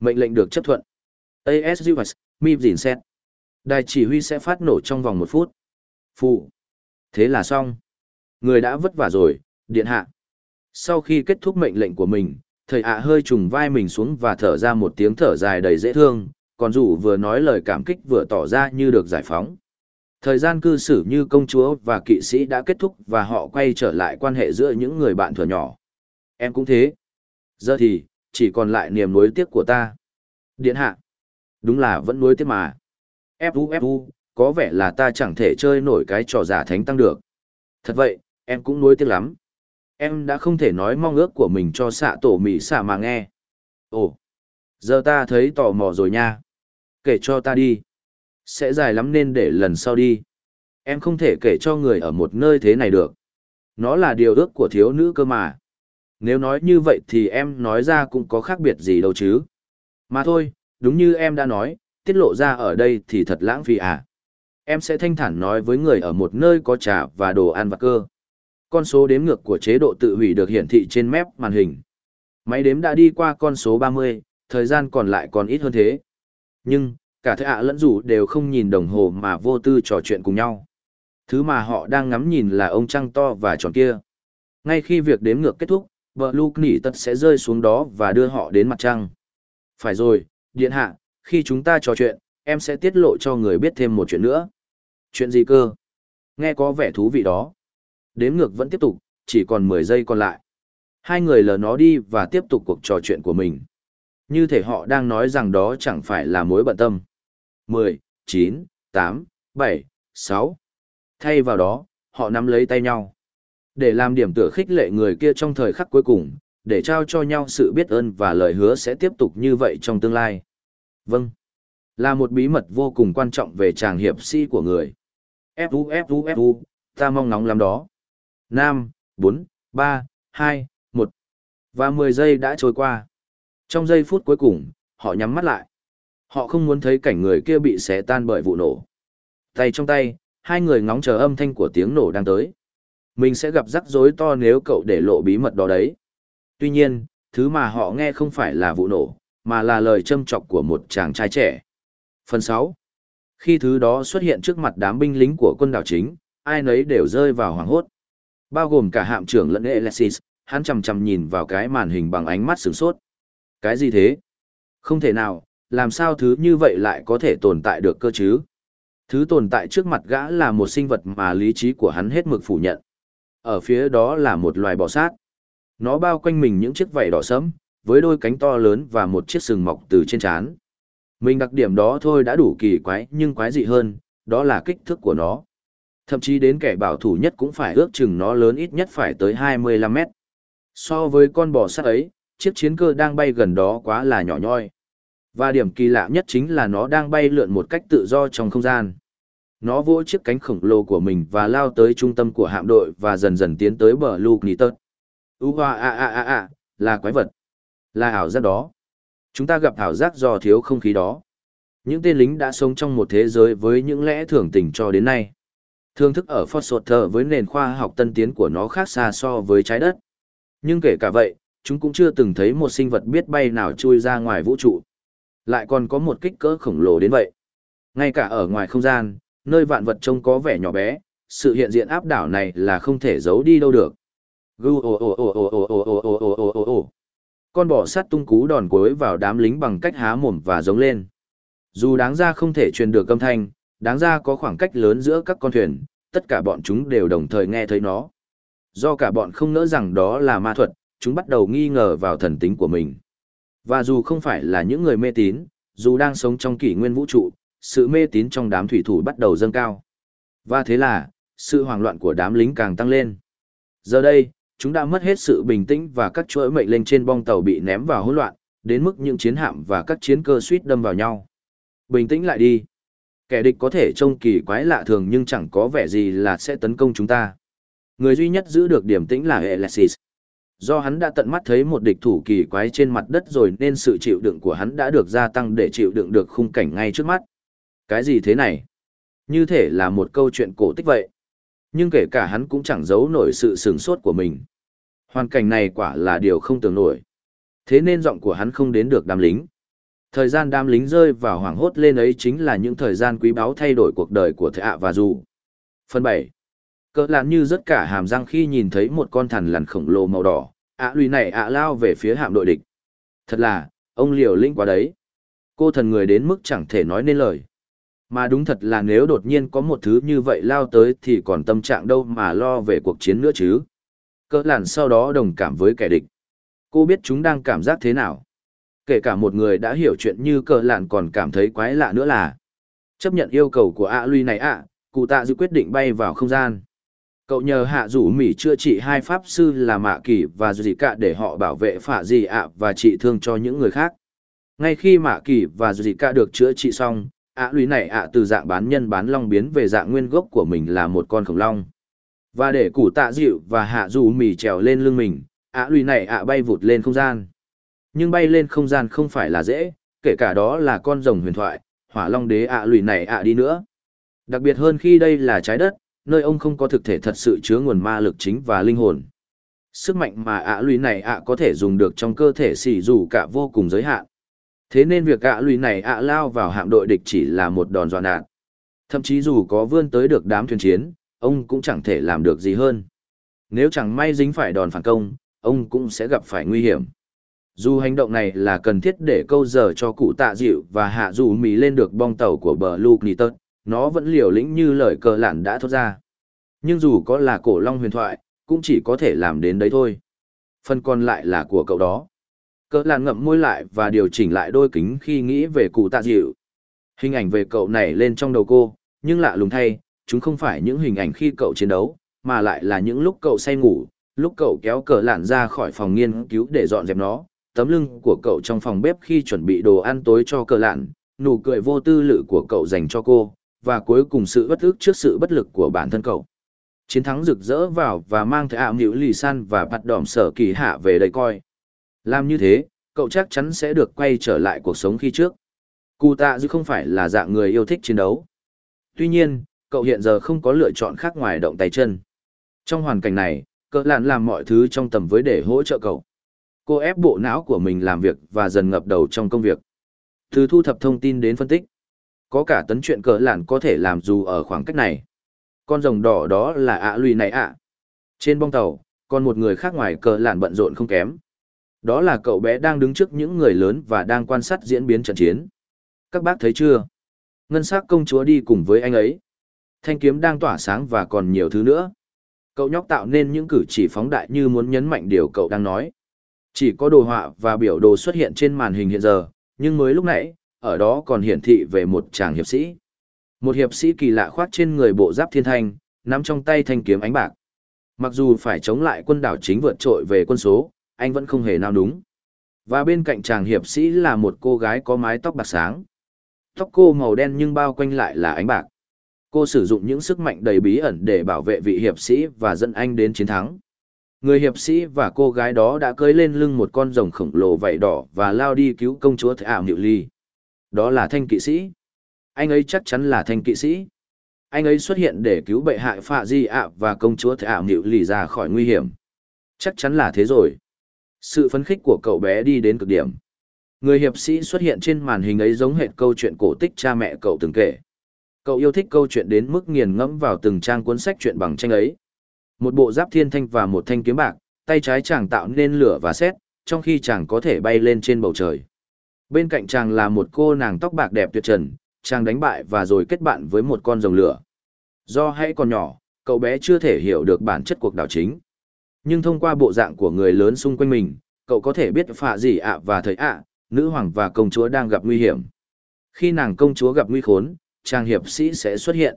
Mệnh lệnh được chấp thuận. ASUS, MIP dìn xét. Đài chỉ huy sẽ phát nổ trong vòng một phút. Phụ. Thế là xong. Người đã vất vả rồi, điện hạ. Sau khi kết thúc mệnh lệnh của mình, thầy ạ hơi trùng vai mình xuống và thở ra một tiếng thở dài đầy dễ thương, còn dù vừa nói lời cảm kích vừa tỏ ra như được giải phóng. Thời gian cư xử như công chúa và kỵ sĩ đã kết thúc và họ quay trở lại quan hệ giữa những người bạn thuở nhỏ. Em cũng thế. Giờ thì, chỉ còn lại niềm nuối tiếc của ta. Điện hạ. Đúng là vẫn nuối tiếc mà. Fu Fu, có vẻ là ta chẳng thể chơi nổi cái trò giả thánh tăng được. Thật vậy, em cũng nuối tiếc lắm. Em đã không thể nói mong ước của mình cho xạ tổ mị xạ mà nghe. Ồ, giờ ta thấy tò mò rồi nha. Kể cho ta đi. Sẽ dài lắm nên để lần sau đi. Em không thể kể cho người ở một nơi thế này được. Nó là điều ước của thiếu nữ cơ mà. Nếu nói như vậy thì em nói ra cũng có khác biệt gì đâu chứ. Mà thôi, đúng như em đã nói, tiết lộ ra ở đây thì thật lãng phí à. Em sẽ thanh thản nói với người ở một nơi có trà và đồ ăn và cơ. Con số đếm ngược của chế độ tự hủy được hiển thị trên mép màn hình. Máy đếm đã đi qua con số 30, thời gian còn lại còn ít hơn thế. Nhưng, cả thầy ạ lẫn rủ đều không nhìn đồng hồ mà vô tư trò chuyện cùng nhau. Thứ mà họ đang ngắm nhìn là ông trăng to và tròn kia. Ngay khi việc đếm ngược kết thúc, vợ Luke nỉ tật sẽ rơi xuống đó và đưa họ đến mặt trăng. Phải rồi, điện hạ, khi chúng ta trò chuyện, em sẽ tiết lộ cho người biết thêm một chuyện nữa. Chuyện gì cơ? Nghe có vẻ thú vị đó. Đếm ngược vẫn tiếp tục, chỉ còn 10 giây còn lại. Hai người lờ nó đi và tiếp tục cuộc trò chuyện của mình. Như thể họ đang nói rằng đó chẳng phải là mối bận tâm. 10, 9, 8, 7, 6. Thay vào đó, họ nắm lấy tay nhau. Để làm điểm tựa khích lệ người kia trong thời khắc cuối cùng, để trao cho nhau sự biết ơn và lời hứa sẽ tiếp tục như vậy trong tương lai. Vâng. Là một bí mật vô cùng quan trọng về chàng hiệp sĩ của người. Fu Fu Fu, ta mong nóng lắm đó. 5, 4, 3, 2, 1. Và 10 giây đã trôi qua. Trong giây phút cuối cùng, họ nhắm mắt lại. Họ không muốn thấy cảnh người kia bị xé tan bởi vụ nổ. Tay trong tay, hai người ngóng chờ âm thanh của tiếng nổ đang tới. Mình sẽ gặp rắc rối to nếu cậu để lộ bí mật đó đấy. Tuy nhiên, thứ mà họ nghe không phải là vụ nổ, mà là lời châm chọc của một chàng trai trẻ. Phần 6. Khi thứ đó xuất hiện trước mặt đám binh lính của quân đảo chính, ai nấy đều rơi vào hoảng hốt. Bao gồm cả hạm trưởng lẫn Alexis, hắn chầm chầm nhìn vào cái màn hình bằng ánh mắt sửng sốt. Cái gì thế? Không thể nào, làm sao thứ như vậy lại có thể tồn tại được cơ chứ? Thứ tồn tại trước mặt gã là một sinh vật mà lý trí của hắn hết mực phủ nhận. Ở phía đó là một loài bò sát. Nó bao quanh mình những chiếc vảy đỏ sẫm, với đôi cánh to lớn và một chiếc sừng mọc từ trên trán. Mình đặc điểm đó thôi đã đủ kỳ quái nhưng quái dị hơn, đó là kích thước của nó. Thậm chí đến kẻ bảo thủ nhất cũng phải ước chừng nó lớn ít nhất phải tới 25 mét. So với con bò sát ấy, chiếc chiến cơ đang bay gần đó quá là nhỏ nhoi. Và điểm kỳ lạ nhất chính là nó đang bay lượn một cách tự do trong không gian. Nó vỗ chiếc cánh khổng lồ của mình và lao tới trung tâm của hạm đội và dần dần tiến tới bờ Luke Nitter. Ú a a a a a, là quái vật. Là ảo giác đó. Chúng ta gặp ảo giác do thiếu không khí đó. Những tên lính đã sống trong một thế giới với những lẽ thường tình cho đến nay. Thương thức ở Foster với nền khoa học tân tiến của nó khác xa so với trái đất. Nhưng kể cả vậy, chúng cũng chưa từng thấy một sinh vật biết bay nào chui ra ngoài vũ trụ. Lại còn có một kích cỡ khổng lồ đến vậy. Ngay cả ở ngoài không gian, nơi vạn vật trông có vẻ nhỏ bé, sự hiện diện áp đảo này là không thể giấu đi đâu được. Con bò sát tung cú đòn cuối vào đám lính bằng cách há mồm và giống lên. Dù đáng ra không thể truyền được âm thanh, đáng ra có khoảng cách lớn giữa các con thuyền, tất cả bọn chúng đều đồng thời nghe thấy nó. Do cả bọn không nỡ rằng đó là ma thuật, chúng bắt đầu nghi ngờ vào thần tính của mình. Và dù không phải là những người mê tín, dù đang sống trong kỷ nguyên vũ trụ, sự mê tín trong đám thủy thủ bắt đầu dâng cao. Và thế là, sự hoảng loạn của đám lính càng tăng lên. Giờ đây, chúng đã mất hết sự bình tĩnh và các chuỗi mệnh lệnh trên bong tàu bị ném vào hỗn loạn, đến mức những chiến hạm và các chiến cơ suýt đâm vào nhau. Bình tĩnh lại đi. Kẻ địch có thể trông kỳ quái lạ thường nhưng chẳng có vẻ gì là sẽ tấn công chúng ta. Người duy nhất giữ được điểm tĩnh là Alexis. Do hắn đã tận mắt thấy một địch thủ kỳ quái trên mặt đất rồi nên sự chịu đựng của hắn đã được gia tăng để chịu đựng được khung cảnh ngay trước mắt. Cái gì thế này? Như thể là một câu chuyện cổ tích vậy. Nhưng kể cả hắn cũng chẳng giấu nổi sự sửng sốt của mình. Hoàn cảnh này quả là điều không tưởng nổi. Thế nên giọng của hắn không đến được đám lính. Thời gian đám lính rơi vào hoảng hốt lên ấy chính là những thời gian quý báu thay đổi cuộc đời của thệ ạ và dù. Phần 7. Cỡ làn như rất cả hàm răng khi nhìn thấy một con thằn lằn khổng lồ màu đỏ, ạ lùi này ạ lao về phía hạm đội địch. Thật là, ông liều lĩnh quá đấy. Cô thần người đến mức chẳng thể nói nên lời. Mà đúng thật là nếu đột nhiên có một thứ như vậy lao tới thì còn tâm trạng đâu mà lo về cuộc chiến nữa chứ. Cỡ làn sau đó đồng cảm với kẻ địch. Cô biết chúng đang cảm giác thế nào. Kể cả một người đã hiểu chuyện như cờ lạn còn cảm thấy quái lạ nữa là chấp nhận yêu cầu của ạ luy này ạ, cụ tạ dư quyết định bay vào không gian. Cậu nhờ hạ rủ mỉ chữa trị hai pháp sư là mạ kỳ và dị cạ để họ bảo vệ phả dì ạ và trị thương cho những người khác. Ngay khi mạ kỳ và dị cạ được chữa trị xong, ạ lùi này ạ từ dạng bán nhân bán long biến về dạng nguyên gốc của mình là một con khổng long. Và để củ tạ dịu và hạ rủ mỉ trèo lên lưng mình, ạ lùi này ạ bay vụt lên không gian. Nhưng bay lên không gian không phải là dễ, kể cả đó là con rồng huyền thoại, hỏa long đế ạ lùi này ạ đi nữa. Đặc biệt hơn khi đây là trái đất, nơi ông không có thực thể thật sự chứa nguồn ma lực chính và linh hồn. Sức mạnh mà ạ lùi này ạ có thể dùng được trong cơ thể xỉ dù cả vô cùng giới hạn. Thế nên việc ạ lùi này ạ lao vào hạm đội địch chỉ là một đòn dọa nạt. Thậm chí dù có vươn tới được đám thuyền chiến, ông cũng chẳng thể làm được gì hơn. Nếu chẳng may dính phải đòn phản công, ông cũng sẽ gặp phải nguy hiểm. Dù hành động này là cần thiết để câu giờ cho cụ tạ dịu và hạ dù mì lên được bong tàu của bờ Luke Nitton, nó vẫn liều lĩnh như lời cờ lản đã thốt ra. Nhưng dù có là cổ long huyền thoại, cũng chỉ có thể làm đến đấy thôi. Phần còn lại là của cậu đó. Cờ lản ngậm môi lại và điều chỉnh lại đôi kính khi nghĩ về cụ tạ dịu. Hình ảnh về cậu này lên trong đầu cô, nhưng lạ lùng thay, chúng không phải những hình ảnh khi cậu chiến đấu, mà lại là những lúc cậu say ngủ, lúc cậu kéo cờ lản ra khỏi phòng nghiên cứu để dọn dẹp nó, tấm lưng của cậu trong phòng bếp khi chuẩn bị đồ ăn tối cho cờ lạn, nụ cười vô tư lự của cậu dành cho cô, và cuối cùng sự bất ức trước sự bất lực của bản thân cậu. Chiến thắng rực rỡ vào và mang thẻ ảo nhữ lì san và bắt đỏm sở kỳ hạ về đây coi. Làm như thế, cậu chắc chắn sẽ được quay trở lại cuộc sống khi trước. Cụ tạ dư không phải là dạng người yêu thích chiến đấu. Tuy nhiên, cậu hiện giờ không có lựa chọn khác ngoài động tay chân. Trong hoàn cảnh này, cỡ lạn làm mọi thứ trong tầm với để hỗ trợ cậu. Cô ép bộ não của mình làm việc và dần ngập đầu trong công việc. Từ thu thập thông tin đến phân tích. Có cả tấn chuyện cỡ lạn có thể làm dù ở khoảng cách này. Con rồng đỏ đó là ạ lùi này ạ. Trên bong tàu, còn một người khác ngoài cờ lạn bận rộn không kém. Đó là cậu bé đang đứng trước những người lớn và đang quan sát diễn biến trận chiến. Các bác thấy chưa? Ngân sắc công chúa đi cùng với anh ấy. Thanh kiếm đang tỏa sáng và còn nhiều thứ nữa. Cậu nhóc tạo nên những cử chỉ phóng đại như muốn nhấn mạnh điều cậu đang nói. Chỉ có đồ họa và biểu đồ xuất hiện trên màn hình hiện giờ, nhưng mới lúc nãy, ở đó còn hiển thị về một chàng hiệp sĩ. Một hiệp sĩ kỳ lạ khoác trên người bộ giáp thiên thanh, nắm trong tay thanh kiếm ánh bạc. Mặc dù phải chống lại quân đảo chính vượt trội về quân số, anh vẫn không hề nào đúng. Và bên cạnh chàng hiệp sĩ là một cô gái có mái tóc bạc sáng. Tóc cô màu đen nhưng bao quanh lại là ánh bạc. Cô sử dụng những sức mạnh đầy bí ẩn để bảo vệ vị hiệp sĩ và dẫn anh đến chiến thắng. Người hiệp sĩ và cô gái đó đã cưỡi lên lưng một con rồng khổng lồ vảy đỏ và lao đi cứu công chúa Thảo Niệu Ly. Đó là thanh kỵ sĩ. Anh ấy chắc chắn là thanh kỵ sĩ. Anh ấy xuất hiện để cứu bệ hại Phạ Di ạ và công chúa Thảo Niệu Ly ra khỏi nguy hiểm. Chắc chắn là thế rồi. Sự phấn khích của cậu bé đi đến cực điểm. Người hiệp sĩ xuất hiện trên màn hình ấy giống hệt câu chuyện cổ tích cha mẹ cậu từng kể. Cậu yêu thích câu chuyện đến mức nghiền ngẫm vào từng trang cuốn sách chuyện bằng tranh ấy. Một bộ giáp thiên thanh và một thanh kiếm bạc, tay trái chàng tạo nên lửa và sét, trong khi chàng có thể bay lên trên bầu trời. Bên cạnh chàng là một cô nàng tóc bạc đẹp tuyệt trần, chàng đánh bại và rồi kết bạn với một con rồng lửa. Do hãy còn nhỏ, cậu bé chưa thể hiểu được bản chất cuộc đảo chính. Nhưng thông qua bộ dạng của người lớn xung quanh mình, cậu có thể biết phạ gì ạ và thời ạ, nữ hoàng và công chúa đang gặp nguy hiểm. Khi nàng công chúa gặp nguy khốn, chàng hiệp sĩ sẽ xuất hiện.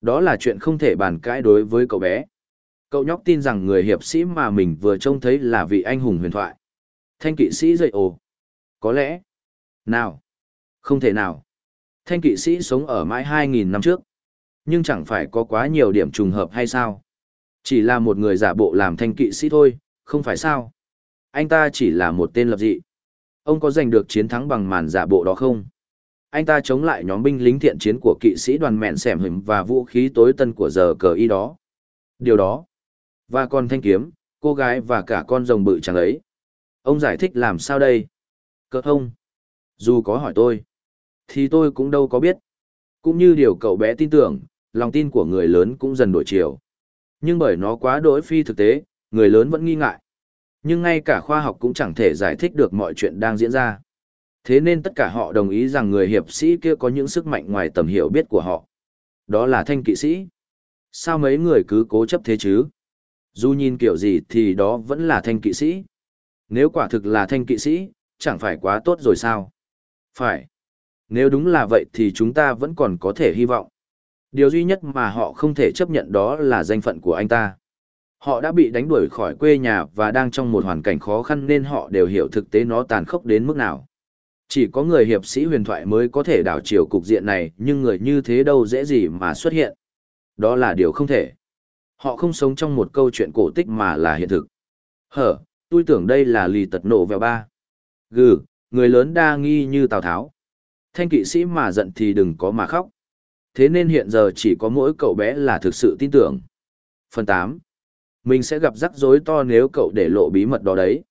Đó là chuyện không thể bàn cãi đối với cậu bé. Cậu nhóc tin rằng người hiệp sĩ mà mình vừa trông thấy là vị anh hùng huyền thoại. Thanh kỵ sĩ dậy ồ. Có lẽ. Nào. Không thể nào. Thanh kỵ sĩ sống ở mãi 2.000 năm trước. Nhưng chẳng phải có quá nhiều điểm trùng hợp hay sao? Chỉ là một người giả bộ làm thanh kỵ sĩ thôi, không phải sao? Anh ta chỉ là một tên lập dị. Ông có giành được chiến thắng bằng màn giả bộ đó không? Anh ta chống lại nhóm binh lính thiện chiến của kỵ sĩ đoàn mẹn xẻm hửng và vũ khí tối tân của giờ cờ y đó. Điều đó. Và còn thanh kiếm, cô gái và cả con rồng bự chẳng ấy. Ông giải thích làm sao đây? Cơ không? Dù có hỏi tôi, thì tôi cũng đâu có biết. Cũng như điều cậu bé tin tưởng, lòng tin của người lớn cũng dần đổi chiều. Nhưng bởi nó quá đỗi phi thực tế, người lớn vẫn nghi ngại. Nhưng ngay cả khoa học cũng chẳng thể giải thích được mọi chuyện đang diễn ra. Thế nên tất cả họ đồng ý rằng người hiệp sĩ kia có những sức mạnh ngoài tầm hiểu biết của họ. Đó là thanh kỵ sĩ. Sao mấy người cứ cố chấp thế chứ? Dù nhìn kiểu gì thì đó vẫn là thanh kỵ sĩ. Nếu quả thực là thanh kỵ sĩ, chẳng phải quá tốt rồi sao? Phải. Nếu đúng là vậy thì chúng ta vẫn còn có thể hy vọng. Điều duy nhất mà họ không thể chấp nhận đó là danh phận của anh ta. Họ đã bị đánh đuổi khỏi quê nhà và đang trong một hoàn cảnh khó khăn nên họ đều hiểu thực tế nó tàn khốc đến mức nào. Chỉ có người hiệp sĩ huyền thoại mới có thể đảo chiều cục diện này, nhưng người như thế đâu dễ gì mà xuất hiện. Đó là điều không thể. Họ không sống trong một câu chuyện cổ tích mà là hiện thực. Hở, tôi tưởng đây là lì tật nổ vèo ba. Gừ, người lớn đa nghi như Tào Tháo. Thanh kỵ sĩ mà giận thì đừng có mà khóc. Thế nên hiện giờ chỉ có mỗi cậu bé là thực sự tin tưởng. Phần 8. Mình sẽ gặp rắc rối to nếu cậu để lộ bí mật đó đấy.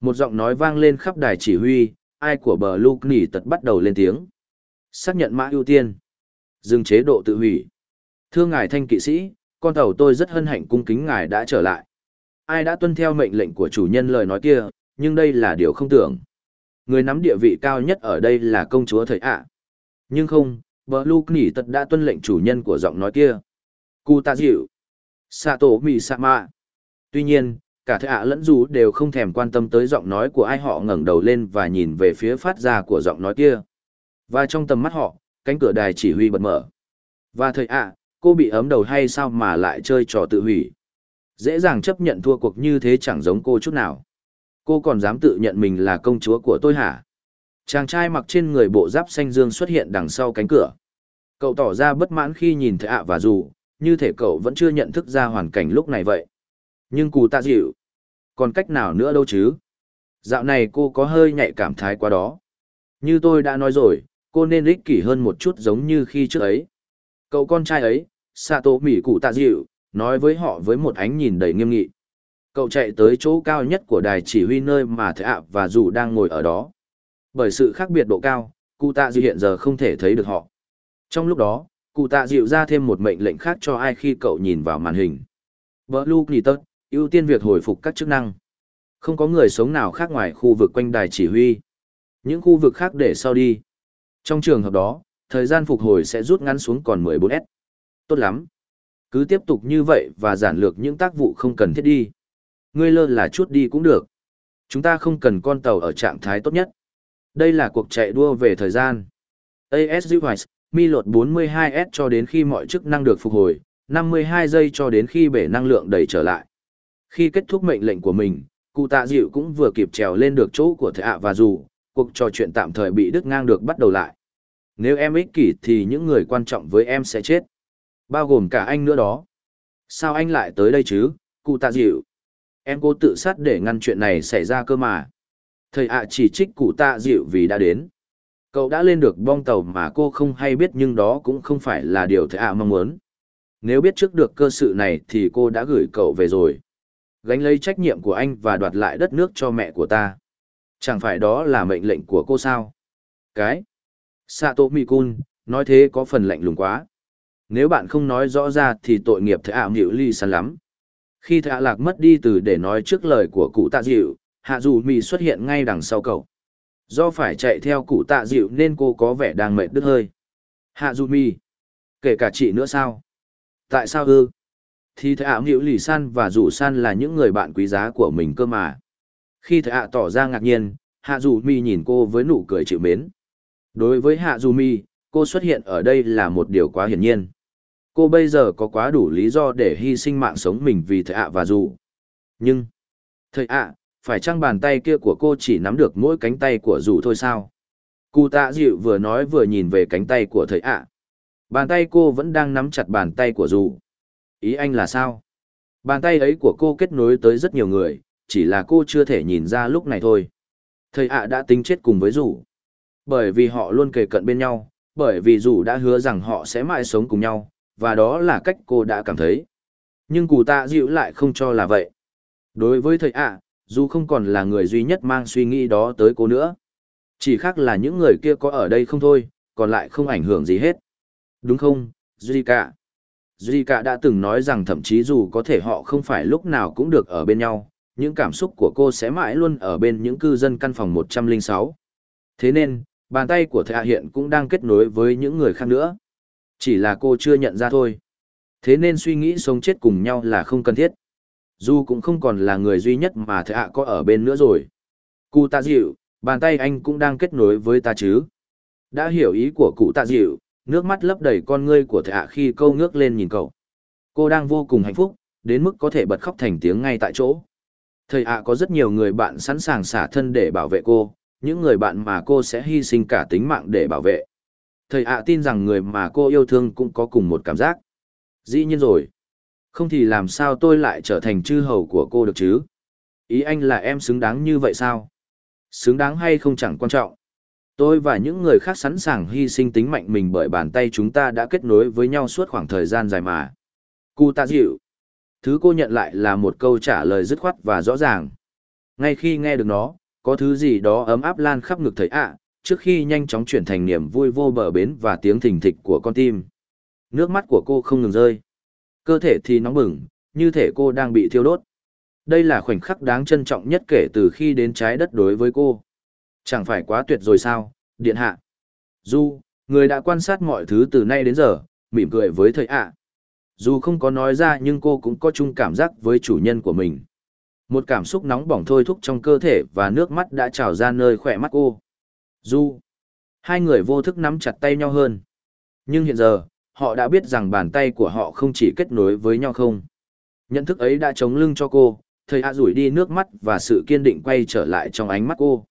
Một giọng nói vang lên khắp đài chỉ huy, ai của bờ Luke nỉ tật bắt đầu lên tiếng. Xác nhận mã ưu tiên. Dừng chế độ tự hủy. Thưa ngài thanh kỵ sĩ, con tàu tôi rất hân hạnh cung kính ngài đã trở lại. Ai đã tuân theo mệnh lệnh của chủ nhân lời nói kia, nhưng đây là điều không tưởng. Người nắm địa vị cao nhất ở đây là công chúa thời ạ. Nhưng không, bờ Luke nỉ tật đã tuân lệnh chủ nhân của giọng nói kia. Cụ tạ dịu. Sato Misama. Tuy nhiên, cả thệ ạ lẫn dù đều không thèm quan tâm tới giọng nói của ai họ ngẩng đầu lên và nhìn về phía phát ra của giọng nói kia. Và trong tầm mắt họ, cánh cửa đài chỉ huy bật mở. Và thời ạ, cô bị ấm đầu hay sao mà lại chơi trò tự hủy. Dễ dàng chấp nhận thua cuộc như thế chẳng giống cô chút nào. Cô còn dám tự nhận mình là công chúa của tôi hả? Chàng trai mặc trên người bộ giáp xanh dương xuất hiện đằng sau cánh cửa. Cậu tỏ ra bất mãn khi nhìn thấy ạ và dù, như thể cậu vẫn chưa nhận thức ra hoàn cảnh lúc này vậy. Nhưng cù tạ dịu. Còn cách nào nữa đâu chứ? Dạo này cô có hơi nhạy cảm thái quá đó. Như tôi đã nói rồi, cô nên ích kỷ hơn một chút giống như khi trước ấy. Cậu con trai ấy, Sato Mỹ cụ tạ dịu, nói với họ với một ánh nhìn đầy nghiêm nghị. Cậu chạy tới chỗ cao nhất của đài chỉ huy nơi mà thợ ạ và dù đang ngồi ở đó. Bởi sự khác biệt độ cao, cụ tạ dịu hiện giờ không thể thấy được họ. Trong lúc đó, cụ tạ dịu ra thêm một mệnh lệnh khác cho ai khi cậu nhìn vào màn hình. Blue Knitter, ưu tiên việc hồi phục các chức năng. Không có người sống nào khác ngoài khu vực quanh đài chỉ huy. Những khu vực khác để sau đi. Trong trường hợp đó, thời gian phục hồi sẽ rút ngắn xuống còn 14S. Tốt lắm. Cứ tiếp tục như vậy và giản lược những tác vụ không cần thiết đi. Ngươi lơ là chút đi cũng được. Chúng ta không cần con tàu ở trạng thái tốt nhất. Đây là cuộc chạy đua về thời gian. AS Device, mi lột 42S cho đến khi mọi chức năng được phục hồi, 52 giây cho đến khi bể năng lượng đầy trở lại. Khi kết thúc mệnh lệnh của mình, cụ tạ dịu cũng vừa kịp trèo lên được chỗ của thầy ạ và dù, cuộc trò chuyện tạm thời bị đứt ngang được bắt đầu lại. Nếu em ích kỷ thì những người quan trọng với em sẽ chết. Bao gồm cả anh nữa đó. Sao anh lại tới đây chứ, cụ tạ dịu? Em cố tự sát để ngăn chuyện này xảy ra cơ mà. Thầy ạ chỉ trích cụ tạ dịu vì đã đến. Cậu đã lên được bong tàu mà cô không hay biết nhưng đó cũng không phải là điều thầy ạ mong muốn. Nếu biết trước được cơ sự này thì cô đã gửi cậu về rồi. Gánh lấy trách nhiệm của anh và đoạt lại đất nước cho mẹ của ta. Chẳng phải đó là mệnh lệnh của cô sao? Cái? Sato Mikun, nói thế có phần lạnh lùng quá. Nếu bạn không nói rõ ra thì tội nghiệp thẻ ảo nhịu ly săn lắm. Khi thẻ lạc mất đi từ để nói trước lời của cụ tạ dịu, hạ dù mì xuất hiện ngay đằng sau cậu. Do phải chạy theo cụ tạ dịu nên cô có vẻ đang mệt đứt hơi. Hạ dù mì. Kể cả chị nữa sao? Tại sao ư? Thì thẻ ảo nhịu lì san và dù san là những người bạn quý giá của mình cơ mà. Khi thẻ ạ tỏ ra ngạc nhiên, hạ dù mì nhìn cô với nụ cười chịu mến. Đối với hạ dù mi, cô xuất hiện ở đây là một điều quá hiển nhiên. Cô bây giờ có quá đủ lý do để hy sinh mạng sống mình vì thầy ạ và dù. Nhưng, thầy ạ, phải chăng bàn tay kia của cô chỉ nắm được mỗi cánh tay của dù thôi sao? Cụ tạ dịu vừa nói vừa nhìn về cánh tay của thầy ạ. Bàn tay cô vẫn đang nắm chặt bàn tay của dù. Ý anh là sao? Bàn tay ấy của cô kết nối tới rất nhiều người, chỉ là cô chưa thể nhìn ra lúc này thôi. Thầy ạ đã tính chết cùng với dù. Bởi vì họ luôn kề cận bên nhau, bởi vì dù đã hứa rằng họ sẽ mãi sống cùng nhau, và đó là cách cô đã cảm thấy. Nhưng cụ tạ dịu lại không cho là vậy. Đối với thầy ạ, dù không còn là người duy nhất mang suy nghĩ đó tới cô nữa. Chỉ khác là những người kia có ở đây không thôi, còn lại không ảnh hưởng gì hết. Đúng không, Zika? Zika đã từng nói rằng thậm chí dù có thể họ không phải lúc nào cũng được ở bên nhau, những cảm xúc của cô sẽ mãi luôn ở bên những cư dân căn phòng 106. Thế nên, bàn tay của thạ hiện cũng đang kết nối với những người khác nữa. Chỉ là cô chưa nhận ra thôi. Thế nên suy nghĩ sống chết cùng nhau là không cần thiết. Dù cũng không còn là người duy nhất mà thạ có ở bên nữa rồi. Cụ tạ dịu, bàn tay anh cũng đang kết nối với ta chứ. Đã hiểu ý của cụ tạ dịu, nước mắt lấp đầy con ngươi của thạ khi câu ngước lên nhìn cậu. Cô đang vô cùng hạnh phúc, đến mức có thể bật khóc thành tiếng ngay tại chỗ. Thầy ạ có rất nhiều người bạn sẵn sàng xả thân để bảo vệ cô, những người bạn mà cô sẽ hy sinh cả tính mạng để bảo vệ. Thầy ạ tin rằng người mà cô yêu thương cũng có cùng một cảm giác. Dĩ nhiên rồi. Không thì làm sao tôi lại trở thành chư hầu của cô được chứ? Ý anh là em xứng đáng như vậy sao? Xứng đáng hay không chẳng quan trọng. Tôi và những người khác sẵn sàng hy sinh tính mạnh mình bởi bàn tay chúng ta đã kết nối với nhau suốt khoảng thời gian dài mà. Cụ tạ dịu. Thứ cô nhận lại là một câu trả lời dứt khoát và rõ ràng. Ngay khi nghe được nó, có thứ gì đó ấm áp lan khắp ngực thầy ạ, trước khi nhanh chóng chuyển thành niềm vui vô bờ bến và tiếng thình thịch của con tim. Nước mắt của cô không ngừng rơi. Cơ thể thì nóng bừng, như thể cô đang bị thiêu đốt. Đây là khoảnh khắc đáng trân trọng nhất kể từ khi đến trái đất đối với cô. Chẳng phải quá tuyệt rồi sao, điện hạ. Du, người đã quan sát mọi thứ từ nay đến giờ, mỉm cười với thầy ạ. Dù không có nói ra nhưng cô cũng có chung cảm giác với chủ nhân của mình. Một cảm xúc nóng bỏng thôi thúc trong cơ thể và nước mắt đã trào ra nơi khỏe mắt cô. Du. Hai người vô thức nắm chặt tay nhau hơn. Nhưng hiện giờ, họ đã biết rằng bàn tay của họ không chỉ kết nối với nhau không. Nhận thức ấy đã chống lưng cho cô, thầy hạ rủi đi nước mắt và sự kiên định quay trở lại trong ánh mắt cô.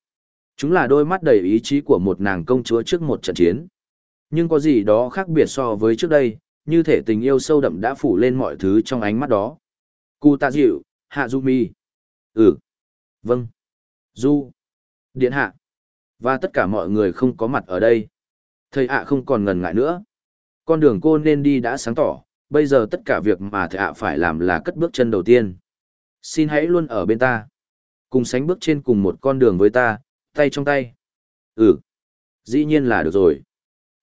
Chúng là đôi mắt đầy ý chí của một nàng công chúa trước một trận chiến. Nhưng có gì đó khác biệt so với trước đây, như thể tình yêu sâu đậm đã phủ lên mọi thứ trong ánh mắt đó. Cụ tạ dịu, hạ du mi. Ừ. Vâng. Du. Điện hạ. Và tất cả mọi người không có mặt ở đây. Thầy ạ không còn ngần ngại nữa. Con đường cô nên đi đã sáng tỏ, bây giờ tất cả việc mà thầy ạ phải làm là cất bước chân đầu tiên. Xin hãy luôn ở bên ta. Cùng sánh bước trên cùng một con đường với ta, tay trong tay. Ừ. Dĩ nhiên là được rồi.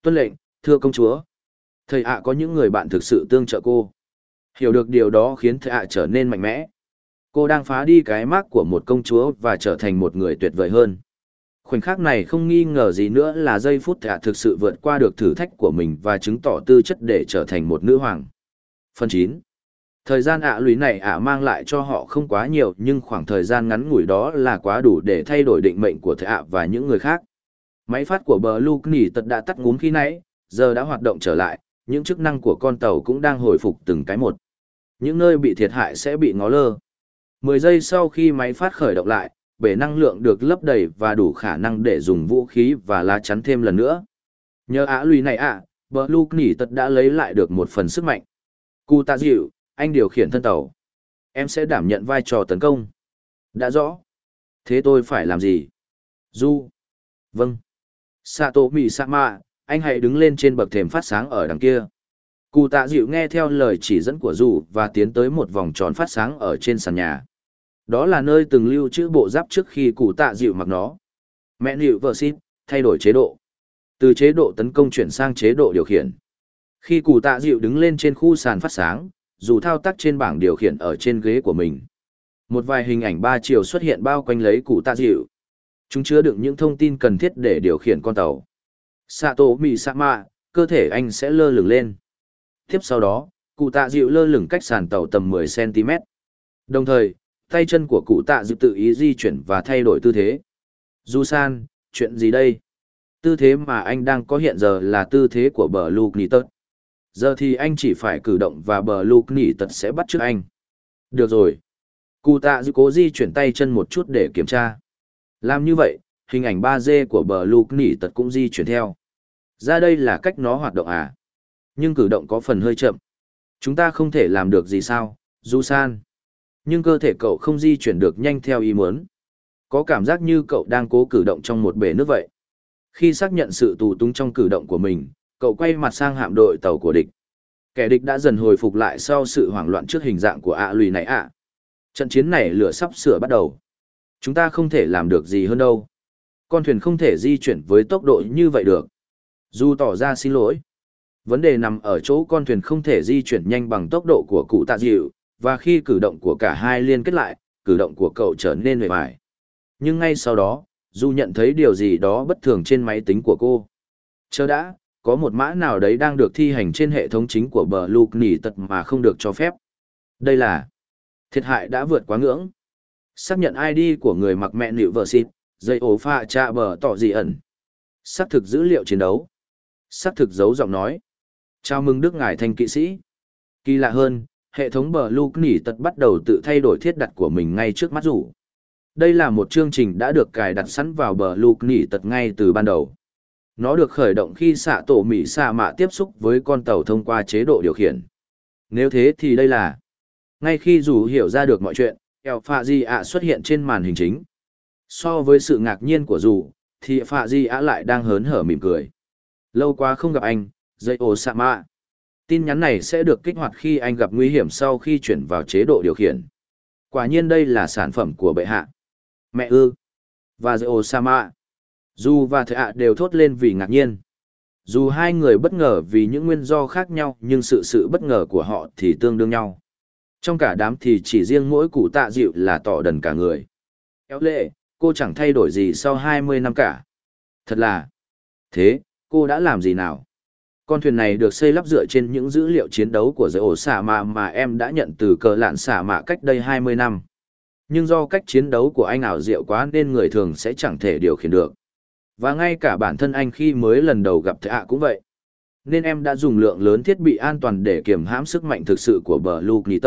Tuân lệnh, thưa công chúa. Thầy ạ có những người bạn thực sự tương trợ cô. Hiểu được điều đó khiến thầy ạ trở nên mạnh mẽ. Cô đang phá đi cái mác của một công chúa và trở thành một người tuyệt vời hơn. Khoảnh khắc này không nghi ngờ gì nữa là giây phút thạ thực sự vượt qua được thử thách của mình và chứng tỏ tư chất để trở thành một nữ hoàng. Phần 9 Thời gian ạ lũy này ạ mang lại cho họ không quá nhiều nhưng khoảng thời gian ngắn ngủi đó là quá đủ để thay đổi định mệnh của thầy ạ và những người khác. Máy phát của bờ Luke nỉ tật đã tắt ngúm khi nãy, giờ đã hoạt động trở lại, những chức năng của con tàu cũng đang hồi phục từng cái một. Những nơi bị thiệt hại sẽ bị ngó lơ. 10 giây sau khi máy phát khởi động lại, bể năng lượng được lấp đầy và đủ khả năng để dùng vũ khí và lá chắn thêm lần nữa. Nhờ ả lùi này ạ, à, bờ lục nỉ tật đã lấy lại được một phần sức mạnh. Cụ tạ dịu, anh điều khiển thân tàu. Em sẽ đảm nhận vai trò tấn công. Đã rõ. Thế tôi phải làm gì? Du. Vâng. Sato Misama, anh hãy đứng lên trên bậc thềm phát sáng ở đằng kia. Cụ tạ dịu nghe theo lời chỉ dẫn của Du và tiến tới một vòng tròn phát sáng ở trên sàn nhà. Đó là nơi từng lưu trữ bộ giáp trước khi cụ tạ dịu mặc nó. Mẹ nịu vợ xin, thay đổi chế độ. Từ chế độ tấn công chuyển sang chế độ điều khiển. Khi cụ tạ dịu đứng lên trên khu sàn phát sáng, dù thao tác trên bảng điều khiển ở trên ghế của mình. Một vài hình ảnh ba chiều xuất hiện bao quanh lấy cụ tạ dịu. Chúng chứa đựng những thông tin cần thiết để điều khiển con tàu. Sato Misama, cơ thể anh sẽ lơ lửng lên. Tiếp sau đó, cụ tạ dịu lơ lửng cách sàn tàu tầm 10cm. Đồng thời, tay chân của cụ tạ dịu tự ý di chuyển và thay đổi tư thế. Du san, chuyện gì đây? Tư thế mà anh đang có hiện giờ là tư thế của bờ lục nỉ tật. Giờ thì anh chỉ phải cử động và bờ lục nỉ tật sẽ bắt trước anh. Được rồi. Cụ tạ dịu cố di chuyển tay chân một chút để kiểm tra. Làm như vậy, hình ảnh 3D của bờ lục nỉ tật cũng di chuyển theo. Ra đây là cách nó hoạt động à? Nhưng cử động có phần hơi chậm. Chúng ta không thể làm được gì sao, Du San. Nhưng cơ thể cậu không di chuyển được nhanh theo ý muốn. Có cảm giác như cậu đang cố cử động trong một bể nước vậy. Khi xác nhận sự tù túng trong cử động của mình, cậu quay mặt sang hạm đội tàu của địch. Kẻ địch đã dần hồi phục lại sau sự hoảng loạn trước hình dạng của ạ lùi này ạ. Trận chiến này lửa sắp sửa bắt đầu. Chúng ta không thể làm được gì hơn đâu. Con thuyền không thể di chuyển với tốc độ như vậy được. Dù tỏ ra xin lỗi. Vấn đề nằm ở chỗ con thuyền không thể di chuyển nhanh bằng tốc độ của cụ tạ dịu, và khi cử động của cả hai liên kết lại, cử động của cậu trở nên mệt mỏi. Nhưng ngay sau đó, Du nhận thấy điều gì đó bất thường trên máy tính của cô. Chờ đã, có một mã nào đấy đang được thi hành trên hệ thống chính của bờ Luke nỉ tật mà không được cho phép. Đây là thiệt hại đã vượt quá ngưỡng. Xác nhận ID của người mặc mẹ nữ vợ xịt, dây ổ pha trạ bờ tỏ gì ẩn. Xác thực dữ liệu chiến đấu. Xác thực giấu giọng nói. Chào mừng Đức Ngài Thanh kỵ sĩ. Kỳ lạ hơn, hệ thống bờ lục nỉ tật bắt đầu tự thay đổi thiết đặt của mình ngay trước mắt rủ. Đây là một chương trình đã được cài đặt sẵn vào bờ lục nỉ tật ngay từ ban đầu. Nó được khởi động khi xạ tổ Mỹ xạ mạ tiếp xúc với con tàu thông qua chế độ điều khiển. Nếu thế thì đây là... Ngay khi dù hiểu ra được mọi chuyện, eo phạ di ạ xuất hiện trên màn hình chính. So với sự ngạc nhiên của dù, thì phạ di ạ lại đang hớn hở mỉm cười. Lâu quá không gặp anh, dây ồ xạ mạ. Tin nhắn này sẽ được kích hoạt khi anh gặp nguy hiểm sau khi chuyển vào chế độ điều khiển. Quả nhiên đây là sản phẩm của bệ hạ. Mẹ ư. Và dây ồ. Dù và thệ ạ đều thốt lên vì ngạc nhiên. Dù hai người bất ngờ vì những nguyên do khác nhau nhưng sự sự bất ngờ của họ thì tương đương nhau. Trong cả đám thì chỉ riêng mỗi cụ tạ dịu là tỏ đần cả người. Kéo lệ, cô chẳng thay đổi gì sau 20 năm cả. Thật là... Thế, cô đã làm gì nào? Con thuyền này được xây lắp dựa trên những dữ liệu chiến đấu của giới ổ xả mạ mà em đã nhận từ cờ lạn xả mạ cách đây 20 năm. Nhưng do cách chiến đấu của anh ảo diệu quá nên người thường sẽ chẳng thể điều khiển được. Và ngay cả bản thân anh khi mới lần đầu gặp thệ ạ cũng vậy. Nên em đã dùng lượng lớn thiết bị an toàn để kiểm hãm sức mạnh thực sự của bờ Luke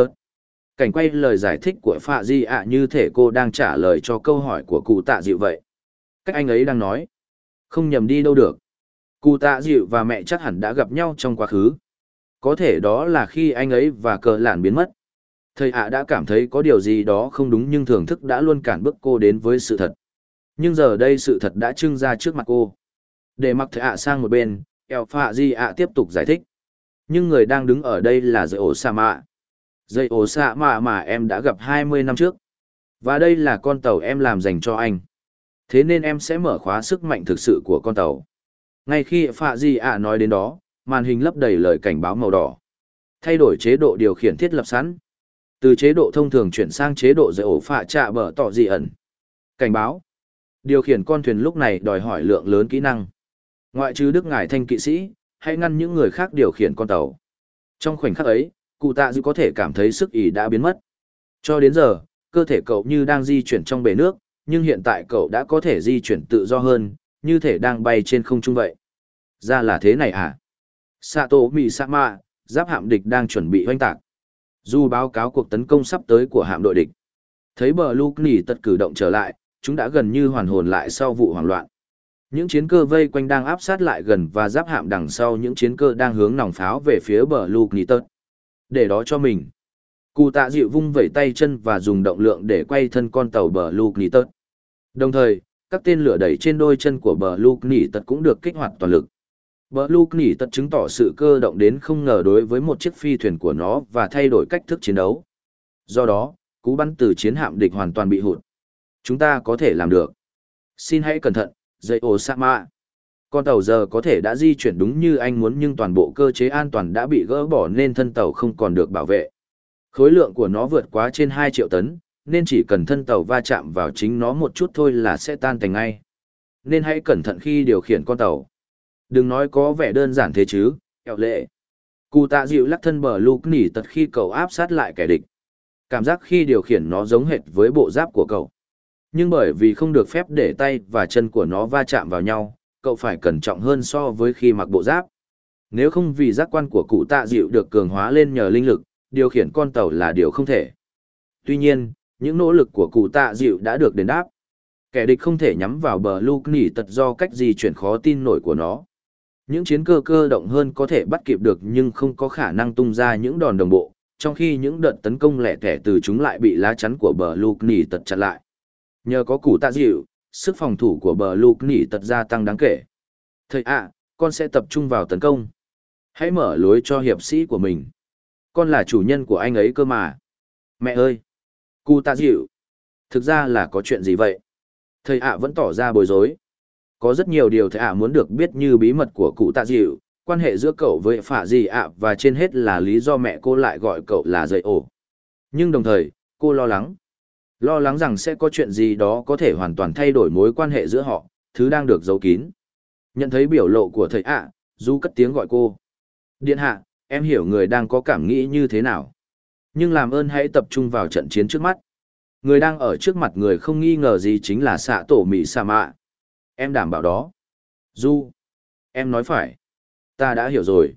Cảnh quay lời giải thích của Phạ Di ạ như thể cô đang trả lời cho câu hỏi của cụ tạ dịu vậy. Cách anh ấy đang nói. Không nhầm đi đâu được. Cụ tạ dịu và mẹ chắc hẳn đã gặp nhau trong quá khứ. Có thể đó là khi anh ấy và cờ lản biến mất. Thầy ạ đã cảm thấy có điều gì đó không đúng nhưng thưởng thức đã luôn cản bước cô đến với sự thật. Nhưng giờ đây sự thật đã trưng ra trước mặt cô. Để mặc thầy ạ sang một bên, eo phạ di ạ tiếp tục giải thích. Nhưng người đang đứng ở đây là dây ổ xạ mạ. Dây ổ xạ mạ mà em đã gặp 20 năm trước. Và đây là con tàu em làm dành cho anh. Thế nên em sẽ mở khóa sức mạnh thực sự của con tàu. Ngay khi Phạ Di ạ nói đến đó, màn hình lấp đầy lời cảnh báo màu đỏ. Thay đổi chế độ điều khiển thiết lập sẵn. Từ chế độ thông thường chuyển sang chế độ dạy ổ phạ trạ bờ tỏ dị ẩn. Cảnh báo. Điều khiển con thuyền lúc này đòi hỏi lượng lớn kỹ năng. Ngoại trừ Đức Ngài Thanh kỵ sĩ, hãy ngăn những người khác điều khiển con tàu. Trong khoảnh khắc ấy, cụ tạ dư có thể cảm thấy sức ý đã biến mất. Cho đến giờ, cơ thể cậu như đang di chuyển trong bể nước, nhưng hiện tại cậu đã có thể di chuyển tự do hơn, như thể đang bay trên không trung vậy. Ra là thế này à? Sato Misama, giáp hạm địch đang chuẩn bị hoanh tạc. Dù báo cáo cuộc tấn công sắp tới của hạm đội địch. Thấy bờ Luke nỉ tật cử động trở lại, chúng đã gần như hoàn hồn lại sau vụ hoảng loạn. Những chiến cơ vây quanh đang áp sát lại gần và giáp hạm đằng sau những chiến cơ đang hướng nòng pháo về phía bờ lục nỉ tật. Để đó cho mình. Cụ tạ dịu vung vẩy tay chân và dùng động lượng để quay thân con tàu bờ lục nỉ tật. Đồng thời, các tên lửa đẩy trên đôi chân của bờ lục nỉ tật cũng được kích hoạt toàn lực. Bờ lục nỉ tật chứng tỏ sự cơ động đến không ngờ đối với một chiếc phi thuyền của nó và thay đổi cách thức chiến đấu. Do đó, cú bắn từ chiến hạm địch hoàn toàn bị hụt. Chúng ta có thể làm được. Xin hãy cẩn thận, dây ổ sa mạ. Con tàu giờ có thể đã di chuyển đúng như anh muốn nhưng toàn bộ cơ chế an toàn đã bị gỡ bỏ nên thân tàu không còn được bảo vệ. Khối lượng của nó vượt quá trên 2 triệu tấn, nên chỉ cần thân tàu va chạm vào chính nó một chút thôi là sẽ tan thành ngay. Nên hãy cẩn thận khi điều khiển con tàu. Đừng nói có vẻ đơn giản thế chứ, kẹo lệ. Cụ tạ dịu lắc thân bờ lục nỉ tật khi cậu áp sát lại kẻ địch. Cảm giác khi điều khiển nó giống hệt với bộ giáp của cậu. Nhưng bởi vì không được phép để tay và chân của nó va chạm vào nhau, cậu phải cẩn trọng hơn so với khi mặc bộ giáp. Nếu không vì giác quan của cụ tạ dịu được cường hóa lên nhờ linh lực, điều khiển con tàu là điều không thể. Tuy nhiên, những nỗ lực của cụ tạ dịu đã được đền đáp. Kẻ địch không thể nhắm vào bờ lưu nỉ tật do cách di chuyển khó tin nổi của nó. Những chiến cơ cơ động hơn có thể bắt kịp được nhưng không có khả năng tung ra những đòn đồng bộ, trong khi những đợt tấn công lẻ tẻ từ chúng lại bị lá chắn của bờ lưu nỉ tật chặn lại. Nhờ có cụ tạ dịu, sức phòng thủ của bờ lưu nỉ tật gia tăng đáng kể. Thầy ạ, con sẽ tập trung vào tấn công. Hãy mở lối cho hiệp sĩ của mình. Con là chủ nhân của anh ấy cơ mà. Mẹ ơi! Cụ tạ dịu! Thực ra là có chuyện gì vậy? Thầy ạ vẫn tỏ ra bối rối. Có rất nhiều điều thầy ạ muốn được biết như bí mật của cụ tạ dịu, quan hệ giữa cậu với phả gì ạ và trên hết là lý do mẹ cô lại gọi cậu là dậy ổ. Nhưng đồng thời, cô lo lắng. Lo lắng rằng sẽ có chuyện gì đó có thể hoàn toàn thay đổi mối quan hệ giữa họ, thứ đang được giấu kín. Nhận thấy biểu lộ của thầy ạ, Du cất tiếng gọi cô. Điện hạ, em hiểu người đang có cảm nghĩ như thế nào. Nhưng làm ơn hãy tập trung vào trận chiến trước mắt. Người đang ở trước mặt người không nghi ngờ gì chính là xạ tổ Mỹ Sa Mạ. Em đảm bảo đó. Du. Em nói phải. Ta đã hiểu rồi.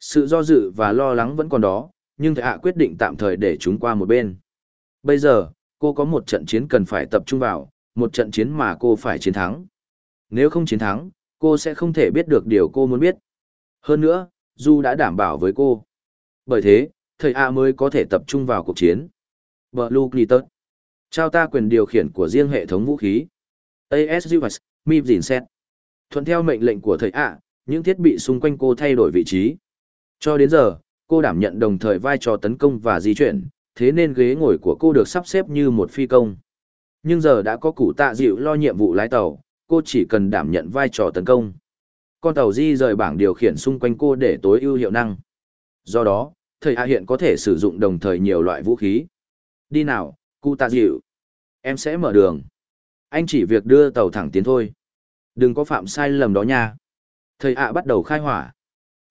Sự do dự và lo lắng vẫn còn đó, nhưng thầy ạ quyết định tạm thời để chúng qua một bên. Bây giờ, cô có một trận chiến cần phải tập trung vào, một trận chiến mà cô phải chiến thắng. Nếu không chiến thắng, cô sẽ không thể biết được điều cô muốn biết. Hơn nữa, Du đã đảm bảo với cô. Bởi thế, thầy A mới có thể tập trung vào cuộc chiến. Blue Glitter. Trao ta quyền điều khiển của riêng hệ thống vũ khí. ASUS, MIP dìn xét. Thuận theo mệnh lệnh của thầy A, những thiết bị xung quanh cô thay đổi vị trí. Cho đến giờ, cô đảm nhận đồng thời vai trò tấn công và di chuyển, thế nên ghế ngồi của cô được sắp xếp như một phi công. Nhưng giờ đã có cụ tạ dịu lo nhiệm vụ lái tàu, cô chỉ cần đảm nhận vai trò tấn công. Con tàu di rời bảng điều khiển xung quanh cô để tối ưu hiệu năng. Do đó, thầy A hiện có thể sử dụng đồng thời nhiều loại vũ khí. Đi nào, cụ tạ dịu. Em sẽ mở đường. Anh chỉ việc đưa tàu thẳng tiến thôi. Đừng có phạm sai lầm đó nha. Thầy ạ bắt đầu khai hỏa.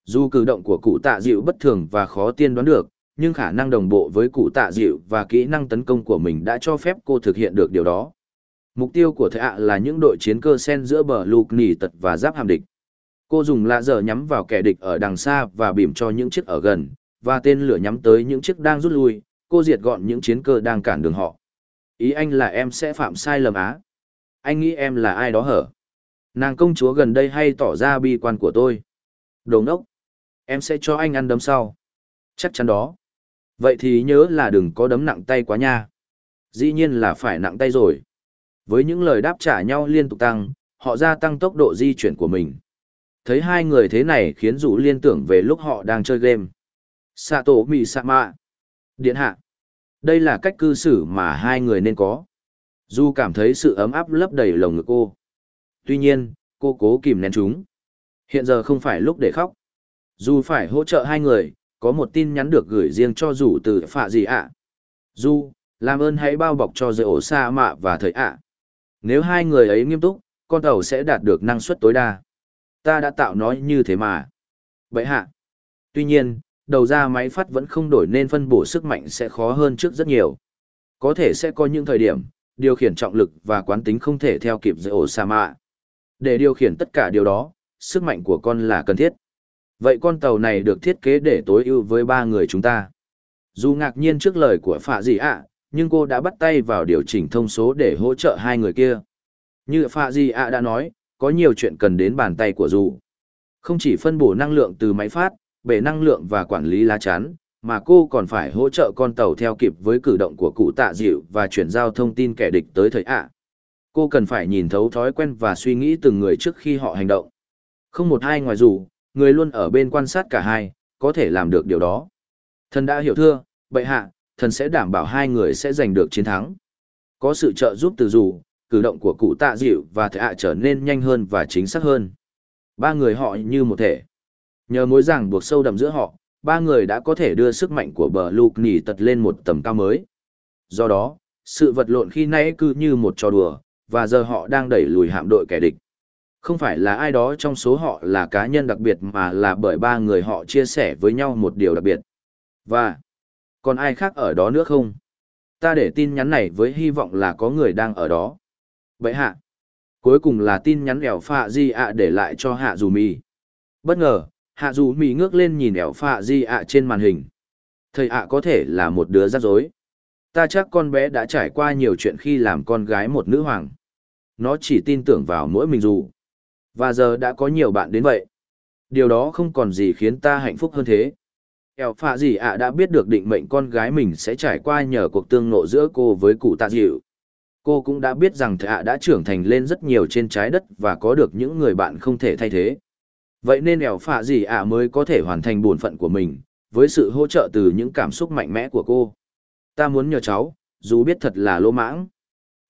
Dù cử động của cụ tạ dịu bất thường và khó tiên đoán được, nhưng khả năng đồng bộ với cụ tạ dịu và kỹ năng tấn công của mình đã cho phép cô thực hiện được điều đó. Mục tiêu của thầy ạ là những đội chiến cơ sen giữa bờ lục nỉ tật và giáp hàm địch. Cô dùng lạ dở nhắm vào kẻ địch ở đằng xa và bìm cho những chiếc ở gần, và tên lửa nhắm tới những chiếc đang rút lui, cô diệt gọn những chiến cơ đang cản đường họ. Ý anh là em sẽ phạm sai lầm á. Anh nghĩ em là ai đó hở? Nàng công chúa gần đây hay tỏ ra bi quan của tôi. Đồ ngốc. Em sẽ cho anh ăn đấm sau. Chắc chắn đó. Vậy thì nhớ là đừng có đấm nặng tay quá nha. Dĩ nhiên là phải nặng tay rồi. Với những lời đáp trả nhau liên tục tăng, họ gia tăng tốc độ di chuyển của mình. Thấy hai người thế này khiến Dụ liên tưởng về lúc họ đang chơi game xạ tổ mì xạ mạ Điện hạ. Đây là cách cư xử mà hai người nên có. Du cảm thấy sự ấm áp lấp đầy lồng ngực cô. Tuy nhiên, cô cố kìm nén chúng. Hiện giờ không phải lúc để khóc. Du phải hỗ trợ hai người, có một tin nhắn được gửi riêng cho Dù từ phạ gì ạ. Du, làm ơn hãy bao bọc cho dây ổ sa mạ và thời ạ. Nếu hai người ấy nghiêm túc, con tàu sẽ đạt được năng suất tối đa. Ta đã tạo nó như thế mà. Vậy hạ. Tuy nhiên, đầu ra máy phát vẫn không đổi nên phân bổ sức mạnh sẽ khó hơn trước rất nhiều. Có thể sẽ có những thời điểm, điều khiển trọng lực và quán tính không thể theo kịp giữa ổ sa mạ. Để điều khiển tất cả điều đó, sức mạnh của con là cần thiết. Vậy con tàu này được thiết kế để tối ưu với ba người chúng ta. Dù ngạc nhiên trước lời của phạ gì ạ, nhưng cô đã bắt tay vào điều chỉnh thông số để hỗ trợ hai người kia. Như phạ gì ạ đã nói, có nhiều chuyện cần đến bàn tay của dù. Không chỉ phân bổ năng lượng từ máy phát, bể năng lượng và quản lý lá chắn, mà cô còn phải hỗ trợ con tàu theo kịp với cử động của cụ tạ dịu và chuyển giao thông tin kẻ địch tới thời ạ. Cô cần phải nhìn thấu thói quen và suy nghĩ từng người trước khi họ hành động. Không một ai ngoài dù, người luôn ở bên quan sát cả hai, có thể làm được điều đó. Thần đã hiểu thưa, bệ hạ, thần sẽ đảm bảo hai người sẽ giành được chiến thắng. Có sự trợ giúp từ dù, cử động của cụ tạ dịu và thệ ạ trở nên nhanh hơn và chính xác hơn. Ba người họ như một thể. Nhờ mối ràng buộc sâu đậm giữa họ, ba người đã có thể đưa sức mạnh của bờ lục nỉ tật lên một tầm cao mới. Do đó, sự vật lộn khi nãy cứ như một trò đùa, và giờ họ đang đẩy lùi hạm đội kẻ địch. Không phải là ai đó trong số họ là cá nhân đặc biệt mà là bởi ba người họ chia sẻ với nhau một điều đặc biệt. Và, còn ai khác ở đó nữa không? Ta để tin nhắn này với hy vọng là có người đang ở đó. Vậy hạ. Cuối cùng là tin nhắn ẻo phạ di ạ để lại cho hạ dù mì. Bất ngờ, hạ dù mỹ ngước lên nhìn ẻo phạ di ạ trên màn hình. Thầy ạ có thể là một đứa rắc rối. Ta chắc con bé đã trải qua nhiều chuyện khi làm con gái một nữ hoàng. Nó chỉ tin tưởng vào mỗi mình dù. Và giờ đã có nhiều bạn đến vậy. Điều đó không còn gì khiến ta hạnh phúc hơn thế. ẻo phạ di ạ đã biết được định mệnh con gái mình sẽ trải qua nhờ cuộc tương nộ giữa cô với cụ tạ dịu. Cô cũng đã biết rằng thầy ạ đã trưởng thành lên rất nhiều trên trái đất và có được những người bạn không thể thay thế. Vậy nên eo phạ gì ạ mới có thể hoàn thành bổn phận của mình, với sự hỗ trợ từ những cảm xúc mạnh mẽ của cô. Ta muốn nhờ cháu, dù biết thật là lỗ mãng.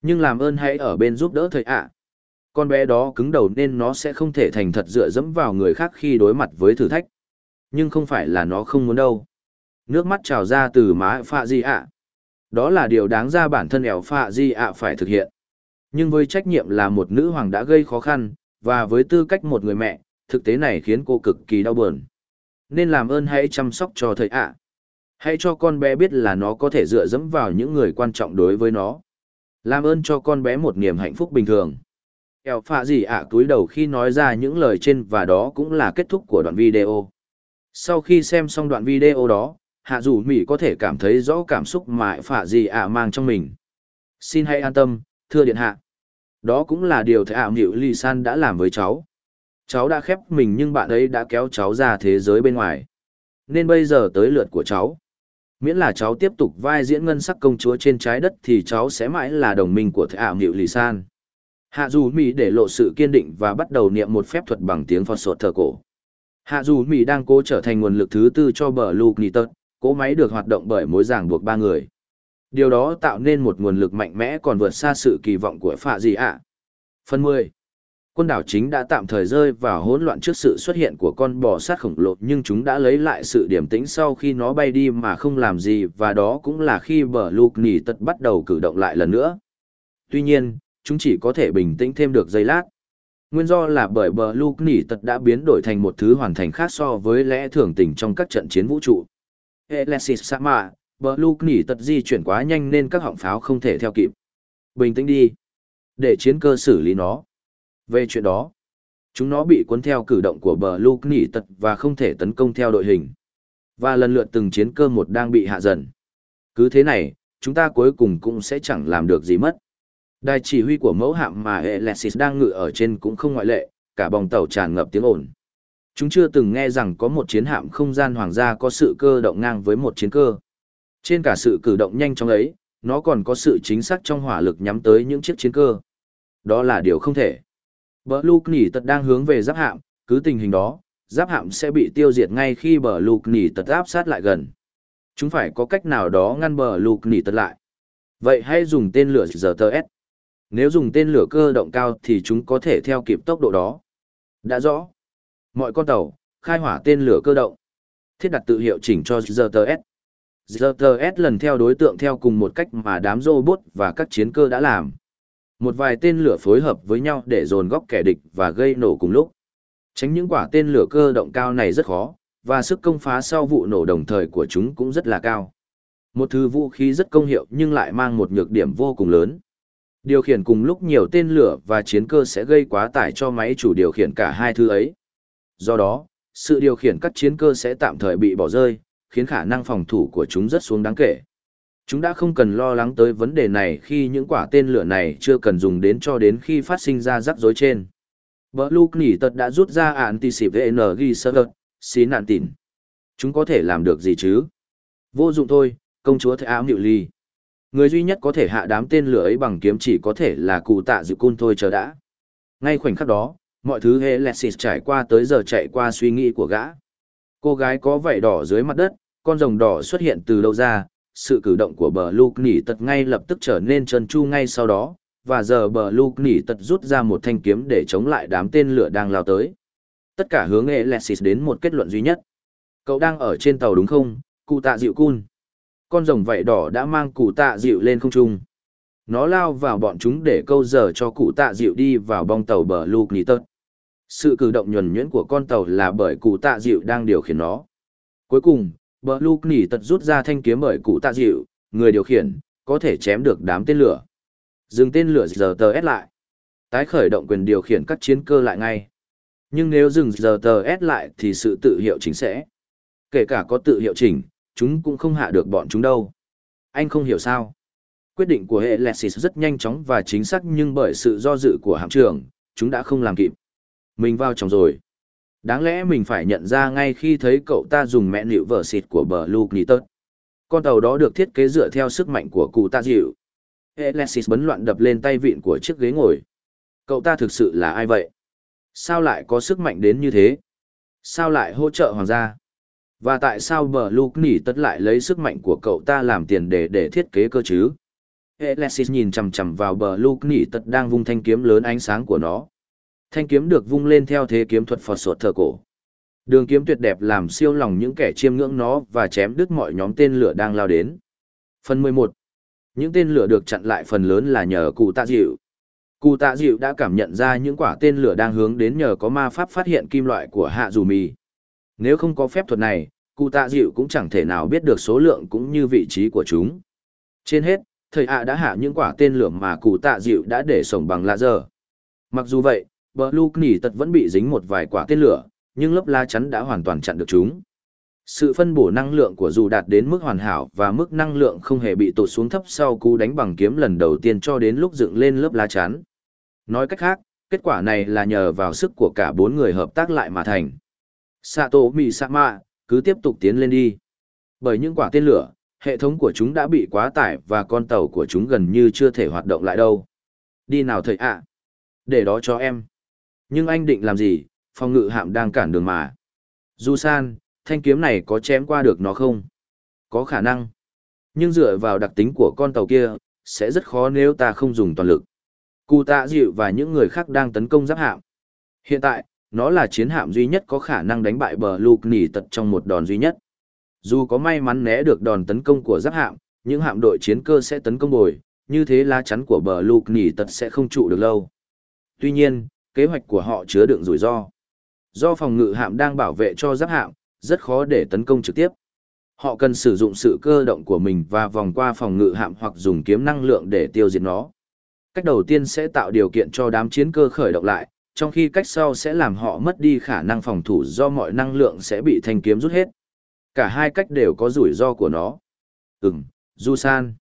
Nhưng làm ơn hãy ở bên giúp đỡ thầy ạ. Con bé đó cứng đầu nên nó sẽ không thể thành thật dựa dẫm vào người khác khi đối mặt với thử thách. Nhưng không phải là nó không muốn đâu. Nước mắt trào ra từ má phạ di ạ. Đó là điều đáng ra bản thân ẻo phạ di ạ phải thực hiện. Nhưng với trách nhiệm là một nữ hoàng đã gây khó khăn, và với tư cách một người mẹ, thực tế này khiến cô cực kỳ đau buồn. Nên làm ơn hãy chăm sóc cho thầy ạ. Hãy cho con bé biết là nó có thể dựa dẫm vào những người quan trọng đối với nó. Làm ơn cho con bé một niềm hạnh phúc bình thường. Eo phạ gì ạ túi đầu khi nói ra những lời trên và đó cũng là kết thúc của đoạn video. Sau khi xem xong đoạn video đó, hạ dù mỹ có thể cảm thấy rõ cảm xúc mà phạ gì ạ mang trong mình. Xin hãy an tâm, thưa điện hạ. Đó cũng là điều thầy ảo nghịu Ly San đã làm với cháu. Cháu đã khép mình nhưng bạn ấy đã kéo cháu ra thế giới bên ngoài. Nên bây giờ tới lượt của cháu. Miễn là cháu tiếp tục vai diễn ngân sắc công chúa trên trái đất thì cháu sẽ mãi là đồng minh của thầy ảo nghịu Lì San. Hạ dù Mỹ để lộ sự kiên định và bắt đầu niệm một phép thuật bằng tiếng phật sột thờ cổ. Hạ dù Mỹ đang cố trở thành nguồn lực thứ tư cho bờ lục nì tật, cỗ máy được hoạt động bởi mối ràng buộc ba người. Điều đó tạo nên một nguồn lực mạnh mẽ còn vượt xa sự kỳ vọng của phạ Dị ạ. Phần 10 Quân đảo chính đã tạm thời rơi vào hỗn loạn trước sự xuất hiện của con bò sát khổng lồ nhưng chúng đã lấy lại sự điềm tĩnh sau khi nó bay đi mà không làm gì và đó cũng là khi bờ lục nỉ tật bắt đầu cử động lại lần nữa. Tuy nhiên, chúng chỉ có thể bình tĩnh thêm được giây lát. Nguyên do là bởi bờ lục nỉ tật đã biến đổi thành một thứ hoàn thành khác so với lẽ thường tình trong các trận chiến vũ trụ. Alexis Sama, bờ lục nỉ tật di chuyển quá nhanh nên các họng pháo không thể theo kịp. Bình tĩnh đi. Để chiến cơ xử lý nó. Về chuyện đó, chúng nó bị cuốn theo cử động của bờ lục nỉ tật và không thể tấn công theo đội hình. Và lần lượt từng chiến cơ một đang bị hạ dần. Cứ thế này, chúng ta cuối cùng cũng sẽ chẳng làm được gì mất. Đài chỉ huy của mẫu hạm mà Alexis đang ngự ở trên cũng không ngoại lệ, cả bòng tàu tràn ngập tiếng ồn. Chúng chưa từng nghe rằng có một chiến hạm không gian hoàng gia có sự cơ động ngang với một chiến cơ. Trên cả sự cử động nhanh chóng ấy, nó còn có sự chính xác trong hỏa lực nhắm tới những chiếc chiến cơ. Đó là điều không thể. Bờ lục nỉ tật đang hướng về giáp hạm, cứ tình hình đó, giáp hạm sẽ bị tiêu diệt ngay khi bờ lục nỉ tật áp sát lại gần. Chúng phải có cách nào đó ngăn bờ lục nỉ tật lại. Vậy hãy dùng tên lửa RTS. Nếu dùng tên lửa cơ động cao thì chúng có thể theo kịp tốc độ đó. Đã rõ. Mọi con tàu, khai hỏa tên lửa cơ động. Thiết đặt tự hiệu chỉnh cho RTS. RTS lần theo đối tượng theo cùng một cách mà đám robot và các chiến cơ đã làm. Một vài tên lửa phối hợp với nhau để dồn góc kẻ địch và gây nổ cùng lúc. Tránh những quả tên lửa cơ động cao này rất khó, và sức công phá sau vụ nổ đồng thời của chúng cũng rất là cao. Một thứ vũ khí rất công hiệu nhưng lại mang một nhược điểm vô cùng lớn. Điều khiển cùng lúc nhiều tên lửa và chiến cơ sẽ gây quá tải cho máy chủ điều khiển cả hai thứ ấy. Do đó, sự điều khiển các chiến cơ sẽ tạm thời bị bỏ rơi, khiến khả năng phòng thủ của chúng rất xuống đáng kể. Chúng đã không cần lo lắng tới vấn đề này khi những quả tên lửa này chưa cần dùng đến cho đến khi phát sinh ra rắc rối trên. Blue Nỉ Tật đã rút ra Anticip VNG Server, xí nạn tỉn. Chúng có thể làm được gì chứ? Vô dụng thôi, công chúa Thế Áo Nhự Ly. Người duy nhất có thể hạ đám tên lửa ấy bằng kiếm chỉ có thể là cụ tạ dự cun thôi chờ đã. Ngay khoảnh khắc đó, mọi thứ Helexis trải qua tới giờ chạy qua suy nghĩ của gã. Cô gái có vảy đỏ dưới mặt đất, con rồng đỏ xuất hiện từ đâu ra, sự cử động của bờ lục nỉ tật ngay lập tức trở nên trơn tru ngay sau đó, và giờ bờ lục nỉ tật rút ra một thanh kiếm để chống lại đám tên lửa đang lao tới. Tất cả hướng Alexis đến một kết luận duy nhất. Cậu đang ở trên tàu đúng không, cụ tạ dịu cun? Con rồng vảy đỏ đã mang cụ tạ dịu lên không trung. Nó lao vào bọn chúng để câu giờ cho cụ tạ dịu đi vào bong tàu bờ lục nỉ tật. Sự cử động nhuần nhuyễn của con tàu là bởi cụ tạ dịu đang điều khiển nó. Cuối cùng, bờ lục nỉ tật rút ra thanh kiếm bởi cụ tạ dịu, người điều khiển, có thể chém được đám tên lửa. Dừng tên lửa giờ tờ S lại. Tái khởi động quyền điều khiển các chiến cơ lại ngay. Nhưng nếu dừng giờ tờ S lại thì sự tự hiệu chỉnh sẽ. Kể cả có tự hiệu chỉnh, chúng cũng không hạ được bọn chúng đâu. Anh không hiểu sao. Quyết định của hệ Lexis rất nhanh chóng và chính xác nhưng bởi sự do dự của hạm trưởng, chúng đã không làm kịp. Mình vào trong rồi. Đáng lẽ mình phải nhận ra ngay khi thấy cậu ta dùng mẹ nịu vở xịt của bờ Luke Nitton. Con tàu đó được thiết kế dựa theo sức mạnh của cụ ta dịu. Alexis bấn loạn đập lên tay vịn của chiếc ghế ngồi. Cậu ta thực sự là ai vậy? Sao lại có sức mạnh đến như thế? Sao lại hỗ trợ hoàng gia? Và tại sao bờ Luke nỉ tất lại lấy sức mạnh của cậu ta làm tiền để để thiết kế cơ chứ? Alexis nhìn chằm chằm vào bờ Luke nỉ tất đang vung thanh kiếm lớn ánh sáng của nó. Thanh kiếm được vung lên theo thế kiếm thuật phật sột thờ cổ. Đường kiếm tuyệt đẹp làm siêu lòng những kẻ chiêm ngưỡng nó và chém đứt mọi nhóm tên lửa đang lao đến. Phần 11. Những tên lửa được chặn lại phần lớn là nhờ cụ tạ dịu. Cụ tạ dịu đã cảm nhận ra những quả tên lửa đang hướng đến nhờ có ma pháp phát hiện kim loại của hạ dù mì. Nếu không có phép thuật này, cụ tạ dịu cũng chẳng thể nào biết được số lượng cũng như vị trí của chúng. Trên hết, thầy ạ đã hạ những quả tên lửa mà cụ tạ dịu đã để sổng bằng laser. Mặc dù vậy, bờ lu nỉ tật vẫn bị dính một vài quả tên lửa, nhưng lớp lá chắn đã hoàn toàn chặn được chúng. Sự phân bổ năng lượng của dù đạt đến mức hoàn hảo và mức năng lượng không hề bị tụt xuống thấp sau cú đánh bằng kiếm lần đầu tiên cho đến lúc dựng lên lớp lá chắn. Nói cách khác, kết quả này là nhờ vào sức của cả bốn người hợp tác lại mà thành. Sato Misama, cứ tiếp tục tiến lên đi. Bởi những quả tên lửa, hệ thống của chúng đã bị quá tải và con tàu của chúng gần như chưa thể hoạt động lại đâu. Đi nào thầy ạ. Để đó cho em. Nhưng anh định làm gì, phòng ngự hạm đang cản đường mà. Du san, thanh kiếm này có chém qua được nó không? Có khả năng. Nhưng dựa vào đặc tính của con tàu kia, sẽ rất khó nếu ta không dùng toàn lực. Cụ tạ dịu và những người khác đang tấn công giáp hạm. Hiện tại, nó là chiến hạm duy nhất có khả năng đánh bại bờ lục nỉ tật trong một đòn duy nhất. Dù có may mắn né được đòn tấn công của giáp hạm, những hạm đội chiến cơ sẽ tấn công bồi, như thế lá chắn của bờ lục nỉ tật sẽ không trụ được lâu. Tuy nhiên, kế hoạch của họ chứa đựng rủi ro. Do phòng ngự hạm đang bảo vệ cho giáp hạm, rất khó để tấn công trực tiếp. Họ cần sử dụng sự cơ động của mình và vòng qua phòng ngự hạm hoặc dùng kiếm năng lượng để tiêu diệt nó. Cách đầu tiên sẽ tạo điều kiện cho đám chiến cơ khởi động lại, trong khi cách sau sẽ làm họ mất đi khả năng phòng thủ do mọi năng lượng sẽ bị thanh kiếm rút hết. Cả hai cách đều có rủi ro của nó. Ừm, Du San.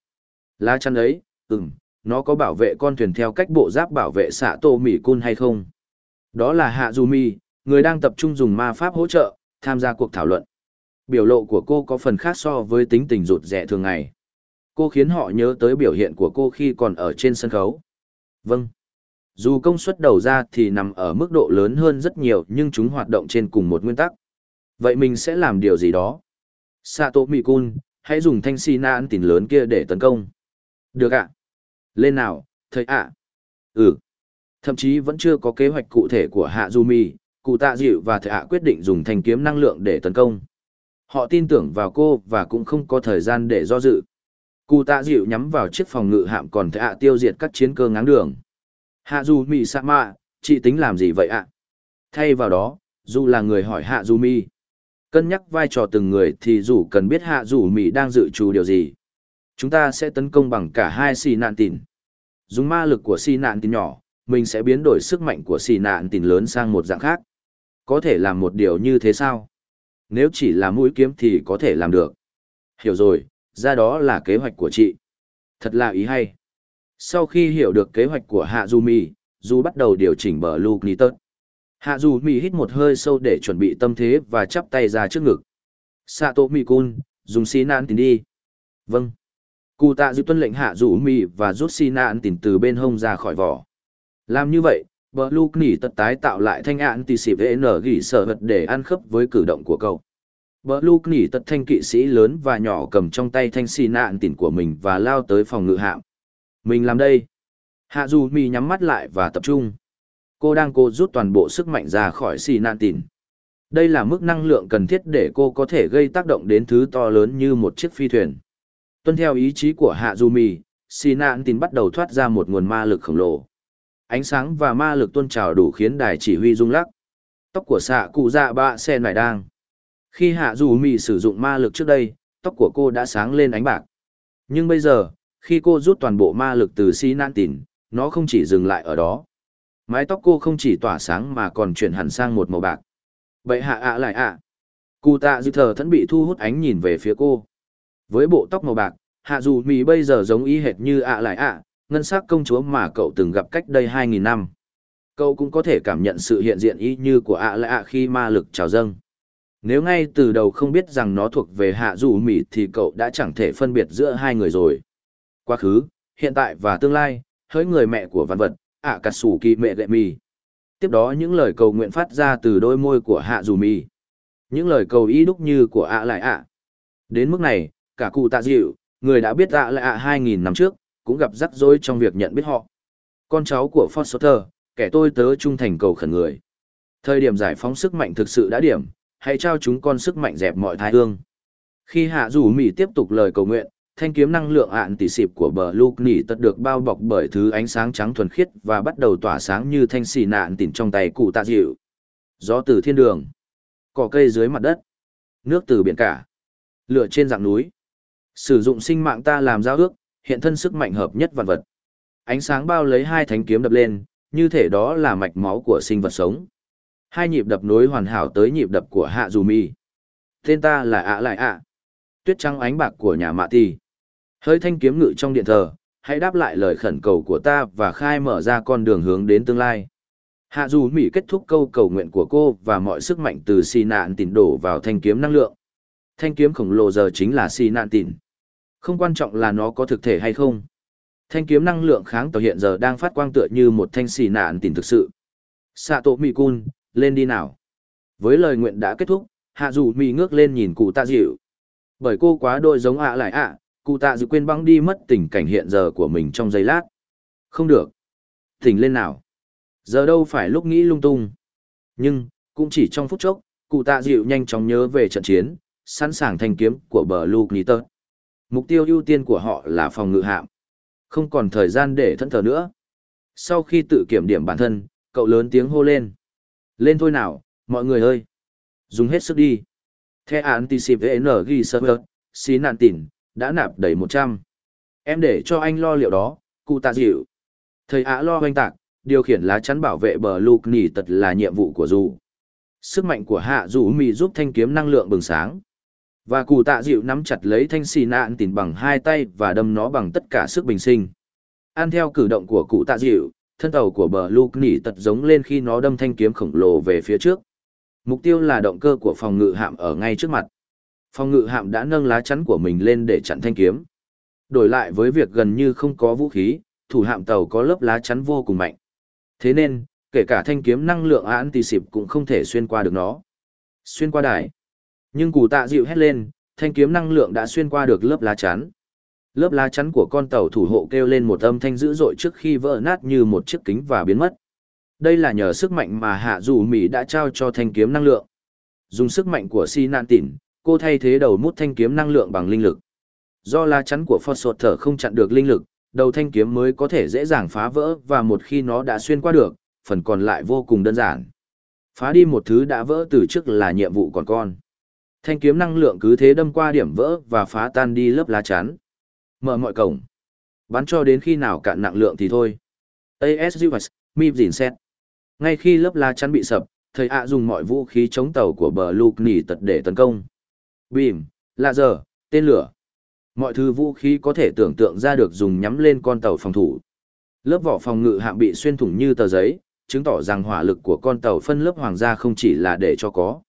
Lá chắn ấy, ừm, nó có bảo vệ con thuyền theo cách bộ giáp bảo vệ xạ tổ mỹ cun hay không? Đó là Hạ Du Mi, người đang tập trung dùng ma pháp hỗ trợ, tham gia cuộc thảo luận. Biểu lộ của cô có phần khác so với tính tình rụt rẻ thường ngày. Cô khiến họ nhớ tới biểu hiện của cô khi còn ở trên sân khấu. Vâng. Dù công suất đầu ra thì nằm ở mức độ lớn hơn rất nhiều nhưng chúng hoạt động trên cùng một nguyên tắc. Vậy mình sẽ làm điều gì đó? Sato Mikun, hãy dùng thanh si na ăn tìm lớn kia để tấn công. Được ạ. Lên nào, thầy ạ. Ừ. Thậm chí vẫn chưa có kế hoạch cụ thể của Hạ Du Mi, cụ tạ dịu và thầy ạ quyết định dùng thanh kiếm năng lượng để tấn công. Họ tin tưởng vào cô và cũng không có thời gian để do dự. Cụ tạ dịu nhắm vào chiếc phòng ngự hạm còn thầy ạ tiêu diệt các chiến cơ ngáng đường. Hạ Du Mi Sama, chị tính làm gì vậy ạ? Thay vào đó, dù là người hỏi Hạ Du Mi. Cân nhắc vai trò từng người thì dù cần biết Hạ Du Mi đang dự trù điều gì. Chúng ta sẽ tấn công bằng cả hai xì nạn tìn. Dùng ma lực của xì nạn tìn nhỏ, mình sẽ biến đổi sức mạnh của xì nạn tìn lớn sang một dạng khác. Có thể làm một điều như thế sao? Nếu chỉ là mũi kiếm thì có thể làm được. Hiểu rồi, ra đó là kế hoạch của chị. Thật là ý hay. Sau khi hiểu được kế hoạch của Hạ Du Mi, Du bắt đầu điều chỉnh bờ Luke Nitton. Hạ Du Mi hít một hơi sâu để chuẩn bị tâm thế và chắp tay ra trước ngực. Sato Mi-kun, dùng xì nạn tìm đi. Vâng. Cụ tạ dịu tuân lệnh hạ rủ mì và rút xi nạn tìm từ bên hông ra khỏi vỏ. Làm như vậy, bờ lu nỉ tật tái tạo lại thanh ạn tì xịp n gỉ sở vật để ăn khớp với cử động của cậu. Bờ Lu nỉ tật thanh kỵ sĩ lớn và nhỏ cầm trong tay thanh xi nạn tìm của mình và lao tới phòng ngự hạm. Mình làm đây. Hạ dù mì nhắm mắt lại và tập trung. Cô đang cố rút toàn bộ sức mạnh ra khỏi xi nạn tìm Đây là mức năng lượng cần thiết để cô có thể gây tác động đến thứ to lớn như một chiếc phi thuyền. Tuân theo ý chí của Hạ Du Mì, xì nạn bắt đầu thoát ra một nguồn ma lực khổng lồ. Ánh sáng và ma lực tuôn trào đủ khiến đài chỉ huy rung lắc. Tóc của xạ cụ dạ bạ sen lại đang. Khi Hạ Du Mì sử dụng ma lực trước đây, tóc của cô đã sáng lên ánh bạc. Nhưng bây giờ, khi cô rút toàn bộ ma lực từ xì nạn nó không chỉ dừng lại ở đó. Mái tóc cô không chỉ tỏa sáng mà còn chuyển hẳn sang một màu bạc. Vậy hạ ạ lại ạ. Cụ tạ dư thờ thẫn bị thu hút ánh nhìn về phía cô. Với bộ tóc màu bạc, hạ dù mì bây giờ giống y hệt như ạ lại ạ, ngân sắc công chúa mà cậu từng gặp cách đây 2.000 năm. Cậu cũng có thể cảm nhận sự hiện diện y như của ạ lại ạ khi ma lực trào dâng. Nếu ngay từ đầu không biết rằng nó thuộc về hạ dù mì thì cậu đã chẳng thể phân biệt giữa hai người rồi. Quá khứ, hiện tại và tương lai, hỡi người mẹ của văn vật, ạ cà sủ kỳ mẹ gệ mì. Tiếp đó những lời cầu nguyện phát ra từ đôi môi của hạ dù mì. Những lời cầu ý đúc như của ạ lại ạ. Đến mức này, cả cụ tạ dịu, người đã biết ạ lại ạ 2.000 năm trước, cũng gặp rắc rối trong việc nhận biết họ. Con cháu của Foster, kẻ tôi tớ trung thành cầu khẩn người. Thời điểm giải phóng sức mạnh thực sự đã điểm, hãy trao chúng con sức mạnh dẹp mọi thái hương. Khi hạ rủ mỉ tiếp tục lời cầu nguyện, thanh kiếm năng lượng ạn tỷ xịp của bờ lục nỉ tật được bao bọc bởi thứ ánh sáng trắng thuần khiết và bắt đầu tỏa sáng như thanh xì nạn tỉn trong tay cụ tạ dịu gió từ thiên đường cỏ cây dưới mặt đất nước từ biển cả lửa trên dạng núi sử dụng sinh mạng ta làm giao ước hiện thân sức mạnh hợp nhất vạn vật ánh sáng bao lấy hai thánh kiếm đập lên như thể đó là mạch máu của sinh vật sống hai nhịp đập nối hoàn hảo tới nhịp đập của hạ dù mi tên ta là ạ lại ạ tuyết trắng ánh bạc của nhà mạ ti Hơi thanh kiếm ngự trong điện thờ, hãy đáp lại lời khẩn cầu của ta và khai mở ra con đường hướng đến tương lai. Hạ dù Mỹ kết thúc câu cầu nguyện của cô và mọi sức mạnh từ xì nạn tỉn đổ vào thanh kiếm năng lượng. Thanh kiếm khổng lồ giờ chính là xì nạn tỉn. Không quan trọng là nó có thực thể hay không. Thanh kiếm năng lượng kháng tàu hiện giờ đang phát quang tựa như một thanh xì nạn tỉn thực sự. Sato Cun, lên đi nào. Với lời nguyện đã kết thúc, Hạ dù Mỹ ngước lên nhìn cụ tạ dịu. Bởi cô quá đôi giống ạ lại ạ, cụ tạ dịu quên băng đi mất tình cảnh hiện giờ của mình trong giây lát. Không được. Tỉnh lên nào. Giờ đâu phải lúc nghĩ lung tung. Nhưng, cũng chỉ trong phút chốc, cụ tạ dịu nhanh chóng nhớ về trận chiến, sẵn sàng thanh kiếm của bờ Luke Nitter. Mục tiêu ưu tiên của họ là phòng ngự hạm. Không còn thời gian để thẫn thờ nữa. Sau khi tự kiểm điểm bản thân, cậu lớn tiếng hô lên. Lên thôi nào, mọi người ơi. Dùng hết sức đi. The Anticipate ghi Server, xí nạn tỉn, đã nạp đầy một trăm em để cho anh lo liệu đó cụ tạ dịu thầy ạ lo oanh tạc điều khiển lá chắn bảo vệ bờ lục nỉ tật là nhiệm vụ của dù sức mạnh của hạ dù mì giúp thanh kiếm năng lượng bừng sáng và cụ tạ dịu nắm chặt lấy thanh xì nạn tỉn bằng hai tay và đâm nó bằng tất cả sức bình sinh An theo cử động của cụ tạ dịu thân tàu của bờ lục nỉ tật giống lên khi nó đâm thanh kiếm khổng lồ về phía trước mục tiêu là động cơ của phòng ngự hạm ở ngay trước mặt Phòng ngự hạm đã nâng lá chắn của mình lên để chặn thanh kiếm. Đổi lại với việc gần như không có vũ khí, thủ hạm tàu có lớp lá chắn vô cùng mạnh. Thế nên, kể cả thanh kiếm năng lượng án tì xịp cũng không thể xuyên qua được nó. Xuyên qua đài. Nhưng cụ tạ dịu hét lên, thanh kiếm năng lượng đã xuyên qua được lớp lá chắn. Lớp lá chắn của con tàu thủ hộ kêu lên một âm thanh dữ dội trước khi vỡ nát như một chiếc kính và biến mất. Đây là nhờ sức mạnh mà hạ dù Mỹ đã trao cho thanh kiếm năng lượng. Dùng sức mạnh của si nạn tỉn, cô thay thế đầu mút thanh kiếm năng lượng bằng linh lực. Do lá chắn của Phật sột thở không chặn được linh lực, đầu thanh kiếm mới có thể dễ dàng phá vỡ và một khi nó đã xuyên qua được, phần còn lại vô cùng đơn giản. Phá đi một thứ đã vỡ từ trước là nhiệm vụ còn con. Thanh kiếm năng lượng cứ thế đâm qua điểm vỡ và phá tan đi lớp lá chắn. Mở mọi cổng. Bắn cho đến khi nào cạn nặng lượng thì thôi. ASUS, MIP dìn xét. Ngay khi lớp lá chắn bị sập, thầy ạ dùng mọi vũ khí chống tàu của bờ lục nỉ tật để tấn công. Bìm, laser, tên lửa. Mọi thứ vũ khí có thể tưởng tượng ra được dùng nhắm lên con tàu phòng thủ. Lớp vỏ phòng ngự hạm bị xuyên thủng như tờ giấy, chứng tỏ rằng hỏa lực của con tàu phân lớp hoàng gia không chỉ là để cho có.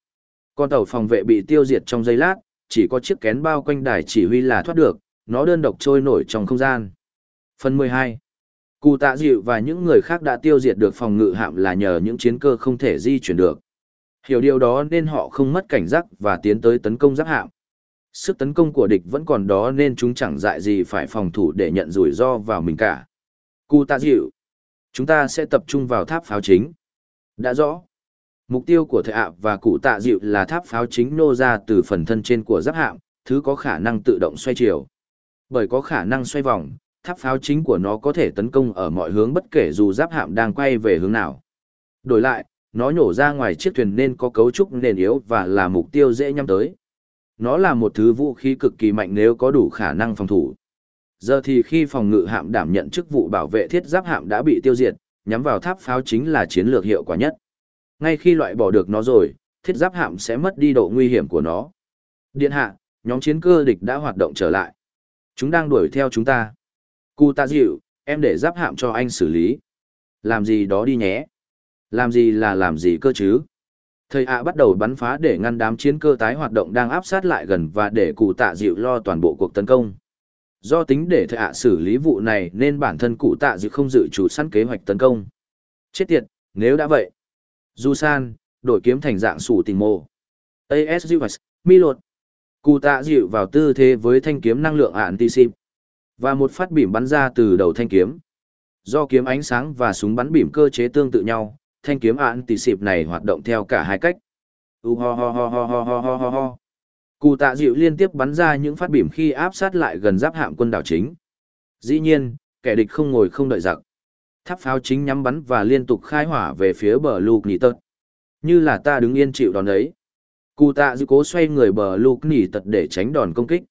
Con tàu phòng vệ bị tiêu diệt trong giây lát, chỉ có chiếc kén bao quanh đài chỉ huy là thoát được, nó đơn độc trôi nổi trong không gian. Phần 12 Cụ tạ dịu và những người khác đã tiêu diệt được phòng ngự hạm là nhờ những chiến cơ không thể di chuyển được. Hiểu điều đó nên họ không mất cảnh giác và tiến tới tấn công giáp hạm. Sức tấn công của địch vẫn còn đó nên chúng chẳng dại gì phải phòng thủ để nhận rủi ro vào mình cả. Cụ tạ dịu. Chúng ta sẽ tập trung vào tháp pháo chính. Đã rõ. Mục tiêu của thợ ạ và cụ tạ dịu là tháp pháo chính nô ra từ phần thân trên của giáp hạm, thứ có khả năng tự động xoay chiều. Bởi có khả năng xoay vòng, tháp pháo chính của nó có thể tấn công ở mọi hướng bất kể dù giáp hạm đang quay về hướng nào. Đổi lại, nó nhổ ra ngoài chiếc thuyền nên có cấu trúc nền yếu và là mục tiêu dễ nhắm tới. Nó là một thứ vũ khí cực kỳ mạnh nếu có đủ khả năng phòng thủ. Giờ thì khi phòng ngự hạm đảm nhận chức vụ bảo vệ thiết giáp hạm đã bị tiêu diệt, nhắm vào tháp pháo chính là chiến lược hiệu quả nhất. Ngay khi loại bỏ được nó rồi, thiết giáp hạm sẽ mất đi độ nguy hiểm của nó. Điện hạ, nhóm chiến cơ địch đã hoạt động trở lại. Chúng đang đuổi theo chúng ta. Cụ tạ dịu, em để giáp hạm cho anh xử lý. Làm gì đó đi nhé. Làm gì là làm gì cơ chứ? Thầy ạ bắt đầu bắn phá để ngăn đám chiến cơ tái hoạt động đang áp sát lại gần và để cụ tạ dịu lo toàn bộ cuộc tấn công. Do tính để thầy ạ xử lý vụ này nên bản thân cụ tạ dịu không dự chủ sẵn kế hoạch tấn công. Chết tiệt, nếu đã vậy. Du San, đổi kiếm thành dạng sủ tình mô. ASUS, mi lột. Cụ tạ dịu vào tư thế với thanh kiếm năng lượng anti-sim. Và một phát bìm bắn ra từ đầu thanh kiếm. Do kiếm ánh sáng và súng bắn bìm cơ chế tương tự nhau, thanh kiếm ạn tỷ này hoạt động theo cả hai cách. U ho ho ho ho ho ho ho ho ho. Cụ tạ dịu liên tiếp bắn ra những phát bìm khi áp sát lại gần giáp hạm quân đảo chính. Dĩ nhiên, kẻ địch không ngồi không đợi giặc. Tháp pháo chính nhắm bắn và liên tục khai hỏa về phía bờ lục nỉ tật. Như là ta đứng yên chịu đòn ấy. Cụ tạ dư cố xoay người bờ lục nỉ tật để tránh đòn công kích.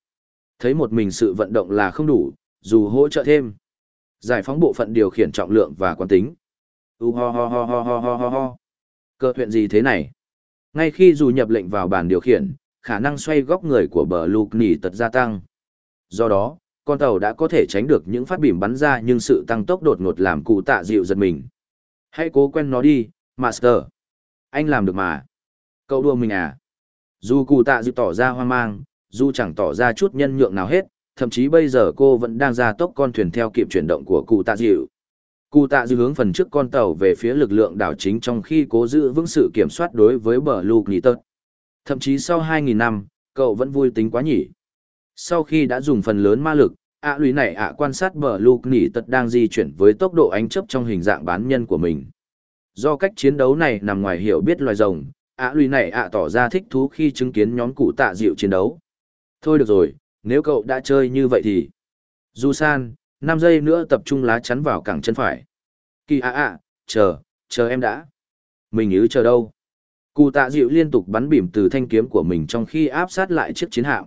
Thấy một mình sự vận động là không đủ, dù hỗ trợ thêm. Giải phóng bộ phận điều khiển trọng lượng và quán tính. U ho ho ho ho ho ho ho ho. Cơ huyện gì thế này? Ngay khi dù nhập lệnh vào bàn điều khiển, khả năng xoay góc người của bờ lục nỉ tật gia tăng. Do đó, con tàu đã có thể tránh được những phát bìm bắn ra nhưng sự tăng tốc đột ngột làm cụ tạ dịu giật mình. Hãy cố quen nó đi, Master. Anh làm được mà. Cậu đùa mình à? Dù cụ tạ dịu tỏ ra hoang mang, dù chẳng tỏ ra chút nhân nhượng nào hết, thậm chí bây giờ cô vẫn đang ra tốc con thuyền theo kịp chuyển động của cụ tạ dịu. Cụ tạ dịu hướng phần trước con tàu về phía lực lượng đảo chính trong khi cố giữ vững sự kiểm soát đối với bờ lục nỉ tật. Thậm chí sau 2.000 năm, cậu vẫn vui tính quá nhỉ. Sau khi đã dùng phần lớn ma lực, ạ à lùi này ạ quan sát bờ lục nỉ tật đang di chuyển với tốc độ ánh chấp trong hình dạng bán nhân của mình. Do cách chiến đấu này nằm ngoài hiểu biết loài rồng, ạ à lùi này ạ tỏ ra thích thú khi chứng kiến nhóm cụ tạ dịu chiến đấu. Thôi được rồi, nếu cậu đã chơi như vậy thì... Du San, năm giây nữa tập trung lá chắn vào cẳng chân phải. Kỳ ạ ạ, chờ, chờ em đã. Mình ứ chờ đâu. Cụ tạ dịu liên tục bắn bìm từ thanh kiếm của mình trong khi áp sát lại chiếc chiến hạm.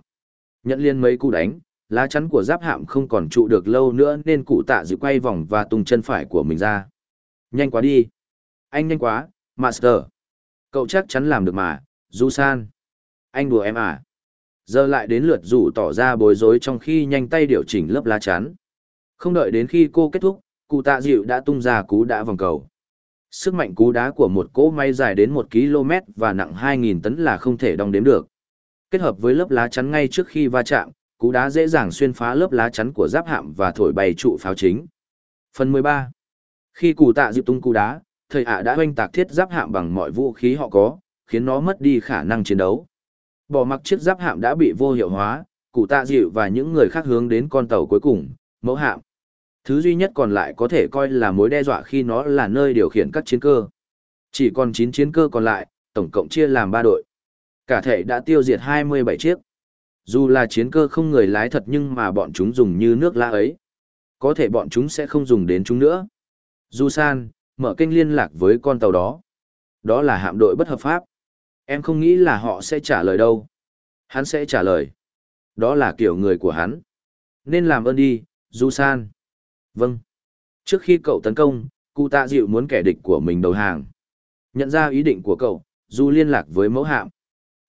Nhận liên mấy cú đánh, lá chắn của giáp hạm không còn trụ được lâu nữa nên cụ tạ dự quay vòng và tung chân phải của mình ra. Nhanh quá đi. Anh nhanh quá, Master. Cậu chắc chắn làm được mà, Du San. Anh đùa em à. Giờ lại đến lượt rủ tỏ ra bối rối trong khi nhanh tay điều chỉnh lớp lá chắn. Không đợi đến khi cô kết thúc, cụ tạ dịu đã tung ra cú đá vòng cầu. Sức mạnh cú đá của một cỗ máy dài đến một km và nặng 2.000 tấn là không thể đong đếm được. Kết hợp với lớp lá chắn ngay trước khi va chạm, cú đá dễ dàng xuyên phá lớp lá chắn của giáp hạm và thổi bay trụ pháo chính. Phần 13. Khi cụ tạ dịp tung cú đá, thầy ạ đã hoanh tạc thiết giáp hạm bằng mọi vũ khí họ có, khiến nó mất đi khả năng chiến đấu. Bỏ mặc chiếc giáp hạm đã bị vô hiệu hóa, cụ tạ dịu và những người khác hướng đến con tàu cuối cùng, mẫu hạm. Thứ duy nhất còn lại có thể coi là mối đe dọa khi nó là nơi điều khiển các chiến cơ. Chỉ còn 9 chiến cơ còn lại, tổng cộng chia làm 3 đội. Cả thể đã tiêu diệt 27 chiếc. Dù là chiến cơ không người lái thật nhưng mà bọn chúng dùng như nước la ấy. Có thể bọn chúng sẽ không dùng đến chúng nữa. Du San, mở kênh liên lạc với con tàu đó. Đó là hạm đội bất hợp pháp. Em không nghĩ là họ sẽ trả lời đâu. Hắn sẽ trả lời. Đó là kiểu người của hắn. Nên làm ơn đi, Du San. Vâng. Trước khi cậu tấn công, cụ tạ dịu muốn kẻ địch của mình đầu hàng. Nhận ra ý định của cậu, Du liên lạc với mẫu hạm.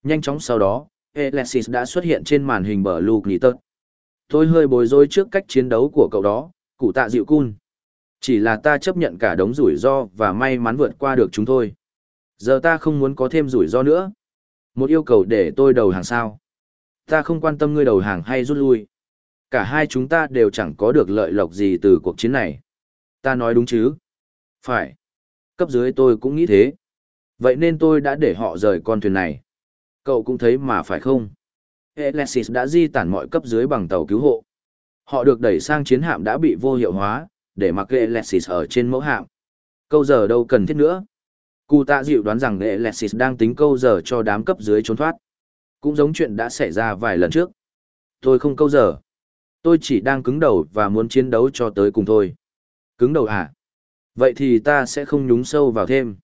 Nhanh chóng sau đó, Alexis đã xuất hiện trên màn hình bờ Luke Nitton. Tôi hơi bối rối trước cách chiến đấu của cậu đó, cụ tạ dịu cun. Chỉ là ta chấp nhận cả đống rủi ro và may mắn vượt qua được chúng thôi. Giờ ta không muốn có thêm rủi ro nữa. Một yêu cầu để tôi đầu hàng sao. Ta không quan tâm ngươi đầu hàng hay rút lui cả hai chúng ta đều chẳng có được lợi lộc gì từ cuộc chiến này. Ta nói đúng chứ? Phải. Cấp dưới tôi cũng nghĩ thế. Vậy nên tôi đã để họ rời con thuyền này. Cậu cũng thấy mà phải không? Alexis đã di tản mọi cấp dưới bằng tàu cứu hộ. Họ được đẩy sang chiến hạm đã bị vô hiệu hóa, để mặc Alexis ở trên mẫu hạm. Câu giờ đâu cần thiết nữa. Cụ tạ dịu đoán rằng Alexis đang tính câu giờ cho đám cấp dưới trốn thoát. Cũng giống chuyện đã xảy ra vài lần trước. Tôi không câu giờ. Tôi chỉ đang cứng đầu và muốn chiến đấu cho tới cùng thôi. Cứng đầu à? Vậy thì ta sẽ không nhúng sâu vào thêm.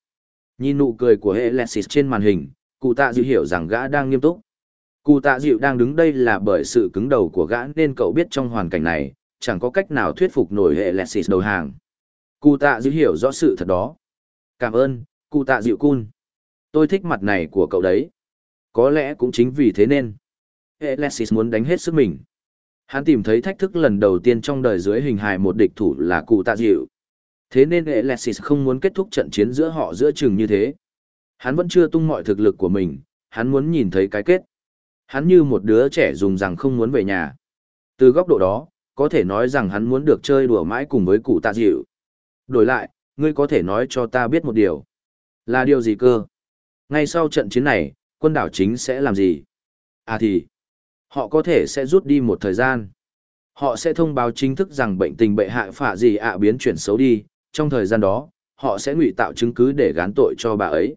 Nhìn nụ cười của Alexis trên màn hình, cụ tạ dịu hiểu rằng gã đang nghiêm túc. Cụ tạ dịu đang đứng đây là bởi sự cứng đầu của gã nên cậu biết trong hoàn cảnh này, chẳng có cách nào thuyết phục nổi hệ Alexis đầu hàng. Cụ tạ dịu hiểu rõ sự thật đó. Cảm ơn, cụ tạ dịu cun. Tôi thích mặt này của cậu đấy. Có lẽ cũng chính vì thế nên. Alexis muốn đánh hết sức mình. Hắn tìm thấy thách thức lần đầu tiên trong đời dưới hình hài một địch thủ là cụ tạ dịu. Thế nên Alexis không muốn kết thúc trận chiến giữa họ giữa chừng như thế. Hắn vẫn chưa tung mọi thực lực của mình, hắn muốn nhìn thấy cái kết. Hắn như một đứa trẻ dùng rằng không muốn về nhà. Từ góc độ đó, có thể nói rằng hắn muốn được chơi đùa mãi cùng với cụ tạ dịu. Đổi lại, ngươi có thể nói cho ta biết một điều. Là điều gì cơ? Ngay sau trận chiến này, quân đảo chính sẽ làm gì? À thì, họ có thể sẽ rút đi một thời gian. Họ sẽ thông báo chính thức rằng bệnh tình bệ hạ phạ gì ạ biến chuyển xấu đi, trong thời gian đó, họ sẽ ngụy tạo chứng cứ để gán tội cho bà ấy.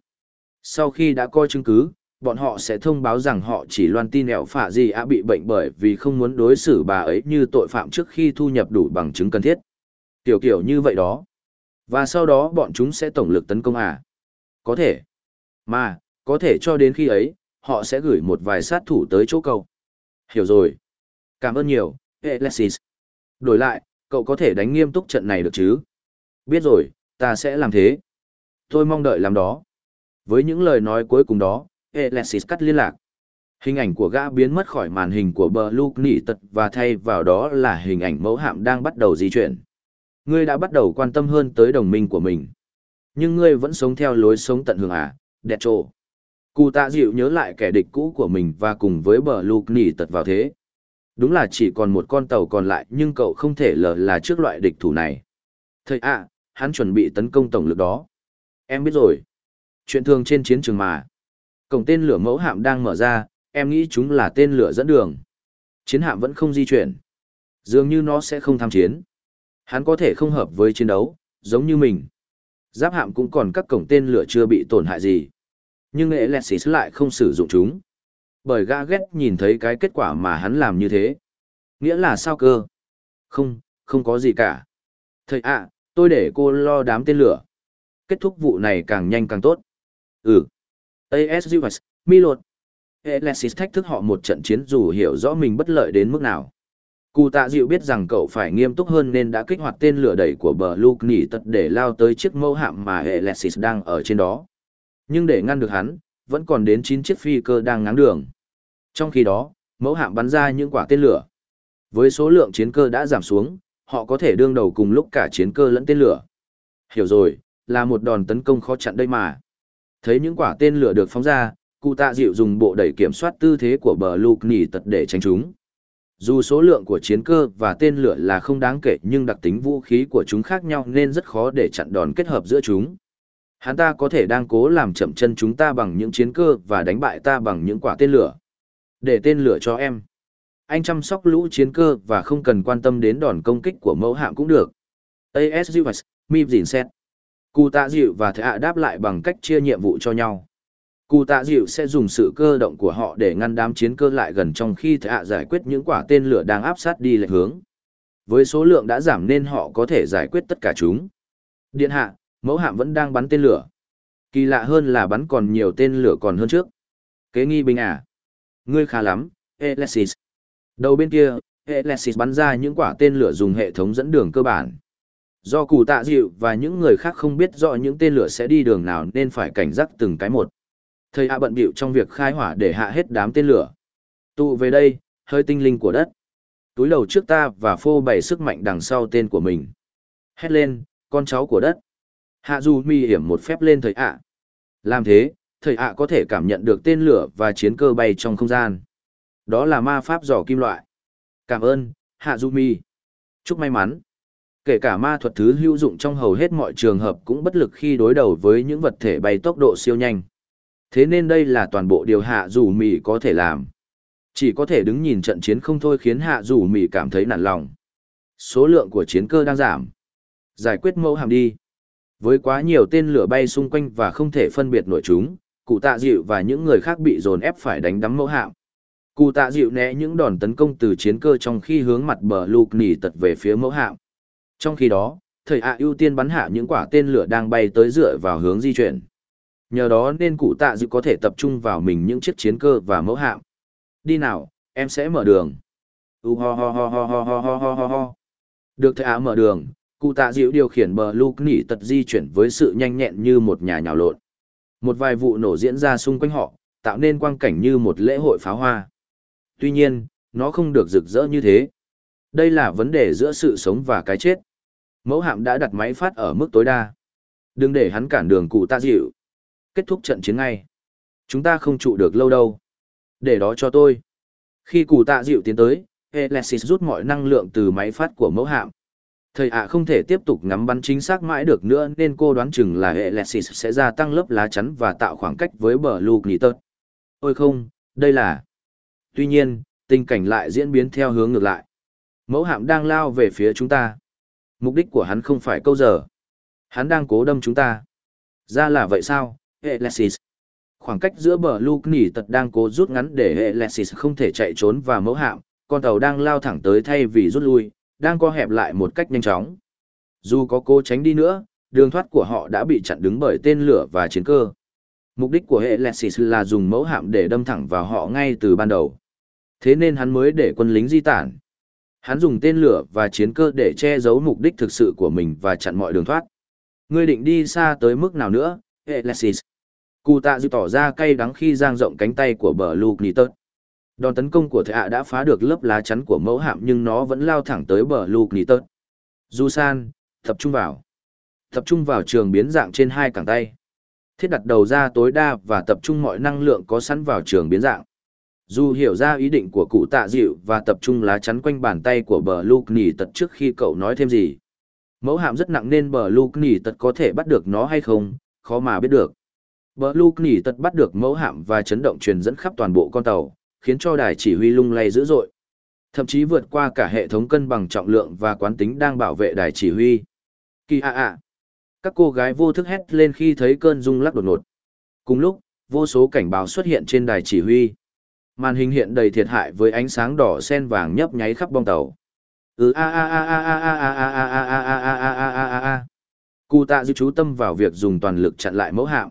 Sau khi đã coi chứng cứ, bọn họ sẽ thông báo rằng họ chỉ loan tin ẻo phả gì ạ bị bệnh bởi vì không muốn đối xử bà ấy như tội phạm trước khi thu nhập đủ bằng chứng cần thiết. Tiểu kiểu như vậy đó. Và sau đó bọn chúng sẽ tổng lực tấn công à? Có thể. Mà, có thể cho đến khi ấy, họ sẽ gửi một vài sát thủ tới chỗ cậu. Hiểu rồi. Cảm ơn nhiều, Alexis. Đổi lại, cậu có thể đánh nghiêm túc trận này được chứ? Biết rồi, ta sẽ làm thế. Tôi mong đợi làm đó. Với những lời nói cuối cùng đó, Alexis cắt liên lạc. Hình ảnh của gã biến mất khỏi màn hình của Blue Luke nỉ tật và thay vào đó là hình ảnh mẫu hạm đang bắt đầu di chuyển. Ngươi đã bắt đầu quan tâm hơn tới đồng minh của mình. Nhưng ngươi vẫn sống theo lối sống tận hưởng à, đẹp trộ. Cụ tạ dịu nhớ lại kẻ địch cũ của mình và cùng với bờ Luke nỉ tật vào thế. Đúng là chỉ còn một con tàu còn lại nhưng cậu không thể lờ là trước loại địch thủ này. Thầy ạ, hắn chuẩn bị tấn công tổng lực đó. Em biết rồi. Chuyện thường trên chiến trường mà. Cổng tên lửa mẫu hạm đang mở ra, em nghĩ chúng là tên lửa dẫn đường. Chiến hạm vẫn không di chuyển. Dường như nó sẽ không tham chiến. Hắn có thể không hợp với chiến đấu, giống như mình. Giáp hạm cũng còn các cổng tên lửa chưa bị tổn hại gì. Nhưng nghệ lẹt xỉ lại không sử dụng chúng. Bởi gã ghét nhìn thấy cái kết quả mà hắn làm như thế. Nghĩa là sao cơ? Không, không có gì cả. Thầy ạ, tôi để cô lo đám tên lửa. Kết thúc vụ này càng nhanh càng tốt. Ừ. ASUS, Milot. Alexis thách thức họ một trận chiến dù hiểu rõ mình bất lợi đến mức nào. Cụ tạ dịu biết rằng cậu phải nghiêm túc hơn nên đã kích hoạt tên lửa đẩy của bờ Luke nỉ tật để lao tới chiếc mẫu hạm mà Alexis đang ở trên đó. Nhưng để ngăn được hắn, vẫn còn đến 9 chiếc phi cơ đang ngáng đường. Trong khi đó, mẫu hạm bắn ra những quả tên lửa. Với số lượng chiến cơ đã giảm xuống, họ có thể đương đầu cùng lúc cả chiến cơ lẫn tên lửa. Hiểu rồi, là một đòn tấn công khó chặn đây mà. Thấy những quả tên lửa được phóng ra, cụ tạ dịu dùng bộ đẩy kiểm soát tư thế của bờ lục nỉ tật để tránh chúng. Dù số lượng của chiến cơ và tên lửa là không đáng kể nhưng đặc tính vũ khí của chúng khác nhau nên rất khó để chặn đòn kết hợp giữa chúng. Hắn ta có thể đang cố làm chậm chân chúng ta bằng những chiến cơ và đánh bại ta bằng những quả tên lửa. Để tên lửa cho em. Anh chăm sóc lũ chiến cơ và không cần quan tâm đến đòn công kích của mẫu hạm cũng được. ASUS, MIP dìn xét. Cụ tạ dịu và thạ đáp lại bằng cách chia nhiệm vụ cho nhau. Cụ tạ dịu sẽ dùng sự cơ động của họ để ngăn đám chiến cơ lại gần trong khi thạ giải quyết những quả tên lửa đang áp sát đi lệch hướng. Với số lượng đã giảm nên họ có thể giải quyết tất cả chúng. Điện hạ, mẫu hạm vẫn đang bắn tên lửa. Kỳ lạ hơn là bắn còn nhiều tên lửa còn hơn trước. Kế nghi bình à? Ngươi khá lắm, Alexis. Đầu bên kia, Alexis bắn ra những quả tên lửa dùng hệ thống dẫn đường cơ bản. Do cụ tạ dịu và những người khác không biết rõ những tên lửa sẽ đi đường nào nên phải cảnh giác từng cái một. Thầy hạ bận bịu trong việc khai hỏa để hạ hết đám tên lửa. Tụ về đây, hơi tinh linh của đất. Túi đầu trước ta và phô bày sức mạnh đằng sau tên của mình. Hét lên, con cháu của đất. Hạ dù mi hiểm một phép lên thầy ạ. Làm thế, thầy ạ có thể cảm nhận được tên lửa và chiến cơ bay trong không gian. Đó là ma pháp giỏ kim loại. Cảm ơn, Hạ dù Mi. Chúc may mắn. Kể cả ma thuật thứ hữu dụng trong hầu hết mọi trường hợp cũng bất lực khi đối đầu với những vật thể bay tốc độ siêu nhanh. Thế nên đây là toàn bộ điều hạ dù mì có thể làm. Chỉ có thể đứng nhìn trận chiến không thôi khiến hạ dù mì cảm thấy nản lòng. Số lượng của chiến cơ đang giảm. Giải quyết mẫu hàm đi. Với quá nhiều tên lửa bay xung quanh và không thể phân biệt nổi chúng, cụ tạ dịu và những người khác bị dồn ép phải đánh đắm mẫu hạm. Cụ tạ dịu né những đòn tấn công từ chiến cơ trong khi hướng mặt bờ lục nỉ tật về phía mẫu hạm. Trong khi đó, thời ạ ưu tiên bắn hạ những quả tên lửa đang bay tới dựa vào hướng di chuyển. Nhờ đó nên cụ tạ dự có thể tập trung vào mình những chiếc chiến cơ và mẫu hạm. Đi nào, em sẽ mở đường. U ho ho ho ho ho ho ho ho ho. Được thời ạ mở đường, cụ tạ dịu điều khiển bờ lục nỉ tật di chuyển với sự nhanh nhẹn như một nhà nhào lộn. Một vài vụ nổ diễn ra xung quanh họ, tạo nên quang cảnh như một lễ hội pháo hoa. Tuy nhiên, nó không được rực rỡ như thế. Đây là vấn đề giữa sự sống và cái chết. Mẫu hạm đã đặt máy phát ở mức tối đa. Đừng để hắn cản đường cụ tạ dịu. Kết thúc trận chiến ngay. Chúng ta không trụ được lâu đâu. Để đó cho tôi. Khi cụ tạ dịu tiến tới, Alexis rút mọi năng lượng từ máy phát của mẫu hạm. Thầy ạ không thể tiếp tục ngắm bắn chính xác mãi được nữa nên cô đoán chừng là Alexis sẽ gia tăng lớp lá chắn và tạo khoảng cách với bờ Luke Nitter. Ôi không, đây là... Tuy nhiên, tình cảnh lại diễn biến theo hướng ngược lại. Mẫu hạm đang lao về phía chúng ta. Mục đích của hắn không phải câu giờ. Hắn đang cố đâm chúng ta. Ra là vậy sao, Alexis? Khoảng cách giữa bờ Luke nỉ tật đang cố rút ngắn để Alexis không thể chạy trốn và mẫu hạm, con tàu đang lao thẳng tới thay vì rút lui, đang co hẹp lại một cách nhanh chóng. Dù có cố tránh đi nữa, đường thoát của họ đã bị chặn đứng bởi tên lửa và chiến cơ. Mục đích của Alexis là dùng mẫu hạm để đâm thẳng vào họ ngay từ ban đầu. Thế nên hắn mới để quân lính di tản. Hắn dùng tên lửa và chiến cơ để che giấu mục đích thực sự của mình và chặn mọi đường thoát. Ngươi định đi xa tới mức nào nữa, Alexis? Cụ tạ dư tỏ ra cay đắng khi giang rộng cánh tay của bờ Luke Nitter. Đòn tấn công của thệ hạ đã phá được lớp lá chắn của mẫu hạm nhưng nó vẫn lao thẳng tới bờ Luke Nitter. Du San, tập trung vào. Tập trung vào trường biến dạng trên hai cẳng tay. Thiết đặt đầu ra tối đa và tập trung mọi năng lượng có sẵn vào trường biến dạng. Dù hiểu ra ý định của cụ tạ dịu và tập trung lá chắn quanh bàn tay của bờ Luke nỉ tật trước khi cậu nói thêm gì. Mẫu hạm rất nặng nên bờ Luke nỉ tật có thể bắt được nó hay không, khó mà biết được. Bờ Luke nỉ tật bắt được mẫu hạm và chấn động truyền dẫn khắp toàn bộ con tàu, khiến cho đài chỉ huy lung lay dữ dội. Thậm chí vượt qua cả hệ thống cân bằng trọng lượng và quán tính đang bảo vệ đài chỉ huy. Kỳ ạ ạ. Các cô gái vô thức hét lên khi thấy cơn rung lắc đột ngột. Cùng lúc, vô số cảnh báo xuất hiện trên đài chỉ huy. Màn hình hiện đầy thiệt hại với ánh sáng đỏ sen vàng nhấp nháy khắp bong tàu. Ừ a a a a a a a a a a a a a a a a a. Cụ tạ dư chú tâm vào việc dùng toàn lực chặn lại mẫu hạm.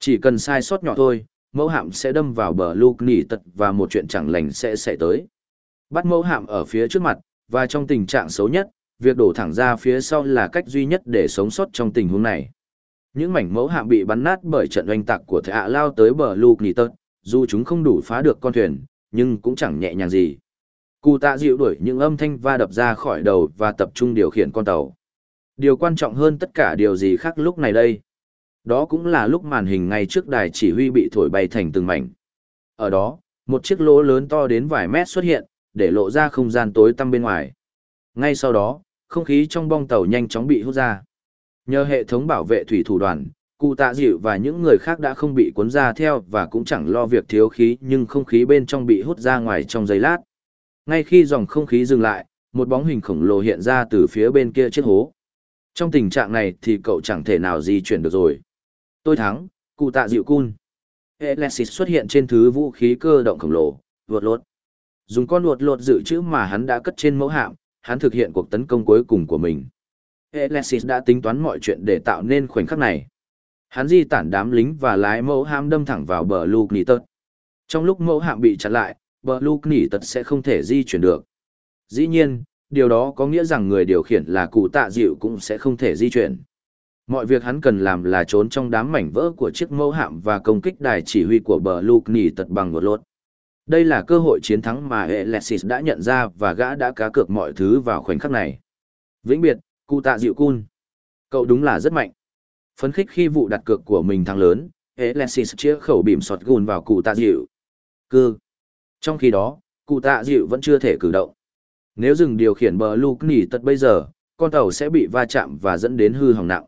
Chỉ cần sai sót nhỏ thôi, mẫu hạm sẽ đâm vào bờ lục nỉ tật và một chuyện chẳng lành sẽ xảy tới. Bắt mẫu hạm ở phía trước mặt, và trong tình trạng xấu nhất, việc đổ thẳng ra phía sau là cách duy nhất để sống sót trong tình huống này. Những mảnh mẫu hạm bị bắn nát bởi trận oanh tạc của thạ lao tới bờ lục nỉ tật, dù chúng không đủ phá được con thuyền, nhưng cũng chẳng nhẹ nhàng gì. Cụ tạ dịu đuổi những âm thanh va đập ra khỏi đầu và tập trung điều khiển con tàu. Điều quan trọng hơn tất cả điều gì khác lúc này đây. Đó cũng là lúc màn hình ngay trước đài chỉ huy bị thổi bay thành từng mảnh. Ở đó, một chiếc lỗ lớn to đến vài mét xuất hiện, để lộ ra không gian tối tăm bên ngoài. Ngay sau đó, không khí trong bong tàu nhanh chóng bị hút ra. Nhờ hệ thống bảo vệ thủy thủ đoàn, cụ tạ dịu và những người khác đã không bị cuốn ra theo và cũng chẳng lo việc thiếu khí nhưng không khí bên trong bị hút ra ngoài trong giây lát. Ngay khi dòng không khí dừng lại, một bóng hình khổng lồ hiện ra từ phía bên kia chiếc hố. Trong tình trạng này thì cậu chẳng thể nào di chuyển được rồi. Tôi thắng, cụ tạ dịu cun. Alexis xuất hiện trên thứ vũ khí cơ động khổng lồ, vượt lột. Dùng con luột lột dự trữ mà hắn đã cất trên mẫu hạm, hắn thực hiện cuộc tấn công cuối cùng của mình. Alexis đã tính toán mọi chuyện để tạo nên khoảnh khắc này. Hắn di tản đám lính và lái mẫu hạm đâm thẳng vào bờ Luke Nỉ Tật. Trong lúc mẫu hạm bị chặn lại, bờ Luke Nỉ Tật sẽ không thể di chuyển được. Dĩ nhiên, điều đó có nghĩa rằng người điều khiển là cụ tạ dịu cũng sẽ không thể di chuyển. Mọi việc hắn cần làm là trốn trong đám mảnh vỡ của chiếc mẫu hạm và công kích đài chỉ huy của bờ Luke Nỉ Tật bằng một lốt. Đây là cơ hội chiến thắng mà Alexis đã nhận ra và gã đã cá cược mọi thứ vào khoảnh khắc này. Vĩnh biệt, cụ tạ dịu cun. Cậu đúng là rất mạnh. Phấn khích khi vụ đặt cược của mình thắng lớn, Alexis chĩa khẩu bìm sọt gùn vào cụ tạ dịu. Cư. Trong khi đó, cụ tạ dịu vẫn chưa thể cử động. Nếu dừng điều khiển bờ lục nỉ tật bây giờ, con tàu sẽ bị va chạm và dẫn đến hư hỏng nặng.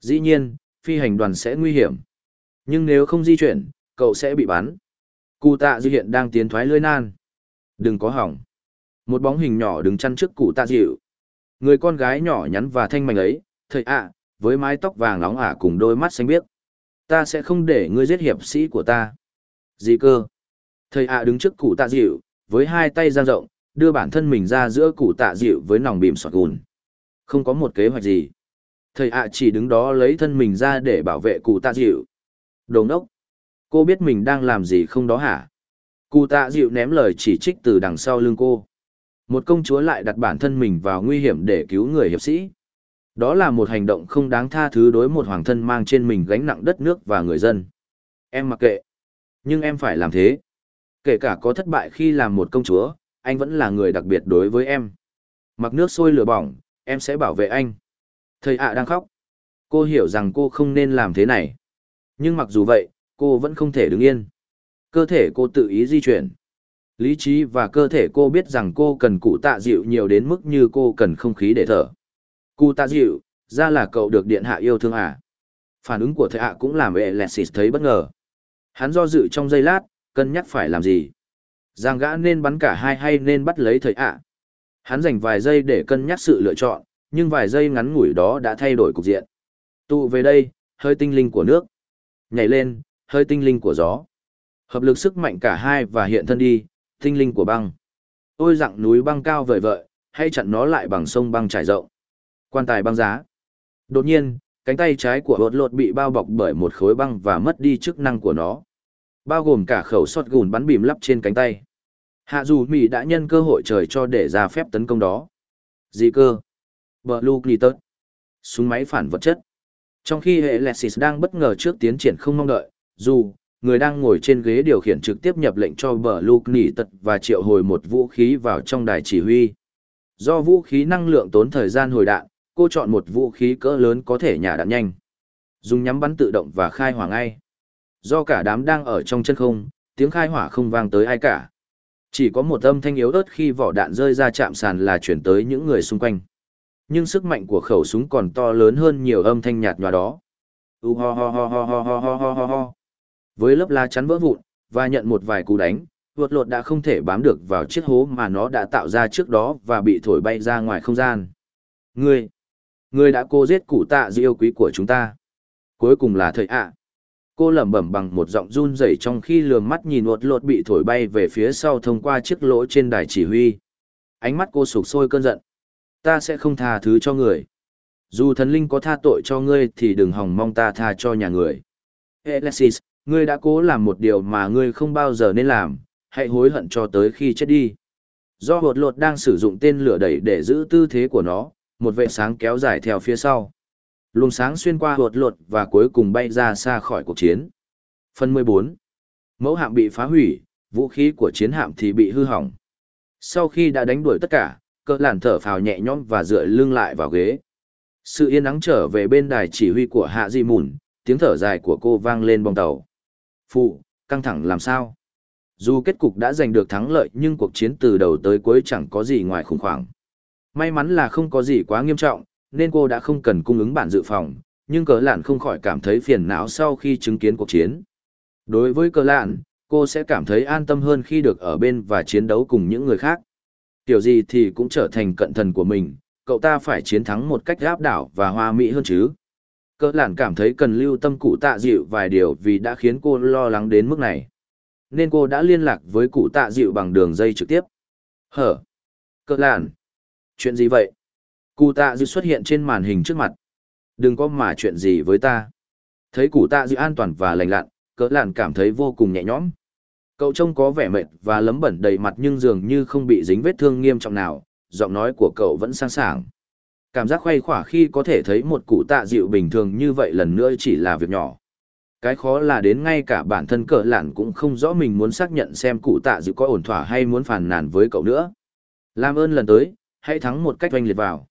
Dĩ nhiên, phi hành đoàn sẽ nguy hiểm. Nhưng nếu không di chuyển, cậu sẽ bị bắn. Cụ tạ dịu hiện đang tiến thoái lưới nan. Đừng có hỏng. Một bóng hình nhỏ đứng chăn trước cụ tạ dịu. Người con gái nhỏ nhắn và thanh mảnh ấy, thầy ạ, với mái tóc vàng nóng ả cùng đôi mắt xanh biếc. Ta sẽ không để ngươi giết hiệp sĩ của ta. Gì cơ? Thầy ạ đứng trước cụ tạ dịu, với hai tay giang rộng, đưa bản thân mình ra giữa cụ tạ dịu với nòng bìm sọt gùn. Không có một kế hoạch gì. Thầy ạ chỉ đứng đó lấy thân mình ra để bảo vệ cụ tạ dịu. Đồ ngốc. Cô biết mình đang làm gì không đó hả? Cụ tạ dịu ném lời chỉ trích từ đằng sau lưng cô. Một công chúa lại đặt bản thân mình vào nguy hiểm để cứu người hiệp sĩ. Đó là một hành động không đáng tha thứ đối một hoàng thân mang trên mình gánh nặng đất nước và người dân. Em mặc kệ. Nhưng em phải làm thế. Kể cả có thất bại khi làm một công chúa, anh vẫn là người đặc biệt đối với em. Mặc nước sôi lửa bỏng, em sẽ bảo vệ anh. Thầy ạ đang khóc. Cô hiểu rằng cô không nên làm thế này. Nhưng mặc dù vậy, cô vẫn không thể đứng yên. Cơ thể cô tự ý di chuyển. Lý trí và cơ thể cô biết rằng cô cần cụ tạ dịu nhiều đến mức như cô cần không khí để thở. Cụ tạ dịu, ra là cậu được điện hạ yêu thương à? Phản ứng của thầy ạ cũng làm Alexis thấy bất ngờ. Hắn do dự trong giây lát, cân nhắc phải làm gì. Giang gã nên bắn cả hai hay nên bắt lấy thầy ạ. Hắn dành vài giây để cân nhắc sự lựa chọn, nhưng vài giây ngắn ngủi đó đã thay đổi cục diện. Tụ về đây, hơi tinh linh của nước. Nhảy lên, hơi tinh linh của gió. Hợp lực sức mạnh cả hai và hiện thân đi, tinh linh của băng. Ôi dặng núi băng cao vời vợi, hay chặn nó lại bằng sông băng trải rộng. Quan tài băng giá. Đột nhiên, cánh tay trái của hột lột bị bao bọc bởi một khối băng và mất đi chức năng của nó. Bao gồm cả khẩu sọt gùn bắn bìm lắp trên cánh tay. Hạ dù Mỹ đã nhân cơ hội trời cho để ra phép tấn công đó. Gì cơ? Blue Glitter. Súng máy phản vật chất. Trong khi hệ Lexis đang bất ngờ trước tiến triển không mong đợi, dù, người đang ngồi trên ghế điều khiển trực tiếp nhập lệnh cho Blue Glitter và triệu hồi một vũ khí vào trong đài chỉ huy. Do vũ khí năng lượng tốn thời gian hồi đạn, cô chọn một vũ khí cỡ lớn có thể nhả đạn nhanh. Dùng nhắm bắn tự động và khai hỏa ngay. Do cả đám đang ở trong chân không, tiếng khai hỏa không vang tới ai cả. Chỉ có một âm thanh yếu ớt khi vỏ đạn rơi ra chạm sàn là chuyển tới những người xung quanh. Nhưng sức mạnh của khẩu súng còn to lớn hơn nhiều âm thanh nhạt nhòa đó. U ho ho ho ho ho ho ho ho ho. Với lớp lá chắn vỡ vụn, và nhận một vài cú đánh, vượt lột đã không thể bám được vào chiếc hố mà nó đã tạo ra trước đó và bị thổi bay ra ngoài không gian. Ngươi, ngươi đã cô giết cụ tạ dư yêu quý của chúng ta. Cuối cùng là thời ạ. Cô lẩm bẩm bằng một giọng run rẩy trong khi lườm mắt nhìn uột lột bị thổi bay về phía sau thông qua chiếc lỗ trên đài chỉ huy. Ánh mắt cô sụp sôi cơn giận. Ta sẽ không tha thứ cho người. Dù thần linh có tha tội cho ngươi thì đừng hòng mong ta tha cho nhà người. Alexis, ngươi đã cố làm một điều mà ngươi không bao giờ nên làm, hãy hối hận cho tới khi chết đi. Do hột lột đang sử dụng tên lửa đẩy để giữ tư thế của nó, một vệ sáng kéo dài theo phía sau. Luồng sáng xuyên qua hột lột và cuối cùng bay ra xa khỏi cuộc chiến. Phần 14. Mẫu hạm bị phá hủy, vũ khí của chiến hạm thì bị hư hỏng. Sau khi đã đánh đuổi tất cả, cỡ làn thở phào nhẹ nhõm và dựa lưng lại vào ghế. Sự yên ắng trở về bên đài chỉ huy của Hạ Di Mùn, tiếng thở dài của cô vang lên bong tàu. Phụ, căng thẳng làm sao? Dù kết cục đã giành được thắng lợi nhưng cuộc chiến từ đầu tới cuối chẳng có gì ngoài khủng hoảng. May mắn là không có gì quá nghiêm trọng, nên cô đã không cần cung ứng bản dự phòng, nhưng cờ lạn không khỏi cảm thấy phiền não sau khi chứng kiến cuộc chiến. Đối với cờ lạn, cô sẽ cảm thấy an tâm hơn khi được ở bên và chiến đấu cùng những người khác. Tiểu gì thì cũng trở thành cận thần của mình, cậu ta phải chiến thắng một cách áp đảo và hoa mỹ hơn chứ. Cờ lạn cảm thấy cần lưu tâm cụ tạ dịu vài điều vì đã khiến cô lo lắng đến mức này. Nên cô đã liên lạc với cụ tạ dịu bằng đường dây trực tiếp. Hở? Cờ lạn? Chuyện gì vậy? Cụ tạ dư xuất hiện trên màn hình trước mặt. Đừng có mà chuyện gì với ta. Thấy cụ tạ dư an toàn và lành lặn, cỡ lạn cảm thấy vô cùng nhẹ nhõm. Cậu trông có vẻ mệt và lấm bẩn đầy mặt nhưng dường như không bị dính vết thương nghiêm trọng nào, giọng nói của cậu vẫn sang sảng. Cảm giác khoay khỏa khi có thể thấy một cụ tạ dịu bình thường như vậy lần nữa chỉ là việc nhỏ. Cái khó là đến ngay cả bản thân cỡ lạn cũng không rõ mình muốn xác nhận xem cụ tạ dịu có ổn thỏa hay muốn phàn nàn với cậu nữa. Làm ơn lần tới, hãy thắng một cách oanh liệt vào.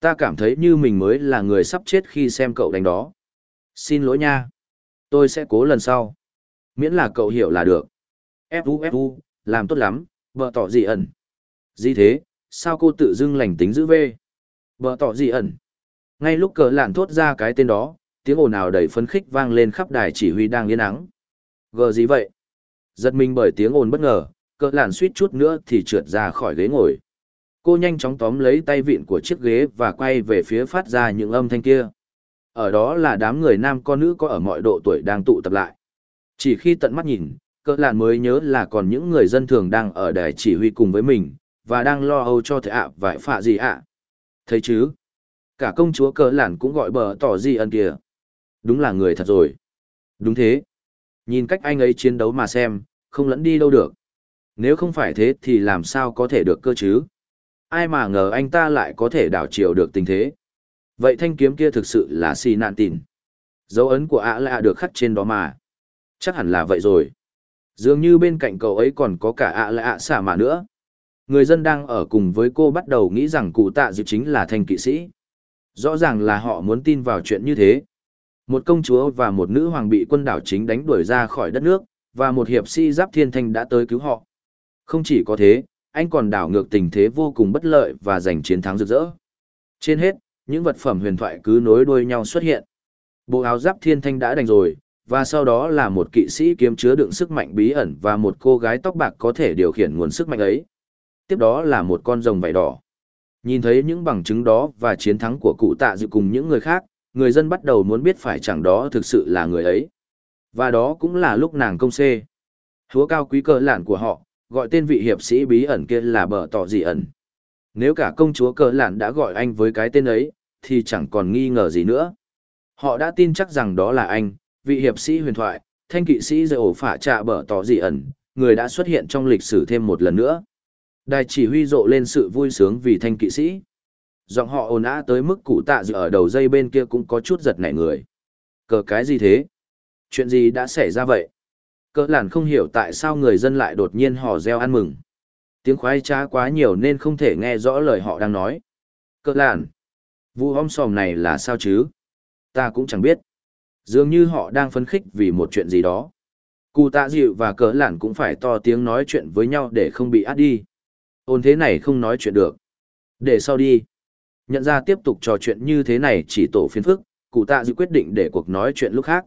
Ta cảm thấy như mình mới là người sắp chết khi xem cậu đánh đó. Xin lỗi nha. Tôi sẽ cố lần sau. Miễn là cậu hiểu là được. Fu Fu, làm tốt lắm, vợ tỏ gì ẩn. Gì thế, sao cô tự dưng lành tính giữ về? Vợ tỏ gì ẩn. Ngay lúc cờ lạn thốt ra cái tên đó, tiếng ồn ào đầy phấn khích vang lên khắp đài chỉ huy đang yên ắng. Gờ gì vậy? Giật mình bởi tiếng ồn bất ngờ, cờ lạn suýt chút nữa thì trượt ra khỏi ghế ngồi. Cô nhanh chóng tóm lấy tay vịn của chiếc ghế và quay về phía phát ra những âm thanh kia. Ở đó là đám người nam con nữ có ở mọi độ tuổi đang tụ tập lại. Chỉ khi tận mắt nhìn, cỡ lạn mới nhớ là còn những người dân thường đang ở đài chỉ huy cùng với mình, và đang lo âu cho thầy ạ à vải phạ gì ạ. Thấy chứ? Cả công chúa cỡ lạn cũng gọi bờ tỏ gì ân kìa. Đúng là người thật rồi. Đúng thế. Nhìn cách anh ấy chiến đấu mà xem, không lẫn đi đâu được. Nếu không phải thế thì làm sao có thể được cơ chứ? Ai mà ngờ anh ta lại có thể đảo chiều được tình thế. Vậy thanh kiếm kia thực sự là xì nạn tìn. Dấu ấn của ạ lạ được khắc trên đó mà. Chắc hẳn là vậy rồi. Dường như bên cạnh cậu ấy còn có cả ạ lạ xả mà nữa. Người dân đang ở cùng với cô bắt đầu nghĩ rằng cụ tạ dự chính là thanh kỵ sĩ. Rõ ràng là họ muốn tin vào chuyện như thế. Một công chúa và một nữ hoàng bị quân đảo chính đánh đuổi ra khỏi đất nước, và một hiệp sĩ giáp thiên thanh đã tới cứu họ. Không chỉ có thế, anh còn đảo ngược tình thế vô cùng bất lợi và giành chiến thắng rực rỡ. Trên hết, những vật phẩm huyền thoại cứ nối đuôi nhau xuất hiện. Bộ áo giáp thiên thanh đã đành rồi, và sau đó là một kỵ sĩ kiếm chứa đựng sức mạnh bí ẩn và một cô gái tóc bạc có thể điều khiển nguồn sức mạnh ấy. Tiếp đó là một con rồng vảy đỏ. Nhìn thấy những bằng chứng đó và chiến thắng của cụ tạ dự cùng những người khác, người dân bắt đầu muốn biết phải chẳng đó thực sự là người ấy. Và đó cũng là lúc nàng công xê. Húa cao quý cờ lạn của họ, gọi tên vị hiệp sĩ bí ẩn kia là bờ tỏ dị ẩn. Nếu cả công chúa cờ lạn đã gọi anh với cái tên ấy, thì chẳng còn nghi ngờ gì nữa. Họ đã tin chắc rằng đó là anh, vị hiệp sĩ huyền thoại, thanh kỵ sĩ dây ổ phả trạ bờ tỏ dị ẩn, người đã xuất hiện trong lịch sử thêm một lần nữa. Đài chỉ huy rộ lên sự vui sướng vì thanh kỵ sĩ. Giọng họ ồn ào tới mức cụ tạ dự ở đầu dây bên kia cũng có chút giật nảy người. Cờ cái gì thế? Chuyện gì đã xảy ra vậy? Cỡ làn không hiểu tại sao người dân lại đột nhiên hò reo ăn mừng. Tiếng khoái trá quá nhiều nên không thể nghe rõ lời họ đang nói. Cỡ làn. Vụ hôm sòm này là sao chứ? Ta cũng chẳng biết. Dường như họ đang phấn khích vì một chuyện gì đó. Cụ tạ dịu và cỡ làn cũng phải to tiếng nói chuyện với nhau để không bị át đi. Ôn thế này không nói chuyện được. Để sau đi. Nhận ra tiếp tục trò chuyện như thế này chỉ tổ phiền phức, cụ tạ dịu quyết định để cuộc nói chuyện lúc khác.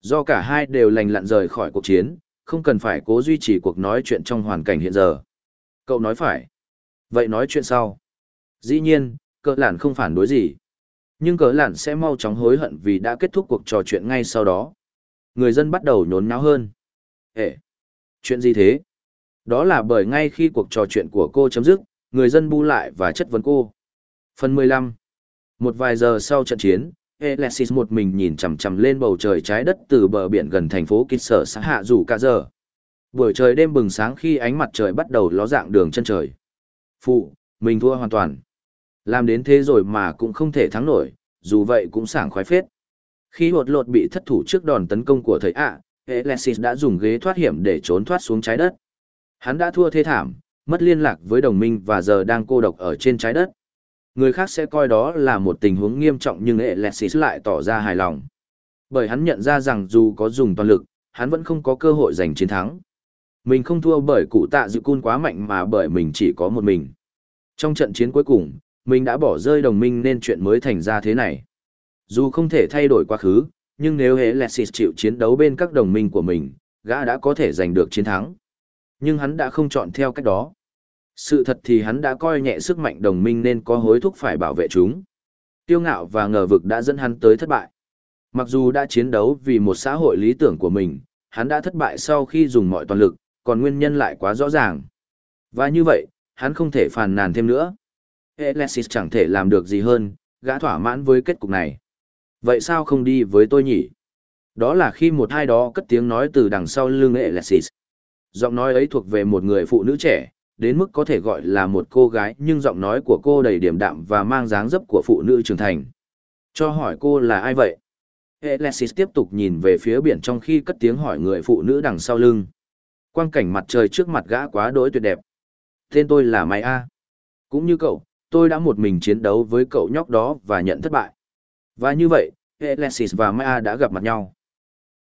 Do cả hai đều lành lặn rời khỏi cuộc chiến, không cần phải cố duy trì cuộc nói chuyện trong hoàn cảnh hiện giờ. Cậu nói phải. Vậy nói chuyện sau. Dĩ nhiên, cỡ lản không phản đối gì. Nhưng cỡ lản sẽ mau chóng hối hận vì đã kết thúc cuộc trò chuyện ngay sau đó. Người dân bắt đầu nhốn nháo hơn. Ê! Chuyện gì thế? Đó là bởi ngay khi cuộc trò chuyện của cô chấm dứt, người dân bu lại và chất vấn cô. Phần 15 Một vài giờ sau trận chiến, Alexis một mình nhìn chằm chằm lên bầu trời trái đất từ bờ biển gần thành phố Kít Sở xã Hạ Dù cả giờ. Buổi trời đêm bừng sáng khi ánh mặt trời bắt đầu ló dạng đường chân trời. Phụ, mình thua hoàn toàn. Làm đến thế rồi mà cũng không thể thắng nổi, dù vậy cũng sảng khoái phết. Khi hột lột bị thất thủ trước đòn tấn công của thầy ạ, Alexis đã dùng ghế thoát hiểm để trốn thoát xuống trái đất. Hắn đã thua thê thảm, mất liên lạc với đồng minh và giờ đang cô độc ở trên trái đất. Người khác sẽ coi đó là một tình huống nghiêm trọng nhưng Alexis lại tỏ ra hài lòng. Bởi hắn nhận ra rằng dù có dùng toàn lực, hắn vẫn không có cơ hội giành chiến thắng. Mình không thua bởi cụ tạ dự cun quá mạnh mà bởi mình chỉ có một mình. Trong trận chiến cuối cùng, mình đã bỏ rơi đồng minh nên chuyện mới thành ra thế này. Dù không thể thay đổi quá khứ, nhưng nếu Alexis chịu chiến đấu bên các đồng minh của mình, gã đã có thể giành được chiến thắng. Nhưng hắn đã không chọn theo cách đó. Sự thật thì hắn đã coi nhẹ sức mạnh đồng minh nên có hối thúc phải bảo vệ chúng. Tiêu ngạo và ngờ vực đã dẫn hắn tới thất bại. Mặc dù đã chiến đấu vì một xã hội lý tưởng của mình, hắn đã thất bại sau khi dùng mọi toàn lực, còn nguyên nhân lại quá rõ ràng. Và như vậy, hắn không thể phàn nàn thêm nữa. Alexis chẳng thể làm được gì hơn, gã thỏa mãn với kết cục này. Vậy sao không đi với tôi nhỉ? Đó là khi một hai đó cất tiếng nói từ đằng sau lưng Alexis. Giọng nói ấy thuộc về một người phụ nữ trẻ, đến mức có thể gọi là một cô gái nhưng giọng nói của cô đầy điểm đạm và mang dáng dấp của phụ nữ trưởng thành. Cho hỏi cô là ai vậy? Alexis tiếp tục nhìn về phía biển trong khi cất tiếng hỏi người phụ nữ đằng sau lưng. Quang cảnh mặt trời trước mặt gã quá đỗi tuyệt đẹp. Tên tôi là Mai A. Cũng như cậu, tôi đã một mình chiến đấu với cậu nhóc đó và nhận thất bại. Và như vậy, Alexis và Mai A đã gặp mặt nhau.